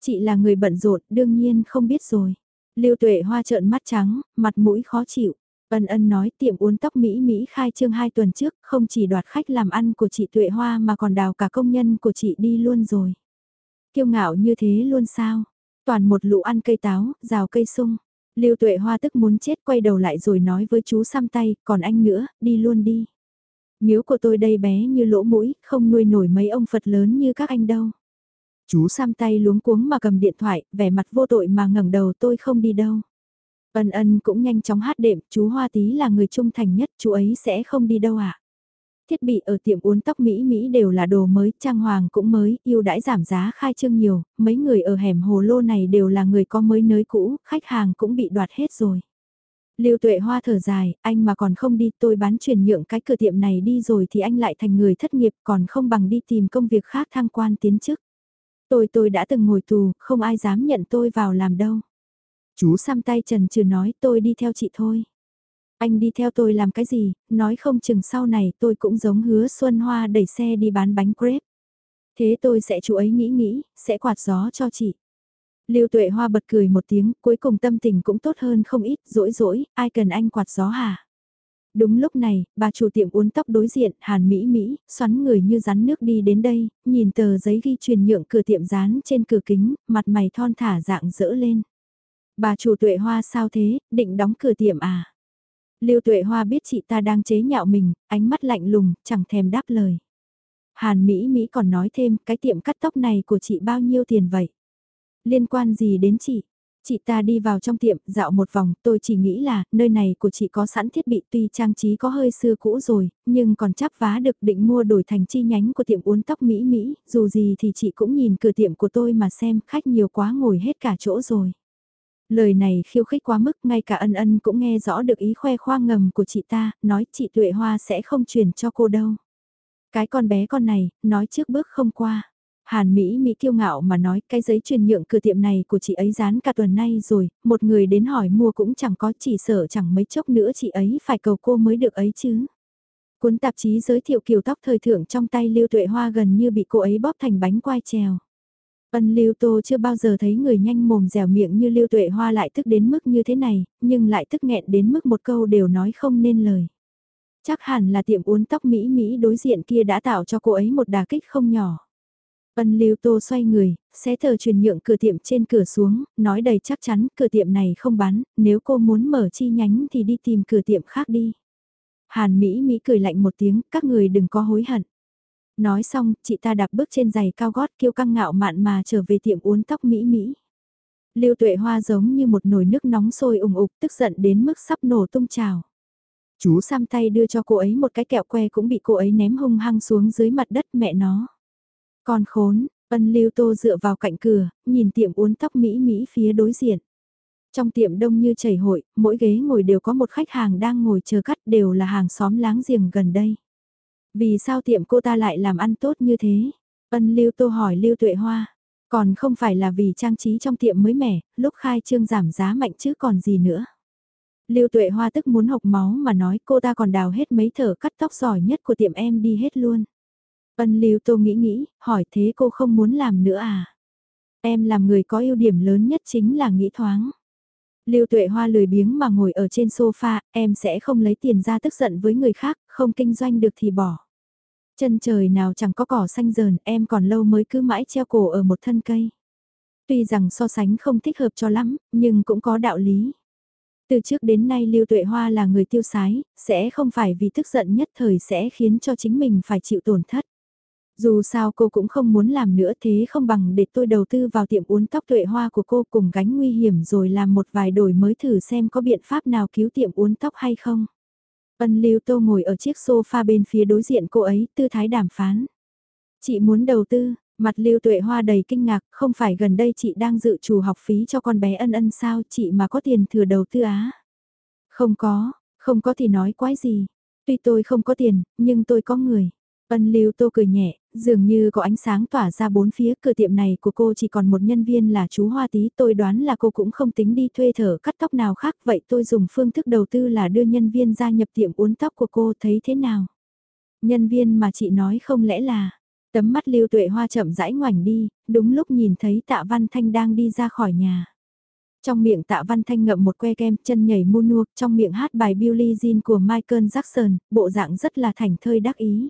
Chị là người bận rộn, đương nhiên không biết rồi. Lưu Tuệ Hoa trợn mắt trắng, mặt mũi khó chịu. Ân ân nói tiệm uốn tóc Mỹ Mỹ khai trương 2 tuần trước, không chỉ đoạt khách làm ăn của chị Tuệ Hoa mà còn đào cả công nhân của chị đi luôn rồi. Kiêu ngạo như thế luôn sao? Toàn một lũ ăn cây táo, rào cây sung. Lưu Tuệ Hoa tức muốn chết quay đầu lại rồi nói với chú xăm tay, còn anh nữa, đi luôn đi. Miếu của tôi đây bé như lỗ mũi, không nuôi nổi mấy ông Phật lớn như các anh đâu. Chú xăm tay luống cuống mà cầm điện thoại, vẻ mặt vô tội mà ngẩng đầu tôi không đi đâu. Ân ân cũng nhanh chóng hát đệm, chú Hoa Tí là người trung thành nhất, chú ấy sẽ không đi đâu ạ. À? Thiết bị ở tiệm uốn tóc Mỹ Mỹ đều là đồ mới, trang hoàng cũng mới, yêu đãi giảm giá khai trương nhiều, mấy người ở hẻm hồ lô này đều là người có mới nới cũ, khách hàng cũng bị đoạt hết rồi. Lưu Tuệ Hoa thở dài, anh mà còn không đi tôi bán chuyển nhượng cái cửa tiệm này đi rồi thì anh lại thành người thất nghiệp còn không bằng đi tìm công việc khác thăng quan tiến chức. Tôi tôi đã từng ngồi tù, không ai dám nhận tôi vào làm đâu. Chú xăm tay trần trừ nói tôi đi theo chị thôi. Anh đi theo tôi làm cái gì, nói không chừng sau này tôi cũng giống hứa Xuân Hoa đẩy xe đi bán bánh crepe. Thế tôi sẽ chú ấy nghĩ nghĩ, sẽ quạt gió cho chị. Lưu Tuệ Hoa bật cười một tiếng, cuối cùng tâm tình cũng tốt hơn không ít, rỗi rỗi, ai cần anh quạt gió hả? Đúng lúc này, bà chủ tiệm uốn tóc đối diện, Hàn Mỹ Mỹ, xoắn người như rắn nước đi đến đây, nhìn tờ giấy ghi truyền nhượng cửa tiệm dán trên cửa kính, mặt mày thon thả dạng dỡ lên. Bà chủ tuệ hoa sao thế, định đóng cửa tiệm à? Lưu tuệ hoa biết chị ta đang chế nhạo mình, ánh mắt lạnh lùng, chẳng thèm đáp lời. Hàn Mỹ Mỹ còn nói thêm, cái tiệm cắt tóc này của chị bao nhiêu tiền vậy? Liên quan gì đến chị? Chị ta đi vào trong tiệm, dạo một vòng, tôi chỉ nghĩ là, nơi này của chị có sẵn thiết bị tuy trang trí có hơi xưa cũ rồi, nhưng còn chắp vá được định mua đổi thành chi nhánh của tiệm uốn tóc Mỹ Mỹ, dù gì thì chị cũng nhìn cửa tiệm của tôi mà xem, khách nhiều quá ngồi hết cả chỗ rồi. Lời này khiêu khích quá mức, ngay cả ân ân cũng nghe rõ được ý khoe khoang ngầm của chị ta, nói chị Tuệ Hoa sẽ không truyền cho cô đâu. Cái con bé con này, nói trước bước không qua. Hàn Mỹ Mỹ kiêu ngạo mà nói cái giấy truyền nhượng cửa tiệm này của chị ấy dán cả tuần nay rồi, một người đến hỏi mua cũng chẳng có chỉ sợ chẳng mấy chốc nữa chị ấy phải cầu cô mới được ấy chứ. Cuốn tạp chí giới thiệu kiểu tóc thời thượng trong tay Lưu Tuệ Hoa gần như bị cô ấy bóp thành bánh quai trèo. Ân Lưu Tô chưa bao giờ thấy người nhanh mồm dẻo miệng như Lưu Tuệ Hoa lại tức đến mức như thế này, nhưng lại tức nghẹn đến mức một câu đều nói không nên lời. Chắc hẳn là tiệm uốn tóc Mỹ Mỹ đối diện kia đã tạo cho cô ấy một đà kích không nhỏ. Ân Lưu Tô xoay người, xé tờ truyền nhượng cửa tiệm trên cửa xuống, nói đầy chắc chắn cửa tiệm này không bán, nếu cô muốn mở chi nhánh thì đi tìm cửa tiệm khác đi. Hàn Mỹ Mỹ cười lạnh một tiếng, các người đừng có hối hận. Nói xong, chị ta đạp bước trên giày cao gót kiêu căng ngạo mạn mà trở về tiệm uốn tóc Mỹ Mỹ. Lưu Tuệ Hoa giống như một nồi nước nóng sôi ủng ục tức giận đến mức sắp nổ tung trào. Chú xăm tay đưa cho cô ấy một cái kẹo que cũng bị cô ấy ném hung hăng xuống dưới mặt đất mẹ nó. Con khốn, ân lưu tô dựa vào cạnh cửa, nhìn tiệm uốn tóc Mỹ Mỹ phía đối diện. Trong tiệm đông như chảy hội, mỗi ghế ngồi đều có một khách hàng đang ngồi chờ cắt đều là hàng xóm láng giềng gần đây. Vì sao tiệm cô ta lại làm ăn tốt như thế? Ân Lưu Tô hỏi Lưu Tuệ Hoa. Còn không phải là vì trang trí trong tiệm mới mẻ, lúc khai trương giảm giá mạnh chứ còn gì nữa. Lưu Tuệ Hoa tức muốn học máu mà nói cô ta còn đào hết mấy thở cắt tóc giỏi nhất của tiệm em đi hết luôn. Ân Lưu Tô nghĩ nghĩ, hỏi thế cô không muốn làm nữa à? Em làm người có ưu điểm lớn nhất chính là nghĩ thoáng. Lưu Tuệ Hoa lười biếng mà ngồi ở trên sofa, em sẽ không lấy tiền ra tức giận với người khác, không kinh doanh được thì bỏ. Chân trời nào chẳng có cỏ xanh dờn, em còn lâu mới cứ mãi treo cổ ở một thân cây. Tuy rằng so sánh không thích hợp cho lắm, nhưng cũng có đạo lý. Từ trước đến nay Lưu Tuệ Hoa là người tiêu sái, sẽ không phải vì tức giận nhất thời sẽ khiến cho chính mình phải chịu tổn thất. Dù sao cô cũng không muốn làm nữa thế không bằng để tôi đầu tư vào tiệm uốn tóc Tuệ Hoa của cô cùng gánh nguy hiểm rồi làm một vài đổi mới thử xem có biện pháp nào cứu tiệm uốn tóc hay không. Ân Lưu Tô ngồi ở chiếc sofa bên phía đối diện cô ấy, tư thái đàm phán. Chị muốn đầu tư, mặt Lưu Tuệ Hoa đầy kinh ngạc, không phải gần đây chị đang dự trù học phí cho con bé ân ân sao chị mà có tiền thừa đầu tư á. Không có, không có thì nói quái gì. Tuy tôi không có tiền, nhưng tôi có người. Ân Lưu Tô cười nhẹ, dường như có ánh sáng tỏa ra bốn phía cửa tiệm này của cô chỉ còn một nhân viên là chú Hoa Tí. Tôi đoán là cô cũng không tính đi thuê thở cắt tóc nào khác. Vậy tôi dùng phương thức đầu tư là đưa nhân viên gia nhập tiệm uốn tóc của cô thấy thế nào? Nhân viên mà chị nói không lẽ là... Tấm mắt Lưu Tuệ Hoa chậm rãi ngoảnh đi, đúng lúc nhìn thấy Tạ Văn Thanh đang đi ra khỏi nhà. Trong miệng Tạ Văn Thanh ngậm một que kem, chân nhảy mu nua, trong miệng hát bài Billie Jean của Michael Jackson, bộ dạng rất là thành thơi đắc ý.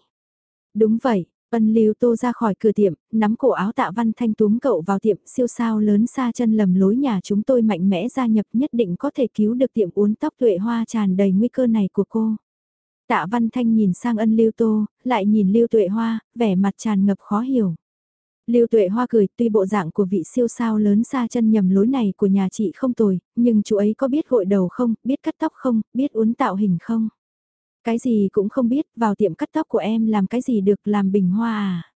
Đúng vậy, ân lưu tô ra khỏi cửa tiệm, nắm cổ áo tạ văn thanh túm cậu vào tiệm siêu sao lớn xa chân lầm lối nhà chúng tôi mạnh mẽ gia nhập nhất định có thể cứu được tiệm uốn tóc tuệ hoa tràn đầy nguy cơ này của cô. Tạ Văn Thanh nhìn sang ân lưu tô, lại nhìn lưu tuệ hoa, vẻ mặt tràn ngập khó hiểu. Lưu Tuệ Hoa cười, tuy bộ dạng của vị siêu sao lớn xa chân nhầm lối này của nhà chị không tồi, nhưng chú ấy có biết gội đầu không, biết cắt tóc không, biết uốn tạo hình không? Cái gì cũng không biết, vào tiệm cắt tóc của em làm cái gì được làm bình hoa à?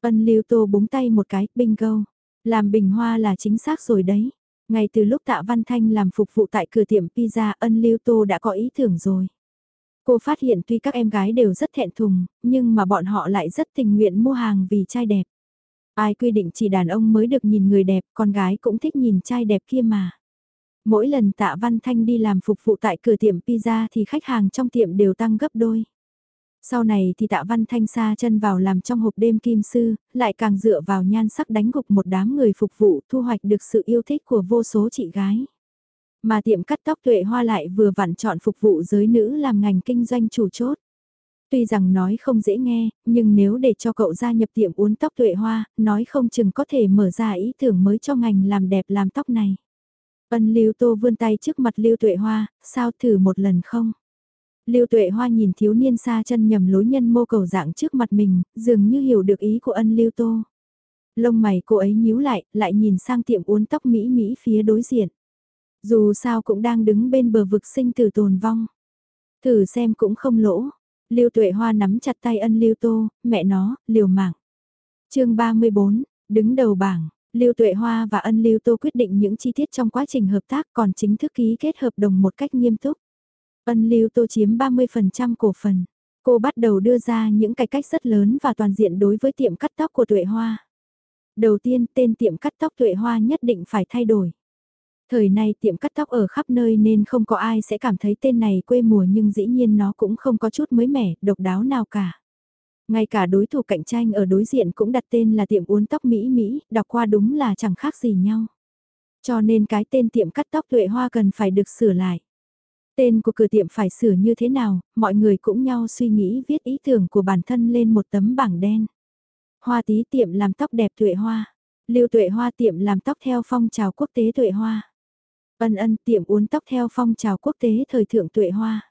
Ân lưu tô búng tay một cái, bingo. Làm bình hoa là chính xác rồi đấy. Ngay từ lúc tạ Văn Thanh làm phục vụ tại cửa tiệm pizza ân lưu tô đã có ý tưởng rồi. Cô phát hiện tuy các em gái đều rất thẹn thùng, nhưng mà bọn họ lại rất tình nguyện mua hàng vì trai đẹp. Ai quy định chỉ đàn ông mới được nhìn người đẹp, con gái cũng thích nhìn trai đẹp kia mà. Mỗi lần tạ Văn Thanh đi làm phục vụ tại cửa tiệm pizza thì khách hàng trong tiệm đều tăng gấp đôi. Sau này thì tạ Văn Thanh xa chân vào làm trong hộp đêm kim sư, lại càng dựa vào nhan sắc đánh gục một đám người phục vụ thu hoạch được sự yêu thích của vô số chị gái. Mà tiệm cắt tóc tuệ hoa lại vừa vặn chọn phục vụ giới nữ làm ngành kinh doanh chủ chốt. Tuy rằng nói không dễ nghe, nhưng nếu để cho cậu gia nhập tiệm uốn tóc tuệ hoa, nói không chừng có thể mở ra ý tưởng mới cho ngành làm đẹp làm tóc này. Ân Lưu Tô vươn tay trước mặt Lưu Tuệ Hoa, sao thử một lần không? Lưu Tuệ Hoa nhìn thiếu niên xa chân nhầm lối nhân mô cầu dạng trước mặt mình, dường như hiểu được ý của ân Lưu Tô. Lông mày cô ấy nhíu lại, lại nhìn sang tiệm uốn tóc Mỹ Mỹ phía đối diện. Dù sao cũng đang đứng bên bờ vực sinh tử tồn vong. Thử xem cũng không lỗ. Lưu Tuệ Hoa nắm chặt tay ân Lưu Tô, mẹ nó, liều mạng. chương 34, đứng đầu bảng. Lưu Tuệ Hoa và Ân Lưu Tô quyết định những chi tiết trong quá trình hợp tác còn chính thức ký kết hợp đồng một cách nghiêm túc. Ân Lưu Tô chiếm 30% cổ phần. Cô bắt đầu đưa ra những cải cách rất lớn và toàn diện đối với tiệm cắt tóc của Tuệ Hoa. Đầu tiên, tên tiệm cắt tóc Tuệ Hoa nhất định phải thay đổi. Thời nay tiệm cắt tóc ở khắp nơi nên không có ai sẽ cảm thấy tên này quê mùa nhưng dĩ nhiên nó cũng không có chút mới mẻ, độc đáo nào cả. Ngay cả đối thủ cạnh tranh ở đối diện cũng đặt tên là tiệm uốn tóc Mỹ Mỹ, đọc qua đúng là chẳng khác gì nhau. Cho nên cái tên tiệm cắt tóc tuệ hoa cần phải được sửa lại. Tên của cửa tiệm phải sửa như thế nào, mọi người cũng nhau suy nghĩ viết ý tưởng của bản thân lên một tấm bảng đen. Hoa tí tiệm làm tóc đẹp tuệ hoa. Lưu tuệ hoa tiệm làm tóc theo phong trào quốc tế tuệ hoa. Ân ân tiệm uốn tóc theo phong trào quốc tế thời thượng tuệ hoa.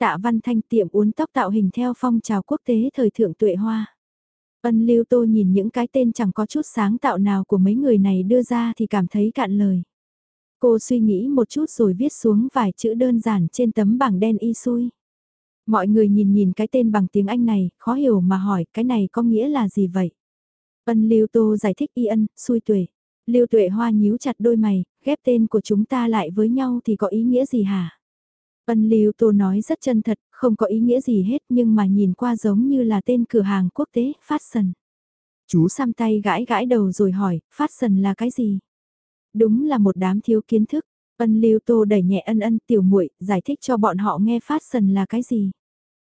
Tạ Văn Thanh tiệm uốn tóc tạo hình theo phong trào quốc tế thời thượng tuệ hoa. Ân Lưu Tô nhìn những cái tên chẳng có chút sáng tạo nào của mấy người này đưa ra thì cảm thấy cạn lời. Cô suy nghĩ một chút rồi viết xuống vài chữ đơn giản trên tấm bảng đen y xui. Mọi người nhìn nhìn cái tên bằng tiếng Anh này, khó hiểu mà hỏi cái này có nghĩa là gì vậy? Ân Lưu Tô giải thích y ân, xui tuệ. Lưu Tuệ Hoa nhíu chặt đôi mày, ghép tên của chúng ta lại với nhau thì có ý nghĩa gì hả? Ân Lưu Tô nói rất chân thật, không có ý nghĩa gì hết nhưng mà nhìn qua giống như là tên cửa hàng quốc tế, Fashion. Chú xăm tay gãi gãi đầu rồi hỏi, Fashion là cái gì? Đúng là một đám thiếu kiến thức. Ân Lưu Tô đẩy nhẹ ân ân tiểu muội giải thích cho bọn họ nghe fashion là cái gì.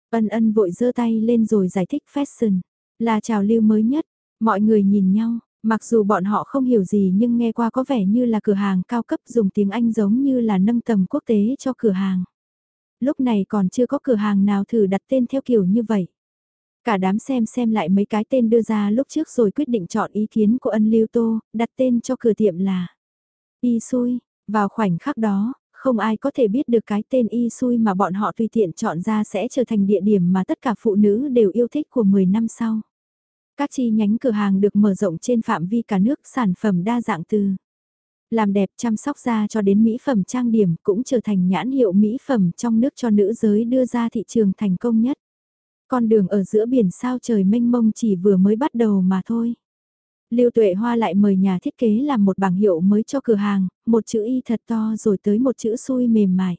Ân ân vội giơ tay lên rồi giải thích fashion, là trào lưu mới nhất. Mọi người nhìn nhau, mặc dù bọn họ không hiểu gì nhưng nghe qua có vẻ như là cửa hàng cao cấp dùng tiếng Anh giống như là nâng tầm quốc tế cho cửa hàng. Lúc này còn chưa có cửa hàng nào thử đặt tên theo kiểu như vậy. Cả đám xem xem lại mấy cái tên đưa ra lúc trước rồi quyết định chọn ý kiến của ân lưu tô, đặt tên cho cửa tiệm là Y Xui, vào khoảnh khắc đó, không ai có thể biết được cái tên y xui mà bọn họ tùy tiện chọn ra sẽ trở thành địa điểm mà tất cả phụ nữ đều yêu thích của 10 năm sau. Các chi nhánh cửa hàng được mở rộng trên phạm vi cả nước sản phẩm đa dạng từ làm đẹp chăm sóc da cho đến mỹ phẩm trang điểm cũng trở thành nhãn hiệu mỹ phẩm trong nước cho nữ giới đưa ra thị trường thành công nhất. Con đường ở giữa biển sao trời mênh mông chỉ vừa mới bắt đầu mà thôi. Lưu Tuệ Hoa lại mời nhà thiết kế làm một bảng hiệu mới cho cửa hàng, một chữ y thật to rồi tới một chữ xui mềm mại.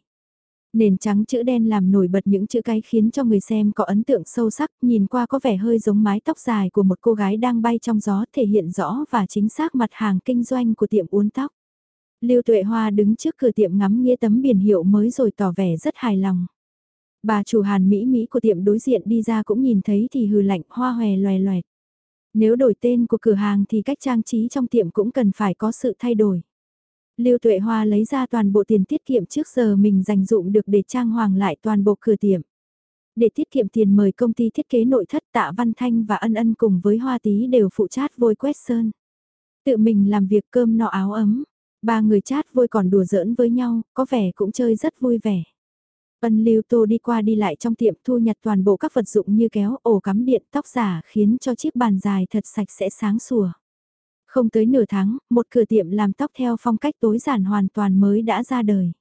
Nền trắng chữ đen làm nổi bật những chữ cái khiến cho người xem có ấn tượng sâu sắc, nhìn qua có vẻ hơi giống mái tóc dài của một cô gái đang bay trong gió thể hiện rõ và chính xác mặt hàng kinh doanh của tiệm uốn tóc. Lưu Tuệ Hoa đứng trước cửa tiệm ngắm nghĩa tấm biển hiệu mới rồi tỏ vẻ rất hài lòng. Bà chủ Hàn Mỹ Mỹ của tiệm đối diện đi ra cũng nhìn thấy thì hừ lạnh, hoa hòe loè loẹt. Nếu đổi tên của cửa hàng thì cách trang trí trong tiệm cũng cần phải có sự thay đổi. Lưu Tuệ Hoa lấy ra toàn bộ tiền tiết kiệm trước giờ mình dành dụng được để trang hoàng lại toàn bộ cửa tiệm. Để tiết kiệm tiền mời công ty thiết kế nội thất Tạ Văn Thanh và Ân Ân cùng với Hoa Tí đều phụ trách vôi quét sơn. Tự mình làm việc cơm nọ áo ấm. Ba người chát vui còn đùa giỡn với nhau, có vẻ cũng chơi rất vui vẻ. Ân Lưu Tô đi qua đi lại trong tiệm thu nhặt toàn bộ các vật dụng như kéo, ổ cắm điện, tóc giả khiến cho chiếc bàn dài thật sạch sẽ sáng sủa. Không tới nửa tháng, một cửa tiệm làm tóc theo phong cách tối giản hoàn toàn mới đã ra đời.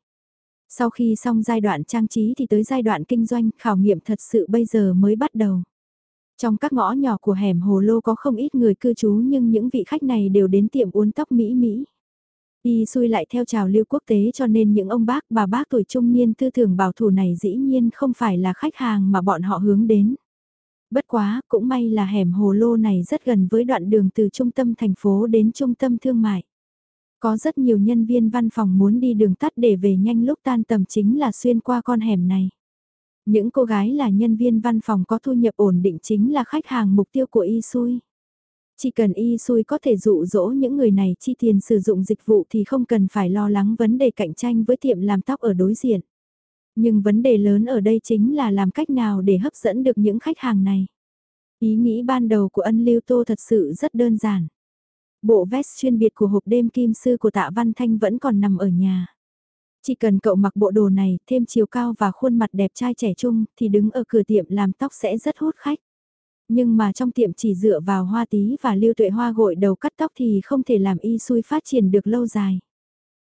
Sau khi xong giai đoạn trang trí thì tới giai đoạn kinh doanh, khảo nghiệm thật sự bây giờ mới bắt đầu. Trong các ngõ nhỏ của hẻm Hồ Lô có không ít người cư trú nhưng những vị khách này đều đến tiệm uốn tóc Mỹ Mỹ. Y xui lại theo trào lưu quốc tế cho nên những ông bác bà bác tuổi trung niên tư tưởng bảo thủ này dĩ nhiên không phải là khách hàng mà bọn họ hướng đến. Bất quá, cũng may là hẻm hồ lô này rất gần với đoạn đường từ trung tâm thành phố đến trung tâm thương mại. Có rất nhiều nhân viên văn phòng muốn đi đường tắt để về nhanh lúc tan tầm chính là xuyên qua con hẻm này. Những cô gái là nhân viên văn phòng có thu nhập ổn định chính là khách hàng mục tiêu của Y Xui. Chỉ cần y xui có thể dụ dỗ những người này chi tiền sử dụng dịch vụ thì không cần phải lo lắng vấn đề cạnh tranh với tiệm làm tóc ở đối diện. Nhưng vấn đề lớn ở đây chính là làm cách nào để hấp dẫn được những khách hàng này. Ý nghĩ ban đầu của ân lưu tô thật sự rất đơn giản. Bộ vest chuyên biệt của hộp đêm kim sư của tạ Văn Thanh vẫn còn nằm ở nhà. Chỉ cần cậu mặc bộ đồ này, thêm chiều cao và khuôn mặt đẹp trai trẻ trung, thì đứng ở cửa tiệm làm tóc sẽ rất hút khách. Nhưng mà trong tiệm chỉ dựa vào hoa tí và lưu tuệ hoa gội đầu cắt tóc thì không thể làm y xui phát triển được lâu dài.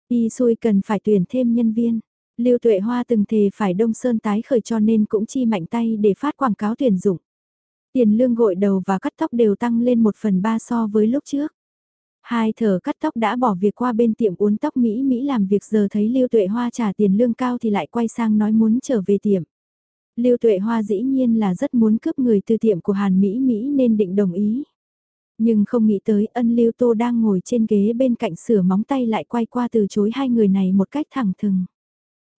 Y xui cần phải tuyển thêm nhân viên. Lưu tuệ hoa từng thề phải đông sơn tái khởi cho nên cũng chi mạnh tay để phát quảng cáo tuyển dụng. Tiền lương gội đầu và cắt tóc đều tăng lên một phần ba so với lúc trước. Hai thở cắt tóc đã bỏ việc qua bên tiệm uốn tóc Mỹ Mỹ làm việc giờ thấy Lưu Tuệ Hoa trả tiền lương cao thì lại quay sang nói muốn trở về tiệm. Lưu Tuệ Hoa dĩ nhiên là rất muốn cướp người từ tiệm của Hàn Mỹ Mỹ nên định đồng ý. Nhưng không nghĩ tới ân Lưu Tô đang ngồi trên ghế bên cạnh sửa móng tay lại quay qua từ chối hai người này một cách thẳng thừng.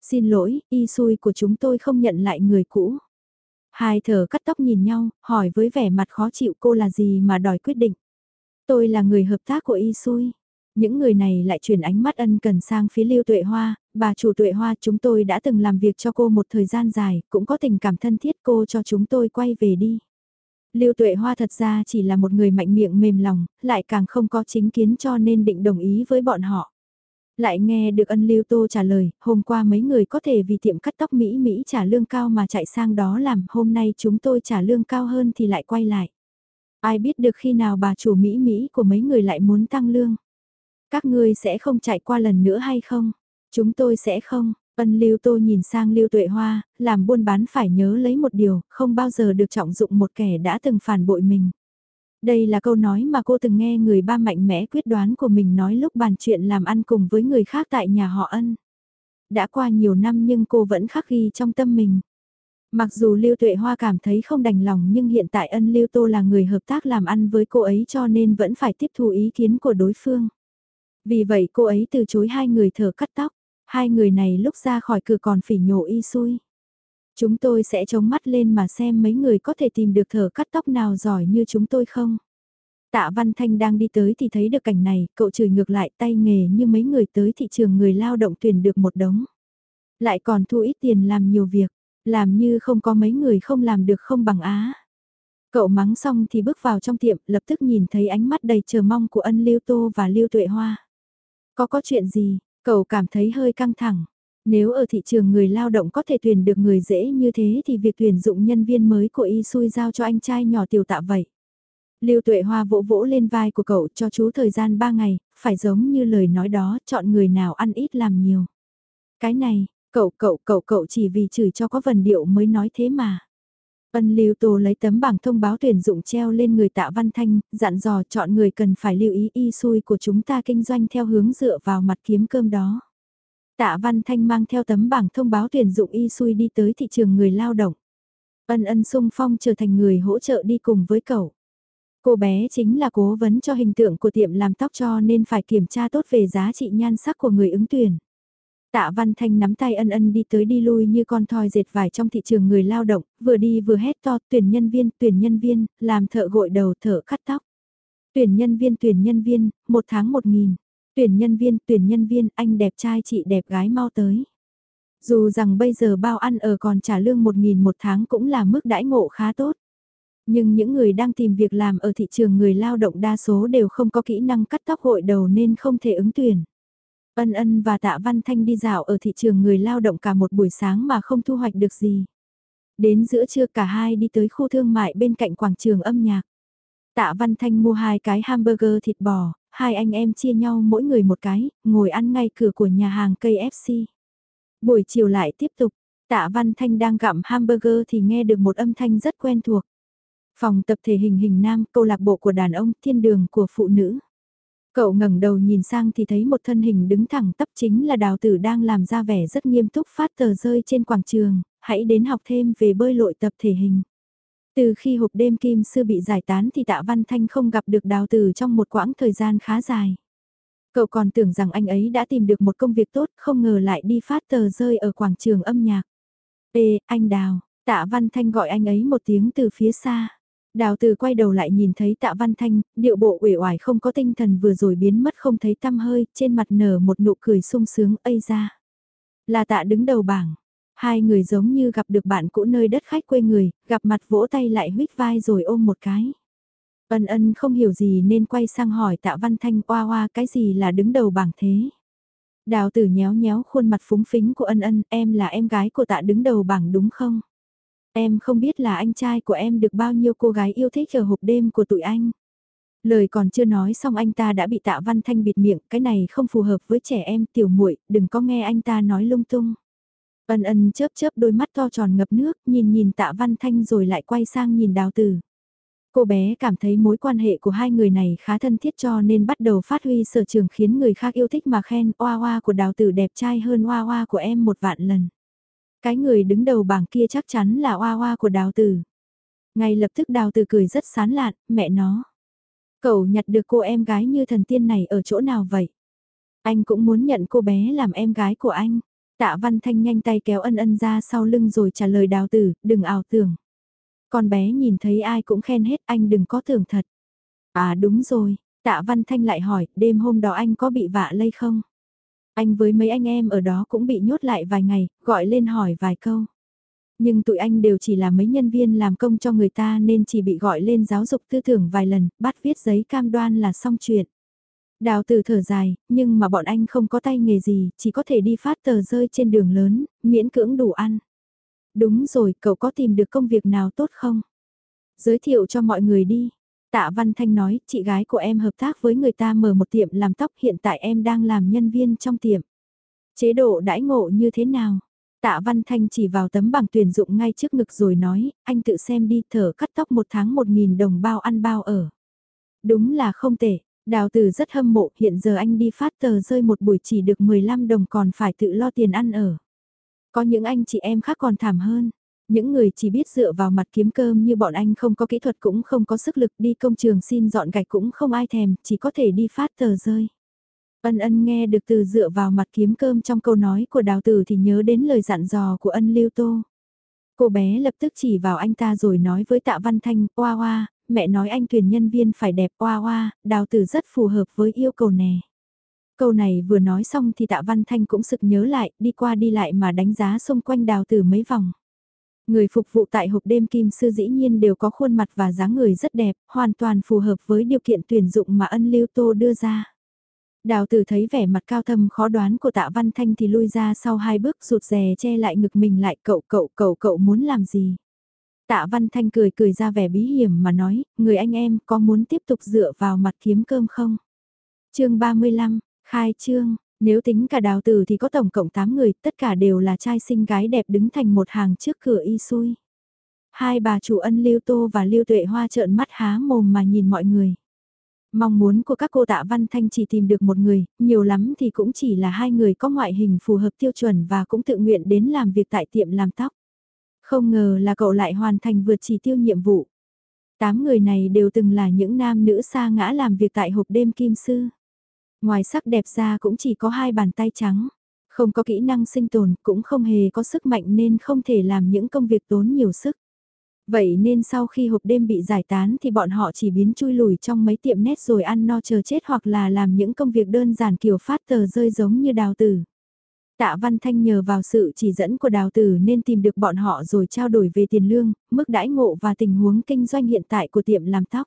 Xin lỗi, y xui của chúng tôi không nhận lại người cũ. Hai thở cắt tóc nhìn nhau, hỏi với vẻ mặt khó chịu cô là gì mà đòi quyết định. Tôi là người hợp tác của y xui. Những người này lại chuyển ánh mắt ân cần sang phía Lưu Tuệ Hoa, bà chủ Tuệ Hoa chúng tôi đã từng làm việc cho cô một thời gian dài, cũng có tình cảm thân thiết cô cho chúng tôi quay về đi. Lưu Tuệ Hoa thật ra chỉ là một người mạnh miệng mềm lòng, lại càng không có chính kiến cho nên định đồng ý với bọn họ. Lại nghe được ân Lưu Tô trả lời, hôm qua mấy người có thể vì tiệm cắt tóc Mỹ Mỹ trả lương cao mà chạy sang đó làm, hôm nay chúng tôi trả lương cao hơn thì lại quay lại. Ai biết được khi nào bà chủ Mỹ Mỹ của mấy người lại muốn tăng lương. Các ngươi sẽ không chạy qua lần nữa hay không? Chúng tôi sẽ không. Ân Lưu Tô nhìn sang Lưu Tuệ Hoa, làm buôn bán phải nhớ lấy một điều, không bao giờ được trọng dụng một kẻ đã từng phản bội mình. Đây là câu nói mà cô từng nghe người ba mạnh mẽ quyết đoán của mình nói lúc bàn chuyện làm ăn cùng với người khác tại nhà họ Ân. Đã qua nhiều năm nhưng cô vẫn khắc ghi trong tâm mình. Mặc dù Lưu Tuệ Hoa cảm thấy không đành lòng nhưng hiện tại ân Lưu Tô là người hợp tác làm ăn với cô ấy cho nên vẫn phải tiếp thu ý kiến của đối phương. Vì vậy cô ấy từ chối hai người thở cắt tóc, hai người này lúc ra khỏi cửa còn phỉ nhổ y xui. Chúng tôi sẽ chống mắt lên mà xem mấy người có thể tìm được thở cắt tóc nào giỏi như chúng tôi không. Tạ Văn Thanh đang đi tới thì thấy được cảnh này, cậu chửi ngược lại tay nghề như mấy người tới thị trường người lao động tuyển được một đống. Lại còn thu ít tiền làm nhiều việc, làm như không có mấy người không làm được không bằng á. Cậu mắng xong thì bước vào trong tiệm, lập tức nhìn thấy ánh mắt đầy chờ mong của ân Lưu Tô và Lưu Tuệ Hoa. Có có chuyện gì, cậu cảm thấy hơi căng thẳng. Nếu ở thị trường người lao động có thể tuyển được người dễ như thế thì việc tuyển dụng nhân viên mới của y xui giao cho anh trai nhỏ tiểu tạ vậy. Lưu Tuệ Hoa vỗ vỗ lên vai của cậu cho chú thời gian 3 ngày, phải giống như lời nói đó, chọn người nào ăn ít làm nhiều. Cái này, cậu cậu cậu cậu chỉ vì chửi cho có vần điệu mới nói thế mà. Ân Lưu Tô lấy tấm bảng thông báo tuyển dụng treo lên người Tạ Văn Thanh, dặn dò chọn người cần phải lưu ý y xui của chúng ta kinh doanh theo hướng dựa vào mặt kiếm cơm đó. Tạ Văn Thanh mang theo tấm bảng thông báo tuyển dụng y xui đi tới thị trường người lao động. Ân ân sung phong trở thành người hỗ trợ đi cùng với cậu. Cô bé chính là cố vấn cho hình tượng của tiệm làm tóc cho nên phải kiểm tra tốt về giá trị nhan sắc của người ứng tuyển. Tạ Văn Thanh nắm tay ân ân đi tới đi lui như con thoi dệt vải trong thị trường người lao động, vừa đi vừa hét to tuyển nhân viên, tuyển nhân viên, làm thợ gội đầu thợ cắt tóc. Tuyển nhân viên, tuyển nhân viên, một tháng một nghìn. Tuyển nhân viên, tuyển nhân viên, anh đẹp trai chị đẹp gái mau tới. Dù rằng bây giờ bao ăn ở còn trả lương một nghìn một tháng cũng là mức đãi ngộ khá tốt. Nhưng những người đang tìm việc làm ở thị trường người lao động đa số đều không có kỹ năng cắt tóc gội đầu nên không thể ứng tuyển. Ân ân và tạ văn thanh đi dạo ở thị trường người lao động cả một buổi sáng mà không thu hoạch được gì. Đến giữa trưa cả hai đi tới khu thương mại bên cạnh quảng trường âm nhạc. Tạ Văn Thanh mua hai cái hamburger thịt bò, hai anh em chia nhau mỗi người một cái, ngồi ăn ngay cửa của nhà hàng cây FC. Buổi chiều lại tiếp tục, Tạ Văn Thanh đang gặm hamburger thì nghe được một âm thanh rất quen thuộc. Phòng tập thể hình hình nam, câu lạc bộ của đàn ông, thiên đường của phụ nữ. Cậu ngẩng đầu nhìn sang thì thấy một thân hình đứng thẳng tắp chính là đào tử đang làm ra vẻ rất nghiêm túc phát tờ rơi trên quảng trường, hãy đến học thêm về bơi lội tập thể hình. Từ khi hộp đêm kim sư bị giải tán thì tạ văn thanh không gặp được đào tử trong một quãng thời gian khá dài. Cậu còn tưởng rằng anh ấy đã tìm được một công việc tốt, không ngờ lại đi phát tờ rơi ở quảng trường âm nhạc. Ê, anh Đào, tạ văn thanh gọi anh ấy một tiếng từ phía xa. Đào từ quay đầu lại nhìn thấy tạ văn thanh, điệu bộ uể oải không có tinh thần vừa rồi biến mất không thấy tăm hơi, trên mặt nở một nụ cười sung sướng ây ra. Là tạ đứng đầu bảng. Hai người giống như gặp được bạn cũ nơi đất khách quê người, gặp mặt vỗ tay lại huyết vai rồi ôm một cái. Ân ân không hiểu gì nên quay sang hỏi tạ văn thanh oa oa cái gì là đứng đầu bảng thế. Đào tử nhéo nhéo khuôn mặt phúng phính của ân ân, em là em gái của tạ đứng đầu bảng đúng không? Em không biết là anh trai của em được bao nhiêu cô gái yêu thích ở hộp đêm của tụi anh. Lời còn chưa nói xong anh ta đã bị tạ văn thanh bịt miệng, cái này không phù hợp với trẻ em tiểu muội đừng có nghe anh ta nói lung tung. Ân ân chớp chớp đôi mắt to tròn ngập nước, nhìn nhìn tạ văn thanh rồi lại quay sang nhìn đào tử. Cô bé cảm thấy mối quan hệ của hai người này khá thân thiết cho nên bắt đầu phát huy sở trường khiến người khác yêu thích mà khen oa oa của đào tử đẹp trai hơn oa oa của em một vạn lần. Cái người đứng đầu bảng kia chắc chắn là oa oa của đào tử. Ngay lập tức đào tử cười rất sán lạn, mẹ nó. Cậu nhặt được cô em gái như thần tiên này ở chỗ nào vậy? Anh cũng muốn nhận cô bé làm em gái của anh. Tạ Văn Thanh nhanh tay kéo ân ân ra sau lưng rồi trả lời đào tử, đừng ảo tưởng. Con bé nhìn thấy ai cũng khen hết anh đừng có tưởng thật. À đúng rồi, Tạ Văn Thanh lại hỏi, đêm hôm đó anh có bị vạ lây không? Anh với mấy anh em ở đó cũng bị nhốt lại vài ngày, gọi lên hỏi vài câu. Nhưng tụi anh đều chỉ là mấy nhân viên làm công cho người ta nên chỉ bị gọi lên giáo dục tư tưởng vài lần, bắt viết giấy cam đoan là xong chuyện. Đào từ thở dài, nhưng mà bọn anh không có tay nghề gì, chỉ có thể đi phát tờ rơi trên đường lớn, miễn cưỡng đủ ăn. Đúng rồi, cậu có tìm được công việc nào tốt không? Giới thiệu cho mọi người đi. Tạ Văn Thanh nói, chị gái của em hợp tác với người ta mở một tiệm làm tóc, hiện tại em đang làm nhân viên trong tiệm. Chế độ đãi ngộ như thế nào? Tạ Văn Thanh chỉ vào tấm bảng tuyển dụng ngay trước ngực rồi nói, anh tự xem đi thở cắt tóc một tháng một nghìn đồng bao ăn bao ở. Đúng là không tệ, Đào tử rất hâm mộ, hiện giờ anh đi phát tờ rơi một buổi chỉ được 15 đồng còn phải tự lo tiền ăn ở. Có những anh chị em khác còn thảm hơn. Những người chỉ biết dựa vào mặt kiếm cơm như bọn anh không có kỹ thuật cũng không có sức lực đi công trường xin dọn gạch cũng không ai thèm, chỉ có thể đi phát tờ rơi. Ân ân nghe được từ dựa vào mặt kiếm cơm trong câu nói của đào tử thì nhớ đến lời dặn dò của ân lưu tô. Cô bé lập tức chỉ vào anh ta rồi nói với tạ văn thanh, oa oa, mẹ nói anh tuyển nhân viên phải đẹp oa oa, đào tử rất phù hợp với yêu cầu nè. Câu này vừa nói xong thì tạ văn thanh cũng sực nhớ lại, đi qua đi lại mà đánh giá xung quanh đào tử mấy vòng. Người phục vụ tại hộp đêm kim sư dĩ nhiên đều có khuôn mặt và dáng người rất đẹp, hoàn toàn phù hợp với điều kiện tuyển dụng mà ân lưu tô đưa ra. Đào tử thấy vẻ mặt cao thâm khó đoán của tạ văn thanh thì lui ra sau hai bước rụt rè che lại ngực mình lại cậu cậu cậu cậu muốn làm gì. Tạ văn thanh cười cười ra vẻ bí hiểm mà nói, người anh em có muốn tiếp tục dựa vào mặt kiếm cơm không? chương 35, khai trương, nếu tính cả đào tử thì có tổng cộng 8 người, tất cả đều là trai xinh gái đẹp đứng thành một hàng trước cửa y xui. Hai bà chủ ân lưu tô và lưu tuệ hoa trợn mắt há mồm mà nhìn mọi người. Mong muốn của các cô tạ văn thanh chỉ tìm được một người, nhiều lắm thì cũng chỉ là hai người có ngoại hình phù hợp tiêu chuẩn và cũng tự nguyện đến làm việc tại tiệm làm tóc. Không ngờ là cậu lại hoàn thành vượt chỉ tiêu nhiệm vụ. Tám người này đều từng là những nam nữ xa ngã làm việc tại hộp đêm kim sư. Ngoài sắc đẹp ra cũng chỉ có hai bàn tay trắng. Không có kỹ năng sinh tồn, cũng không hề có sức mạnh nên không thể làm những công việc tốn nhiều sức. Vậy nên sau khi hộp đêm bị giải tán thì bọn họ chỉ biến chui lùi trong mấy tiệm nét rồi ăn no chờ chết hoặc là làm những công việc đơn giản kiểu phát tờ rơi giống như đào tử. Tạ Văn Thanh nhờ vào sự chỉ dẫn của đào tử nên tìm được bọn họ rồi trao đổi về tiền lương, mức đãi ngộ và tình huống kinh doanh hiện tại của tiệm làm tóc.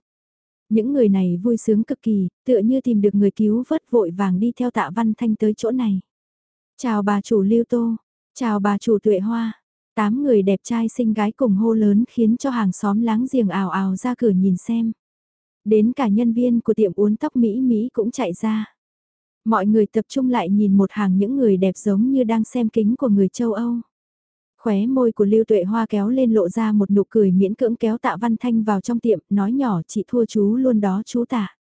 Những người này vui sướng cực kỳ, tựa như tìm được người cứu vớt vội vàng đi theo tạ Văn Thanh tới chỗ này. Chào bà chủ Lưu Tô, chào bà chủ Tuệ Hoa, Tám người đẹp trai xinh gái cùng hô lớn khiến cho hàng xóm láng giềng ào ào ra cửa nhìn xem. Đến cả nhân viên của tiệm uốn tóc Mỹ Mỹ cũng chạy ra. Mọi người tập trung lại nhìn một hàng những người đẹp giống như đang xem kính của người châu Âu. Khóe môi của Lưu Tuệ Hoa kéo lên lộ ra một nụ cười miễn cưỡng kéo tạ Văn Thanh vào trong tiệm, nói nhỏ chị thua chú luôn đó chú tạ.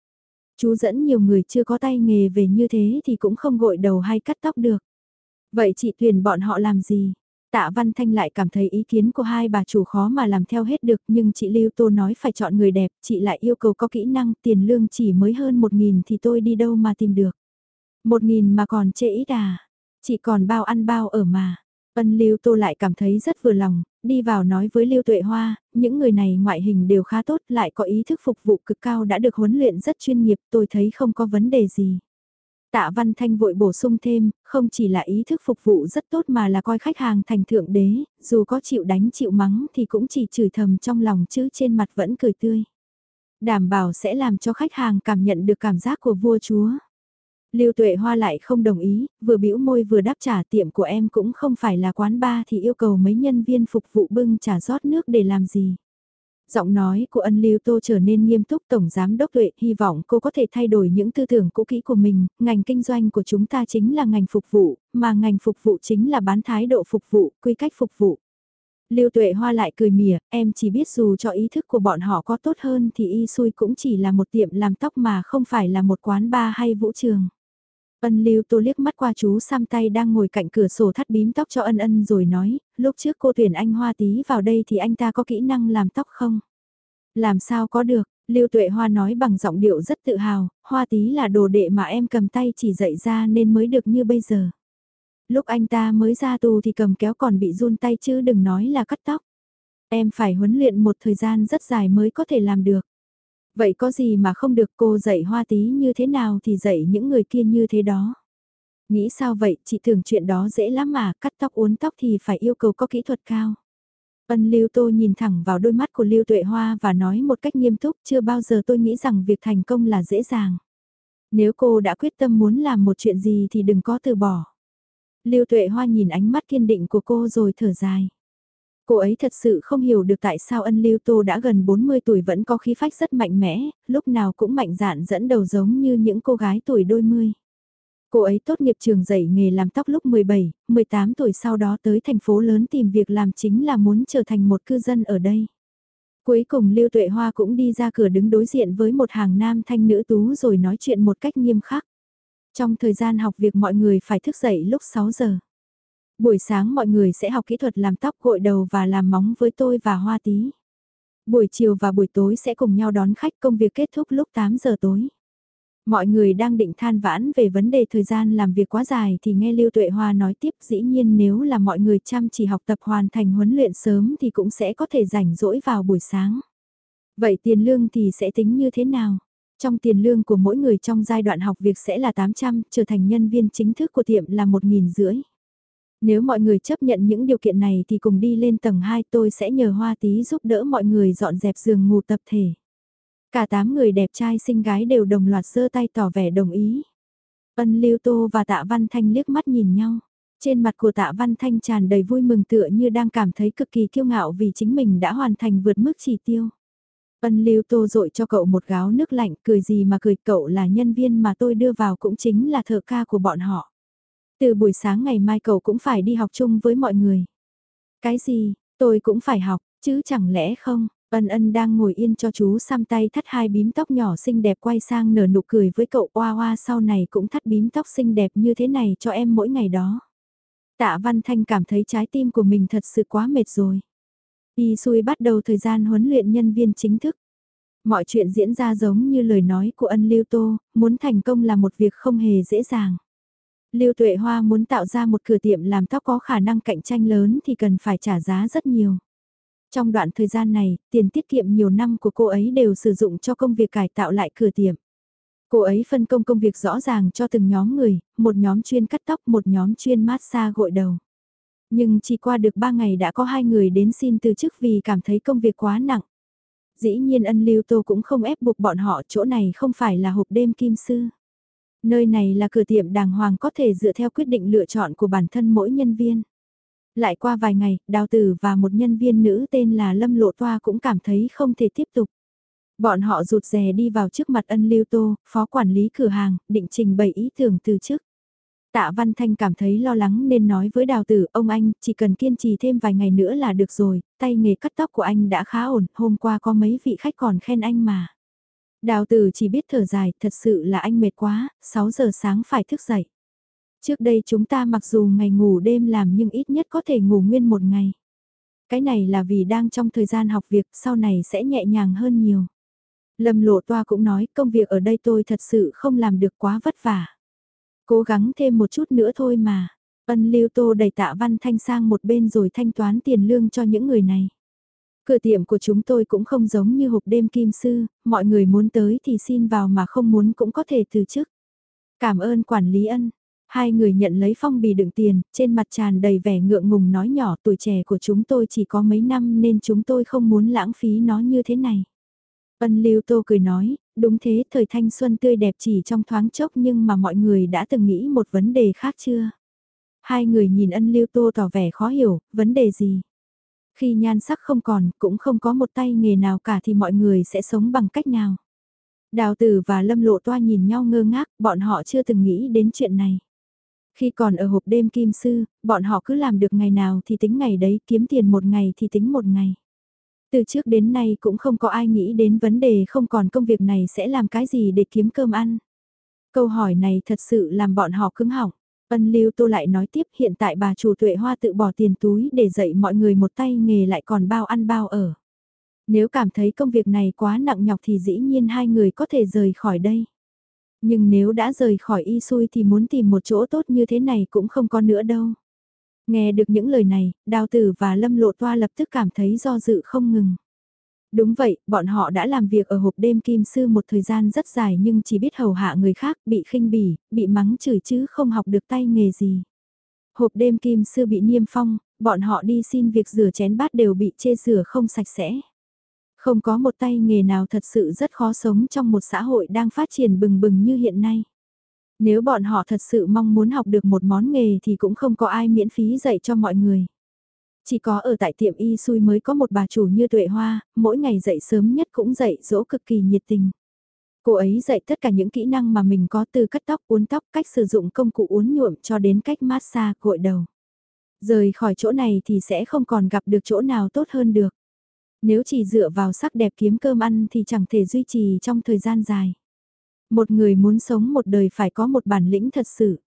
Chú dẫn nhiều người chưa có tay nghề về như thế thì cũng không gội đầu hay cắt tóc được. Vậy chị tuyển bọn họ làm gì? Tạ Văn Thanh lại cảm thấy ý kiến của hai bà chủ khó mà làm theo hết được nhưng chị Lưu Tô nói phải chọn người đẹp, chị lại yêu cầu có kỹ năng tiền lương chỉ mới hơn một nghìn thì tôi đi đâu mà tìm được. Một nghìn mà còn chê ít à, chị còn bao ăn bao ở mà. Ân Lưu Tô lại cảm thấy rất vừa lòng, đi vào nói với Lưu Tuệ Hoa, những người này ngoại hình đều khá tốt lại có ý thức phục vụ cực cao đã được huấn luyện rất chuyên nghiệp tôi thấy không có vấn đề gì. Tạ Văn Thanh vội bổ sung thêm, không chỉ là ý thức phục vụ rất tốt mà là coi khách hàng thành thượng đế, dù có chịu đánh chịu mắng thì cũng chỉ chửi thầm trong lòng chứ trên mặt vẫn cười tươi. Đảm bảo sẽ làm cho khách hàng cảm nhận được cảm giác của vua chúa. Lưu Tuệ Hoa lại không đồng ý, vừa bĩu môi vừa đáp trả tiệm của em cũng không phải là quán bar thì yêu cầu mấy nhân viên phục vụ bưng trả rót nước để làm gì. Giọng nói của ân lưu tô trở nên nghiêm túc Tổng Giám Đốc Tuệ hy vọng cô có thể thay đổi những tư tưởng cũ kỹ của mình, ngành kinh doanh của chúng ta chính là ngành phục vụ, mà ngành phục vụ chính là bán thái độ phục vụ, quy cách phục vụ. Lưu Tuệ Hoa lại cười mỉa, em chỉ biết dù cho ý thức của bọn họ có tốt hơn thì y xui cũng chỉ là một tiệm làm tóc mà không phải là một quán bar hay vũ trường. Ân lưu tô liếc mắt qua chú Sam tay đang ngồi cạnh cửa sổ thắt bím tóc cho ân ân rồi nói, lúc trước cô tuyển anh Hoa tí vào đây thì anh ta có kỹ năng làm tóc không? Làm sao có được, lưu tuệ Hoa nói bằng giọng điệu rất tự hào, Hoa tí là đồ đệ mà em cầm tay chỉ dạy ra nên mới được như bây giờ. Lúc anh ta mới ra tù thì cầm kéo còn bị run tay chứ đừng nói là cắt tóc. Em phải huấn luyện một thời gian rất dài mới có thể làm được. Vậy có gì mà không được cô dạy hoa tí như thế nào thì dạy những người kia như thế đó. Nghĩ sao vậy, chị tưởng chuyện đó dễ lắm mà, cắt tóc uốn tóc thì phải yêu cầu có kỹ thuật cao. Ân Lưu Tô nhìn thẳng vào đôi mắt của Lưu Tuệ Hoa và nói một cách nghiêm túc, chưa bao giờ tôi nghĩ rằng việc thành công là dễ dàng. Nếu cô đã quyết tâm muốn làm một chuyện gì thì đừng có từ bỏ. Lưu Tuệ Hoa nhìn ánh mắt kiên định của cô rồi thở dài. Cô ấy thật sự không hiểu được tại sao ân lưu tô đã gần 40 tuổi vẫn có khí phách rất mạnh mẽ, lúc nào cũng mạnh dạn dẫn đầu giống như những cô gái tuổi đôi mươi. Cô ấy tốt nghiệp trường dạy nghề làm tóc lúc 17, 18 tuổi sau đó tới thành phố lớn tìm việc làm chính là muốn trở thành một cư dân ở đây. Cuối cùng Lưu Tuệ Hoa cũng đi ra cửa đứng đối diện với một hàng nam thanh nữ tú rồi nói chuyện một cách nghiêm khắc. Trong thời gian học việc mọi người phải thức dậy lúc 6 giờ. Buổi sáng mọi người sẽ học kỹ thuật làm tóc gội đầu và làm móng với tôi và Hoa Tí. Buổi chiều và buổi tối sẽ cùng nhau đón khách công việc kết thúc lúc 8 giờ tối. Mọi người đang định than vãn về vấn đề thời gian làm việc quá dài thì nghe Lưu Tuệ Hoa nói tiếp dĩ nhiên nếu là mọi người chăm chỉ học tập hoàn thành huấn luyện sớm thì cũng sẽ có thể rảnh rỗi vào buổi sáng. Vậy tiền lương thì sẽ tính như thế nào? Trong tiền lương của mỗi người trong giai đoạn học việc sẽ là 800, trở thành nhân viên chính thức của tiệm là 1.000 rưỡi. Nếu mọi người chấp nhận những điều kiện này thì cùng đi lên tầng 2 tôi sẽ nhờ Hoa Tí giúp đỡ mọi người dọn dẹp giường ngủ tập thể. Cả 8 người đẹp trai xinh gái đều đồng loạt giơ tay tỏ vẻ đồng ý. Ân Lưu Tô và Tạ Văn Thanh liếc mắt nhìn nhau. Trên mặt của Tạ Văn Thanh tràn đầy vui mừng tựa như đang cảm thấy cực kỳ kiêu ngạo vì chính mình đã hoàn thành vượt mức chỉ tiêu. Ân Lưu Tô dội cho cậu một gáo nước lạnh, cười gì mà cười cậu là nhân viên mà tôi đưa vào cũng chính là thợ ca của bọn họ. Từ buổi sáng ngày mai cậu cũng phải đi học chung với mọi người. Cái gì, tôi cũng phải học, chứ chẳng lẽ không? Ân ân đang ngồi yên cho chú xăm tay thắt hai bím tóc nhỏ xinh đẹp quay sang nở nụ cười với cậu oa oa sau này cũng thắt bím tóc xinh đẹp như thế này cho em mỗi ngày đó. Tạ Văn Thanh cảm thấy trái tim của mình thật sự quá mệt rồi. Y Sui bắt đầu thời gian huấn luyện nhân viên chính thức. Mọi chuyện diễn ra giống như lời nói của ân Lưu Tô, muốn thành công là một việc không hề dễ dàng. Lưu Tuệ Hoa muốn tạo ra một cửa tiệm làm tóc có khả năng cạnh tranh lớn thì cần phải trả giá rất nhiều. Trong đoạn thời gian này, tiền tiết kiệm nhiều năm của cô ấy đều sử dụng cho công việc cải tạo lại cửa tiệm. Cô ấy phân công công việc rõ ràng cho từng nhóm người, một nhóm chuyên cắt tóc, một nhóm chuyên massage gội đầu. Nhưng chỉ qua được 3 ngày đã có hai người đến xin từ chức vì cảm thấy công việc quá nặng. Dĩ nhiên ân lưu tô cũng không ép buộc bọn họ chỗ này không phải là hộp đêm kim sư. Nơi này là cửa tiệm đàng hoàng có thể dựa theo quyết định lựa chọn của bản thân mỗi nhân viên. Lại qua vài ngày, đào tử và một nhân viên nữ tên là Lâm Lộ Toa cũng cảm thấy không thể tiếp tục. Bọn họ rụt rè đi vào trước mặt ân lưu tô, phó quản lý cửa hàng, định trình bày ý tưởng từ chức. Tạ Văn Thanh cảm thấy lo lắng nên nói với đào tử, ông anh, chỉ cần kiên trì thêm vài ngày nữa là được rồi, tay nghề cắt tóc của anh đã khá ổn, hôm qua có mấy vị khách còn khen anh mà. Đào tử chỉ biết thở dài, thật sự là anh mệt quá, 6 giờ sáng phải thức dậy. Trước đây chúng ta mặc dù ngày ngủ đêm làm nhưng ít nhất có thể ngủ nguyên một ngày. Cái này là vì đang trong thời gian học việc, sau này sẽ nhẹ nhàng hơn nhiều. Lâm lộ toa cũng nói công việc ở đây tôi thật sự không làm được quá vất vả. Cố gắng thêm một chút nữa thôi mà. Ân lưu tô đẩy tạ văn thanh sang một bên rồi thanh toán tiền lương cho những người này. Cửa tiệm của chúng tôi cũng không giống như hộp đêm kim sư, mọi người muốn tới thì xin vào mà không muốn cũng có thể từ chức. Cảm ơn quản lý ân. Hai người nhận lấy phong bì đựng tiền, trên mặt tràn đầy vẻ ngượng ngùng nói nhỏ tuổi trẻ của chúng tôi chỉ có mấy năm nên chúng tôi không muốn lãng phí nó như thế này. Ân Lưu Tô cười nói, đúng thế thời thanh xuân tươi đẹp chỉ trong thoáng chốc nhưng mà mọi người đã từng nghĩ một vấn đề khác chưa? Hai người nhìn ân Lưu Tô tỏ vẻ khó hiểu, vấn đề gì? Khi nhan sắc không còn, cũng không có một tay nghề nào cả thì mọi người sẽ sống bằng cách nào? Đào tử và lâm lộ toa nhìn nhau ngơ ngác, bọn họ chưa từng nghĩ đến chuyện này. Khi còn ở hộp đêm kim sư, bọn họ cứ làm được ngày nào thì tính ngày đấy, kiếm tiền một ngày thì tính một ngày. Từ trước đến nay cũng không có ai nghĩ đến vấn đề không còn công việc này sẽ làm cái gì để kiếm cơm ăn. Câu hỏi này thật sự làm bọn họ cứng họng. Ân Lưu Tô lại nói tiếp hiện tại bà chủ tuệ hoa tự bỏ tiền túi để dạy mọi người một tay nghề lại còn bao ăn bao ở. Nếu cảm thấy công việc này quá nặng nhọc thì dĩ nhiên hai người có thể rời khỏi đây. Nhưng nếu đã rời khỏi y xui thì muốn tìm một chỗ tốt như thế này cũng không có nữa đâu. Nghe được những lời này, đào tử và lâm lộ toa lập tức cảm thấy do dự không ngừng. Đúng vậy, bọn họ đã làm việc ở hộp đêm kim sư một thời gian rất dài nhưng chỉ biết hầu hạ người khác, bị khinh bỉ, bị mắng chửi chứ không học được tay nghề gì. Hộp đêm kim sư bị niêm phong, bọn họ đi xin việc rửa chén bát đều bị chê rửa không sạch sẽ. Không có một tay nghề nào thật sự rất khó sống trong một xã hội đang phát triển bừng bừng như hiện nay. Nếu bọn họ thật sự mong muốn học được một món nghề thì cũng không có ai miễn phí dạy cho mọi người. Chỉ có ở tại tiệm y xui mới có một bà chủ như Tuệ Hoa, mỗi ngày dậy sớm nhất cũng dậy dỗ cực kỳ nhiệt tình. Cô ấy dạy tất cả những kỹ năng mà mình có từ cắt tóc, uốn tóc, cách sử dụng công cụ uốn nhuộm cho đến cách massage, gội đầu. Rời khỏi chỗ này thì sẽ không còn gặp được chỗ nào tốt hơn được. Nếu chỉ dựa vào sắc đẹp kiếm cơm ăn thì chẳng thể duy trì trong thời gian dài. Một người muốn sống một đời phải có một bản lĩnh thật sự.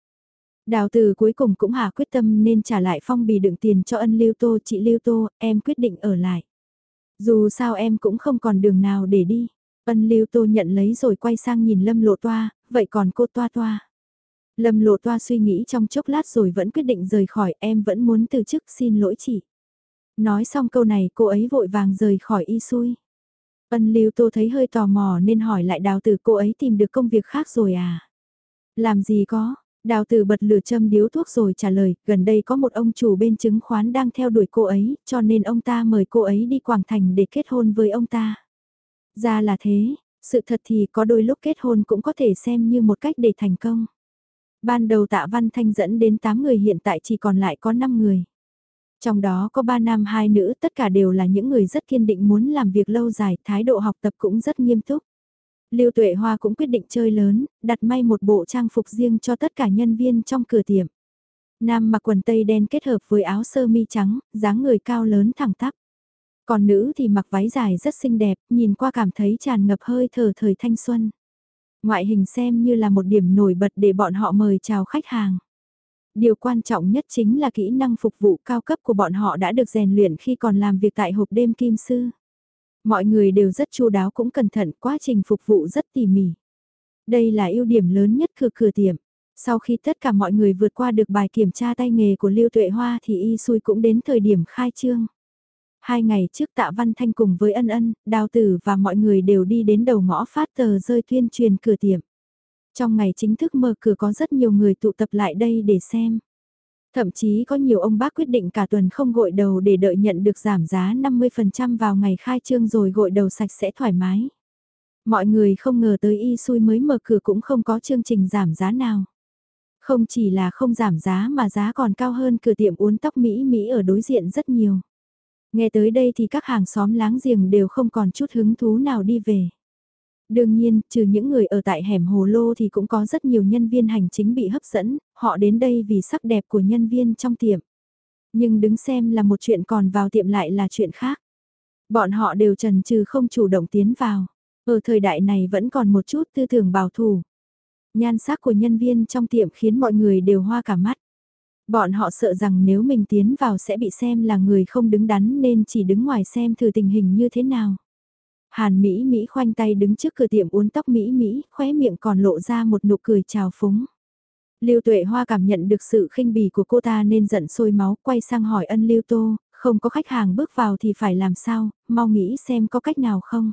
Đào từ cuối cùng cũng hạ quyết tâm nên trả lại phong bì đựng tiền cho ân lưu tô chị lưu tô, em quyết định ở lại. Dù sao em cũng không còn đường nào để đi. Ân lưu tô nhận lấy rồi quay sang nhìn lâm lộ toa, vậy còn cô toa toa. Lâm lộ toa suy nghĩ trong chốc lát rồi vẫn quyết định rời khỏi em vẫn muốn từ chức xin lỗi chị. Nói xong câu này cô ấy vội vàng rời khỏi y xui. Ân lưu tô thấy hơi tò mò nên hỏi lại đào tử cô ấy tìm được công việc khác rồi à? Làm gì có, đào tử bật lửa châm điếu thuốc rồi trả lời, gần đây có một ông chủ bên chứng khoán đang theo đuổi cô ấy, cho nên ông ta mời cô ấy đi Quảng Thành để kết hôn với ông ta. Ra là thế, sự thật thì có đôi lúc kết hôn cũng có thể xem như một cách để thành công. Ban đầu tạ văn thanh dẫn đến 8 người hiện tại chỉ còn lại có 5 người. Trong đó có 3 nam 2 nữ tất cả đều là những người rất kiên định muốn làm việc lâu dài, thái độ học tập cũng rất nghiêm túc. Lưu Tuệ Hoa cũng quyết định chơi lớn, đặt may một bộ trang phục riêng cho tất cả nhân viên trong cửa tiệm. Nam mặc quần tây đen kết hợp với áo sơ mi trắng, dáng người cao lớn thẳng tắp. Còn nữ thì mặc váy dài rất xinh đẹp, nhìn qua cảm thấy tràn ngập hơi thở thời thanh xuân. Ngoại hình xem như là một điểm nổi bật để bọn họ mời chào khách hàng. Điều quan trọng nhất chính là kỹ năng phục vụ cao cấp của bọn họ đã được rèn luyện khi còn làm việc tại hộp đêm kim sư. Mọi người đều rất chu đáo cũng cẩn thận, quá trình phục vụ rất tỉ mỉ. Đây là ưu điểm lớn nhất cửa cửa tiệm. Sau khi tất cả mọi người vượt qua được bài kiểm tra tay nghề của Lưu Tuệ Hoa thì y xui cũng đến thời điểm khai trương. Hai ngày trước tạ Văn Thanh cùng với ân ân, đào tử và mọi người đều đi đến đầu ngõ phát tờ rơi tuyên truyền cửa tiệm. Trong ngày chính thức mở cửa có rất nhiều người tụ tập lại đây để xem. Thậm chí có nhiều ông bác quyết định cả tuần không gội đầu để đợi nhận được giảm giá 50% vào ngày khai trương rồi gội đầu sạch sẽ thoải mái. Mọi người không ngờ tới y xui mới mở cửa cũng không có chương trình giảm giá nào. Không chỉ là không giảm giá mà giá còn cao hơn cửa tiệm uốn tóc Mỹ Mỹ ở đối diện rất nhiều. Nghe tới đây thì các hàng xóm láng giềng đều không còn chút hứng thú nào đi về. Đương nhiên, trừ những người ở tại hẻm Hồ Lô thì cũng có rất nhiều nhân viên hành chính bị hấp dẫn, họ đến đây vì sắc đẹp của nhân viên trong tiệm. Nhưng đứng xem là một chuyện còn vào tiệm lại là chuyện khác. Bọn họ đều trần trừ không chủ động tiến vào. Ở thời đại này vẫn còn một chút tư tưởng bảo thủ. Nhan sắc của nhân viên trong tiệm khiến mọi người đều hoa cả mắt. Bọn họ sợ rằng nếu mình tiến vào sẽ bị xem là người không đứng đắn nên chỉ đứng ngoài xem thử tình hình như thế nào. Hàn Mỹ Mỹ khoanh tay đứng trước cửa tiệm uốn tóc Mỹ Mỹ, khóe miệng còn lộ ra một nụ cười chào phúng. Lưu Tuệ Hoa cảm nhận được sự khinh bỉ của cô ta nên giận sôi máu, quay sang hỏi ân Lưu Tô, không có khách hàng bước vào thì phải làm sao, mau nghĩ xem có cách nào không.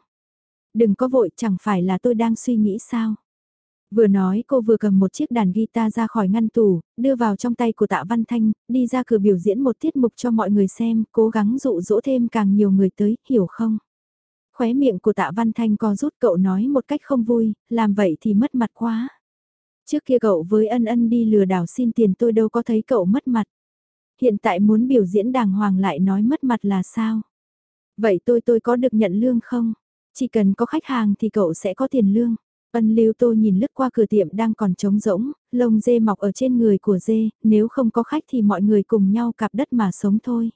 Đừng có vội, chẳng phải là tôi đang suy nghĩ sao. Vừa nói cô vừa cầm một chiếc đàn guitar ra khỏi ngăn tủ, đưa vào trong tay của tạ Văn Thanh, đi ra cửa biểu diễn một tiết mục cho mọi người xem, cố gắng dụ dỗ thêm càng nhiều người tới, hiểu không? Khóe miệng của tạ Văn Thanh co rút cậu nói một cách không vui, làm vậy thì mất mặt quá. Trước kia cậu với ân ân đi lừa đảo xin tiền tôi đâu có thấy cậu mất mặt. Hiện tại muốn biểu diễn đàng hoàng lại nói mất mặt là sao? Vậy tôi tôi có được nhận lương không? Chỉ cần có khách hàng thì cậu sẽ có tiền lương. Ân lưu tô nhìn lướt qua cửa tiệm đang còn trống rỗng, lông dê mọc ở trên người của dê, nếu không có khách thì mọi người cùng nhau cặp đất mà sống thôi.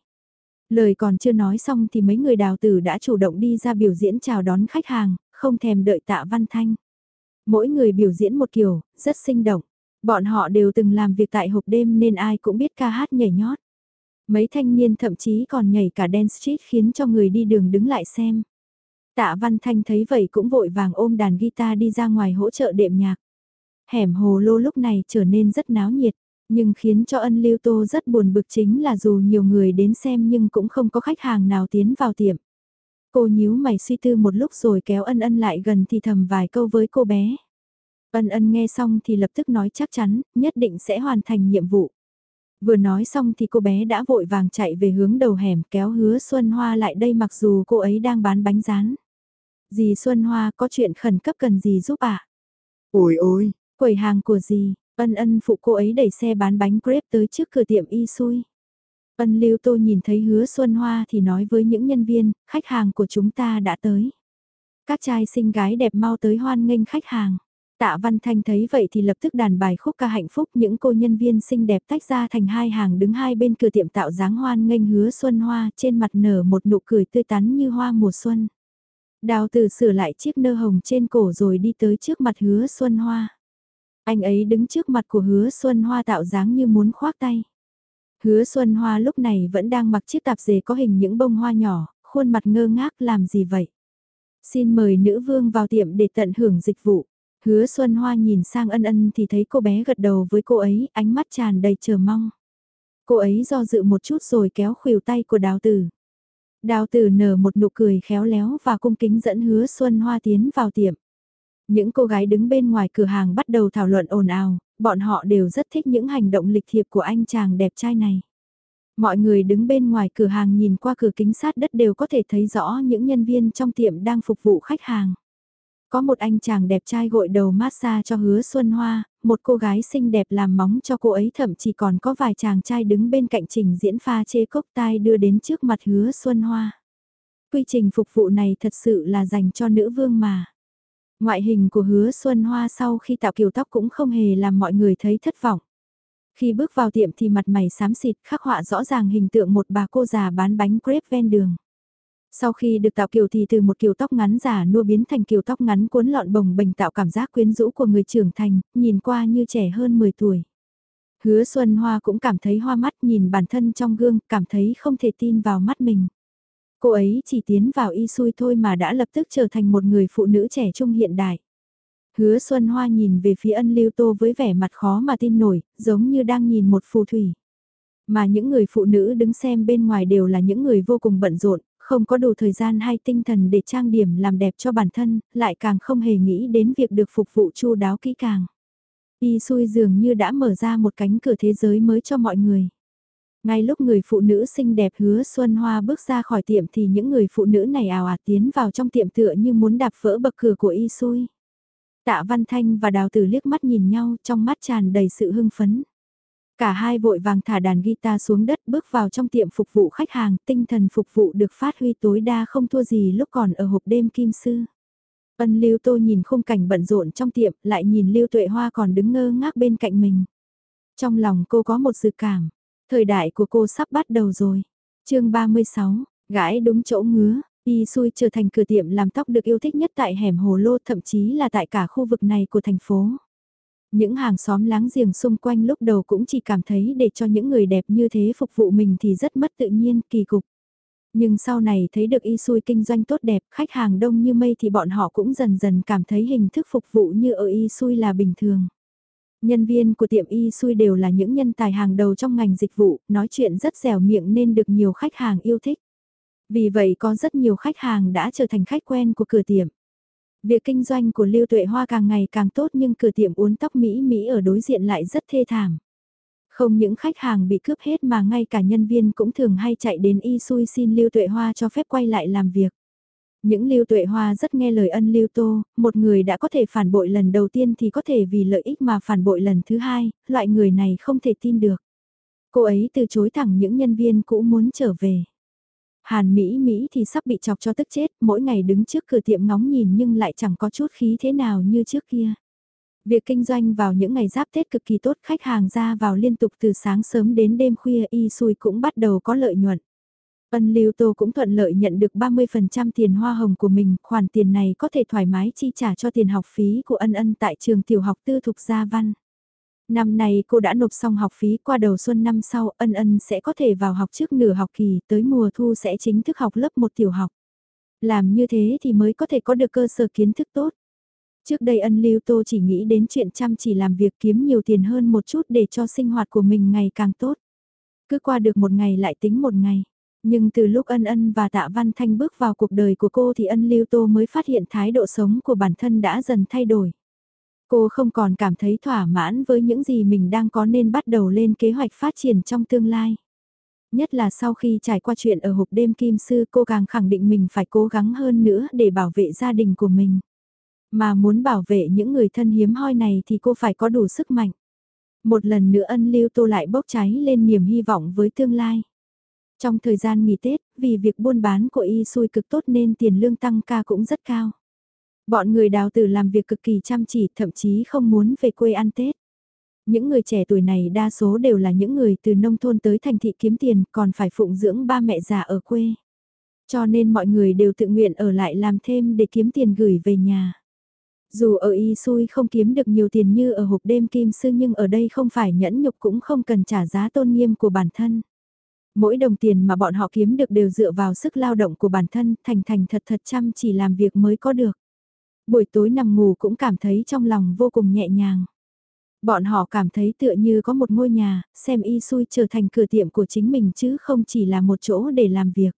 Lời còn chưa nói xong thì mấy người đào tử đã chủ động đi ra biểu diễn chào đón khách hàng, không thèm đợi tạ văn thanh. Mỗi người biểu diễn một kiểu, rất sinh động. Bọn họ đều từng làm việc tại hộp đêm nên ai cũng biết ca hát nhảy nhót. Mấy thanh niên thậm chí còn nhảy cả dance street khiến cho người đi đường đứng lại xem. Tạ Văn Thanh thấy vậy cũng vội vàng ôm đàn guitar đi ra ngoài hỗ trợ đệm nhạc. Hẻm hồ lô lúc này trở nên rất náo nhiệt, nhưng khiến cho ân lưu tô rất buồn bực chính là dù nhiều người đến xem nhưng cũng không có khách hàng nào tiến vào tiệm. Cô nhíu mày suy tư một lúc rồi kéo ân ân lại gần thì thầm vài câu với cô bé. Ân ân nghe xong thì lập tức nói chắc chắn, nhất định sẽ hoàn thành nhiệm vụ. Vừa nói xong thì cô bé đã vội vàng chạy về hướng đầu hẻm kéo hứa Xuân Hoa lại đây mặc dù cô ấy đang bán bánh rán. Dì Xuân Hoa có chuyện khẩn cấp cần gì giúp ạ? À? Ôi ôi, quầy hàng của dì, ân ân phụ cô ấy đẩy xe bán bánh crepe tới trước cửa tiệm y xui. Ân Lưu Tô nhìn thấy hứa Xuân Hoa thì nói với những nhân viên, khách hàng của chúng ta đã tới. Các trai xinh gái đẹp mau tới hoan nghênh khách hàng. Tạ Văn Thanh thấy vậy thì lập tức đàn bài khúc ca hạnh phúc những cô nhân viên xinh đẹp tách ra thành hai hàng đứng hai bên cửa tiệm tạo dáng hoan nghênh hứa xuân hoa trên mặt nở một nụ cười tươi tắn như hoa mùa xuân. Đào tử sửa lại chiếc nơ hồng trên cổ rồi đi tới trước mặt hứa xuân hoa. Anh ấy đứng trước mặt của hứa xuân hoa tạo dáng như muốn khoác tay. Hứa xuân hoa lúc này vẫn đang mặc chiếc tạp dề có hình những bông hoa nhỏ, khuôn mặt ngơ ngác làm gì vậy? Xin mời nữ vương vào tiệm để tận hưởng dịch vụ. Hứa Xuân Hoa nhìn sang ân ân thì thấy cô bé gật đầu với cô ấy, ánh mắt tràn đầy chờ mong. Cô ấy do dự một chút rồi kéo khuỷu tay của đào tử. Đào tử nở một nụ cười khéo léo và cung kính dẫn hứa Xuân Hoa tiến vào tiệm. Những cô gái đứng bên ngoài cửa hàng bắt đầu thảo luận ồn ào, bọn họ đều rất thích những hành động lịch thiệp của anh chàng đẹp trai này. Mọi người đứng bên ngoài cửa hàng nhìn qua cửa kính sát đất đều có thể thấy rõ những nhân viên trong tiệm đang phục vụ khách hàng. Có một anh chàng đẹp trai gội đầu massage cho hứa Xuân Hoa, một cô gái xinh đẹp làm móng cho cô ấy thậm chí còn có vài chàng trai đứng bên cạnh trình diễn pha chê cốc tai đưa đến trước mặt hứa Xuân Hoa. Quy trình phục vụ này thật sự là dành cho nữ vương mà. Ngoại hình của hứa Xuân Hoa sau khi tạo kiểu tóc cũng không hề làm mọi người thấy thất vọng. Khi bước vào tiệm thì mặt mày xám xịt khắc họa rõ ràng hình tượng một bà cô già bán bánh crepe ven đường. Sau khi được tạo kiểu thì từ một kiểu tóc ngắn giả nua biến thành kiểu tóc ngắn cuốn lọn bồng bềnh tạo cảm giác quyến rũ của người trưởng thành, nhìn qua như trẻ hơn 10 tuổi. Hứa Xuân Hoa cũng cảm thấy hoa mắt nhìn bản thân trong gương, cảm thấy không thể tin vào mắt mình. Cô ấy chỉ tiến vào y xui thôi mà đã lập tức trở thành một người phụ nữ trẻ trung hiện đại. Hứa Xuân Hoa nhìn về phía ân lưu tô với vẻ mặt khó mà tin nổi, giống như đang nhìn một phù thủy. Mà những người phụ nữ đứng xem bên ngoài đều là những người vô cùng bận rộn, không có đủ thời gian hay tinh thần để trang điểm làm đẹp cho bản thân, lại càng không hề nghĩ đến việc được phục vụ chu đáo kỹ càng. Y xui dường như đã mở ra một cánh cửa thế giới mới cho mọi người. Ngay lúc người phụ nữ xinh đẹp hứa Xuân Hoa bước ra khỏi tiệm thì những người phụ nữ này ào ạt tiến vào trong tiệm tựa như muốn đạp vỡ bậc cửa của y xui. Tạ Văn Thanh và Đào Tử liếc mắt nhìn nhau trong mắt tràn đầy sự hưng phấn. Cả hai vội vàng thả đàn guitar xuống đất bước vào trong tiệm phục vụ khách hàng, tinh thần phục vụ được phát huy tối đa không thua gì lúc còn ở hộp đêm kim sư. Ân Lưu Tô nhìn khung cảnh bận rộn trong tiệm, lại nhìn Lưu Tuệ Hoa còn đứng ngơ ngác bên cạnh mình. Trong lòng cô có một dự cảm, thời đại của cô sắp bắt đầu rồi. chương 36, gãi đúng chỗ ngứa, Y Xui trở thành cửa tiệm làm tóc được yêu thích nhất tại hẻm Hồ Lô thậm chí là tại cả khu vực này của thành phố. Những hàng xóm láng giềng xung quanh lúc đầu cũng chỉ cảm thấy để cho những người đẹp như thế phục vụ mình thì rất mất tự nhiên, kỳ cục. Nhưng sau này thấy được y xui kinh doanh tốt đẹp, khách hàng đông như mây thì bọn họ cũng dần dần cảm thấy hình thức phục vụ như ở y xui là bình thường. Nhân viên của tiệm y xui đều là những nhân tài hàng đầu trong ngành dịch vụ, nói chuyện rất dẻo miệng nên được nhiều khách hàng yêu thích. Vì vậy có rất nhiều khách hàng đã trở thành khách quen của cửa tiệm. Việc kinh doanh của Lưu Tuệ Hoa càng ngày càng tốt nhưng cửa tiệm uốn tóc Mỹ Mỹ ở đối diện lại rất thê thảm. Không những khách hàng bị cướp hết mà ngay cả nhân viên cũng thường hay chạy đến y xui xin Lưu Tuệ Hoa cho phép quay lại làm việc. Những Lưu Tuệ Hoa rất nghe lời ân Lưu Tô, một người đã có thể phản bội lần đầu tiên thì có thể vì lợi ích mà phản bội lần thứ hai, loại người này không thể tin được. Cô ấy từ chối thẳng những nhân viên cũ muốn trở về. Hàn Mỹ Mỹ thì sắp bị chọc cho tức chết, mỗi ngày đứng trước cửa tiệm ngóng nhìn nhưng lại chẳng có chút khí thế nào như trước kia. Việc kinh doanh vào những ngày giáp Tết cực kỳ tốt, khách hàng ra vào liên tục từ sáng sớm đến đêm khuya y xui cũng bắt đầu có lợi nhuận. Ân Lưu Tô cũng thuận lợi nhận được 30% tiền hoa hồng của mình, khoản tiền này có thể thoải mái chi trả cho tiền học phí của ân ân tại trường tiểu học tư thục Gia Văn. Năm nay cô đã nộp xong học phí qua đầu xuân năm sau ân ân sẽ có thể vào học trước nửa học kỳ tới mùa thu sẽ chính thức học lớp 1 tiểu học. Làm như thế thì mới có thể có được cơ sở kiến thức tốt. Trước đây ân lưu tô chỉ nghĩ đến chuyện chăm chỉ làm việc kiếm nhiều tiền hơn một chút để cho sinh hoạt của mình ngày càng tốt. Cứ qua được một ngày lại tính một ngày. Nhưng từ lúc ân ân và tạ văn thanh bước vào cuộc đời của cô thì ân lưu tô mới phát hiện thái độ sống của bản thân đã dần thay đổi. Cô không còn cảm thấy thỏa mãn với những gì mình đang có nên bắt đầu lên kế hoạch phát triển trong tương lai. Nhất là sau khi trải qua chuyện ở hộp đêm kim sư, cô càng khẳng định mình phải cố gắng hơn nữa để bảo vệ gia đình của mình. Mà muốn bảo vệ những người thân hiếm hoi này thì cô phải có đủ sức mạnh. Một lần nữa ân lưu tô lại bốc cháy lên niềm hy vọng với tương lai. Trong thời gian nghỉ Tết, vì việc buôn bán của y xui cực tốt nên tiền lương tăng ca cũng rất cao. Bọn người đào tử làm việc cực kỳ chăm chỉ, thậm chí không muốn về quê ăn Tết. Những người trẻ tuổi này đa số đều là những người từ nông thôn tới thành thị kiếm tiền, còn phải phụng dưỡng ba mẹ già ở quê. Cho nên mọi người đều tự nguyện ở lại làm thêm để kiếm tiền gửi về nhà. Dù ở y xui không kiếm được nhiều tiền như ở hộp đêm kim sư nhưng ở đây không phải nhẫn nhục cũng không cần trả giá tôn nghiêm của bản thân. Mỗi đồng tiền mà bọn họ kiếm được đều dựa vào sức lao động của bản thân, thành thành thật thật chăm chỉ làm việc mới có được. Buổi tối nằm ngủ cũng cảm thấy trong lòng vô cùng nhẹ nhàng. Bọn họ cảm thấy tựa như có một ngôi nhà, xem y xui trở thành cửa tiệm của chính mình chứ không chỉ là một chỗ để làm việc.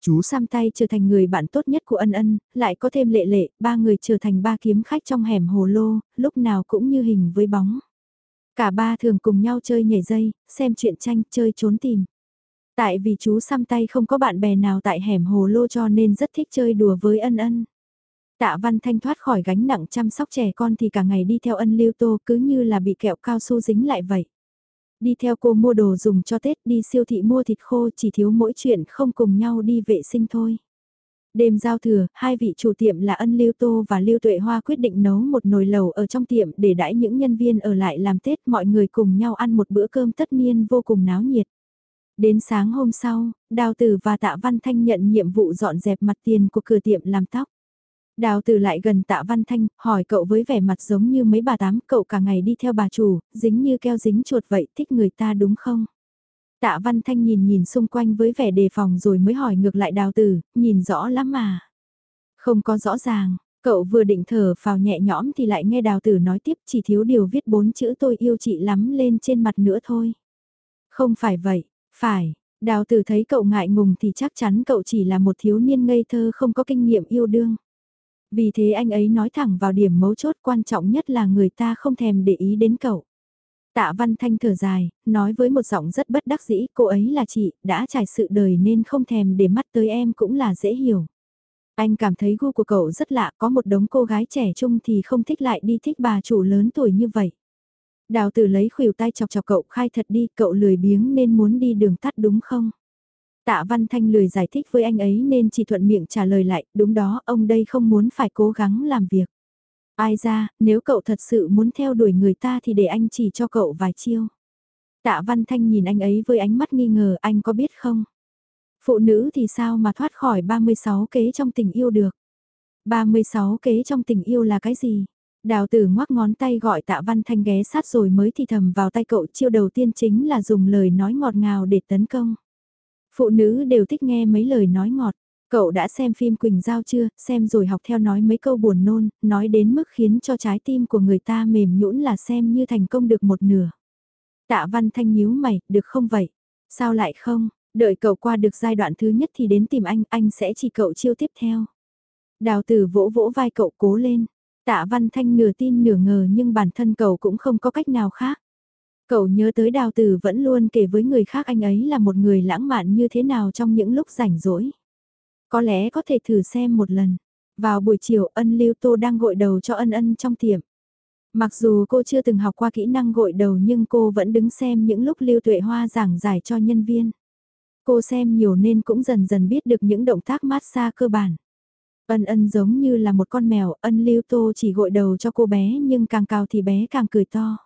Chú Sam tay trở thành người bạn tốt nhất của ân ân, lại có thêm lệ lệ, ba người trở thành ba kiếm khách trong hẻm hồ lô, lúc nào cũng như hình với bóng. Cả ba thường cùng nhau chơi nhảy dây, xem chuyện tranh, chơi trốn tìm. Tại vì chú xăm tay không có bạn bè nào tại hẻm hồ lô cho nên rất thích chơi đùa với ân ân. Tạ Văn Thanh thoát khỏi gánh nặng chăm sóc trẻ con thì cả ngày đi theo ân lưu tô cứ như là bị kẹo cao su dính lại vậy. Đi theo cô mua đồ dùng cho Tết đi siêu thị mua thịt khô chỉ thiếu mỗi chuyện không cùng nhau đi vệ sinh thôi. Đêm giao thừa, hai vị chủ tiệm là ân lưu tô và lưu tuệ hoa quyết định nấu một nồi lầu ở trong tiệm để đãi những nhân viên ở lại làm Tết mọi người cùng nhau ăn một bữa cơm tất niên vô cùng náo nhiệt. Đến sáng hôm sau, Đào Tử và Tạ Văn Thanh nhận nhiệm vụ dọn dẹp mặt tiền của cửa tiệm làm tóc. Đào từ lại gần tạ văn thanh, hỏi cậu với vẻ mặt giống như mấy bà tám, cậu cả ngày đi theo bà chủ, dính như keo dính chuột vậy, thích người ta đúng không? Tạ văn thanh nhìn nhìn xung quanh với vẻ đề phòng rồi mới hỏi ngược lại đào từ, nhìn rõ lắm mà. Không có rõ ràng, cậu vừa định thở vào nhẹ nhõm thì lại nghe đào tử nói tiếp chỉ thiếu điều viết bốn chữ tôi yêu chị lắm lên trên mặt nữa thôi. Không phải vậy, phải, đào tử thấy cậu ngại ngùng thì chắc chắn cậu chỉ là một thiếu niên ngây thơ không có kinh nghiệm yêu đương. Vì thế anh ấy nói thẳng vào điểm mấu chốt quan trọng nhất là người ta không thèm để ý đến cậu. Tạ Văn Thanh thở dài, nói với một giọng rất bất đắc dĩ, cô ấy là chị, đã trải sự đời nên không thèm để mắt tới em cũng là dễ hiểu. Anh cảm thấy gu của cậu rất lạ, có một đống cô gái trẻ trung thì không thích lại đi thích bà chủ lớn tuổi như vậy. Đào tử lấy khuỷu tay chọc chọc cậu khai thật đi, cậu lười biếng nên muốn đi đường tắt đúng không? Tạ Văn Thanh lười giải thích với anh ấy nên chỉ thuận miệng trả lời lại, đúng đó, ông đây không muốn phải cố gắng làm việc. Ai ra, nếu cậu thật sự muốn theo đuổi người ta thì để anh chỉ cho cậu vài chiêu. Tạ Văn Thanh nhìn anh ấy với ánh mắt nghi ngờ, anh có biết không? Phụ nữ thì sao mà thoát khỏi 36 kế trong tình yêu được? 36 kế trong tình yêu là cái gì? Đào tử ngoắc ngón tay gọi tạ văn thanh ghé sát rồi mới thì thầm vào tay cậu chiêu đầu tiên chính là dùng lời nói ngọt ngào để tấn công. Phụ nữ đều thích nghe mấy lời nói ngọt. Cậu đã xem phim Quỳnh Giao chưa, xem rồi học theo nói mấy câu buồn nôn, nói đến mức khiến cho trái tim của người ta mềm nhũn là xem như thành công được một nửa. Tạ Văn Thanh nhíu mày, được không vậy? Sao lại không? Đợi cậu qua được giai đoạn thứ nhất thì đến tìm anh, anh sẽ chỉ cậu chiêu tiếp theo. Đào tử vỗ vỗ vai cậu cố lên. Tạ Văn Thanh nửa tin nửa ngờ nhưng bản thân cậu cũng không có cách nào khác. Cậu nhớ tới đào tử vẫn luôn kể với người khác anh ấy là một người lãng mạn như thế nào trong những lúc rảnh rỗi. Có lẽ có thể thử xem một lần. Vào buổi chiều, ân lưu tô đang gội đầu cho ân ân trong tiệm. Mặc dù cô chưa từng học qua kỹ năng gội đầu nhưng cô vẫn đứng xem những lúc lưu tuệ hoa giảng giải cho nhân viên. Cô xem nhiều nên cũng dần dần biết được những động tác massage cơ bản. Ân ân giống như là một con mèo, ân lưu tô chỉ gội đầu cho cô bé nhưng càng cao thì bé càng cười to.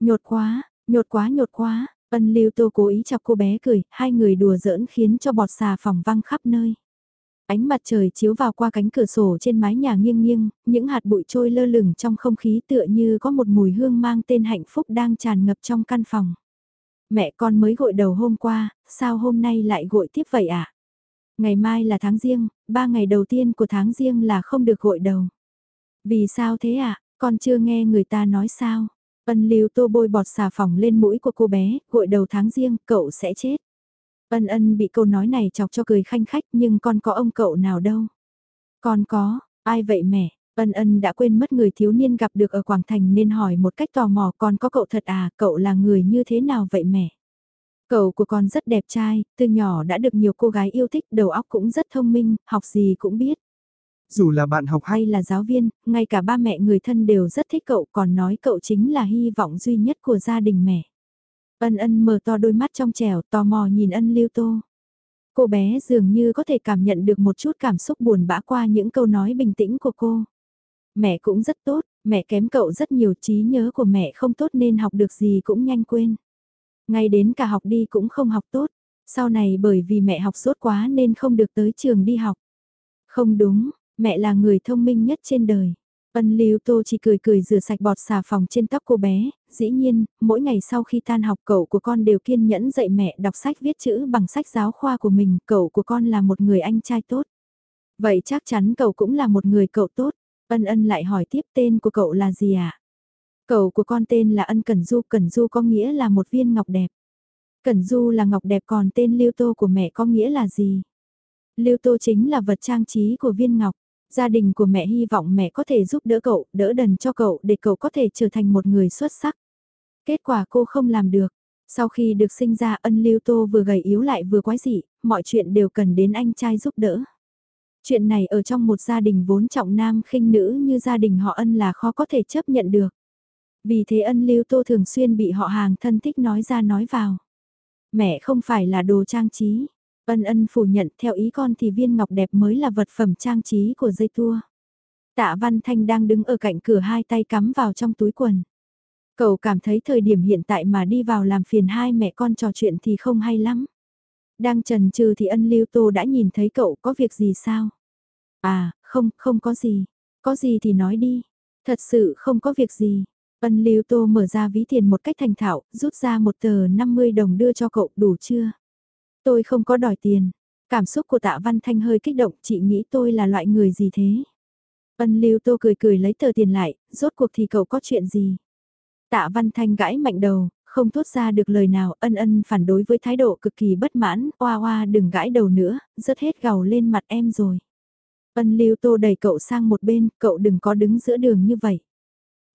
Nhột quá, nhột quá nhột quá, ân lưu tô cố ý chọc cô bé cười, hai người đùa giỡn khiến cho bọt xà phòng văng khắp nơi. Ánh mặt trời chiếu vào qua cánh cửa sổ trên mái nhà nghiêng nghiêng, những hạt bụi trôi lơ lửng trong không khí tựa như có một mùi hương mang tên hạnh phúc đang tràn ngập trong căn phòng. Mẹ con mới gội đầu hôm qua, sao hôm nay lại gội tiếp vậy ạ? À? Ngày mai là tháng riêng, ba ngày đầu tiên của tháng riêng là không được gội đầu. Vì sao thế ạ? À? Con chưa nghe người ta nói sao? Ân lưu tô bôi bọt xà phòng lên mũi của cô bé, gội đầu tháng riêng, cậu sẽ chết. Ân ân bị câu nói này chọc cho cười khanh khách nhưng con có ông cậu nào đâu. Con có, ai vậy mẹ? Ân ân đã quên mất người thiếu niên gặp được ở Quảng Thành nên hỏi một cách tò mò con có cậu thật à, cậu là người như thế nào vậy mẹ? Cậu của con rất đẹp trai, từ nhỏ đã được nhiều cô gái yêu thích, đầu óc cũng rất thông minh, học gì cũng biết. Dù là bạn học hay là giáo viên, ngay cả ba mẹ người thân đều rất thích cậu còn nói cậu chính là hy vọng duy nhất của gia đình mẹ. Ân ân mở to đôi mắt trong trẻo tò mò nhìn ân lưu tô. Cô bé dường như có thể cảm nhận được một chút cảm xúc buồn bã qua những câu nói bình tĩnh của cô. Mẹ cũng rất tốt, mẹ kém cậu rất nhiều trí nhớ của mẹ không tốt nên học được gì cũng nhanh quên. Ngay đến cả học đi cũng không học tốt, sau này bởi vì mẹ học sốt quá nên không được tới trường đi học. Không đúng, mẹ là người thông minh nhất trên đời. Ân Lưu Tô chỉ cười cười rửa sạch bọt xà phòng trên tóc cô bé, dĩ nhiên, mỗi ngày sau khi tan học cậu của con đều kiên nhẫn dạy mẹ đọc sách viết chữ bằng sách giáo khoa của mình, cậu của con là một người anh trai tốt. Vậy chắc chắn cậu cũng là một người cậu tốt. Ân ân lại hỏi tiếp tên của cậu là gì ạ? À? Cậu của con tên là Ân Cẩn Du, Cẩn Du có nghĩa là một viên ngọc đẹp. Cẩn Du là ngọc đẹp còn tên Lưu Tô của mẹ có nghĩa là gì? Lưu Tô chính là vật trang trí của viên ngọc. Gia đình của mẹ hy vọng mẹ có thể giúp đỡ cậu, đỡ đần cho cậu để cậu có thể trở thành một người xuất sắc. Kết quả cô không làm được. Sau khi được sinh ra ân lưu tô vừa gầy yếu lại vừa quái dị, mọi chuyện đều cần đến anh trai giúp đỡ. Chuyện này ở trong một gia đình vốn trọng nam khinh nữ như gia đình họ ân là khó có thể chấp nhận được. Vì thế ân lưu tô thường xuyên bị họ hàng thân thích nói ra nói vào. Mẹ không phải là đồ trang trí. Ân ân phủ nhận theo ý con thì viên ngọc đẹp mới là vật phẩm trang trí của dây tua. Tạ Văn Thanh đang đứng ở cạnh cửa hai tay cắm vào trong túi quần. Cậu cảm thấy thời điểm hiện tại mà đi vào làm phiền hai mẹ con trò chuyện thì không hay lắm. Đang trần trừ thì ân lưu tô đã nhìn thấy cậu có việc gì sao? À, không, không có gì. Có gì thì nói đi. Thật sự không có việc gì. Ân lưu tô mở ra ví tiền một cách thành thạo, rút ra một tờ 50 đồng đưa cho cậu đủ chưa? Tôi không có đòi tiền. Cảm xúc của tạ Văn Thanh hơi kích động, chị nghĩ tôi là loại người gì thế? Ân lưu tô cười cười lấy tờ tiền lại, rốt cuộc thì cậu có chuyện gì? Tạ Văn Thanh gãi mạnh đầu, không thốt ra được lời nào, ân ân phản đối với thái độ cực kỳ bất mãn, oa oa đừng gãi đầu nữa, rớt hết gầu lên mặt em rồi. Ân lưu tô đẩy cậu sang một bên, cậu đừng có đứng giữa đường như vậy.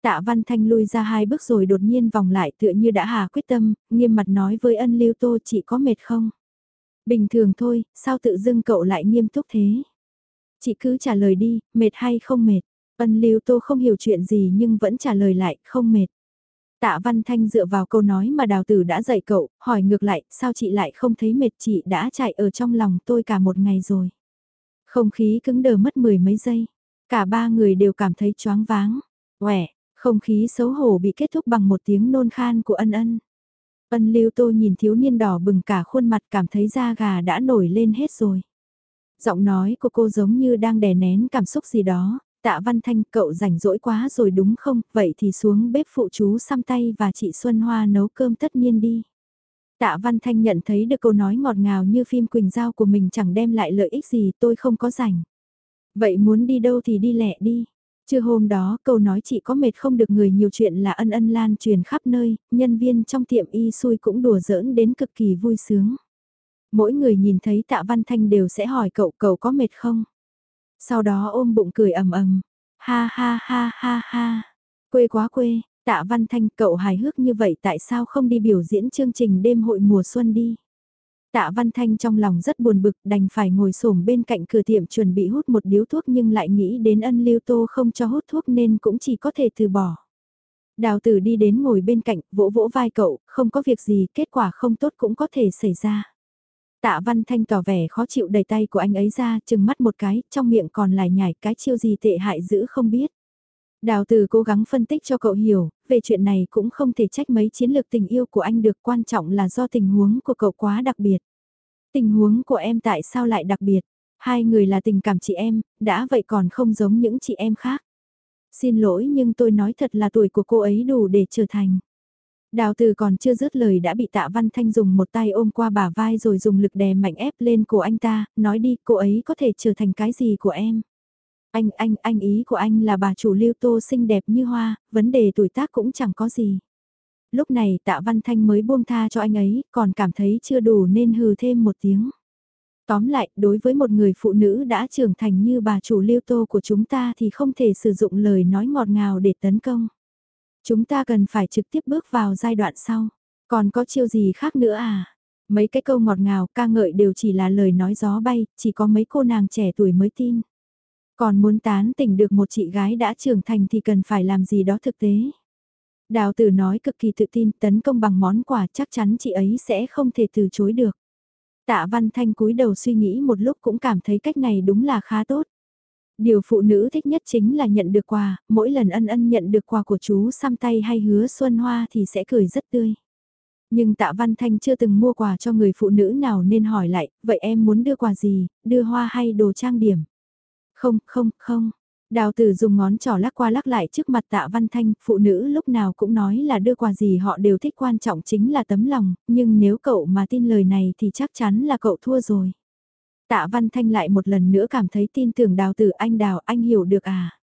Tạ Văn Thanh lui ra hai bước rồi đột nhiên vòng lại tựa như đã hà quyết tâm, nghiêm mặt nói với ân lưu tô chị có mệt không? Bình thường thôi, sao tự dưng cậu lại nghiêm túc thế? Chị cứ trả lời đi, mệt hay không mệt? Ân lưu tô không hiểu chuyện gì nhưng vẫn trả lời lại, không mệt. Tạ Văn Thanh dựa vào câu nói mà đào tử đã dạy cậu, hỏi ngược lại, sao chị lại không thấy mệt chị đã chạy ở trong lòng tôi cả một ngày rồi. Không khí cứng đờ mất mười mấy giây, cả ba người đều cảm thấy choáng váng. Quẻ, không khí xấu hổ bị kết thúc bằng một tiếng nôn khan của ân ân. Ân lưu tô nhìn thiếu niên đỏ bừng cả khuôn mặt cảm thấy da gà đã nổi lên hết rồi. Giọng nói của cô giống như đang đè nén cảm xúc gì đó, tạ văn thanh cậu rảnh rỗi quá rồi đúng không, vậy thì xuống bếp phụ chú xăm tay và chị Xuân Hoa nấu cơm tất nhiên đi. Tạ Văn Thanh nhận thấy được câu nói ngọt ngào như phim Quỳnh Giao của mình chẳng đem lại lợi ích gì tôi không có rảnh. Vậy muốn đi đâu thì đi lẹ đi. Chưa hôm đó câu nói chị có mệt không được người nhiều chuyện là ân ân lan truyền khắp nơi, nhân viên trong tiệm y xui cũng đùa giỡn đến cực kỳ vui sướng. Mỗi người nhìn thấy tạ văn thanh đều sẽ hỏi cậu cậu có mệt không? Sau đó ôm bụng cười ầm ầm, ha ha ha ha ha, quê quá quê, tạ văn thanh cậu hài hước như vậy tại sao không đi biểu diễn chương trình đêm hội mùa xuân đi? Tạ Văn Thanh trong lòng rất buồn bực đành phải ngồi xổm bên cạnh cửa tiệm chuẩn bị hút một điếu thuốc nhưng lại nghĩ đến ân lưu tô không cho hút thuốc nên cũng chỉ có thể từ bỏ. Đào tử đi đến ngồi bên cạnh, vỗ vỗ vai cậu, không có việc gì, kết quả không tốt cũng có thể xảy ra. Tạ Văn Thanh tỏ vẻ khó chịu đầy tay của anh ấy ra, chừng mắt một cái, trong miệng còn lại nhảy cái chiêu gì tệ hại dữ không biết. Đào Từ cố gắng phân tích cho cậu hiểu, về chuyện này cũng không thể trách mấy chiến lược tình yêu của anh được quan trọng là do tình huống của cậu quá đặc biệt. Tình huống của em tại sao lại đặc biệt? Hai người là tình cảm chị em, đã vậy còn không giống những chị em khác. Xin lỗi nhưng tôi nói thật là tuổi của cô ấy đủ để trở thành. Đào từ còn chưa dứt lời đã bị tạ văn thanh dùng một tay ôm qua bả vai rồi dùng lực đè mạnh ép lên cổ anh ta, nói đi cô ấy có thể trở thành cái gì của em. Anh, anh, anh ý của anh là bà chủ lưu tô xinh đẹp như hoa, vấn đề tuổi tác cũng chẳng có gì. Lúc này tạ văn thanh mới buông tha cho anh ấy, còn cảm thấy chưa đủ nên hừ thêm một tiếng. Tóm lại, đối với một người phụ nữ đã trưởng thành như bà chủ lưu tô của chúng ta thì không thể sử dụng lời nói ngọt ngào để tấn công. Chúng ta cần phải trực tiếp bước vào giai đoạn sau. Còn có chiêu gì khác nữa à? Mấy cái câu ngọt ngào ca ngợi đều chỉ là lời nói gió bay, chỉ có mấy cô nàng trẻ tuổi mới tin. Còn muốn tán tỉnh được một chị gái đã trưởng thành thì cần phải làm gì đó thực tế. Đào tử nói cực kỳ tự tin tấn công bằng món quà chắc chắn chị ấy sẽ không thể từ chối được. Tạ Văn Thanh cúi đầu suy nghĩ một lúc cũng cảm thấy cách này đúng là khá tốt. Điều phụ nữ thích nhất chính là nhận được quà, mỗi lần ân ân nhận được quà của chú xăm tay hay hứa xuân hoa thì sẽ cười rất tươi. Nhưng tạ Văn Thanh chưa từng mua quà cho người phụ nữ nào nên hỏi lại, vậy em muốn đưa quà gì, đưa hoa hay đồ trang điểm? Không, không, không. Đào tử dùng ngón trỏ lắc qua lắc lại trước mặt tạ Văn Thanh, phụ nữ lúc nào cũng nói là đưa quà gì họ đều thích quan trọng chính là tấm lòng, nhưng nếu cậu mà tin lời này thì chắc chắn là cậu thua rồi. Tạ Văn Thanh lại một lần nữa cảm thấy tin tưởng đào tử anh đào anh hiểu được à.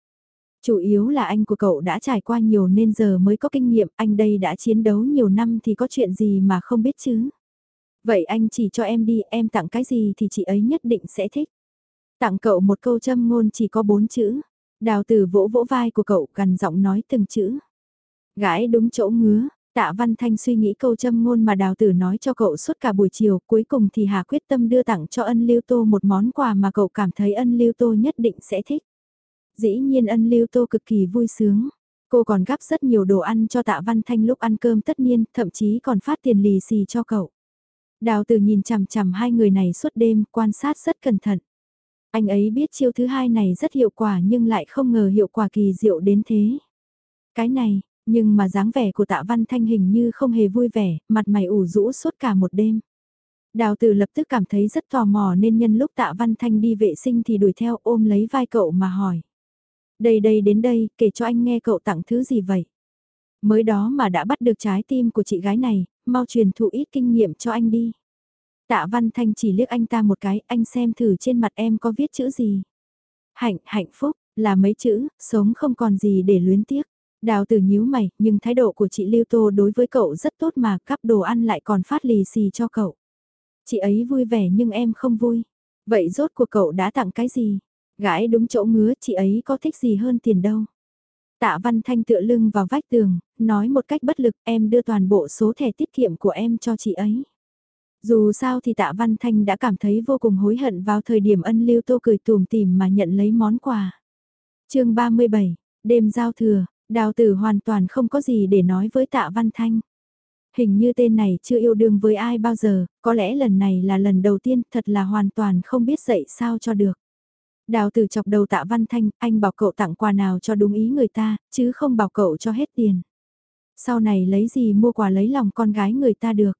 Chủ yếu là anh của cậu đã trải qua nhiều nên giờ mới có kinh nghiệm, anh đây đã chiến đấu nhiều năm thì có chuyện gì mà không biết chứ. Vậy anh chỉ cho em đi, em tặng cái gì thì chị ấy nhất định sẽ thích. Tặng cậu một câu châm ngôn chỉ có bốn chữ. Đào tử vỗ vỗ vai của cậu gần giọng nói từng chữ. Gái đúng chỗ ngứa, tạ văn thanh suy nghĩ câu châm ngôn mà đào tử nói cho cậu suốt cả buổi chiều. Cuối cùng thì Hà quyết tâm đưa tặng cho ân lưu tô một món quà mà cậu cảm thấy ân lưu tô nhất định sẽ thích. Dĩ nhiên ân lưu tô cực kỳ vui sướng. Cô còn gắp rất nhiều đồ ăn cho tạ văn thanh lúc ăn cơm tất niên, thậm chí còn phát tiền lì xì cho cậu. Đào tử nhìn chằm chằm hai người này suốt đêm, quan sát rất cẩn thận. Anh ấy biết chiêu thứ hai này rất hiệu quả nhưng lại không ngờ hiệu quả kỳ diệu đến thế. Cái này, nhưng mà dáng vẻ của tạ văn thanh hình như không hề vui vẻ, mặt mày ủ rũ suốt cả một đêm. Đào tử lập tức cảm thấy rất tò mò nên nhân lúc tạ văn thanh đi vệ sinh thì đuổi theo ôm lấy vai cậu mà hỏi. Đây đây đến đây, kể cho anh nghe cậu tặng thứ gì vậy? Mới đó mà đã bắt được trái tim của chị gái này, mau truyền thụ ít kinh nghiệm cho anh đi. Tạ Văn Thanh chỉ liếc anh ta một cái, anh xem thử trên mặt em có viết chữ gì. Hạnh, hạnh phúc, là mấy chữ, sống không còn gì để luyến tiếc. Đào tử nhíu mày, nhưng thái độ của chị Lưu Tô đối với cậu rất tốt mà cắp đồ ăn lại còn phát lì xì cho cậu. Chị ấy vui vẻ nhưng em không vui. Vậy rốt của cậu đã tặng cái gì? Gái đúng chỗ ngứa, chị ấy có thích gì hơn tiền đâu. Tạ Văn Thanh tựa lưng vào vách tường, nói một cách bất lực em đưa toàn bộ số thẻ tiết kiệm của em cho chị ấy. Dù sao thì tạ Văn Thanh đã cảm thấy vô cùng hối hận vào thời điểm ân lưu tô cười tùm tìm mà nhận lấy món quà. chương 37, đêm giao thừa, đào tử hoàn toàn không có gì để nói với tạ Văn Thanh. Hình như tên này chưa yêu đương với ai bao giờ, có lẽ lần này là lần đầu tiên thật là hoàn toàn không biết dạy sao cho được. Đào tử chọc đầu tạ Văn Thanh, anh bảo cậu tặng quà nào cho đúng ý người ta, chứ không bảo cậu cho hết tiền. Sau này lấy gì mua quà lấy lòng con gái người ta được.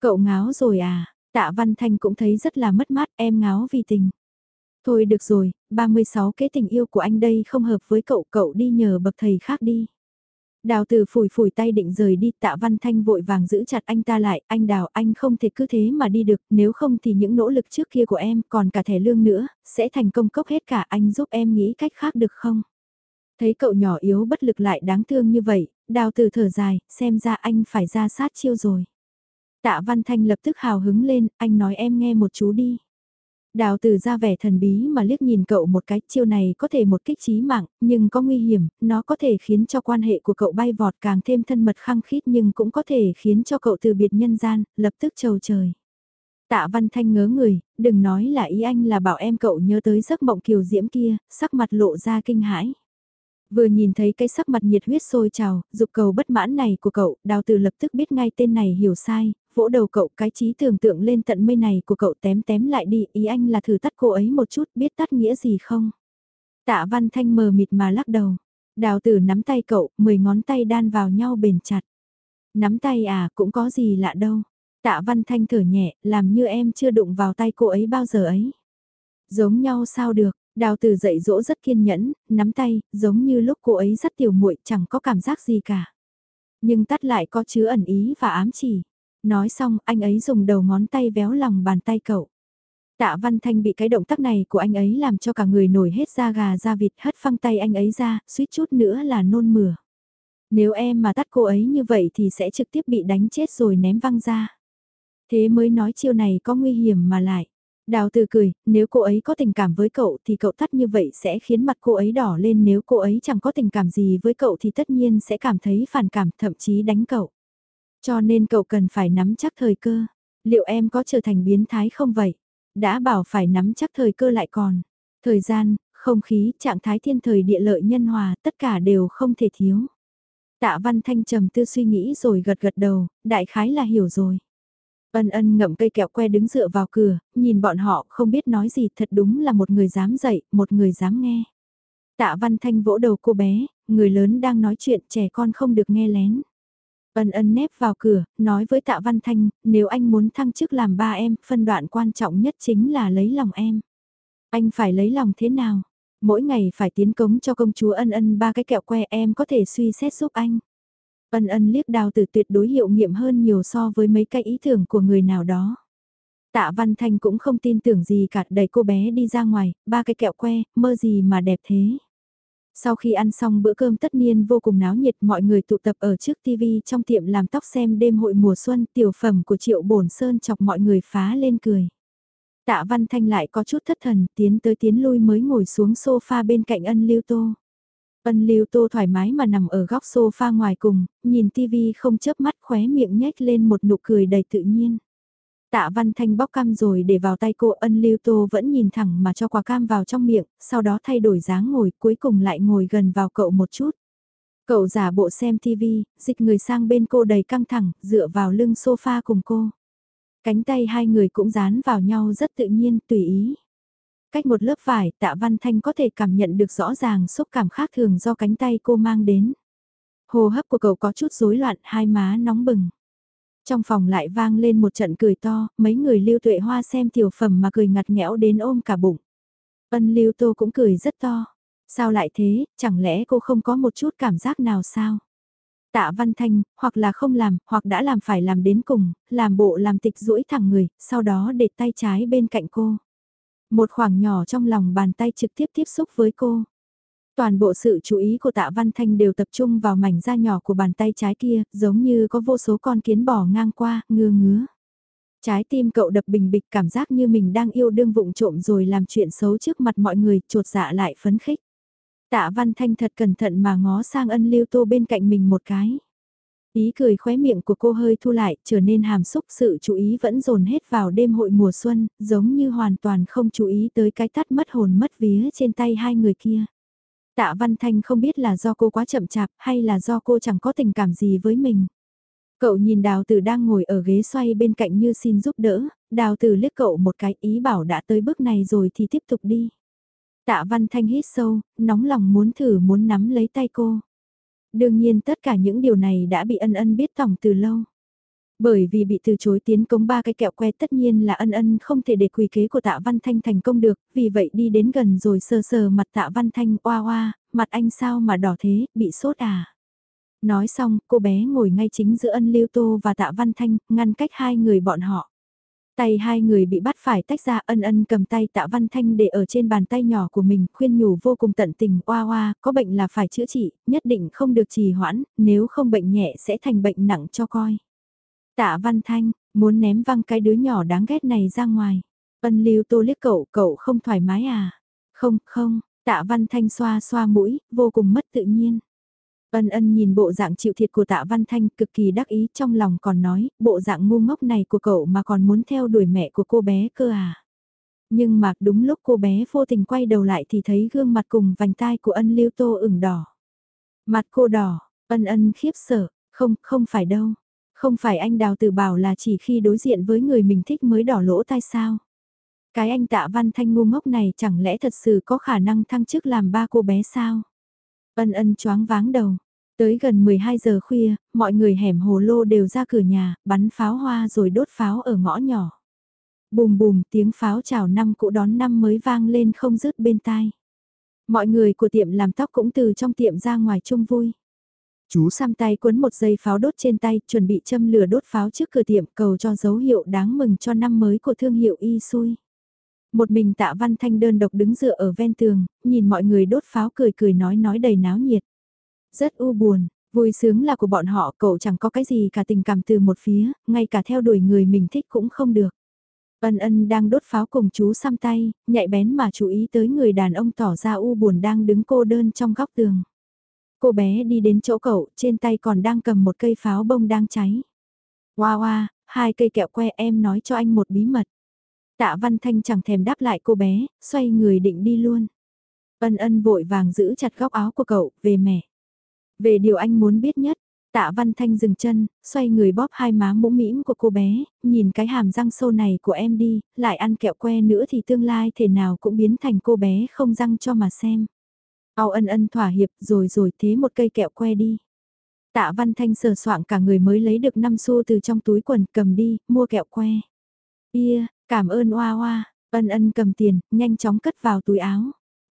Cậu ngáo rồi à, tạ Văn Thanh cũng thấy rất là mất mát em ngáo vì tình. Thôi được rồi, 36 kế tình yêu của anh đây không hợp với cậu, cậu đi nhờ bậc thầy khác đi. Đào tử phủi phủi tay định rời đi, tạ Văn Thanh vội vàng giữ chặt anh ta lại, anh Đào anh không thể cứ thế mà đi được, nếu không thì những nỗ lực trước kia của em còn cả thẻ lương nữa, sẽ thành công cốc hết cả anh giúp em nghĩ cách khác được không? Thấy cậu nhỏ yếu bất lực lại đáng thương như vậy, đào tử thở dài, xem ra anh phải ra sát chiêu rồi. Tạ Văn Thanh lập tức hào hứng lên, anh nói em nghe một chú đi. Đào tử ra vẻ thần bí mà liếc nhìn cậu một cái, chiêu này có thể một kích trí mạng, nhưng có nguy hiểm, nó có thể khiến cho quan hệ của cậu bay vọt càng thêm thân mật khăng khít nhưng cũng có thể khiến cho cậu từ biệt nhân gian, lập tức trầu trời. Tạ Văn Thanh ngớ người, đừng nói là ý anh là bảo em cậu nhớ tới giấc mộng kiều diễm kia, sắc mặt lộ ra kinh hãi. Vừa nhìn thấy cái sắc mặt nhiệt huyết sôi trào, dục cầu bất mãn này của cậu, đào từ lập tức biết ngay tên này hiểu sai, vỗ đầu cậu cái trí tưởng tượng lên tận mây này của cậu tém tém lại đi, ý anh là thử tắt cô ấy một chút, biết tắt nghĩa gì không? Tạ văn thanh mờ mịt mà lắc đầu, đào tử nắm tay cậu, mười ngón tay đan vào nhau bền chặt. Nắm tay à, cũng có gì lạ đâu. Tạ văn thanh thở nhẹ, làm như em chưa đụng vào tay cô ấy bao giờ ấy. Giống nhau sao được, Đào tử dạy dỗ rất kiên nhẫn, nắm tay, giống như lúc cô ấy rất tiểu muội chẳng có cảm giác gì cả. Nhưng tắt lại có chứa ẩn ý và ám chỉ. Nói xong, anh ấy dùng đầu ngón tay véo lòng bàn tay cậu. Tạ Văn Thanh bị cái động tác này của anh ấy làm cho cả người nổi hết da gà da vịt hất phăng tay anh ấy ra, suýt chút nữa là nôn mửa. Nếu em mà tắt cô ấy như vậy thì sẽ trực tiếp bị đánh chết rồi ném văng ra. Thế mới nói chiêu này có nguy hiểm mà lại. Đào từ cười, nếu cô ấy có tình cảm với cậu thì cậu tắt như vậy sẽ khiến mặt cô ấy đỏ lên nếu cô ấy chẳng có tình cảm gì với cậu thì tất nhiên sẽ cảm thấy phản cảm thậm chí đánh cậu. Cho nên cậu cần phải nắm chắc thời cơ. Liệu em có trở thành biến thái không vậy? Đã bảo phải nắm chắc thời cơ lại còn. Thời gian, không khí, trạng thái thiên thời địa lợi nhân hòa, tất cả đều không thể thiếu. Tạ Văn Thanh trầm tư suy nghĩ rồi gật gật đầu, đại khái là hiểu rồi. Ân ân ngậm cây kẹo que đứng dựa vào cửa, nhìn bọn họ không biết nói gì thật đúng là một người dám dạy, một người dám nghe. Tạ Văn Thanh vỗ đầu cô bé, người lớn đang nói chuyện trẻ con không được nghe lén. Ân ân nép vào cửa, nói với Tạ Văn Thanh, nếu anh muốn thăng chức làm ba em, phân đoạn quan trọng nhất chính là lấy lòng em. Anh phải lấy lòng thế nào? Mỗi ngày phải tiến cống cho công chúa ân ân ba cái kẹo que em có thể suy xét giúp anh. Ân ân liếc đào từ tuyệt đối hiệu nghiệm hơn nhiều so với mấy cái ý tưởng của người nào đó. Tạ Văn Thanh cũng không tin tưởng gì cả đẩy cô bé đi ra ngoài, ba cái kẹo que, mơ gì mà đẹp thế. Sau khi ăn xong bữa cơm tất niên vô cùng náo nhiệt mọi người tụ tập ở trước TV trong tiệm làm tóc xem đêm hội mùa xuân tiểu phẩm của Triệu Bổn Sơn chọc mọi người phá lên cười. Tạ Văn Thanh lại có chút thất thần tiến tới tiến lui mới ngồi xuống sofa bên cạnh ân lưu tô. Ân lưu tô thoải mái mà nằm ở góc sofa ngoài cùng, nhìn TV không chớp mắt khóe miệng nhếch lên một nụ cười đầy tự nhiên. Tạ Văn Thanh bóc cam rồi để vào tay cô ân lưu tô vẫn nhìn thẳng mà cho quả cam vào trong miệng, sau đó thay đổi dáng ngồi cuối cùng lại ngồi gần vào cậu một chút. Cậu giả bộ xem TV, dịch người sang bên cô đầy căng thẳng, dựa vào lưng sofa cùng cô. Cánh tay hai người cũng dán vào nhau rất tự nhiên, tùy ý. Cách một lớp vải, tạ Văn Thanh có thể cảm nhận được rõ ràng xúc cảm khác thường do cánh tay cô mang đến. Hồ hấp của cậu có chút rối loạn, hai má nóng bừng. Trong phòng lại vang lên một trận cười to, mấy người lưu tuệ hoa xem tiểu phẩm mà cười ngặt nghẽo đến ôm cả bụng. Ân lưu tô cũng cười rất to. Sao lại thế, chẳng lẽ cô không có một chút cảm giác nào sao? Tạ Văn Thanh, hoặc là không làm, hoặc đã làm phải làm đến cùng, làm bộ làm tịch duỗi thẳng người, sau đó để tay trái bên cạnh cô. Một khoảng nhỏ trong lòng bàn tay trực tiếp tiếp xúc với cô. Toàn bộ sự chú ý của tạ Văn Thanh đều tập trung vào mảnh da nhỏ của bàn tay trái kia, giống như có vô số con kiến bò ngang qua, ngưa ngứa. Trái tim cậu đập bình bịch cảm giác như mình đang yêu đương vụng trộm rồi làm chuyện xấu trước mặt mọi người, trột dạ lại phấn khích. Tạ Văn Thanh thật cẩn thận mà ngó sang ân lưu tô bên cạnh mình một cái. Ý cười khóe miệng của cô hơi thu lại, trở nên hàm xúc sự chú ý vẫn dồn hết vào đêm hội mùa xuân, giống như hoàn toàn không chú ý tới cái tắt mất hồn mất vía trên tay hai người kia. Tạ Văn Thanh không biết là do cô quá chậm chạp hay là do cô chẳng có tình cảm gì với mình. Cậu nhìn đào tử đang ngồi ở ghế xoay bên cạnh như xin giúp đỡ, đào tử liếc cậu một cái ý bảo đã tới bước này rồi thì tiếp tục đi. Tạ Văn Thanh hít sâu, nóng lòng muốn thử muốn nắm lấy tay cô. Đương nhiên tất cả những điều này đã bị ân ân biết tổng từ lâu. Bởi vì bị từ chối tiến công ba cái kẹo que tất nhiên là ân ân không thể để quỳ kế của tạ Văn Thanh thành công được, vì vậy đi đến gần rồi sờ sờ mặt tạ Văn Thanh oa oa, mặt anh sao mà đỏ thế, bị sốt à. Nói xong, cô bé ngồi ngay chính giữa ân lưu tô và tạ Văn Thanh, ngăn cách hai người bọn họ. Tay hai người bị bắt phải tách ra ân ân cầm tay tạ văn thanh để ở trên bàn tay nhỏ của mình khuyên nhủ vô cùng tận tình oa oa, có bệnh là phải chữa trị, nhất định không được trì hoãn, nếu không bệnh nhẹ sẽ thành bệnh nặng cho coi. Tạ văn thanh, muốn ném văng cái đứa nhỏ đáng ghét này ra ngoài. Ân lưu tô liếc cậu, cậu không thoải mái à? Không, không, tạ văn thanh xoa xoa mũi, vô cùng mất tự nhiên. Ân ân nhìn bộ dạng chịu thiệt của tạ Văn Thanh cực kỳ đắc ý trong lòng còn nói, bộ dạng ngu ngốc này của cậu mà còn muốn theo đuổi mẹ của cô bé cơ à. Nhưng mà đúng lúc cô bé vô tình quay đầu lại thì thấy gương mặt cùng vành tai của ân lưu tô ửng đỏ. Mặt cô đỏ, ân ân khiếp sợ, không, không phải đâu. Không phải anh đào từ bảo là chỉ khi đối diện với người mình thích mới đỏ lỗ tai sao. Cái anh tạ văn thanh ngu ngốc này chẳng lẽ thật sự có khả năng thăng chức làm ba cô bé sao? Ân ân choáng váng đầu. Tới gần 12 giờ khuya, mọi người hẻm hồ lô đều ra cửa nhà, bắn pháo hoa rồi đốt pháo ở ngõ nhỏ. Bùm bùm tiếng pháo chào năm cũ đón năm mới vang lên không dứt bên tai. Mọi người của tiệm làm tóc cũng từ trong tiệm ra ngoài chung vui. Chú sam tay quấn một dây pháo đốt trên tay, chuẩn bị châm lửa đốt pháo trước cửa tiệm cầu cho dấu hiệu đáng mừng cho năm mới của thương hiệu y xui. Một mình tạ văn thanh đơn độc đứng dựa ở ven tường, nhìn mọi người đốt pháo cười cười nói nói đầy náo nhiệt. Rất u buồn, vui sướng là của bọn họ cậu chẳng có cái gì cả tình cảm từ một phía, ngay cả theo đuổi người mình thích cũng không được. Ân ân đang đốt pháo cùng chú xăm tay, nhạy bén mà chú ý tới người đàn ông tỏ ra u buồn đang đứng cô đơn trong góc tường. Cô bé đi đến chỗ cậu, trên tay còn đang cầm một cây pháo bông đang cháy. Hoa hoa, hai cây kẹo que em nói cho anh một bí mật. Tạ Văn Thanh chẳng thèm đáp lại cô bé, xoay người định đi luôn. Ân ân vội vàng giữ chặt góc áo của cậu, về mẹ. Về điều anh muốn biết nhất, Tạ Văn Thanh dừng chân, xoay người bóp hai má mũm mĩm của cô bé, nhìn cái hàm răng sâu này của em đi, lại ăn kẹo que nữa thì tương lai thể nào cũng biến thành cô bé không răng cho mà xem. Ao ân ân thỏa hiệp rồi rồi thế một cây kẹo que đi. Tạ Văn Thanh sờ soạng cả người mới lấy được 5 xu từ trong túi quần cầm đi, mua kẹo que. Ia, cảm ơn oa oa, ân ân cầm tiền, nhanh chóng cất vào túi áo.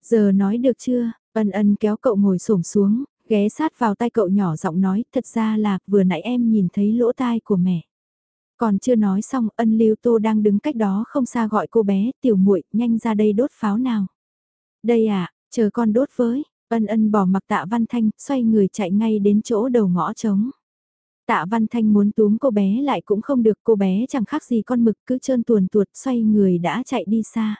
Giờ nói được chưa, ân ân kéo cậu ngồi xổm xuống, ghé sát vào tay cậu nhỏ giọng nói, thật ra là vừa nãy em nhìn thấy lỗ tai của mẹ. Còn chưa nói xong, ân lưu tô đang đứng cách đó không xa gọi cô bé, tiểu muội nhanh ra đây đốt pháo nào. Đây à, chờ con đốt với, ân ân bỏ mặc tạ văn thanh, xoay người chạy ngay đến chỗ đầu ngõ trống. Tạ Văn Thanh muốn túm cô bé lại cũng không được cô bé chẳng khác gì con mực cứ trơn tuồn tuột xoay người đã chạy đi xa.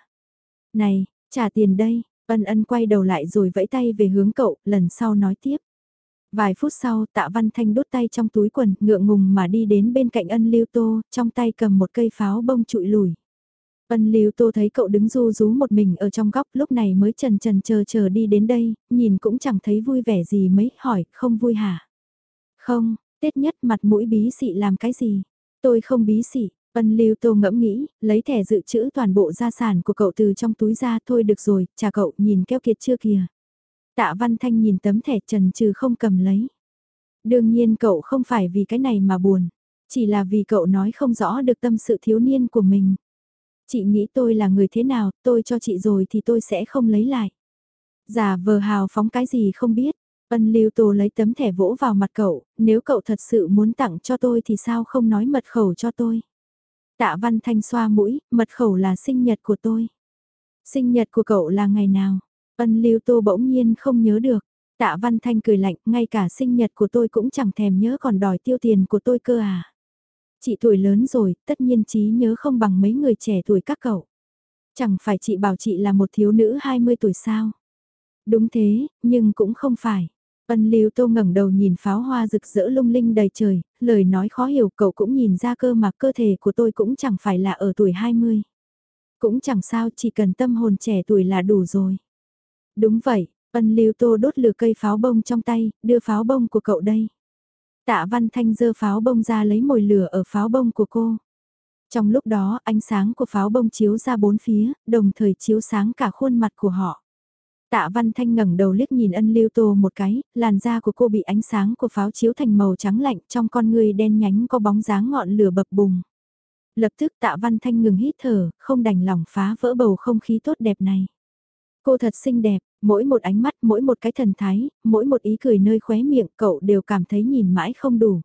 Này, trả tiền đây, ân ân quay đầu lại rồi vẫy tay về hướng cậu, lần sau nói tiếp. Vài phút sau tạ Văn Thanh đốt tay trong túi quần ngượng ngùng mà đi đến bên cạnh ân lưu tô, trong tay cầm một cây pháo bông trụi lùi. Ân lưu tô thấy cậu đứng du rú một mình ở trong góc lúc này mới trần trần chờ chờ đi đến đây, nhìn cũng chẳng thấy vui vẻ gì mấy, hỏi, không vui hả? Không, Tết nhất mặt mũi bí xị làm cái gì? Tôi không bí xị, ân lưu tô ngẫm nghĩ, lấy thẻ dự trữ toàn bộ gia sản của cậu từ trong túi ra thôi được rồi, chà cậu nhìn keo kiệt chưa kìa. Tạ Văn Thanh nhìn tấm thẻ trần trừ không cầm lấy. Đương nhiên cậu không phải vì cái này mà buồn, chỉ là vì cậu nói không rõ được tâm sự thiếu niên của mình. Chị nghĩ tôi là người thế nào, tôi cho chị rồi thì tôi sẽ không lấy lại. Giả vờ hào phóng cái gì không biết, Ân lưu tô lấy tấm thẻ vỗ vào mặt cậu, nếu cậu thật sự muốn tặng cho tôi thì sao không nói mật khẩu cho tôi. Tạ Văn Thanh xoa mũi, mật khẩu là sinh nhật của tôi. Sinh nhật của cậu là ngày nào? Ân lưu tô bỗng nhiên không nhớ được. Tạ Văn Thanh cười lạnh, ngay cả sinh nhật của tôi cũng chẳng thèm nhớ còn đòi tiêu tiền của tôi cơ à. Chị tuổi lớn rồi, tất nhiên trí nhớ không bằng mấy người trẻ tuổi các cậu. Chẳng phải chị bảo chị là một thiếu nữ 20 tuổi sao? Đúng thế, nhưng cũng không phải. Ân Lưu Tô ngẩng đầu nhìn pháo hoa rực rỡ lung linh đầy trời, lời nói khó hiểu cậu cũng nhìn ra cơ mà cơ thể của tôi cũng chẳng phải là ở tuổi 20. Cũng chẳng sao chỉ cần tâm hồn trẻ tuổi là đủ rồi. Đúng vậy, Ân Lưu Tô đốt lửa cây pháo bông trong tay, đưa pháo bông của cậu đây. Tạ Văn Thanh dơ pháo bông ra lấy mồi lửa ở pháo bông của cô. Trong lúc đó ánh sáng của pháo bông chiếu ra bốn phía, đồng thời chiếu sáng cả khuôn mặt của họ. Tạ Văn Thanh ngẩng đầu liếc nhìn ân lưu tô một cái, làn da của cô bị ánh sáng của pháo chiếu thành màu trắng lạnh trong con người đen nhánh có bóng dáng ngọn lửa bập bùng. Lập tức tạ Văn Thanh ngừng hít thở, không đành lòng phá vỡ bầu không khí tốt đẹp này. Cô thật xinh đẹp, mỗi một ánh mắt, mỗi một cái thần thái, mỗi một ý cười nơi khóe miệng cậu đều cảm thấy nhìn mãi không đủ.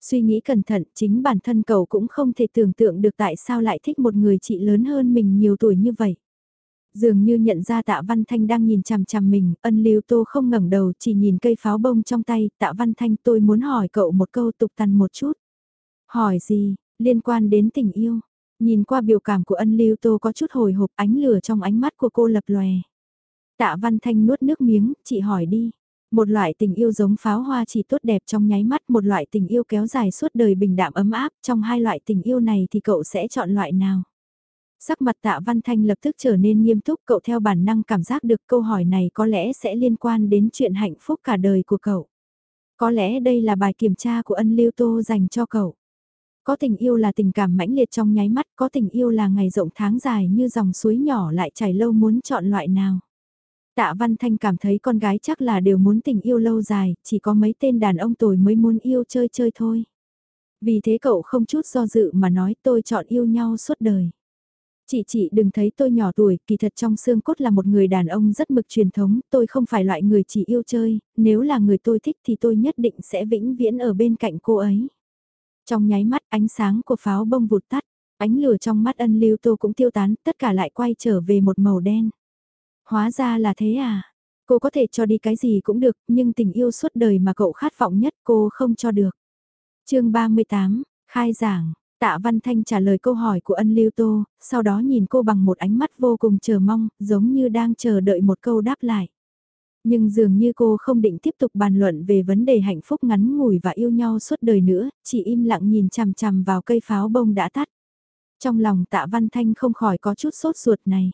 Suy nghĩ cẩn thận, chính bản thân cậu cũng không thể tưởng tượng được tại sao lại thích một người chị lớn hơn mình nhiều tuổi như vậy. Dường như nhận ra tạ Văn Thanh đang nhìn chằm chằm mình, ân lưu tô không ngẩng đầu chỉ nhìn cây pháo bông trong tay, tạ Văn Thanh tôi muốn hỏi cậu một câu tục tằn một chút. Hỏi gì, liên quan đến tình yêu. Nhìn qua biểu cảm của ân lưu tô có chút hồi hộp ánh lửa trong ánh mắt của cô lập lòe. Tạ Văn Thanh nuốt nước miếng, chị hỏi đi. Một loại tình yêu giống pháo hoa chỉ tốt đẹp trong nháy mắt, một loại tình yêu kéo dài suốt đời bình đạm ấm áp, trong hai loại tình yêu này thì cậu sẽ chọn loại nào? Sắc mặt tạ Văn Thanh lập tức trở nên nghiêm túc cậu theo bản năng cảm giác được câu hỏi này có lẽ sẽ liên quan đến chuyện hạnh phúc cả đời của cậu. Có lẽ đây là bài kiểm tra của ân lưu tô dành cho cậu. Có tình yêu là tình cảm mãnh liệt trong nháy mắt, có tình yêu là ngày rộng tháng dài như dòng suối nhỏ lại chảy lâu muốn chọn loại nào. Tạ Văn Thanh cảm thấy con gái chắc là đều muốn tình yêu lâu dài, chỉ có mấy tên đàn ông tồi mới muốn yêu chơi chơi thôi. Vì thế cậu không chút do dự mà nói tôi chọn yêu nhau suốt đời. Chị chị đừng thấy tôi nhỏ tuổi, kỳ thật trong xương cốt là một người đàn ông rất mực truyền thống, tôi không phải loại người chỉ yêu chơi, nếu là người tôi thích thì tôi nhất định sẽ vĩnh viễn ở bên cạnh cô ấy. Trong nháy mắt ánh sáng của pháo bông vụt tắt, ánh lửa trong mắt ân lưu tô cũng tiêu tán, tất cả lại quay trở về một màu đen. Hóa ra là thế à? Cô có thể cho đi cái gì cũng được, nhưng tình yêu suốt đời mà cậu khát vọng nhất cô không cho được. chương 38, khai giảng, Tạ Văn Thanh trả lời câu hỏi của ân lưu tô, sau đó nhìn cô bằng một ánh mắt vô cùng chờ mong, giống như đang chờ đợi một câu đáp lại. Nhưng dường như cô không định tiếp tục bàn luận về vấn đề hạnh phúc ngắn ngủi và yêu nhau suốt đời nữa, chỉ im lặng nhìn chằm chằm vào cây pháo bông đã tắt. Trong lòng tạ Văn Thanh không khỏi có chút sốt ruột này.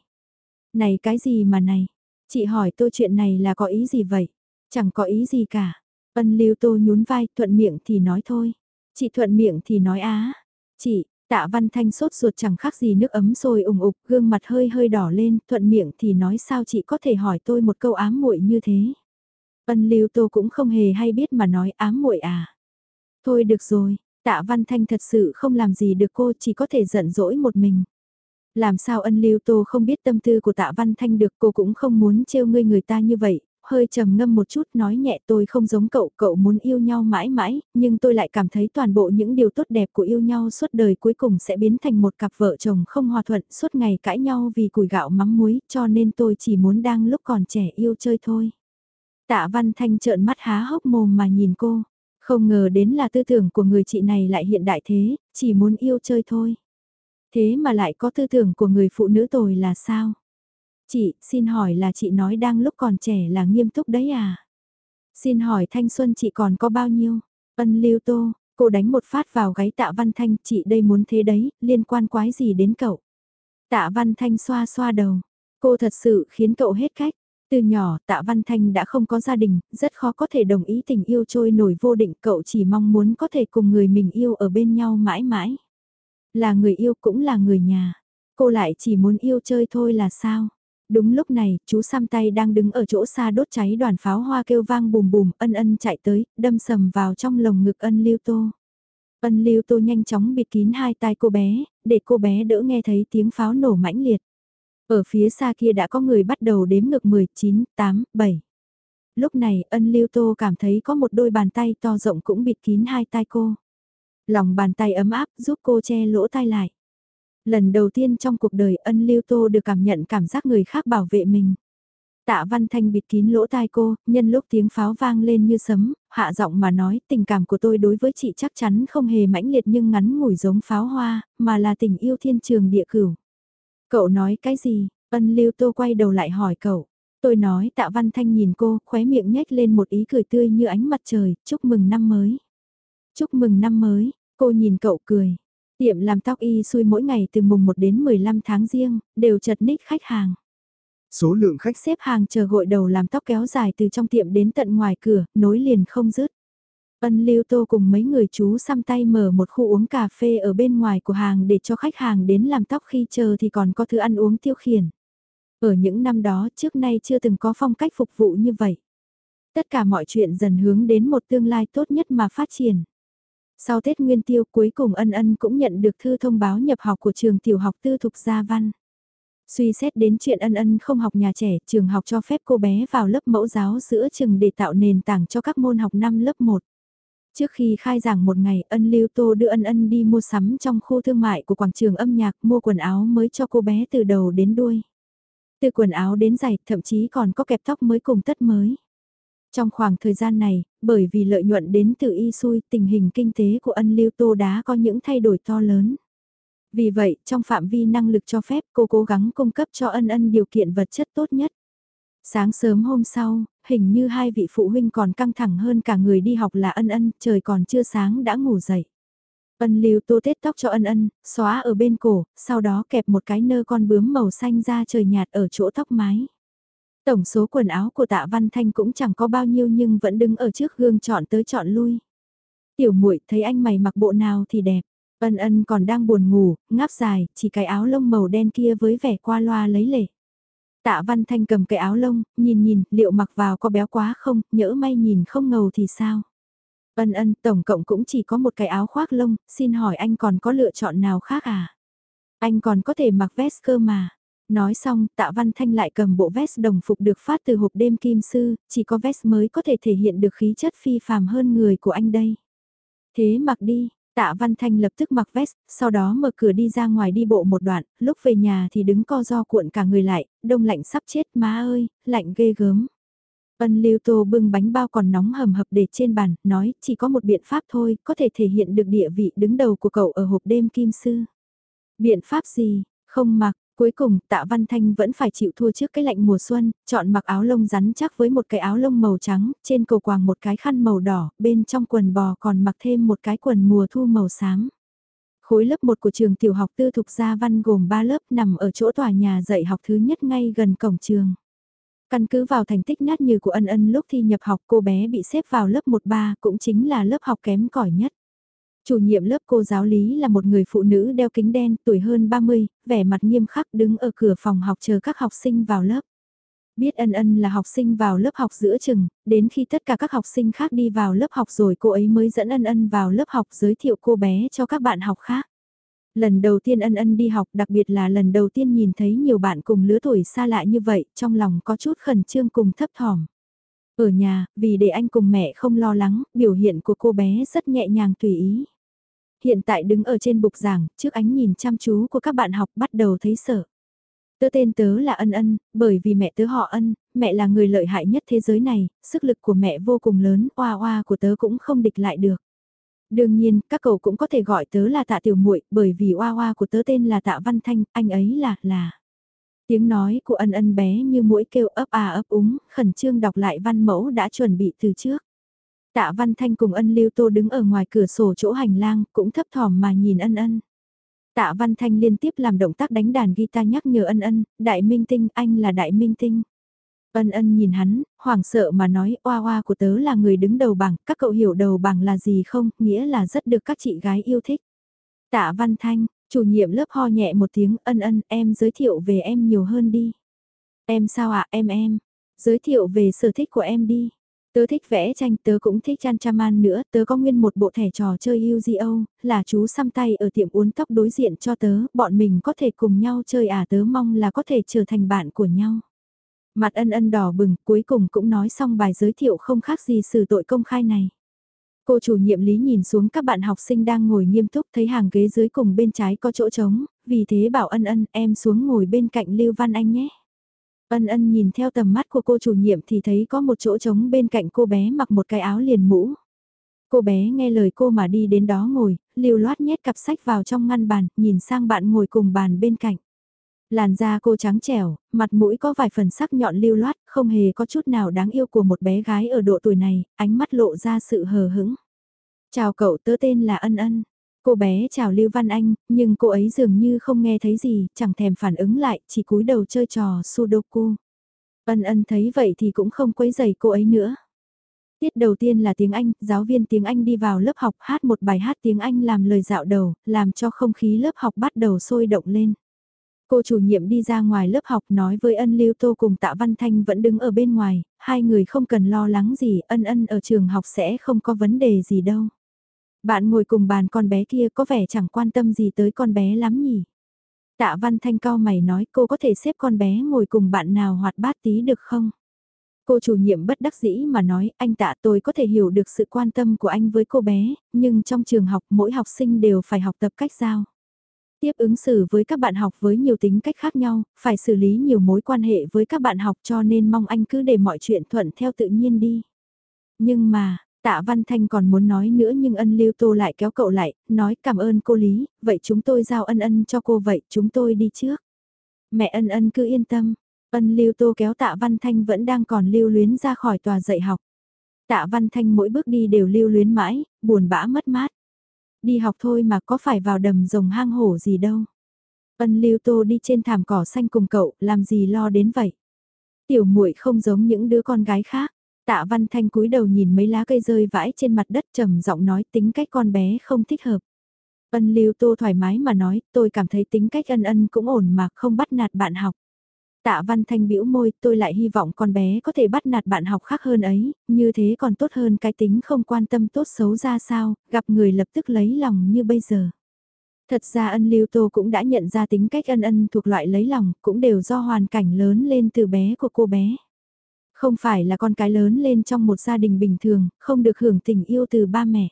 Này cái gì mà này? Chị hỏi tôi chuyện này là có ý gì vậy? Chẳng có ý gì cả. Ân lưu tô nhún vai, thuận miệng thì nói thôi. Chị thuận miệng thì nói á. Chị, tạ văn thanh sốt ruột chẳng khác gì nước ấm sôi ủng ục, gương mặt hơi hơi đỏ lên, thuận miệng thì nói sao chị có thể hỏi tôi một câu ám muội như thế. Ân lưu tô cũng không hề hay biết mà nói ám muội à. Thôi được rồi, tạ văn thanh thật sự không làm gì được cô chỉ có thể giận dỗi một mình. Làm sao ân lưu tô không biết tâm tư của tạ văn thanh được cô cũng không muốn trêu ngươi người ta như vậy, hơi trầm ngâm một chút nói nhẹ tôi không giống cậu, cậu muốn yêu nhau mãi mãi, nhưng tôi lại cảm thấy toàn bộ những điều tốt đẹp của yêu nhau suốt đời cuối cùng sẽ biến thành một cặp vợ chồng không hòa thuận suốt ngày cãi nhau vì củi gạo mắm muối, cho nên tôi chỉ muốn đang lúc còn trẻ yêu chơi thôi. Tạ Văn Thanh trợn mắt há hốc mồm mà nhìn cô, không ngờ đến là tư tưởng của người chị này lại hiện đại thế, chỉ muốn yêu chơi thôi. Thế mà lại có tư tưởng của người phụ nữ tồi là sao? Chị, xin hỏi là chị nói đang lúc còn trẻ là nghiêm túc đấy à? Xin hỏi thanh xuân chị còn có bao nhiêu? Ân lưu tô, cô đánh một phát vào gáy tạ văn thanh, chị đây muốn thế đấy, liên quan quái gì đến cậu? Tạ văn thanh xoa xoa đầu, cô thật sự khiến cậu hết cách. Từ nhỏ, Tạ Văn Thanh đã không có gia đình, rất khó có thể đồng ý tình yêu trôi nổi vô định, cậu chỉ mong muốn có thể cùng người mình yêu ở bên nhau mãi mãi. Là người yêu cũng là người nhà. Cô lại chỉ muốn yêu chơi thôi là sao? Đúng lúc này, chú Sam tay đang đứng ở chỗ xa đốt cháy đoàn pháo hoa kêu vang bùm bùm, ân ân chạy tới, đâm sầm vào trong lồng ngực ân lưu tô. Ân lưu tô nhanh chóng bịt kín hai tai cô bé, để cô bé đỡ nghe thấy tiếng pháo nổ mãnh liệt. Ở phía xa kia đã có người bắt đầu đếm ngược 10, 9, 8, 7. Lúc này ân lưu tô cảm thấy có một đôi bàn tay to rộng cũng bịt kín hai tai cô. Lòng bàn tay ấm áp giúp cô che lỗ tai lại. Lần đầu tiên trong cuộc đời ân lưu tô được cảm nhận cảm giác người khác bảo vệ mình. Tạ Văn Thanh bịt kín lỗ tai cô, nhân lúc tiếng pháo vang lên như sấm, hạ giọng mà nói tình cảm của tôi đối với chị chắc chắn không hề mãnh liệt nhưng ngắn ngủi giống pháo hoa, mà là tình yêu thiên trường địa cửu. Cậu nói cái gì? Ân lưu tô quay đầu lại hỏi cậu. Tôi nói tạ Văn Thanh nhìn cô, khóe miệng nhếch lên một ý cười tươi như ánh mặt trời, chúc mừng năm mới. Chúc mừng năm mới, cô nhìn cậu cười. Tiệm làm tóc y xui mỗi ngày từ mùng 1 đến 15 tháng riêng, đều chật ních khách hàng. Số lượng khách xếp hàng chờ gội đầu làm tóc kéo dài từ trong tiệm đến tận ngoài cửa, nối liền không dứt. Ân Lưu Tô cùng mấy người chú xăm tay mở một khu uống cà phê ở bên ngoài của hàng để cho khách hàng đến làm tóc khi chờ thì còn có thứ ăn uống tiêu khiển. Ở những năm đó trước nay chưa từng có phong cách phục vụ như vậy. Tất cả mọi chuyện dần hướng đến một tương lai tốt nhất mà phát triển. Sau Tết Nguyên Tiêu cuối cùng ân ân cũng nhận được thư thông báo nhập học của trường tiểu học tư thục Gia Văn. Suy xét đến chuyện ân ân không học nhà trẻ, trường học cho phép cô bé vào lớp mẫu giáo giữa trường để tạo nền tảng cho các môn học năm lớp 1. Trước khi khai giảng một ngày, ân lưu tô đưa ân ân đi mua sắm trong khu thương mại của quảng trường âm nhạc mua quần áo mới cho cô bé từ đầu đến đuôi. Từ quần áo đến giày, thậm chí còn có kẹp tóc mới cùng tất mới. Trong khoảng thời gian này, bởi vì lợi nhuận đến từ y xui, tình hình kinh tế của ân lưu tô đá có những thay đổi to lớn. Vì vậy, trong phạm vi năng lực cho phép cô cố gắng cung cấp cho ân ân điều kiện vật chất tốt nhất. Sáng sớm hôm sau, hình như hai vị phụ huynh còn căng thẳng hơn cả người đi học là ân ân, trời còn chưa sáng đã ngủ dậy. Ân lưu tô tết tóc cho ân ân, xóa ở bên cổ, sau đó kẹp một cái nơ con bướm màu xanh ra trời nhạt ở chỗ tóc mái. Tổng số quần áo của tạ Văn Thanh cũng chẳng có bao nhiêu nhưng vẫn đứng ở trước gương chọn tới chọn lui. Tiểu muội thấy anh mày mặc bộ nào thì đẹp. Ân ân còn đang buồn ngủ, ngáp dài, chỉ cái áo lông màu đen kia với vẻ qua loa lấy lệ. Tạ Văn Thanh cầm cái áo lông, nhìn nhìn, liệu mặc vào có béo quá không, nhỡ may nhìn không ngầu thì sao? Ân ân, tổng cộng cũng chỉ có một cái áo khoác lông, xin hỏi anh còn có lựa chọn nào khác à? Anh còn có thể mặc vest cơ mà. Nói xong, tạ văn thanh lại cầm bộ vest đồng phục được phát từ hộp đêm kim sư, chỉ có vest mới có thể thể hiện được khí chất phi phàm hơn người của anh đây. Thế mặc đi, tạ văn thanh lập tức mặc vest, sau đó mở cửa đi ra ngoài đi bộ một đoạn, lúc về nhà thì đứng co do cuộn cả người lại, đông lạnh sắp chết má ơi, lạnh ghê gớm. Ân Lưu Tô bưng bánh bao còn nóng hầm hập để trên bàn, nói chỉ có một biện pháp thôi, có thể thể hiện được địa vị đứng đầu của cậu ở hộp đêm kim sư. Biện pháp gì? Không mặc, Cuối cùng, tạ Văn Thanh vẫn phải chịu thua trước cái lạnh mùa xuân, chọn mặc áo lông rắn chắc với một cái áo lông màu trắng, trên cổ quàng một cái khăn màu đỏ, bên trong quần bò còn mặc thêm một cái quần mùa thu màu xám. Khối lớp 1 của trường tiểu học tư thục gia văn gồm 3 lớp nằm ở chỗ tòa nhà dạy học thứ nhất ngay gần cổng trường. Căn cứ vào thành tích nát như của ân ân lúc thi nhập học cô bé bị xếp vào lớp 1-3 cũng chính là lớp học kém cỏi nhất. Chủ nhiệm lớp cô giáo lý là một người phụ nữ đeo kính đen tuổi hơn 30, vẻ mặt nghiêm khắc đứng ở cửa phòng học chờ các học sinh vào lớp. Biết ân ân là học sinh vào lớp học giữa chừng, đến khi tất cả các học sinh khác đi vào lớp học rồi cô ấy mới dẫn ân ân vào lớp học giới thiệu cô bé cho các bạn học khác. Lần đầu tiên ân ân đi học đặc biệt là lần đầu tiên nhìn thấy nhiều bạn cùng lứa tuổi xa lạ như vậy, trong lòng có chút khẩn trương cùng thấp thỏm. Ở nhà, vì để anh cùng mẹ không lo lắng, biểu hiện của cô bé rất nhẹ nhàng tùy ý. Hiện tại đứng ở trên bục giảng, trước ánh nhìn chăm chú của các bạn học bắt đầu thấy sợ. Tớ tên tớ là Ân Ân, bởi vì mẹ tớ họ Ân, mẹ là người lợi hại nhất thế giới này, sức lực của mẹ vô cùng lớn, oa oa của tớ cũng không địch lại được. Đương nhiên, các cậu cũng có thể gọi tớ là tạ tiểu muội bởi vì oa oa của tớ tên là tạ văn thanh, anh ấy là, là. Tiếng nói của ân ân bé như mũi kêu ấp à ấp úng, khẩn trương đọc lại văn mẫu đã chuẩn bị từ trước. Tạ văn thanh cùng ân lưu tô đứng ở ngoài cửa sổ chỗ hành lang, cũng thấp thỏm mà nhìn ân ân. Tạ văn thanh liên tiếp làm động tác đánh đàn guitar nhắc nhở ân ân, đại minh tinh, anh là đại minh tinh. Ân ân nhìn hắn, hoảng sợ mà nói oa oa của tớ là người đứng đầu bảng, các cậu hiểu đầu bảng là gì không, nghĩa là rất được các chị gái yêu thích. Tạ Văn Thanh, chủ nhiệm lớp ho nhẹ một tiếng ân ân em giới thiệu về em nhiều hơn đi. Em sao ạ em em, giới thiệu về sở thích của em đi. Tớ thích vẽ tranh, tớ cũng thích chăn chaman nữa, tớ có nguyên một bộ thẻ trò chơi UZO, là chú xăm tay ở tiệm uốn tóc đối diện cho tớ, bọn mình có thể cùng nhau chơi à tớ mong là có thể trở thành bạn của nhau. Mặt ân ân đỏ bừng, cuối cùng cũng nói xong bài giới thiệu không khác gì xử tội công khai này. Cô chủ nhiệm lý nhìn xuống các bạn học sinh đang ngồi nghiêm túc thấy hàng ghế dưới cùng bên trái có chỗ trống, vì thế bảo ân ân em xuống ngồi bên cạnh Lưu Văn Anh nhé. Ân ân nhìn theo tầm mắt của cô chủ nhiệm thì thấy có một chỗ trống bên cạnh cô bé mặc một cái áo liền mũ. Cô bé nghe lời cô mà đi đến đó ngồi, lưu loát nhét cặp sách vào trong ngăn bàn, nhìn sang bạn ngồi cùng bàn bên cạnh. Làn da cô trắng trẻo, mặt mũi có vài phần sắc nhọn lưu loát, không hề có chút nào đáng yêu của một bé gái ở độ tuổi này, ánh mắt lộ ra sự hờ hững. Chào cậu tớ tên là Ân Ân. Cô bé chào Lưu Văn Anh, nhưng cô ấy dường như không nghe thấy gì, chẳng thèm phản ứng lại, chỉ cúi đầu chơi trò Sudoku. Ân Ân thấy vậy thì cũng không quấy dày cô ấy nữa. Tiết đầu tiên là tiếng Anh, giáo viên tiếng Anh đi vào lớp học hát một bài hát tiếng Anh làm lời dạo đầu, làm cho không khí lớp học bắt đầu sôi động lên. Cô chủ nhiệm đi ra ngoài lớp học nói với ân lưu tô cùng tạ văn thanh vẫn đứng ở bên ngoài, hai người không cần lo lắng gì, ân ân ở trường học sẽ không có vấn đề gì đâu. Bạn ngồi cùng bàn con bé kia có vẻ chẳng quan tâm gì tới con bé lắm nhỉ. Tạ văn thanh cao mày nói cô có thể xếp con bé ngồi cùng bạn nào hoạt bát tí được không? Cô chủ nhiệm bất đắc dĩ mà nói, anh tạ tôi có thể hiểu được sự quan tâm của anh với cô bé, nhưng trong trường học mỗi học sinh đều phải học tập cách giao tiếp ứng xử với các bạn học với nhiều tính cách khác nhau, phải xử lý nhiều mối quan hệ với các bạn học cho nên mong anh cứ để mọi chuyện thuận theo tự nhiên đi. Nhưng mà, Tạ Văn Thanh còn muốn nói nữa nhưng ân lưu tô lại kéo cậu lại, nói cảm ơn cô Lý, vậy chúng tôi giao ân ân cho cô vậy, chúng tôi đi trước. Mẹ ân ân cứ yên tâm, ân lưu tô kéo tạ Văn Thanh vẫn đang còn lưu luyến ra khỏi tòa dạy học. Tạ Văn Thanh mỗi bước đi đều lưu luyến mãi, buồn bã mất mát đi học thôi mà có phải vào đầm rồng hang hổ gì đâu. Ân lưu tô đi trên thảm cỏ xanh cùng cậu, làm gì lo đến vậy. Tiểu muội không giống những đứa con gái khác. Tạ Văn Thanh cúi đầu nhìn mấy lá cây rơi vãi trên mặt đất trầm giọng nói tính cách con bé không thích hợp. Ân lưu tô thoải mái mà nói, tôi cảm thấy tính cách ân ân cũng ổn mà không bắt nạt bạn học. Tạ Văn Thanh bĩu môi, tôi lại hy vọng con bé có thể bắt nạt bạn học khác hơn ấy, như thế còn tốt hơn cái tính không quan tâm tốt xấu ra sao, gặp người lập tức lấy lòng như bây giờ. Thật ra ân lưu tô cũng đã nhận ra tính cách ân ân thuộc loại lấy lòng, cũng đều do hoàn cảnh lớn lên từ bé của cô bé. Không phải là con cái lớn lên trong một gia đình bình thường, không được hưởng tình yêu từ ba mẹ.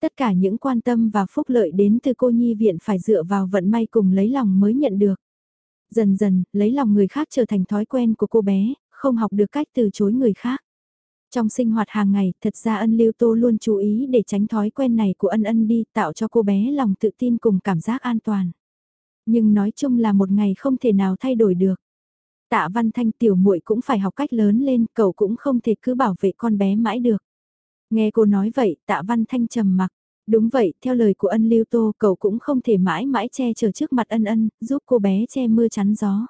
Tất cả những quan tâm và phúc lợi đến từ cô nhi viện phải dựa vào vận may cùng lấy lòng mới nhận được. Dần dần, lấy lòng người khác trở thành thói quen của cô bé, không học được cách từ chối người khác. Trong sinh hoạt hàng ngày, thật ra ân lưu tô luôn chú ý để tránh thói quen này của ân ân đi tạo cho cô bé lòng tự tin cùng cảm giác an toàn. Nhưng nói chung là một ngày không thể nào thay đổi được. Tạ văn thanh tiểu muội cũng phải học cách lớn lên, cậu cũng không thể cứ bảo vệ con bé mãi được. Nghe cô nói vậy, tạ văn thanh trầm mặc. Đúng vậy, theo lời của ân lưu tô, cậu cũng không thể mãi mãi che chở trước mặt ân ân, giúp cô bé che mưa chắn gió.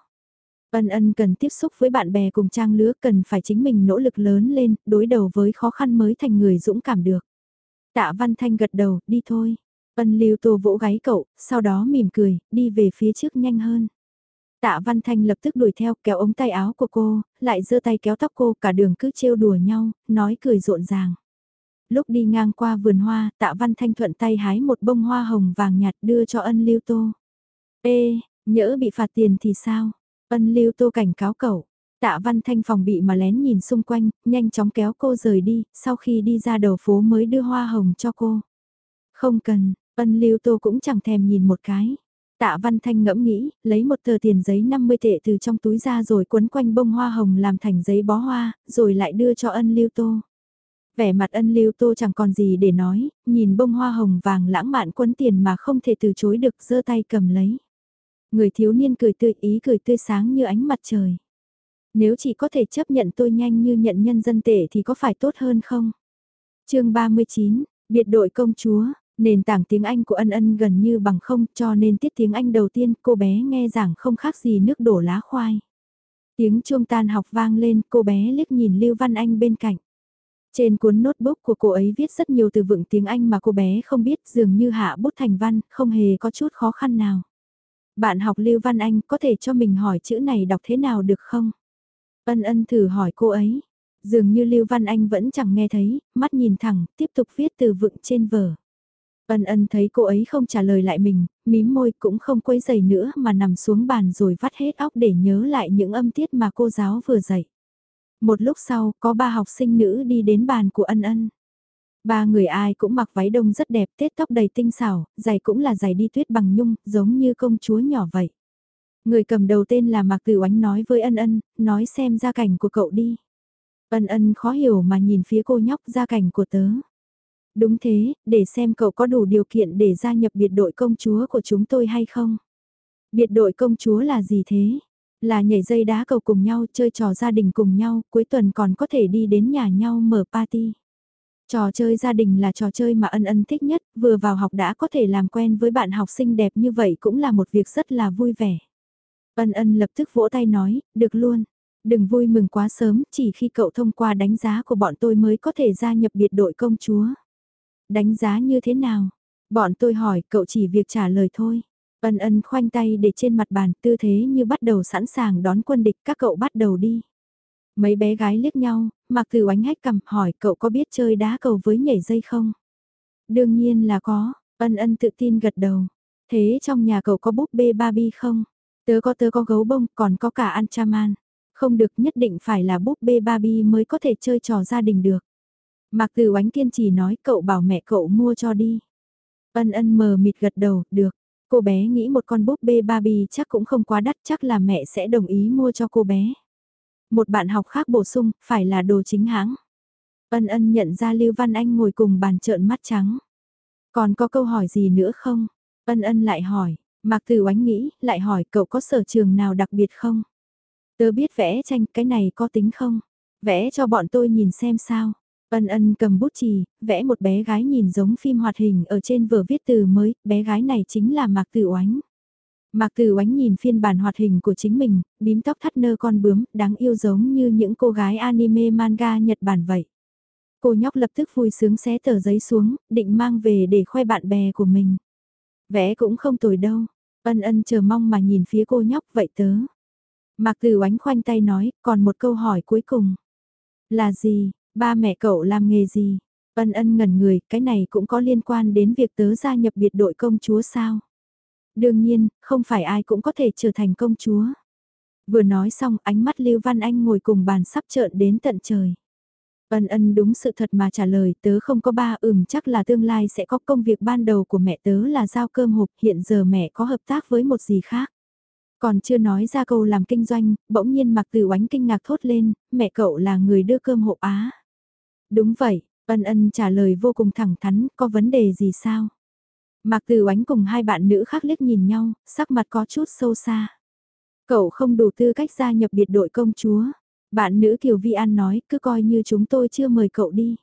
Ân ân cần tiếp xúc với bạn bè cùng trang lứa cần phải chính mình nỗ lực lớn lên, đối đầu với khó khăn mới thành người dũng cảm được. Tạ Văn Thanh gật đầu, đi thôi. Ân lưu tô vỗ gáy cậu, sau đó mỉm cười, đi về phía trước nhanh hơn. Tạ Văn Thanh lập tức đuổi theo kéo ống tay áo của cô, lại giơ tay kéo tóc cô cả đường cứ trêu đùa nhau, nói cười rộn ràng. Lúc đi ngang qua vườn hoa, Tạ Văn Thanh thuận tay hái một bông hoa hồng vàng nhạt đưa cho ân lưu tô. Ê, nhỡ bị phạt tiền thì sao? Ân lưu tô cảnh cáo cậu. Tạ Văn Thanh phòng bị mà lén nhìn xung quanh, nhanh chóng kéo cô rời đi, sau khi đi ra đầu phố mới đưa hoa hồng cho cô. Không cần, ân lưu tô cũng chẳng thèm nhìn một cái. Tạ Văn Thanh ngẫm nghĩ, lấy một tờ tiền giấy 50 tệ từ trong túi ra rồi quấn quanh bông hoa hồng làm thành giấy bó hoa, rồi lại đưa cho ân lưu tô. Vẻ mặt ân lưu tô chẳng còn gì để nói, nhìn bông hoa hồng vàng lãng mạn quấn tiền mà không thể từ chối được giơ tay cầm lấy. Người thiếu niên cười tươi ý cười tươi sáng như ánh mặt trời. Nếu chỉ có thể chấp nhận tôi nhanh như nhận nhân dân tệ thì có phải tốt hơn không? chương 39, biệt đội công chúa, nền tảng tiếng Anh của ân ân gần như bằng không cho nên tiết tiếng Anh đầu tiên cô bé nghe giảng không khác gì nước đổ lá khoai. Tiếng chuông tan học vang lên cô bé liếc nhìn Lưu Văn Anh bên cạnh. Trên cuốn notebook của cô ấy viết rất nhiều từ vựng tiếng Anh mà cô bé không biết dường như hạ bút thành văn, không hề có chút khó khăn nào. Bạn học Lưu Văn Anh có thể cho mình hỏi chữ này đọc thế nào được không? Ân ân thử hỏi cô ấy. Dường như Lưu Văn Anh vẫn chẳng nghe thấy, mắt nhìn thẳng, tiếp tục viết từ vựng trên vở. Ân ân thấy cô ấy không trả lời lại mình, mím môi cũng không quấy giày nữa mà nằm xuống bàn rồi vắt hết óc để nhớ lại những âm tiết mà cô giáo vừa dạy. Một lúc sau, có ba học sinh nữ đi đến bàn của ân ân. Ba người ai cũng mặc váy đông rất đẹp, tết tóc đầy tinh xảo, giày cũng là giày đi tuyết bằng nhung, giống như công chúa nhỏ vậy. Người cầm đầu tên là Mạc Tử Oánh nói với ân ân, nói xem gia cảnh của cậu đi. Ân ân khó hiểu mà nhìn phía cô nhóc gia cảnh của tớ. Đúng thế, để xem cậu có đủ điều kiện để gia nhập biệt đội công chúa của chúng tôi hay không. Biệt đội công chúa là gì thế? Là nhảy dây đá cầu cùng nhau, chơi trò gia đình cùng nhau, cuối tuần còn có thể đi đến nhà nhau mở party. Trò chơi gia đình là trò chơi mà ân ân thích nhất, vừa vào học đã có thể làm quen với bạn học sinh đẹp như vậy cũng là một việc rất là vui vẻ. Ân ân lập tức vỗ tay nói, được luôn. Đừng vui mừng quá sớm, chỉ khi cậu thông qua đánh giá của bọn tôi mới có thể gia nhập biệt đội công chúa. Đánh giá như thế nào? Bọn tôi hỏi, cậu chỉ việc trả lời thôi. Ân ân khoanh tay để trên mặt bàn, tư thế như bắt đầu sẵn sàng đón quân địch, các cậu bắt đầu đi. Mấy bé gái liếc nhau, mặc từ oánh hách cầm hỏi cậu có biết chơi đá cầu với nhảy dây không? Đương nhiên là có, ân ân tự tin gật đầu. Thế trong nhà cậu có búp bê Barbie không? Tớ có tớ có gấu bông, còn có cả Anchaman. Không được nhất định phải là búp bê Barbie mới có thể chơi trò gia đình được. Mạc Từ Oánh kiên trì nói cậu bảo mẹ cậu mua cho đi. Ân ân mờ mịt gật đầu, được. Cô bé nghĩ một con búp bê Barbie chắc cũng không quá đắt chắc là mẹ sẽ đồng ý mua cho cô bé. Một bạn học khác bổ sung, phải là đồ chính hãng. Ân ân nhận ra Lưu Văn Anh ngồi cùng bàn trợn mắt trắng. Còn có câu hỏi gì nữa không? Ân ân lại hỏi, Mạc Từ Oánh nghĩ, lại hỏi cậu có sở trường nào đặc biệt không? Tớ biết vẽ tranh, cái này có tính không? Vẽ cho bọn tôi nhìn xem sao. Ân ân cầm bút chì, vẽ một bé gái nhìn giống phim hoạt hình ở trên vở viết từ mới, bé gái này chính là Mạc Tử Oánh. Mạc Tử Oánh nhìn phiên bản hoạt hình của chính mình, bím tóc thắt nơ con bướm, đáng yêu giống như những cô gái anime manga Nhật Bản vậy. Cô nhóc lập tức vui sướng xé tờ giấy xuống, định mang về để khoe bạn bè của mình. Vẽ cũng không tồi đâu, ân ân chờ mong mà nhìn phía cô nhóc vậy tớ. Mạc Tử Oánh khoanh tay nói, còn một câu hỏi cuối cùng. Là gì, Ba mẹ cậu làm nghề gì? Ân ân ngẩn người, cái này cũng có liên quan đến việc tớ gia nhập biệt đội công chúa sao? Đương nhiên, không phải ai cũng có thể trở thành công chúa. Vừa nói xong ánh mắt Lưu Văn Anh ngồi cùng bàn sắp trợn đến tận trời. Ân ân đúng sự thật mà trả lời tớ không có ba ừm chắc là tương lai sẽ có công việc ban đầu của mẹ tớ là giao cơm hộp hiện giờ mẹ có hợp tác với một gì khác. Còn chưa nói ra câu làm kinh doanh, bỗng nhiên mặc từ oánh kinh ngạc thốt lên, mẹ cậu là người đưa cơm hộp Á. Đúng vậy, ân ân trả lời vô cùng thẳng thắn, có vấn đề gì sao? Mạc Từ Oánh cùng hai bạn nữ khác liếc nhìn nhau, sắc mặt có chút sâu xa. Cậu không đủ tư cách gia nhập biệt đội công chúa. Bạn nữ Kiều Vi An nói, cứ coi như chúng tôi chưa mời cậu đi.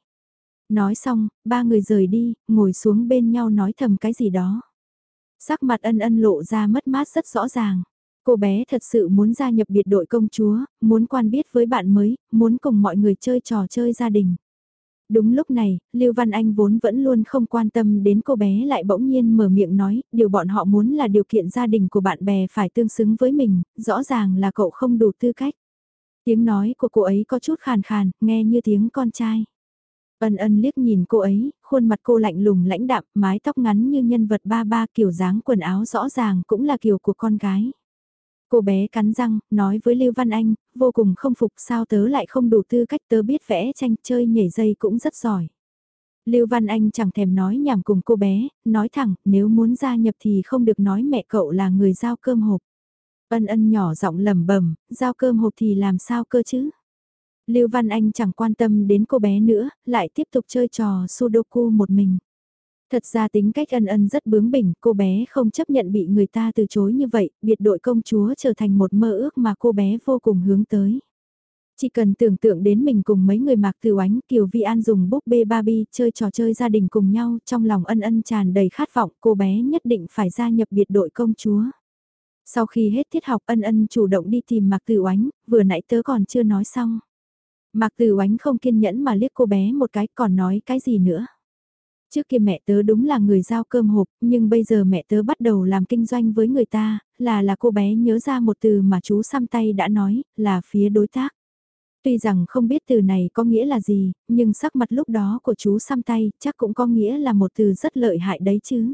Nói xong, ba người rời đi, ngồi xuống bên nhau nói thầm cái gì đó. Sắc mặt ân ân lộ ra mất mát rất rõ ràng. Cô bé thật sự muốn gia nhập biệt đội công chúa, muốn quan biết với bạn mới, muốn cùng mọi người chơi trò chơi gia đình. Đúng lúc này, Lưu Văn Anh vốn vẫn luôn không quan tâm đến cô bé lại bỗng nhiên mở miệng nói, điều bọn họ muốn là điều kiện gia đình của bạn bè phải tương xứng với mình, rõ ràng là cậu không đủ tư cách. Tiếng nói của cô ấy có chút khàn khàn, nghe như tiếng con trai. Ân ân liếc nhìn cô ấy, khuôn mặt cô lạnh lùng lãnh đạm, mái tóc ngắn như nhân vật ba ba kiểu dáng quần áo rõ ràng cũng là kiểu của con gái. Cô bé cắn răng, nói với Lưu Văn Anh, vô cùng không phục sao tớ lại không đủ tư cách tớ biết vẽ tranh chơi nhảy dây cũng rất giỏi. Lưu Văn Anh chẳng thèm nói nhảm cùng cô bé, nói thẳng, nếu muốn gia nhập thì không được nói mẹ cậu là người giao cơm hộp. Ân ân nhỏ giọng lẩm bẩm, giao cơm hộp thì làm sao cơ chứ? Lưu Văn Anh chẳng quan tâm đến cô bé nữa, lại tiếp tục chơi trò Sudoku một mình. Thật ra tính cách ân ân rất bướng bỉnh, cô bé không chấp nhận bị người ta từ chối như vậy, biệt đội công chúa trở thành một mơ ước mà cô bé vô cùng hướng tới. Chỉ cần tưởng tượng đến mình cùng mấy người mạc từ oánh Kiều Vi An dùng búp bê Barbie chơi trò chơi gia đình cùng nhau, trong lòng ân ân tràn đầy khát vọng cô bé nhất định phải gia nhập biệt đội công chúa. Sau khi hết tiết học ân ân chủ động đi tìm mạc tử oánh, vừa nãy tớ còn chưa nói xong. Mạc tử oánh không kiên nhẫn mà liếc cô bé một cái còn nói cái gì nữa. Trước kia mẹ tớ đúng là người giao cơm hộp, nhưng bây giờ mẹ tớ bắt đầu làm kinh doanh với người ta, là là cô bé nhớ ra một từ mà chú xăm tay đã nói, là phía đối tác. Tuy rằng không biết từ này có nghĩa là gì, nhưng sắc mặt lúc đó của chú xăm tay chắc cũng có nghĩa là một từ rất lợi hại đấy chứ.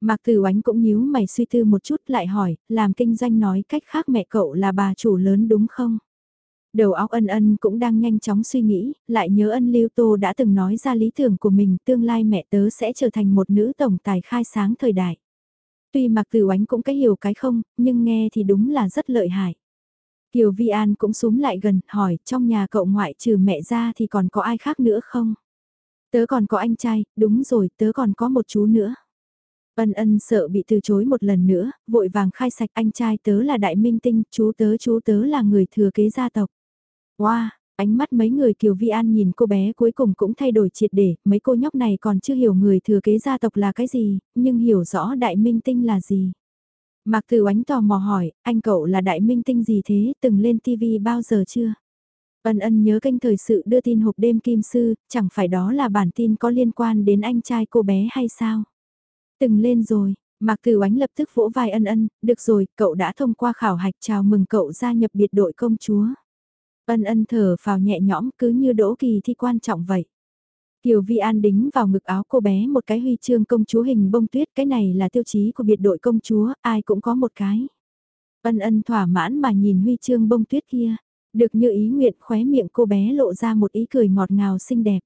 Mạc Tử Oánh cũng nhíu mày suy tư một chút lại hỏi, làm kinh doanh nói cách khác mẹ cậu là bà chủ lớn đúng không? Đầu óc ân ân cũng đang nhanh chóng suy nghĩ, lại nhớ ân lưu tô đã từng nói ra lý tưởng của mình tương lai mẹ tớ sẽ trở thành một nữ tổng tài khai sáng thời đại. Tuy mặc từ oánh cũng cái hiểu cái không, nhưng nghe thì đúng là rất lợi hại. Kiều Vi An cũng súm lại gần, hỏi trong nhà cậu ngoại trừ mẹ ra thì còn có ai khác nữa không? Tớ còn có anh trai, đúng rồi, tớ còn có một chú nữa. Ân ân sợ bị từ chối một lần nữa, vội vàng khai sạch anh trai tớ là đại minh tinh, chú tớ chú tớ là người thừa kế gia tộc. Wow, ánh mắt mấy người Kiều Vi An nhìn cô bé cuối cùng cũng thay đổi triệt để, mấy cô nhóc này còn chưa hiểu người thừa kế gia tộc là cái gì, nhưng hiểu rõ đại minh tinh là gì. Mạc Tử Ánh tò mò hỏi, anh cậu là đại minh tinh gì thế, từng lên TV bao giờ chưa? Ân ân nhớ kênh thời sự đưa tin hộp đêm kim sư, chẳng phải đó là bản tin có liên quan đến anh trai cô bé hay sao? Từng lên rồi, Mạc Tử Ánh lập tức vỗ vai ân ân, được rồi, cậu đã thông qua khảo hạch chào mừng cậu gia nhập biệt đội công chúa. Ân ân thở vào nhẹ nhõm cứ như đỗ kỳ thi quan trọng vậy. Kiều Vi An đính vào ngực áo cô bé một cái huy chương công chúa hình bông tuyết, cái này là tiêu chí của biệt đội công chúa, ai cũng có một cái. Ân ân thỏa mãn mà nhìn huy chương bông tuyết kia, được như ý nguyện khóe miệng cô bé lộ ra một ý cười ngọt ngào xinh đẹp.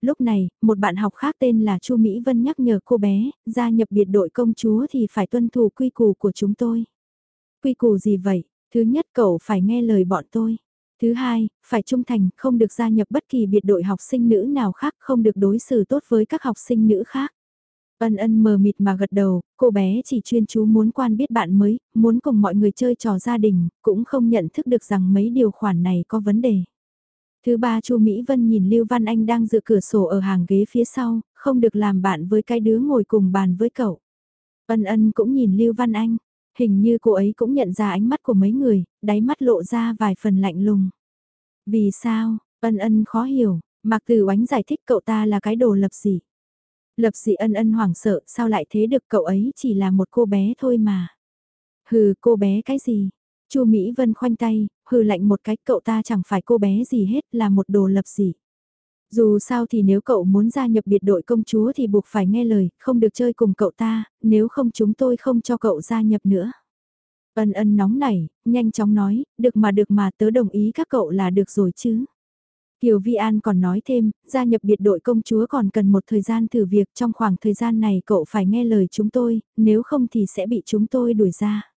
Lúc này, một bạn học khác tên là Chu Mỹ Vân nhắc nhở cô bé, gia nhập biệt đội công chúa thì phải tuân thủ quy củ của chúng tôi. Quy củ gì vậy? Thứ nhất cậu phải nghe lời bọn tôi. Thứ hai, phải trung thành, không được gia nhập bất kỳ biệt đội học sinh nữ nào khác, không được đối xử tốt với các học sinh nữ khác. Ân ân mờ mịt mà gật đầu, cô bé chỉ chuyên chú muốn quan biết bạn mới, muốn cùng mọi người chơi trò gia đình, cũng không nhận thức được rằng mấy điều khoản này có vấn đề. Thứ ba Chu Mỹ Vân nhìn Lưu Văn Anh đang dựa cửa sổ ở hàng ghế phía sau, không được làm bạn với cái đứa ngồi cùng bàn với cậu. Ân ân cũng nhìn Lưu Văn Anh, Hình như cô ấy cũng nhận ra ánh mắt của mấy người, đáy mắt lộ ra vài phần lạnh lùng. Vì sao, ân ân khó hiểu, Mạc Tử Oánh giải thích cậu ta là cái đồ lập dị. Lập dị ân ân hoảng sợ, sao lại thế được cậu ấy chỉ là một cô bé thôi mà. Hừ, cô bé cái gì? Chu Mỹ Vân khoanh tay, hừ lạnh một cái cậu ta chẳng phải cô bé gì hết là một đồ lập dị. Dù sao thì nếu cậu muốn gia nhập biệt đội công chúa thì buộc phải nghe lời, không được chơi cùng cậu ta, nếu không chúng tôi không cho cậu gia nhập nữa. Ân ân nóng nảy, nhanh chóng nói, được mà được mà tớ đồng ý các cậu là được rồi chứ. Kiều Vi An còn nói thêm, gia nhập biệt đội công chúa còn cần một thời gian thử việc trong khoảng thời gian này cậu phải nghe lời chúng tôi, nếu không thì sẽ bị chúng tôi đuổi ra.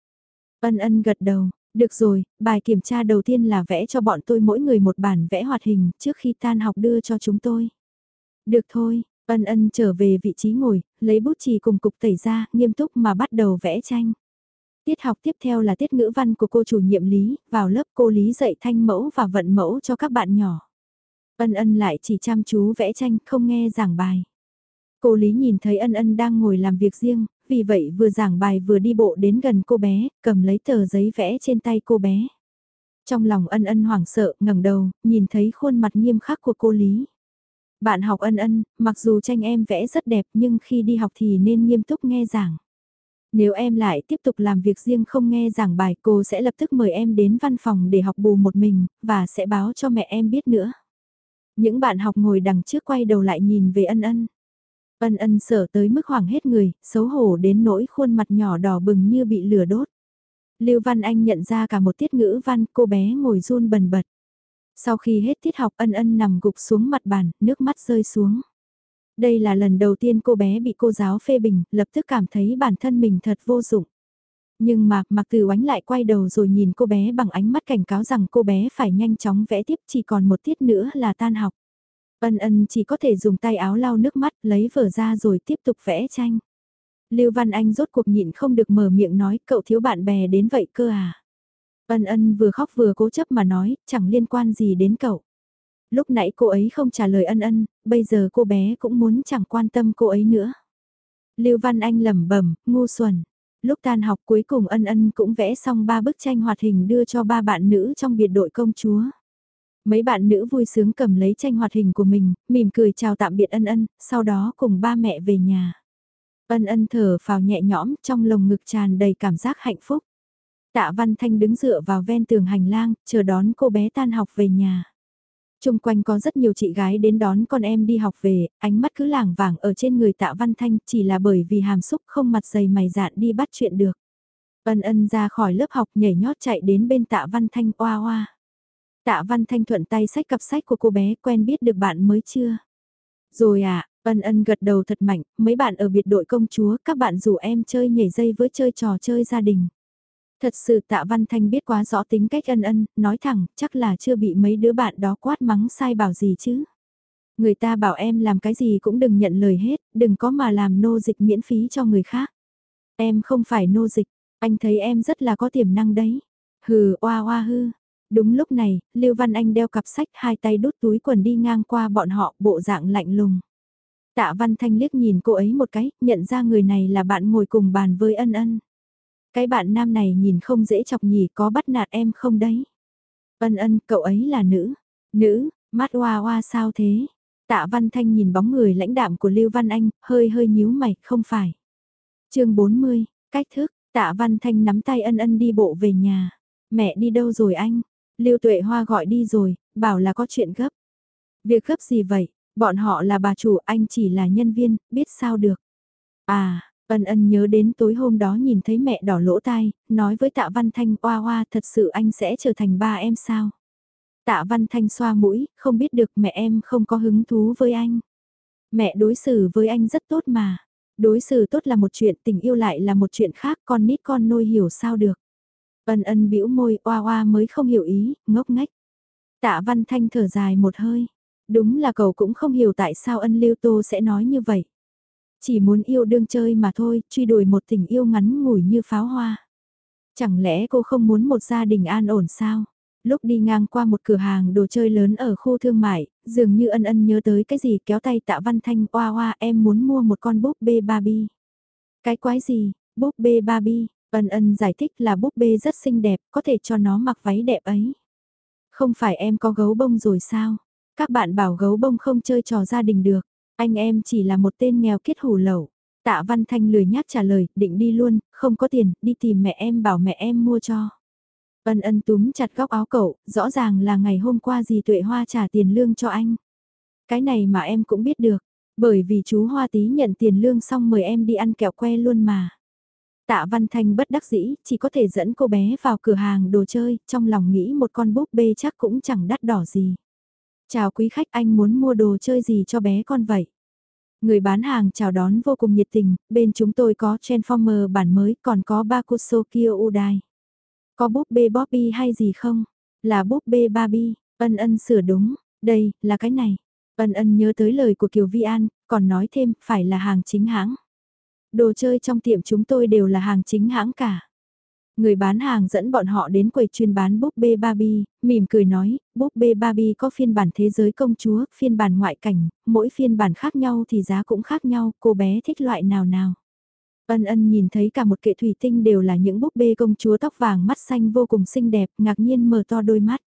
Ân ân gật đầu, được rồi, bài kiểm tra đầu tiên là vẽ cho bọn tôi mỗi người một bản vẽ hoạt hình trước khi tan học đưa cho chúng tôi. Được thôi, ân ân trở về vị trí ngồi, lấy bút chì cùng cục tẩy ra, nghiêm túc mà bắt đầu vẽ tranh. Tiết học tiếp theo là tiết ngữ văn của cô chủ nhiệm Lý, vào lớp cô Lý dạy thanh mẫu và vận mẫu cho các bạn nhỏ. Ân ân lại chỉ chăm chú vẽ tranh, không nghe giảng bài. Cô Lý nhìn thấy ân ân đang ngồi làm việc riêng, vì vậy vừa giảng bài vừa đi bộ đến gần cô bé, cầm lấy tờ giấy vẽ trên tay cô bé. Trong lòng ân ân hoảng sợ, ngẩng đầu, nhìn thấy khuôn mặt nghiêm khắc của cô Lý. Bạn học ân ân, mặc dù tranh em vẽ rất đẹp nhưng khi đi học thì nên nghiêm túc nghe giảng. Nếu em lại tiếp tục làm việc riêng không nghe giảng bài cô sẽ lập tức mời em đến văn phòng để học bù một mình, và sẽ báo cho mẹ em biết nữa. Những bạn học ngồi đằng trước quay đầu lại nhìn về ân ân. Ân ân sợ tới mức hoảng hết người, xấu hổ đến nỗi khuôn mặt nhỏ đỏ bừng như bị lửa đốt. Lưu Văn Anh nhận ra cả một tiết ngữ văn, cô bé ngồi run bần bật. Sau khi hết tiết học ân ân nằm gục xuống mặt bàn, nước mắt rơi xuống. Đây là lần đầu tiên cô bé bị cô giáo phê bình, lập tức cảm thấy bản thân mình thật vô dụng. Nhưng mà, mặc từ oánh lại quay đầu rồi nhìn cô bé bằng ánh mắt cảnh cáo rằng cô bé phải nhanh chóng vẽ tiếp chỉ còn một tiết nữa là tan học. Ân ân chỉ có thể dùng tay áo lau nước mắt, lấy vở ra rồi tiếp tục vẽ tranh. Lưu Văn Anh rốt cuộc nhịn không được mở miệng nói cậu thiếu bạn bè đến vậy cơ à. Ân ân vừa khóc vừa cố chấp mà nói, chẳng liên quan gì đến cậu. Lúc nãy cô ấy không trả lời ân ân, bây giờ cô bé cũng muốn chẳng quan tâm cô ấy nữa. Lưu Văn Anh lẩm bẩm, ngu xuẩn. Lúc tan học cuối cùng ân ân cũng vẽ xong ba bức tranh hoạt hình đưa cho ba bạn nữ trong biệt đội công chúa. Mấy bạn nữ vui sướng cầm lấy tranh hoạt hình của mình, mỉm cười chào tạm biệt ân ân, sau đó cùng ba mẹ về nhà. Ân ân thở phào nhẹ nhõm trong lồng ngực tràn đầy cảm giác hạnh phúc. Tạ Văn Thanh đứng dựa vào ven tường hành lang, chờ đón cô bé tan học về nhà. Trung quanh có rất nhiều chị gái đến đón con em đi học về, ánh mắt cứ lảng vảng ở trên người tạ văn thanh chỉ là bởi vì hàm xúc không mặt dày mày dạn đi bắt chuyện được. Ân ân ra khỏi lớp học nhảy nhót chạy đến bên tạ văn thanh oa oa. Tạ văn thanh thuận tay sách cặp sách của cô bé quen biết được bạn mới chưa? Rồi à, ân ân gật đầu thật mạnh, mấy bạn ở biệt đội công chúa các bạn rủ em chơi nhảy dây với chơi trò chơi gia đình. Thật sự tạ Văn Thanh biết quá rõ tính cách ân ân, nói thẳng, chắc là chưa bị mấy đứa bạn đó quát mắng sai bảo gì chứ. Người ta bảo em làm cái gì cũng đừng nhận lời hết, đừng có mà làm nô dịch miễn phí cho người khác. Em không phải nô dịch, anh thấy em rất là có tiềm năng đấy. Hừ, oa oa hư. Đúng lúc này, Lưu Văn Anh đeo cặp sách hai tay đút túi quần đi ngang qua bọn họ, bộ dạng lạnh lùng. Tạ Văn Thanh liếc nhìn cô ấy một cái, nhận ra người này là bạn ngồi cùng bàn với ân ân. Cái bạn nam này nhìn không dễ chọc nhỉ có bắt nạt em không đấy. Ân ân, cậu ấy là nữ. Nữ, mắt hoa hoa sao thế? Tạ Văn Thanh nhìn bóng người lãnh đạm của Lưu Văn Anh, hơi hơi nhíu mày, không phải. chương 40, cách thức, Tạ Văn Thanh nắm tay ân ân đi bộ về nhà. Mẹ đi đâu rồi anh? Lưu Tuệ Hoa gọi đi rồi, bảo là có chuyện gấp. Việc gấp gì vậy? Bọn họ là bà chủ, anh chỉ là nhân viên, biết sao được. À, Ân ân nhớ đến tối hôm đó nhìn thấy mẹ đỏ lỗ tai, nói với tạ Văn Thanh oa oa thật sự anh sẽ trở thành ba em sao. Tạ Văn Thanh xoa mũi, không biết được mẹ em không có hứng thú với anh. Mẹ đối xử với anh rất tốt mà. Đối xử tốt là một chuyện, tình yêu lại là một chuyện khác, con nít con nôi hiểu sao được. Ân ân bĩu môi, oa oa mới không hiểu ý, ngốc ngách. Tạ Văn Thanh thở dài một hơi. Đúng là cậu cũng không hiểu tại sao ân lưu tô sẽ nói như vậy. Chỉ muốn yêu đương chơi mà thôi, truy đuổi một tình yêu ngắn ngủi như pháo hoa. Chẳng lẽ cô không muốn một gia đình an ổn sao? Lúc đi ngang qua một cửa hàng đồ chơi lớn ở khu thương mại, dường như ân ân nhớ tới cái gì kéo tay tạ văn thanh oa oa em muốn mua một con búp bê Barbie. Cái quái gì, búp bê Barbie, ân ân giải thích là búp bê rất xinh đẹp, có thể cho nó mặc váy đẹp ấy. Không phải em có gấu bông rồi sao? Các bạn bảo gấu bông không chơi trò gia đình được. Anh em chỉ là một tên nghèo kết hủ lẩu. Tạ Văn Thanh lười nhác trả lời, định đi luôn, không có tiền, đi tìm mẹ em bảo mẹ em mua cho. Ân ân túm chặt góc áo cậu, rõ ràng là ngày hôm qua dì Tuệ Hoa trả tiền lương cho anh. Cái này mà em cũng biết được, bởi vì chú Hoa tí nhận tiền lương xong mời em đi ăn kẹo que luôn mà. Tạ Văn Thanh bất đắc dĩ, chỉ có thể dẫn cô bé vào cửa hàng đồ chơi, trong lòng nghĩ một con búp bê chắc cũng chẳng đắt đỏ gì. Chào quý khách anh muốn mua đồ chơi gì cho bé con vậy? Người bán hàng chào đón vô cùng nhiệt tình, bên chúng tôi có Transformer bản mới còn có Bakuso Kyo Udai. Có búp bê Bobby hay gì không? Là búp bê Barbie, ân ân sửa đúng, đây, là cái này. Ân ân nhớ tới lời của Kiều Vi An, còn nói thêm, phải là hàng chính hãng. Đồ chơi trong tiệm chúng tôi đều là hàng chính hãng cả. Người bán hàng dẫn bọn họ đến quầy chuyên bán búp bê Barbie, mỉm cười nói, búp bê Barbie có phiên bản thế giới công chúa, phiên bản ngoại cảnh, mỗi phiên bản khác nhau thì giá cũng khác nhau, cô bé thích loại nào nào. Ân ân nhìn thấy cả một kệ thủy tinh đều là những búp bê công chúa tóc vàng mắt xanh vô cùng xinh đẹp, ngạc nhiên mở to đôi mắt.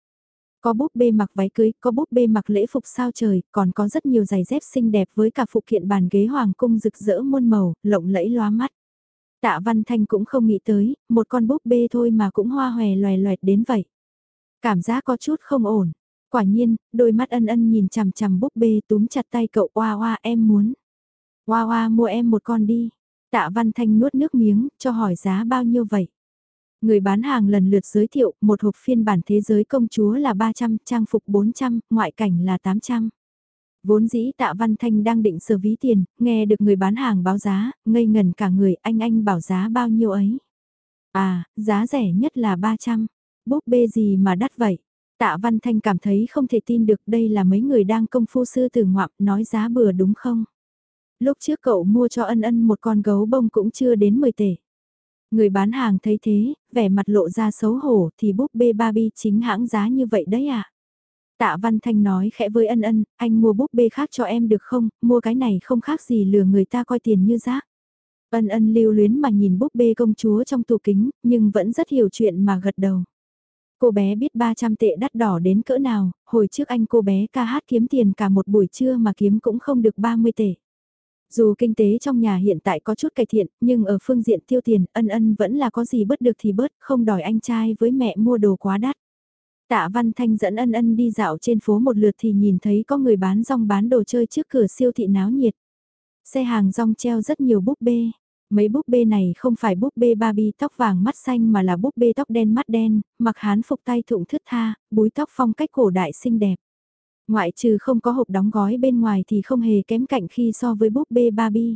Có búp bê mặc váy cưới, có búp bê mặc lễ phục sao trời, còn có rất nhiều giày dép xinh đẹp với cả phụ kiện bàn ghế hoàng cung rực rỡ muôn màu, lộng lẫy loa mắt. Tạ Văn Thanh cũng không nghĩ tới, một con búp bê thôi mà cũng hoa hòe loè loẹt đến vậy. Cảm giác có chút không ổn. Quả nhiên, đôi mắt ân ân nhìn chằm chằm búp bê túm chặt tay cậu oa oa em muốn. Oa oa mua em một con đi. Tạ Văn Thanh nuốt nước miếng, cho hỏi giá bao nhiêu vậy? Người bán hàng lần lượt giới thiệu, một hộp phiên bản thế giới công chúa là 300, trang phục 400, ngoại cảnh là 800. Vốn dĩ tạ Văn Thanh đang định sờ ví tiền, nghe được người bán hàng báo giá, ngây ngần cả người, anh anh bảo giá bao nhiêu ấy. À, giá rẻ nhất là 300. Búp bê gì mà đắt vậy? Tạ Văn Thanh cảm thấy không thể tin được đây là mấy người đang công phu sư từ ngoạm nói giá bừa đúng không? Lúc trước cậu mua cho ân ân một con gấu bông cũng chưa đến 10 tể. Người bán hàng thấy thế, vẻ mặt lộ ra xấu hổ thì búp bê Barbie chính hãng giá như vậy đấy à? Tạ Văn Thanh nói khẽ với ân ân, anh mua búp bê khác cho em được không, mua cái này không khác gì lừa người ta coi tiền như rác. Ân ân lưu luyến mà nhìn búp bê công chúa trong tủ kính, nhưng vẫn rất hiểu chuyện mà gật đầu. Cô bé biết 300 tệ đắt đỏ đến cỡ nào, hồi trước anh cô bé ca hát kiếm tiền cả một buổi trưa mà kiếm cũng không được 30 tệ. Dù kinh tế trong nhà hiện tại có chút cải thiện, nhưng ở phương diện tiêu tiền, ân ân vẫn là có gì bớt được thì bớt, không đòi anh trai với mẹ mua đồ quá đắt. Tạ Văn Thanh dẫn ân ân đi dạo trên phố một lượt thì nhìn thấy có người bán rong bán đồ chơi trước cửa siêu thị náo nhiệt. Xe hàng rong treo rất nhiều búp bê. Mấy búp bê này không phải búp bê Barbie tóc vàng mắt xanh mà là búp bê tóc đen mắt đen, mặc hán phục tay thụng thướt tha, búi tóc phong cách cổ đại xinh đẹp. Ngoại trừ không có hộp đóng gói bên ngoài thì không hề kém cạnh khi so với búp bê Barbie.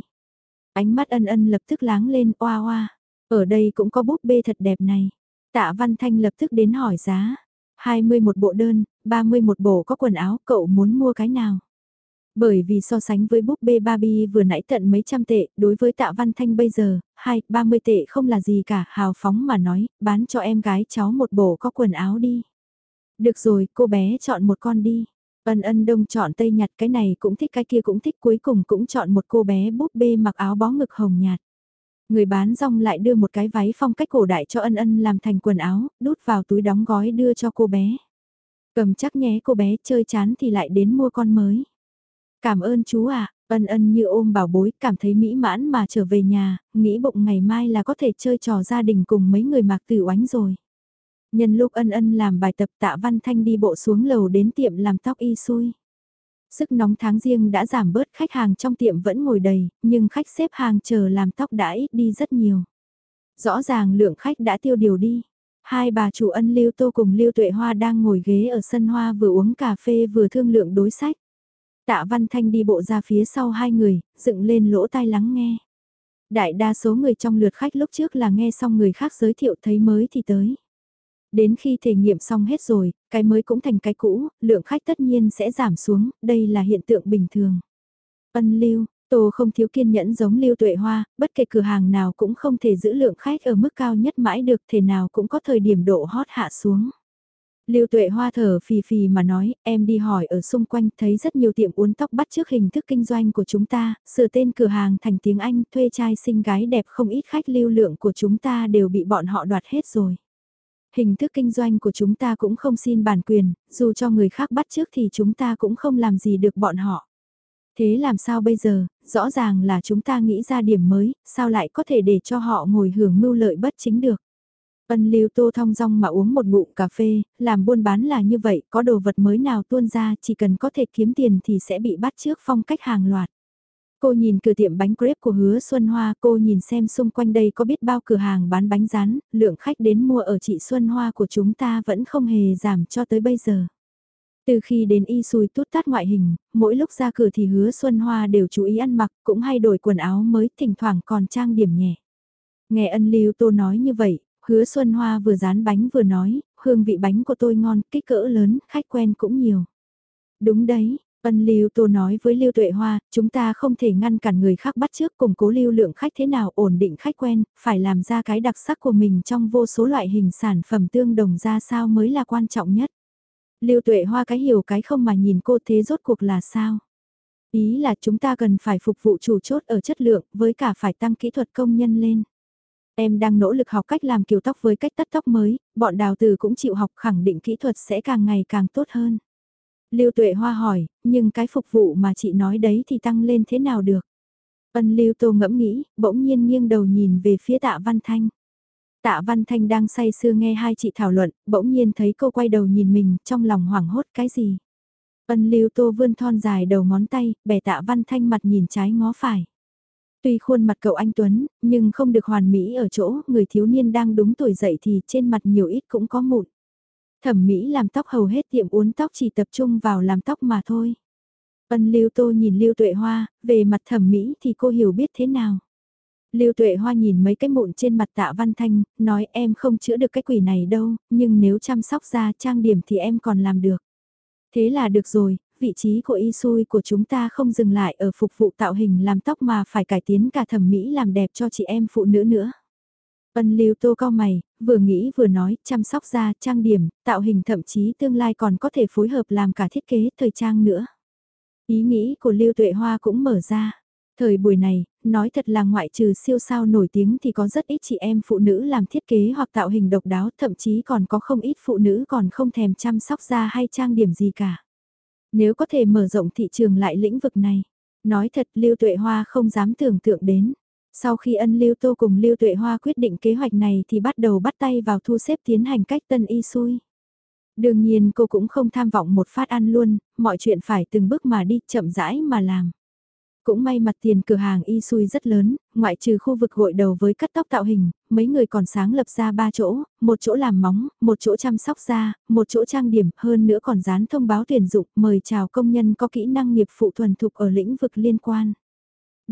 Ánh mắt ân ân lập tức láng lên oa oa. Ở đây cũng có búp bê thật đẹp này. Tạ Văn Thanh lập tức đến hỏi giá. 20 một bộ đơn, 30 một bộ có quần áo, cậu muốn mua cái nào? Bởi vì so sánh với búp bê Barbie vừa nãy tận mấy trăm tệ, đối với tạ văn thanh bây giờ, 2, 30 tệ không là gì cả, hào phóng mà nói, bán cho em gái cháu một bộ có quần áo đi. Được rồi, cô bé chọn một con đi. Ân ân đông chọn tây nhạt cái này cũng thích cái kia cũng thích cuối cùng cũng chọn một cô bé búp bê mặc áo bó ngực hồng nhạt. Người bán rong lại đưa một cái váy phong cách cổ đại cho ân ân làm thành quần áo, đút vào túi đóng gói đưa cho cô bé. Cầm chắc nhé cô bé chơi chán thì lại đến mua con mới. Cảm ơn chú ạ, à, ân ân như ôm bảo bối, cảm thấy mỹ mãn mà trở về nhà, nghĩ bụng ngày mai là có thể chơi trò gia đình cùng mấy người mạc tử oánh rồi. Nhân lúc ân ân làm bài tập tạ văn thanh đi bộ xuống lầu đến tiệm làm tóc y xui. Sức nóng tháng riêng đã giảm bớt khách hàng trong tiệm vẫn ngồi đầy, nhưng khách xếp hàng chờ làm tóc đã ít đi rất nhiều. Rõ ràng lượng khách đã tiêu điều đi. Hai bà chủ ân Lưu Tô cùng Lưu Tuệ Hoa đang ngồi ghế ở sân hoa vừa uống cà phê vừa thương lượng đối sách. Tạ Văn Thanh đi bộ ra phía sau hai người, dựng lên lỗ tai lắng nghe. Đại đa số người trong lượt khách lúc trước là nghe xong người khác giới thiệu thấy mới thì tới. Đến khi thể nghiệm xong hết rồi, cái mới cũng thành cái cũ, lượng khách tất nhiên sẽ giảm xuống, đây là hiện tượng bình thường. Ân lưu, Tô không thiếu kiên nhẫn giống lưu tuệ hoa, bất kể cửa hàng nào cũng không thể giữ lượng khách ở mức cao nhất mãi được, thể nào cũng có thời điểm độ hot hạ xuống. Lưu Tuệ Hoa thở phì phì mà nói, em đi hỏi ở xung quanh thấy rất nhiều tiệm uốn tóc bắt trước hình thức kinh doanh của chúng ta, sửa tên cửa hàng thành tiếng Anh, thuê trai xinh gái đẹp không ít khách lưu lượng của chúng ta đều bị bọn họ đoạt hết rồi. Hình thức kinh doanh của chúng ta cũng không xin bản quyền, dù cho người khác bắt trước thì chúng ta cũng không làm gì được bọn họ. Thế làm sao bây giờ, rõ ràng là chúng ta nghĩ ra điểm mới, sao lại có thể để cho họ ngồi hưởng mưu lợi bất chính được. Ân lưu tô thong dong mà uống một ngụm cà phê, làm buôn bán là như vậy, có đồ vật mới nào tuôn ra chỉ cần có thể kiếm tiền thì sẽ bị bắt trước phong cách hàng loạt. Cô nhìn cửa tiệm bánh crepe của hứa Xuân Hoa, cô nhìn xem xung quanh đây có biết bao cửa hàng bán bánh rán, lượng khách đến mua ở chị Xuân Hoa của chúng ta vẫn không hề giảm cho tới bây giờ. Từ khi đến y xùi tút tát ngoại hình, mỗi lúc ra cửa thì hứa Xuân Hoa đều chú ý ăn mặc, cũng hay đổi quần áo mới, thỉnh thoảng còn trang điểm nhẹ. Nghe ân lưu tô nói như vậy, hứa Xuân Hoa vừa dán bánh vừa nói, hương vị bánh của tôi ngon, kích cỡ lớn, khách quen cũng nhiều. Đúng đấy, Ân Lưu Tô nói với Lưu Tuệ Hoa, chúng ta không thể ngăn cản người khác bắt trước củng cố lưu lượng khách thế nào ổn định khách quen, phải làm ra cái đặc sắc của mình trong vô số loại hình sản phẩm tương đồng ra sao mới là quan trọng nhất. Lưu Tuệ Hoa cái hiểu cái không mà nhìn cô thế rốt cuộc là sao? Ý là chúng ta cần phải phục vụ chủ chốt ở chất lượng với cả phải tăng kỹ thuật công nhân lên. Em đang nỗ lực học cách làm kiểu tóc với cách tắt tóc mới, bọn đào từ cũng chịu học khẳng định kỹ thuật sẽ càng ngày càng tốt hơn. Lưu Tuệ Hoa hỏi, nhưng cái phục vụ mà chị nói đấy thì tăng lên thế nào được? Ân Lưu Tô ngẫm nghĩ, bỗng nhiên nghiêng đầu nhìn về phía tạ Văn Thanh. Tạ Văn Thanh đang say sưa nghe hai chị thảo luận, bỗng nhiên thấy cô quay đầu nhìn mình, trong lòng hoảng hốt cái gì? Ân Lưu Tô vươn thon dài đầu ngón tay, bẻ tạ Văn Thanh mặt nhìn trái ngó phải. Tuy khuôn mặt cậu anh Tuấn, nhưng không được hoàn mỹ ở chỗ người thiếu niên đang đúng tuổi dậy thì trên mặt nhiều ít cũng có mụn. Thẩm mỹ làm tóc hầu hết tiệm uốn tóc chỉ tập trung vào làm tóc mà thôi. Ân Lưu Tô nhìn Lưu Tuệ Hoa, về mặt thẩm mỹ thì cô hiểu biết thế nào. Lưu Tuệ Hoa nhìn mấy cái mụn trên mặt tạ Văn Thanh, nói em không chữa được cái quỷ này đâu, nhưng nếu chăm sóc da trang điểm thì em còn làm được. Thế là được rồi, vị trí của y xui của chúng ta không dừng lại ở phục vụ tạo hình làm tóc mà phải cải tiến cả thẩm mỹ làm đẹp cho chị em phụ nữ nữa. Ân lưu tô cao mày, vừa nghĩ vừa nói, chăm sóc da, trang điểm, tạo hình thậm chí tương lai còn có thể phối hợp làm cả thiết kế thời trang nữa. Ý nghĩ của Lưu Tuệ Hoa cũng mở ra. Thời buổi này, nói thật là ngoại trừ siêu sao nổi tiếng thì có rất ít chị em phụ nữ làm thiết kế hoặc tạo hình độc đáo, thậm chí còn có không ít phụ nữ còn không thèm chăm sóc da hay trang điểm gì cả. Nếu có thể mở rộng thị trường lại lĩnh vực này, nói thật Lưu Tuệ Hoa không dám tưởng tượng đến. Sau khi ân Lưu Tô cùng Lưu Tuệ Hoa quyết định kế hoạch này thì bắt đầu bắt tay vào thu xếp tiến hành cách tân y xui. Đương nhiên cô cũng không tham vọng một phát ăn luôn, mọi chuyện phải từng bước mà đi chậm rãi mà làm. Cũng may mặt tiền cửa hàng y xui rất lớn, ngoại trừ khu vực gội đầu với cắt tóc tạo hình, mấy người còn sáng lập ra ba chỗ, một chỗ làm móng, một chỗ chăm sóc da, một chỗ trang điểm, hơn nữa còn dán thông báo tuyển dụng mời chào công nhân có kỹ năng nghiệp phụ thuần thục ở lĩnh vực liên quan.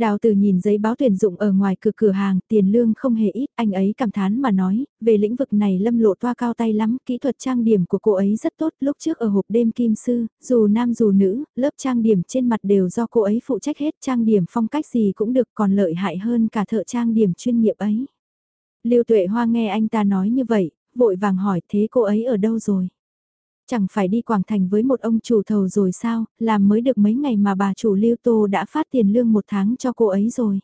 Đào từ nhìn giấy báo tuyển dụng ở ngoài cửa cửa hàng, tiền lương không hề ít, anh ấy cảm thán mà nói, về lĩnh vực này lâm lộ toa cao tay lắm, kỹ thuật trang điểm của cô ấy rất tốt, lúc trước ở hộp đêm kim sư, dù nam dù nữ, lớp trang điểm trên mặt đều do cô ấy phụ trách hết, trang điểm phong cách gì cũng được còn lợi hại hơn cả thợ trang điểm chuyên nghiệp ấy. Lưu Tuệ Hoa nghe anh ta nói như vậy, vội vàng hỏi thế cô ấy ở đâu rồi? Chẳng phải đi Quảng Thành với một ông chủ thầu rồi sao, làm mới được mấy ngày mà bà chủ Lưu Tô đã phát tiền lương một tháng cho cô ấy rồi.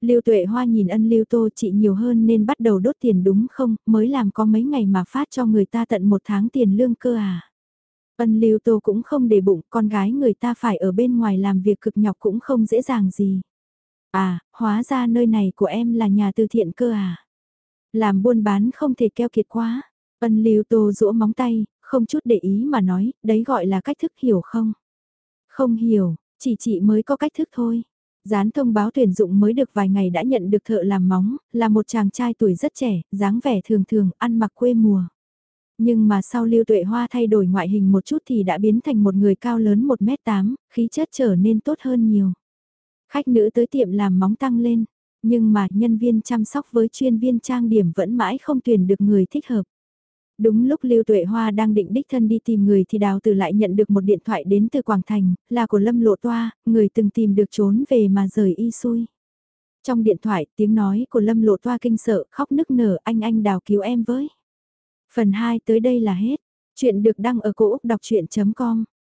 Lưu Tuệ Hoa nhìn ân Lưu Tô chị nhiều hơn nên bắt đầu đốt tiền đúng không, mới làm có mấy ngày mà phát cho người ta tận một tháng tiền lương cơ à. Ân Lưu Tô cũng không để bụng, con gái người ta phải ở bên ngoài làm việc cực nhọc cũng không dễ dàng gì. À, hóa ra nơi này của em là nhà từ thiện cơ à. Làm buôn bán không thể keo kiệt quá. Ân Lưu Tô rũa móng tay, không chút để ý mà nói, đấy gọi là cách thức hiểu không? Không hiểu, chỉ chị mới có cách thức thôi. Dán thông báo tuyển dụng mới được vài ngày đã nhận được thợ làm móng, là một chàng trai tuổi rất trẻ, dáng vẻ thường thường, ăn mặc quê mùa. Nhưng mà sau Lưu Tuệ Hoa thay đổi ngoại hình một chút thì đã biến thành một người cao lớn 1m8, khí chất trở nên tốt hơn nhiều. Khách nữ tới tiệm làm móng tăng lên, nhưng mà nhân viên chăm sóc với chuyên viên trang điểm vẫn mãi không tuyển được người thích hợp. Đúng lúc Lưu Tuệ Hoa đang định đích thân đi tìm người thì Đào Từ lại nhận được một điện thoại đến từ Quảng Thành, là của Lâm Lộ Toa, người từng tìm được trốn về mà rời y xui. Trong điện thoại, tiếng nói của Lâm Lộ Toa kinh sợ, khóc nức nở, anh anh Đào cứu em với. Phần 2 tới đây là hết. Chuyện được đăng ở cổ Úc đọc chuyện.com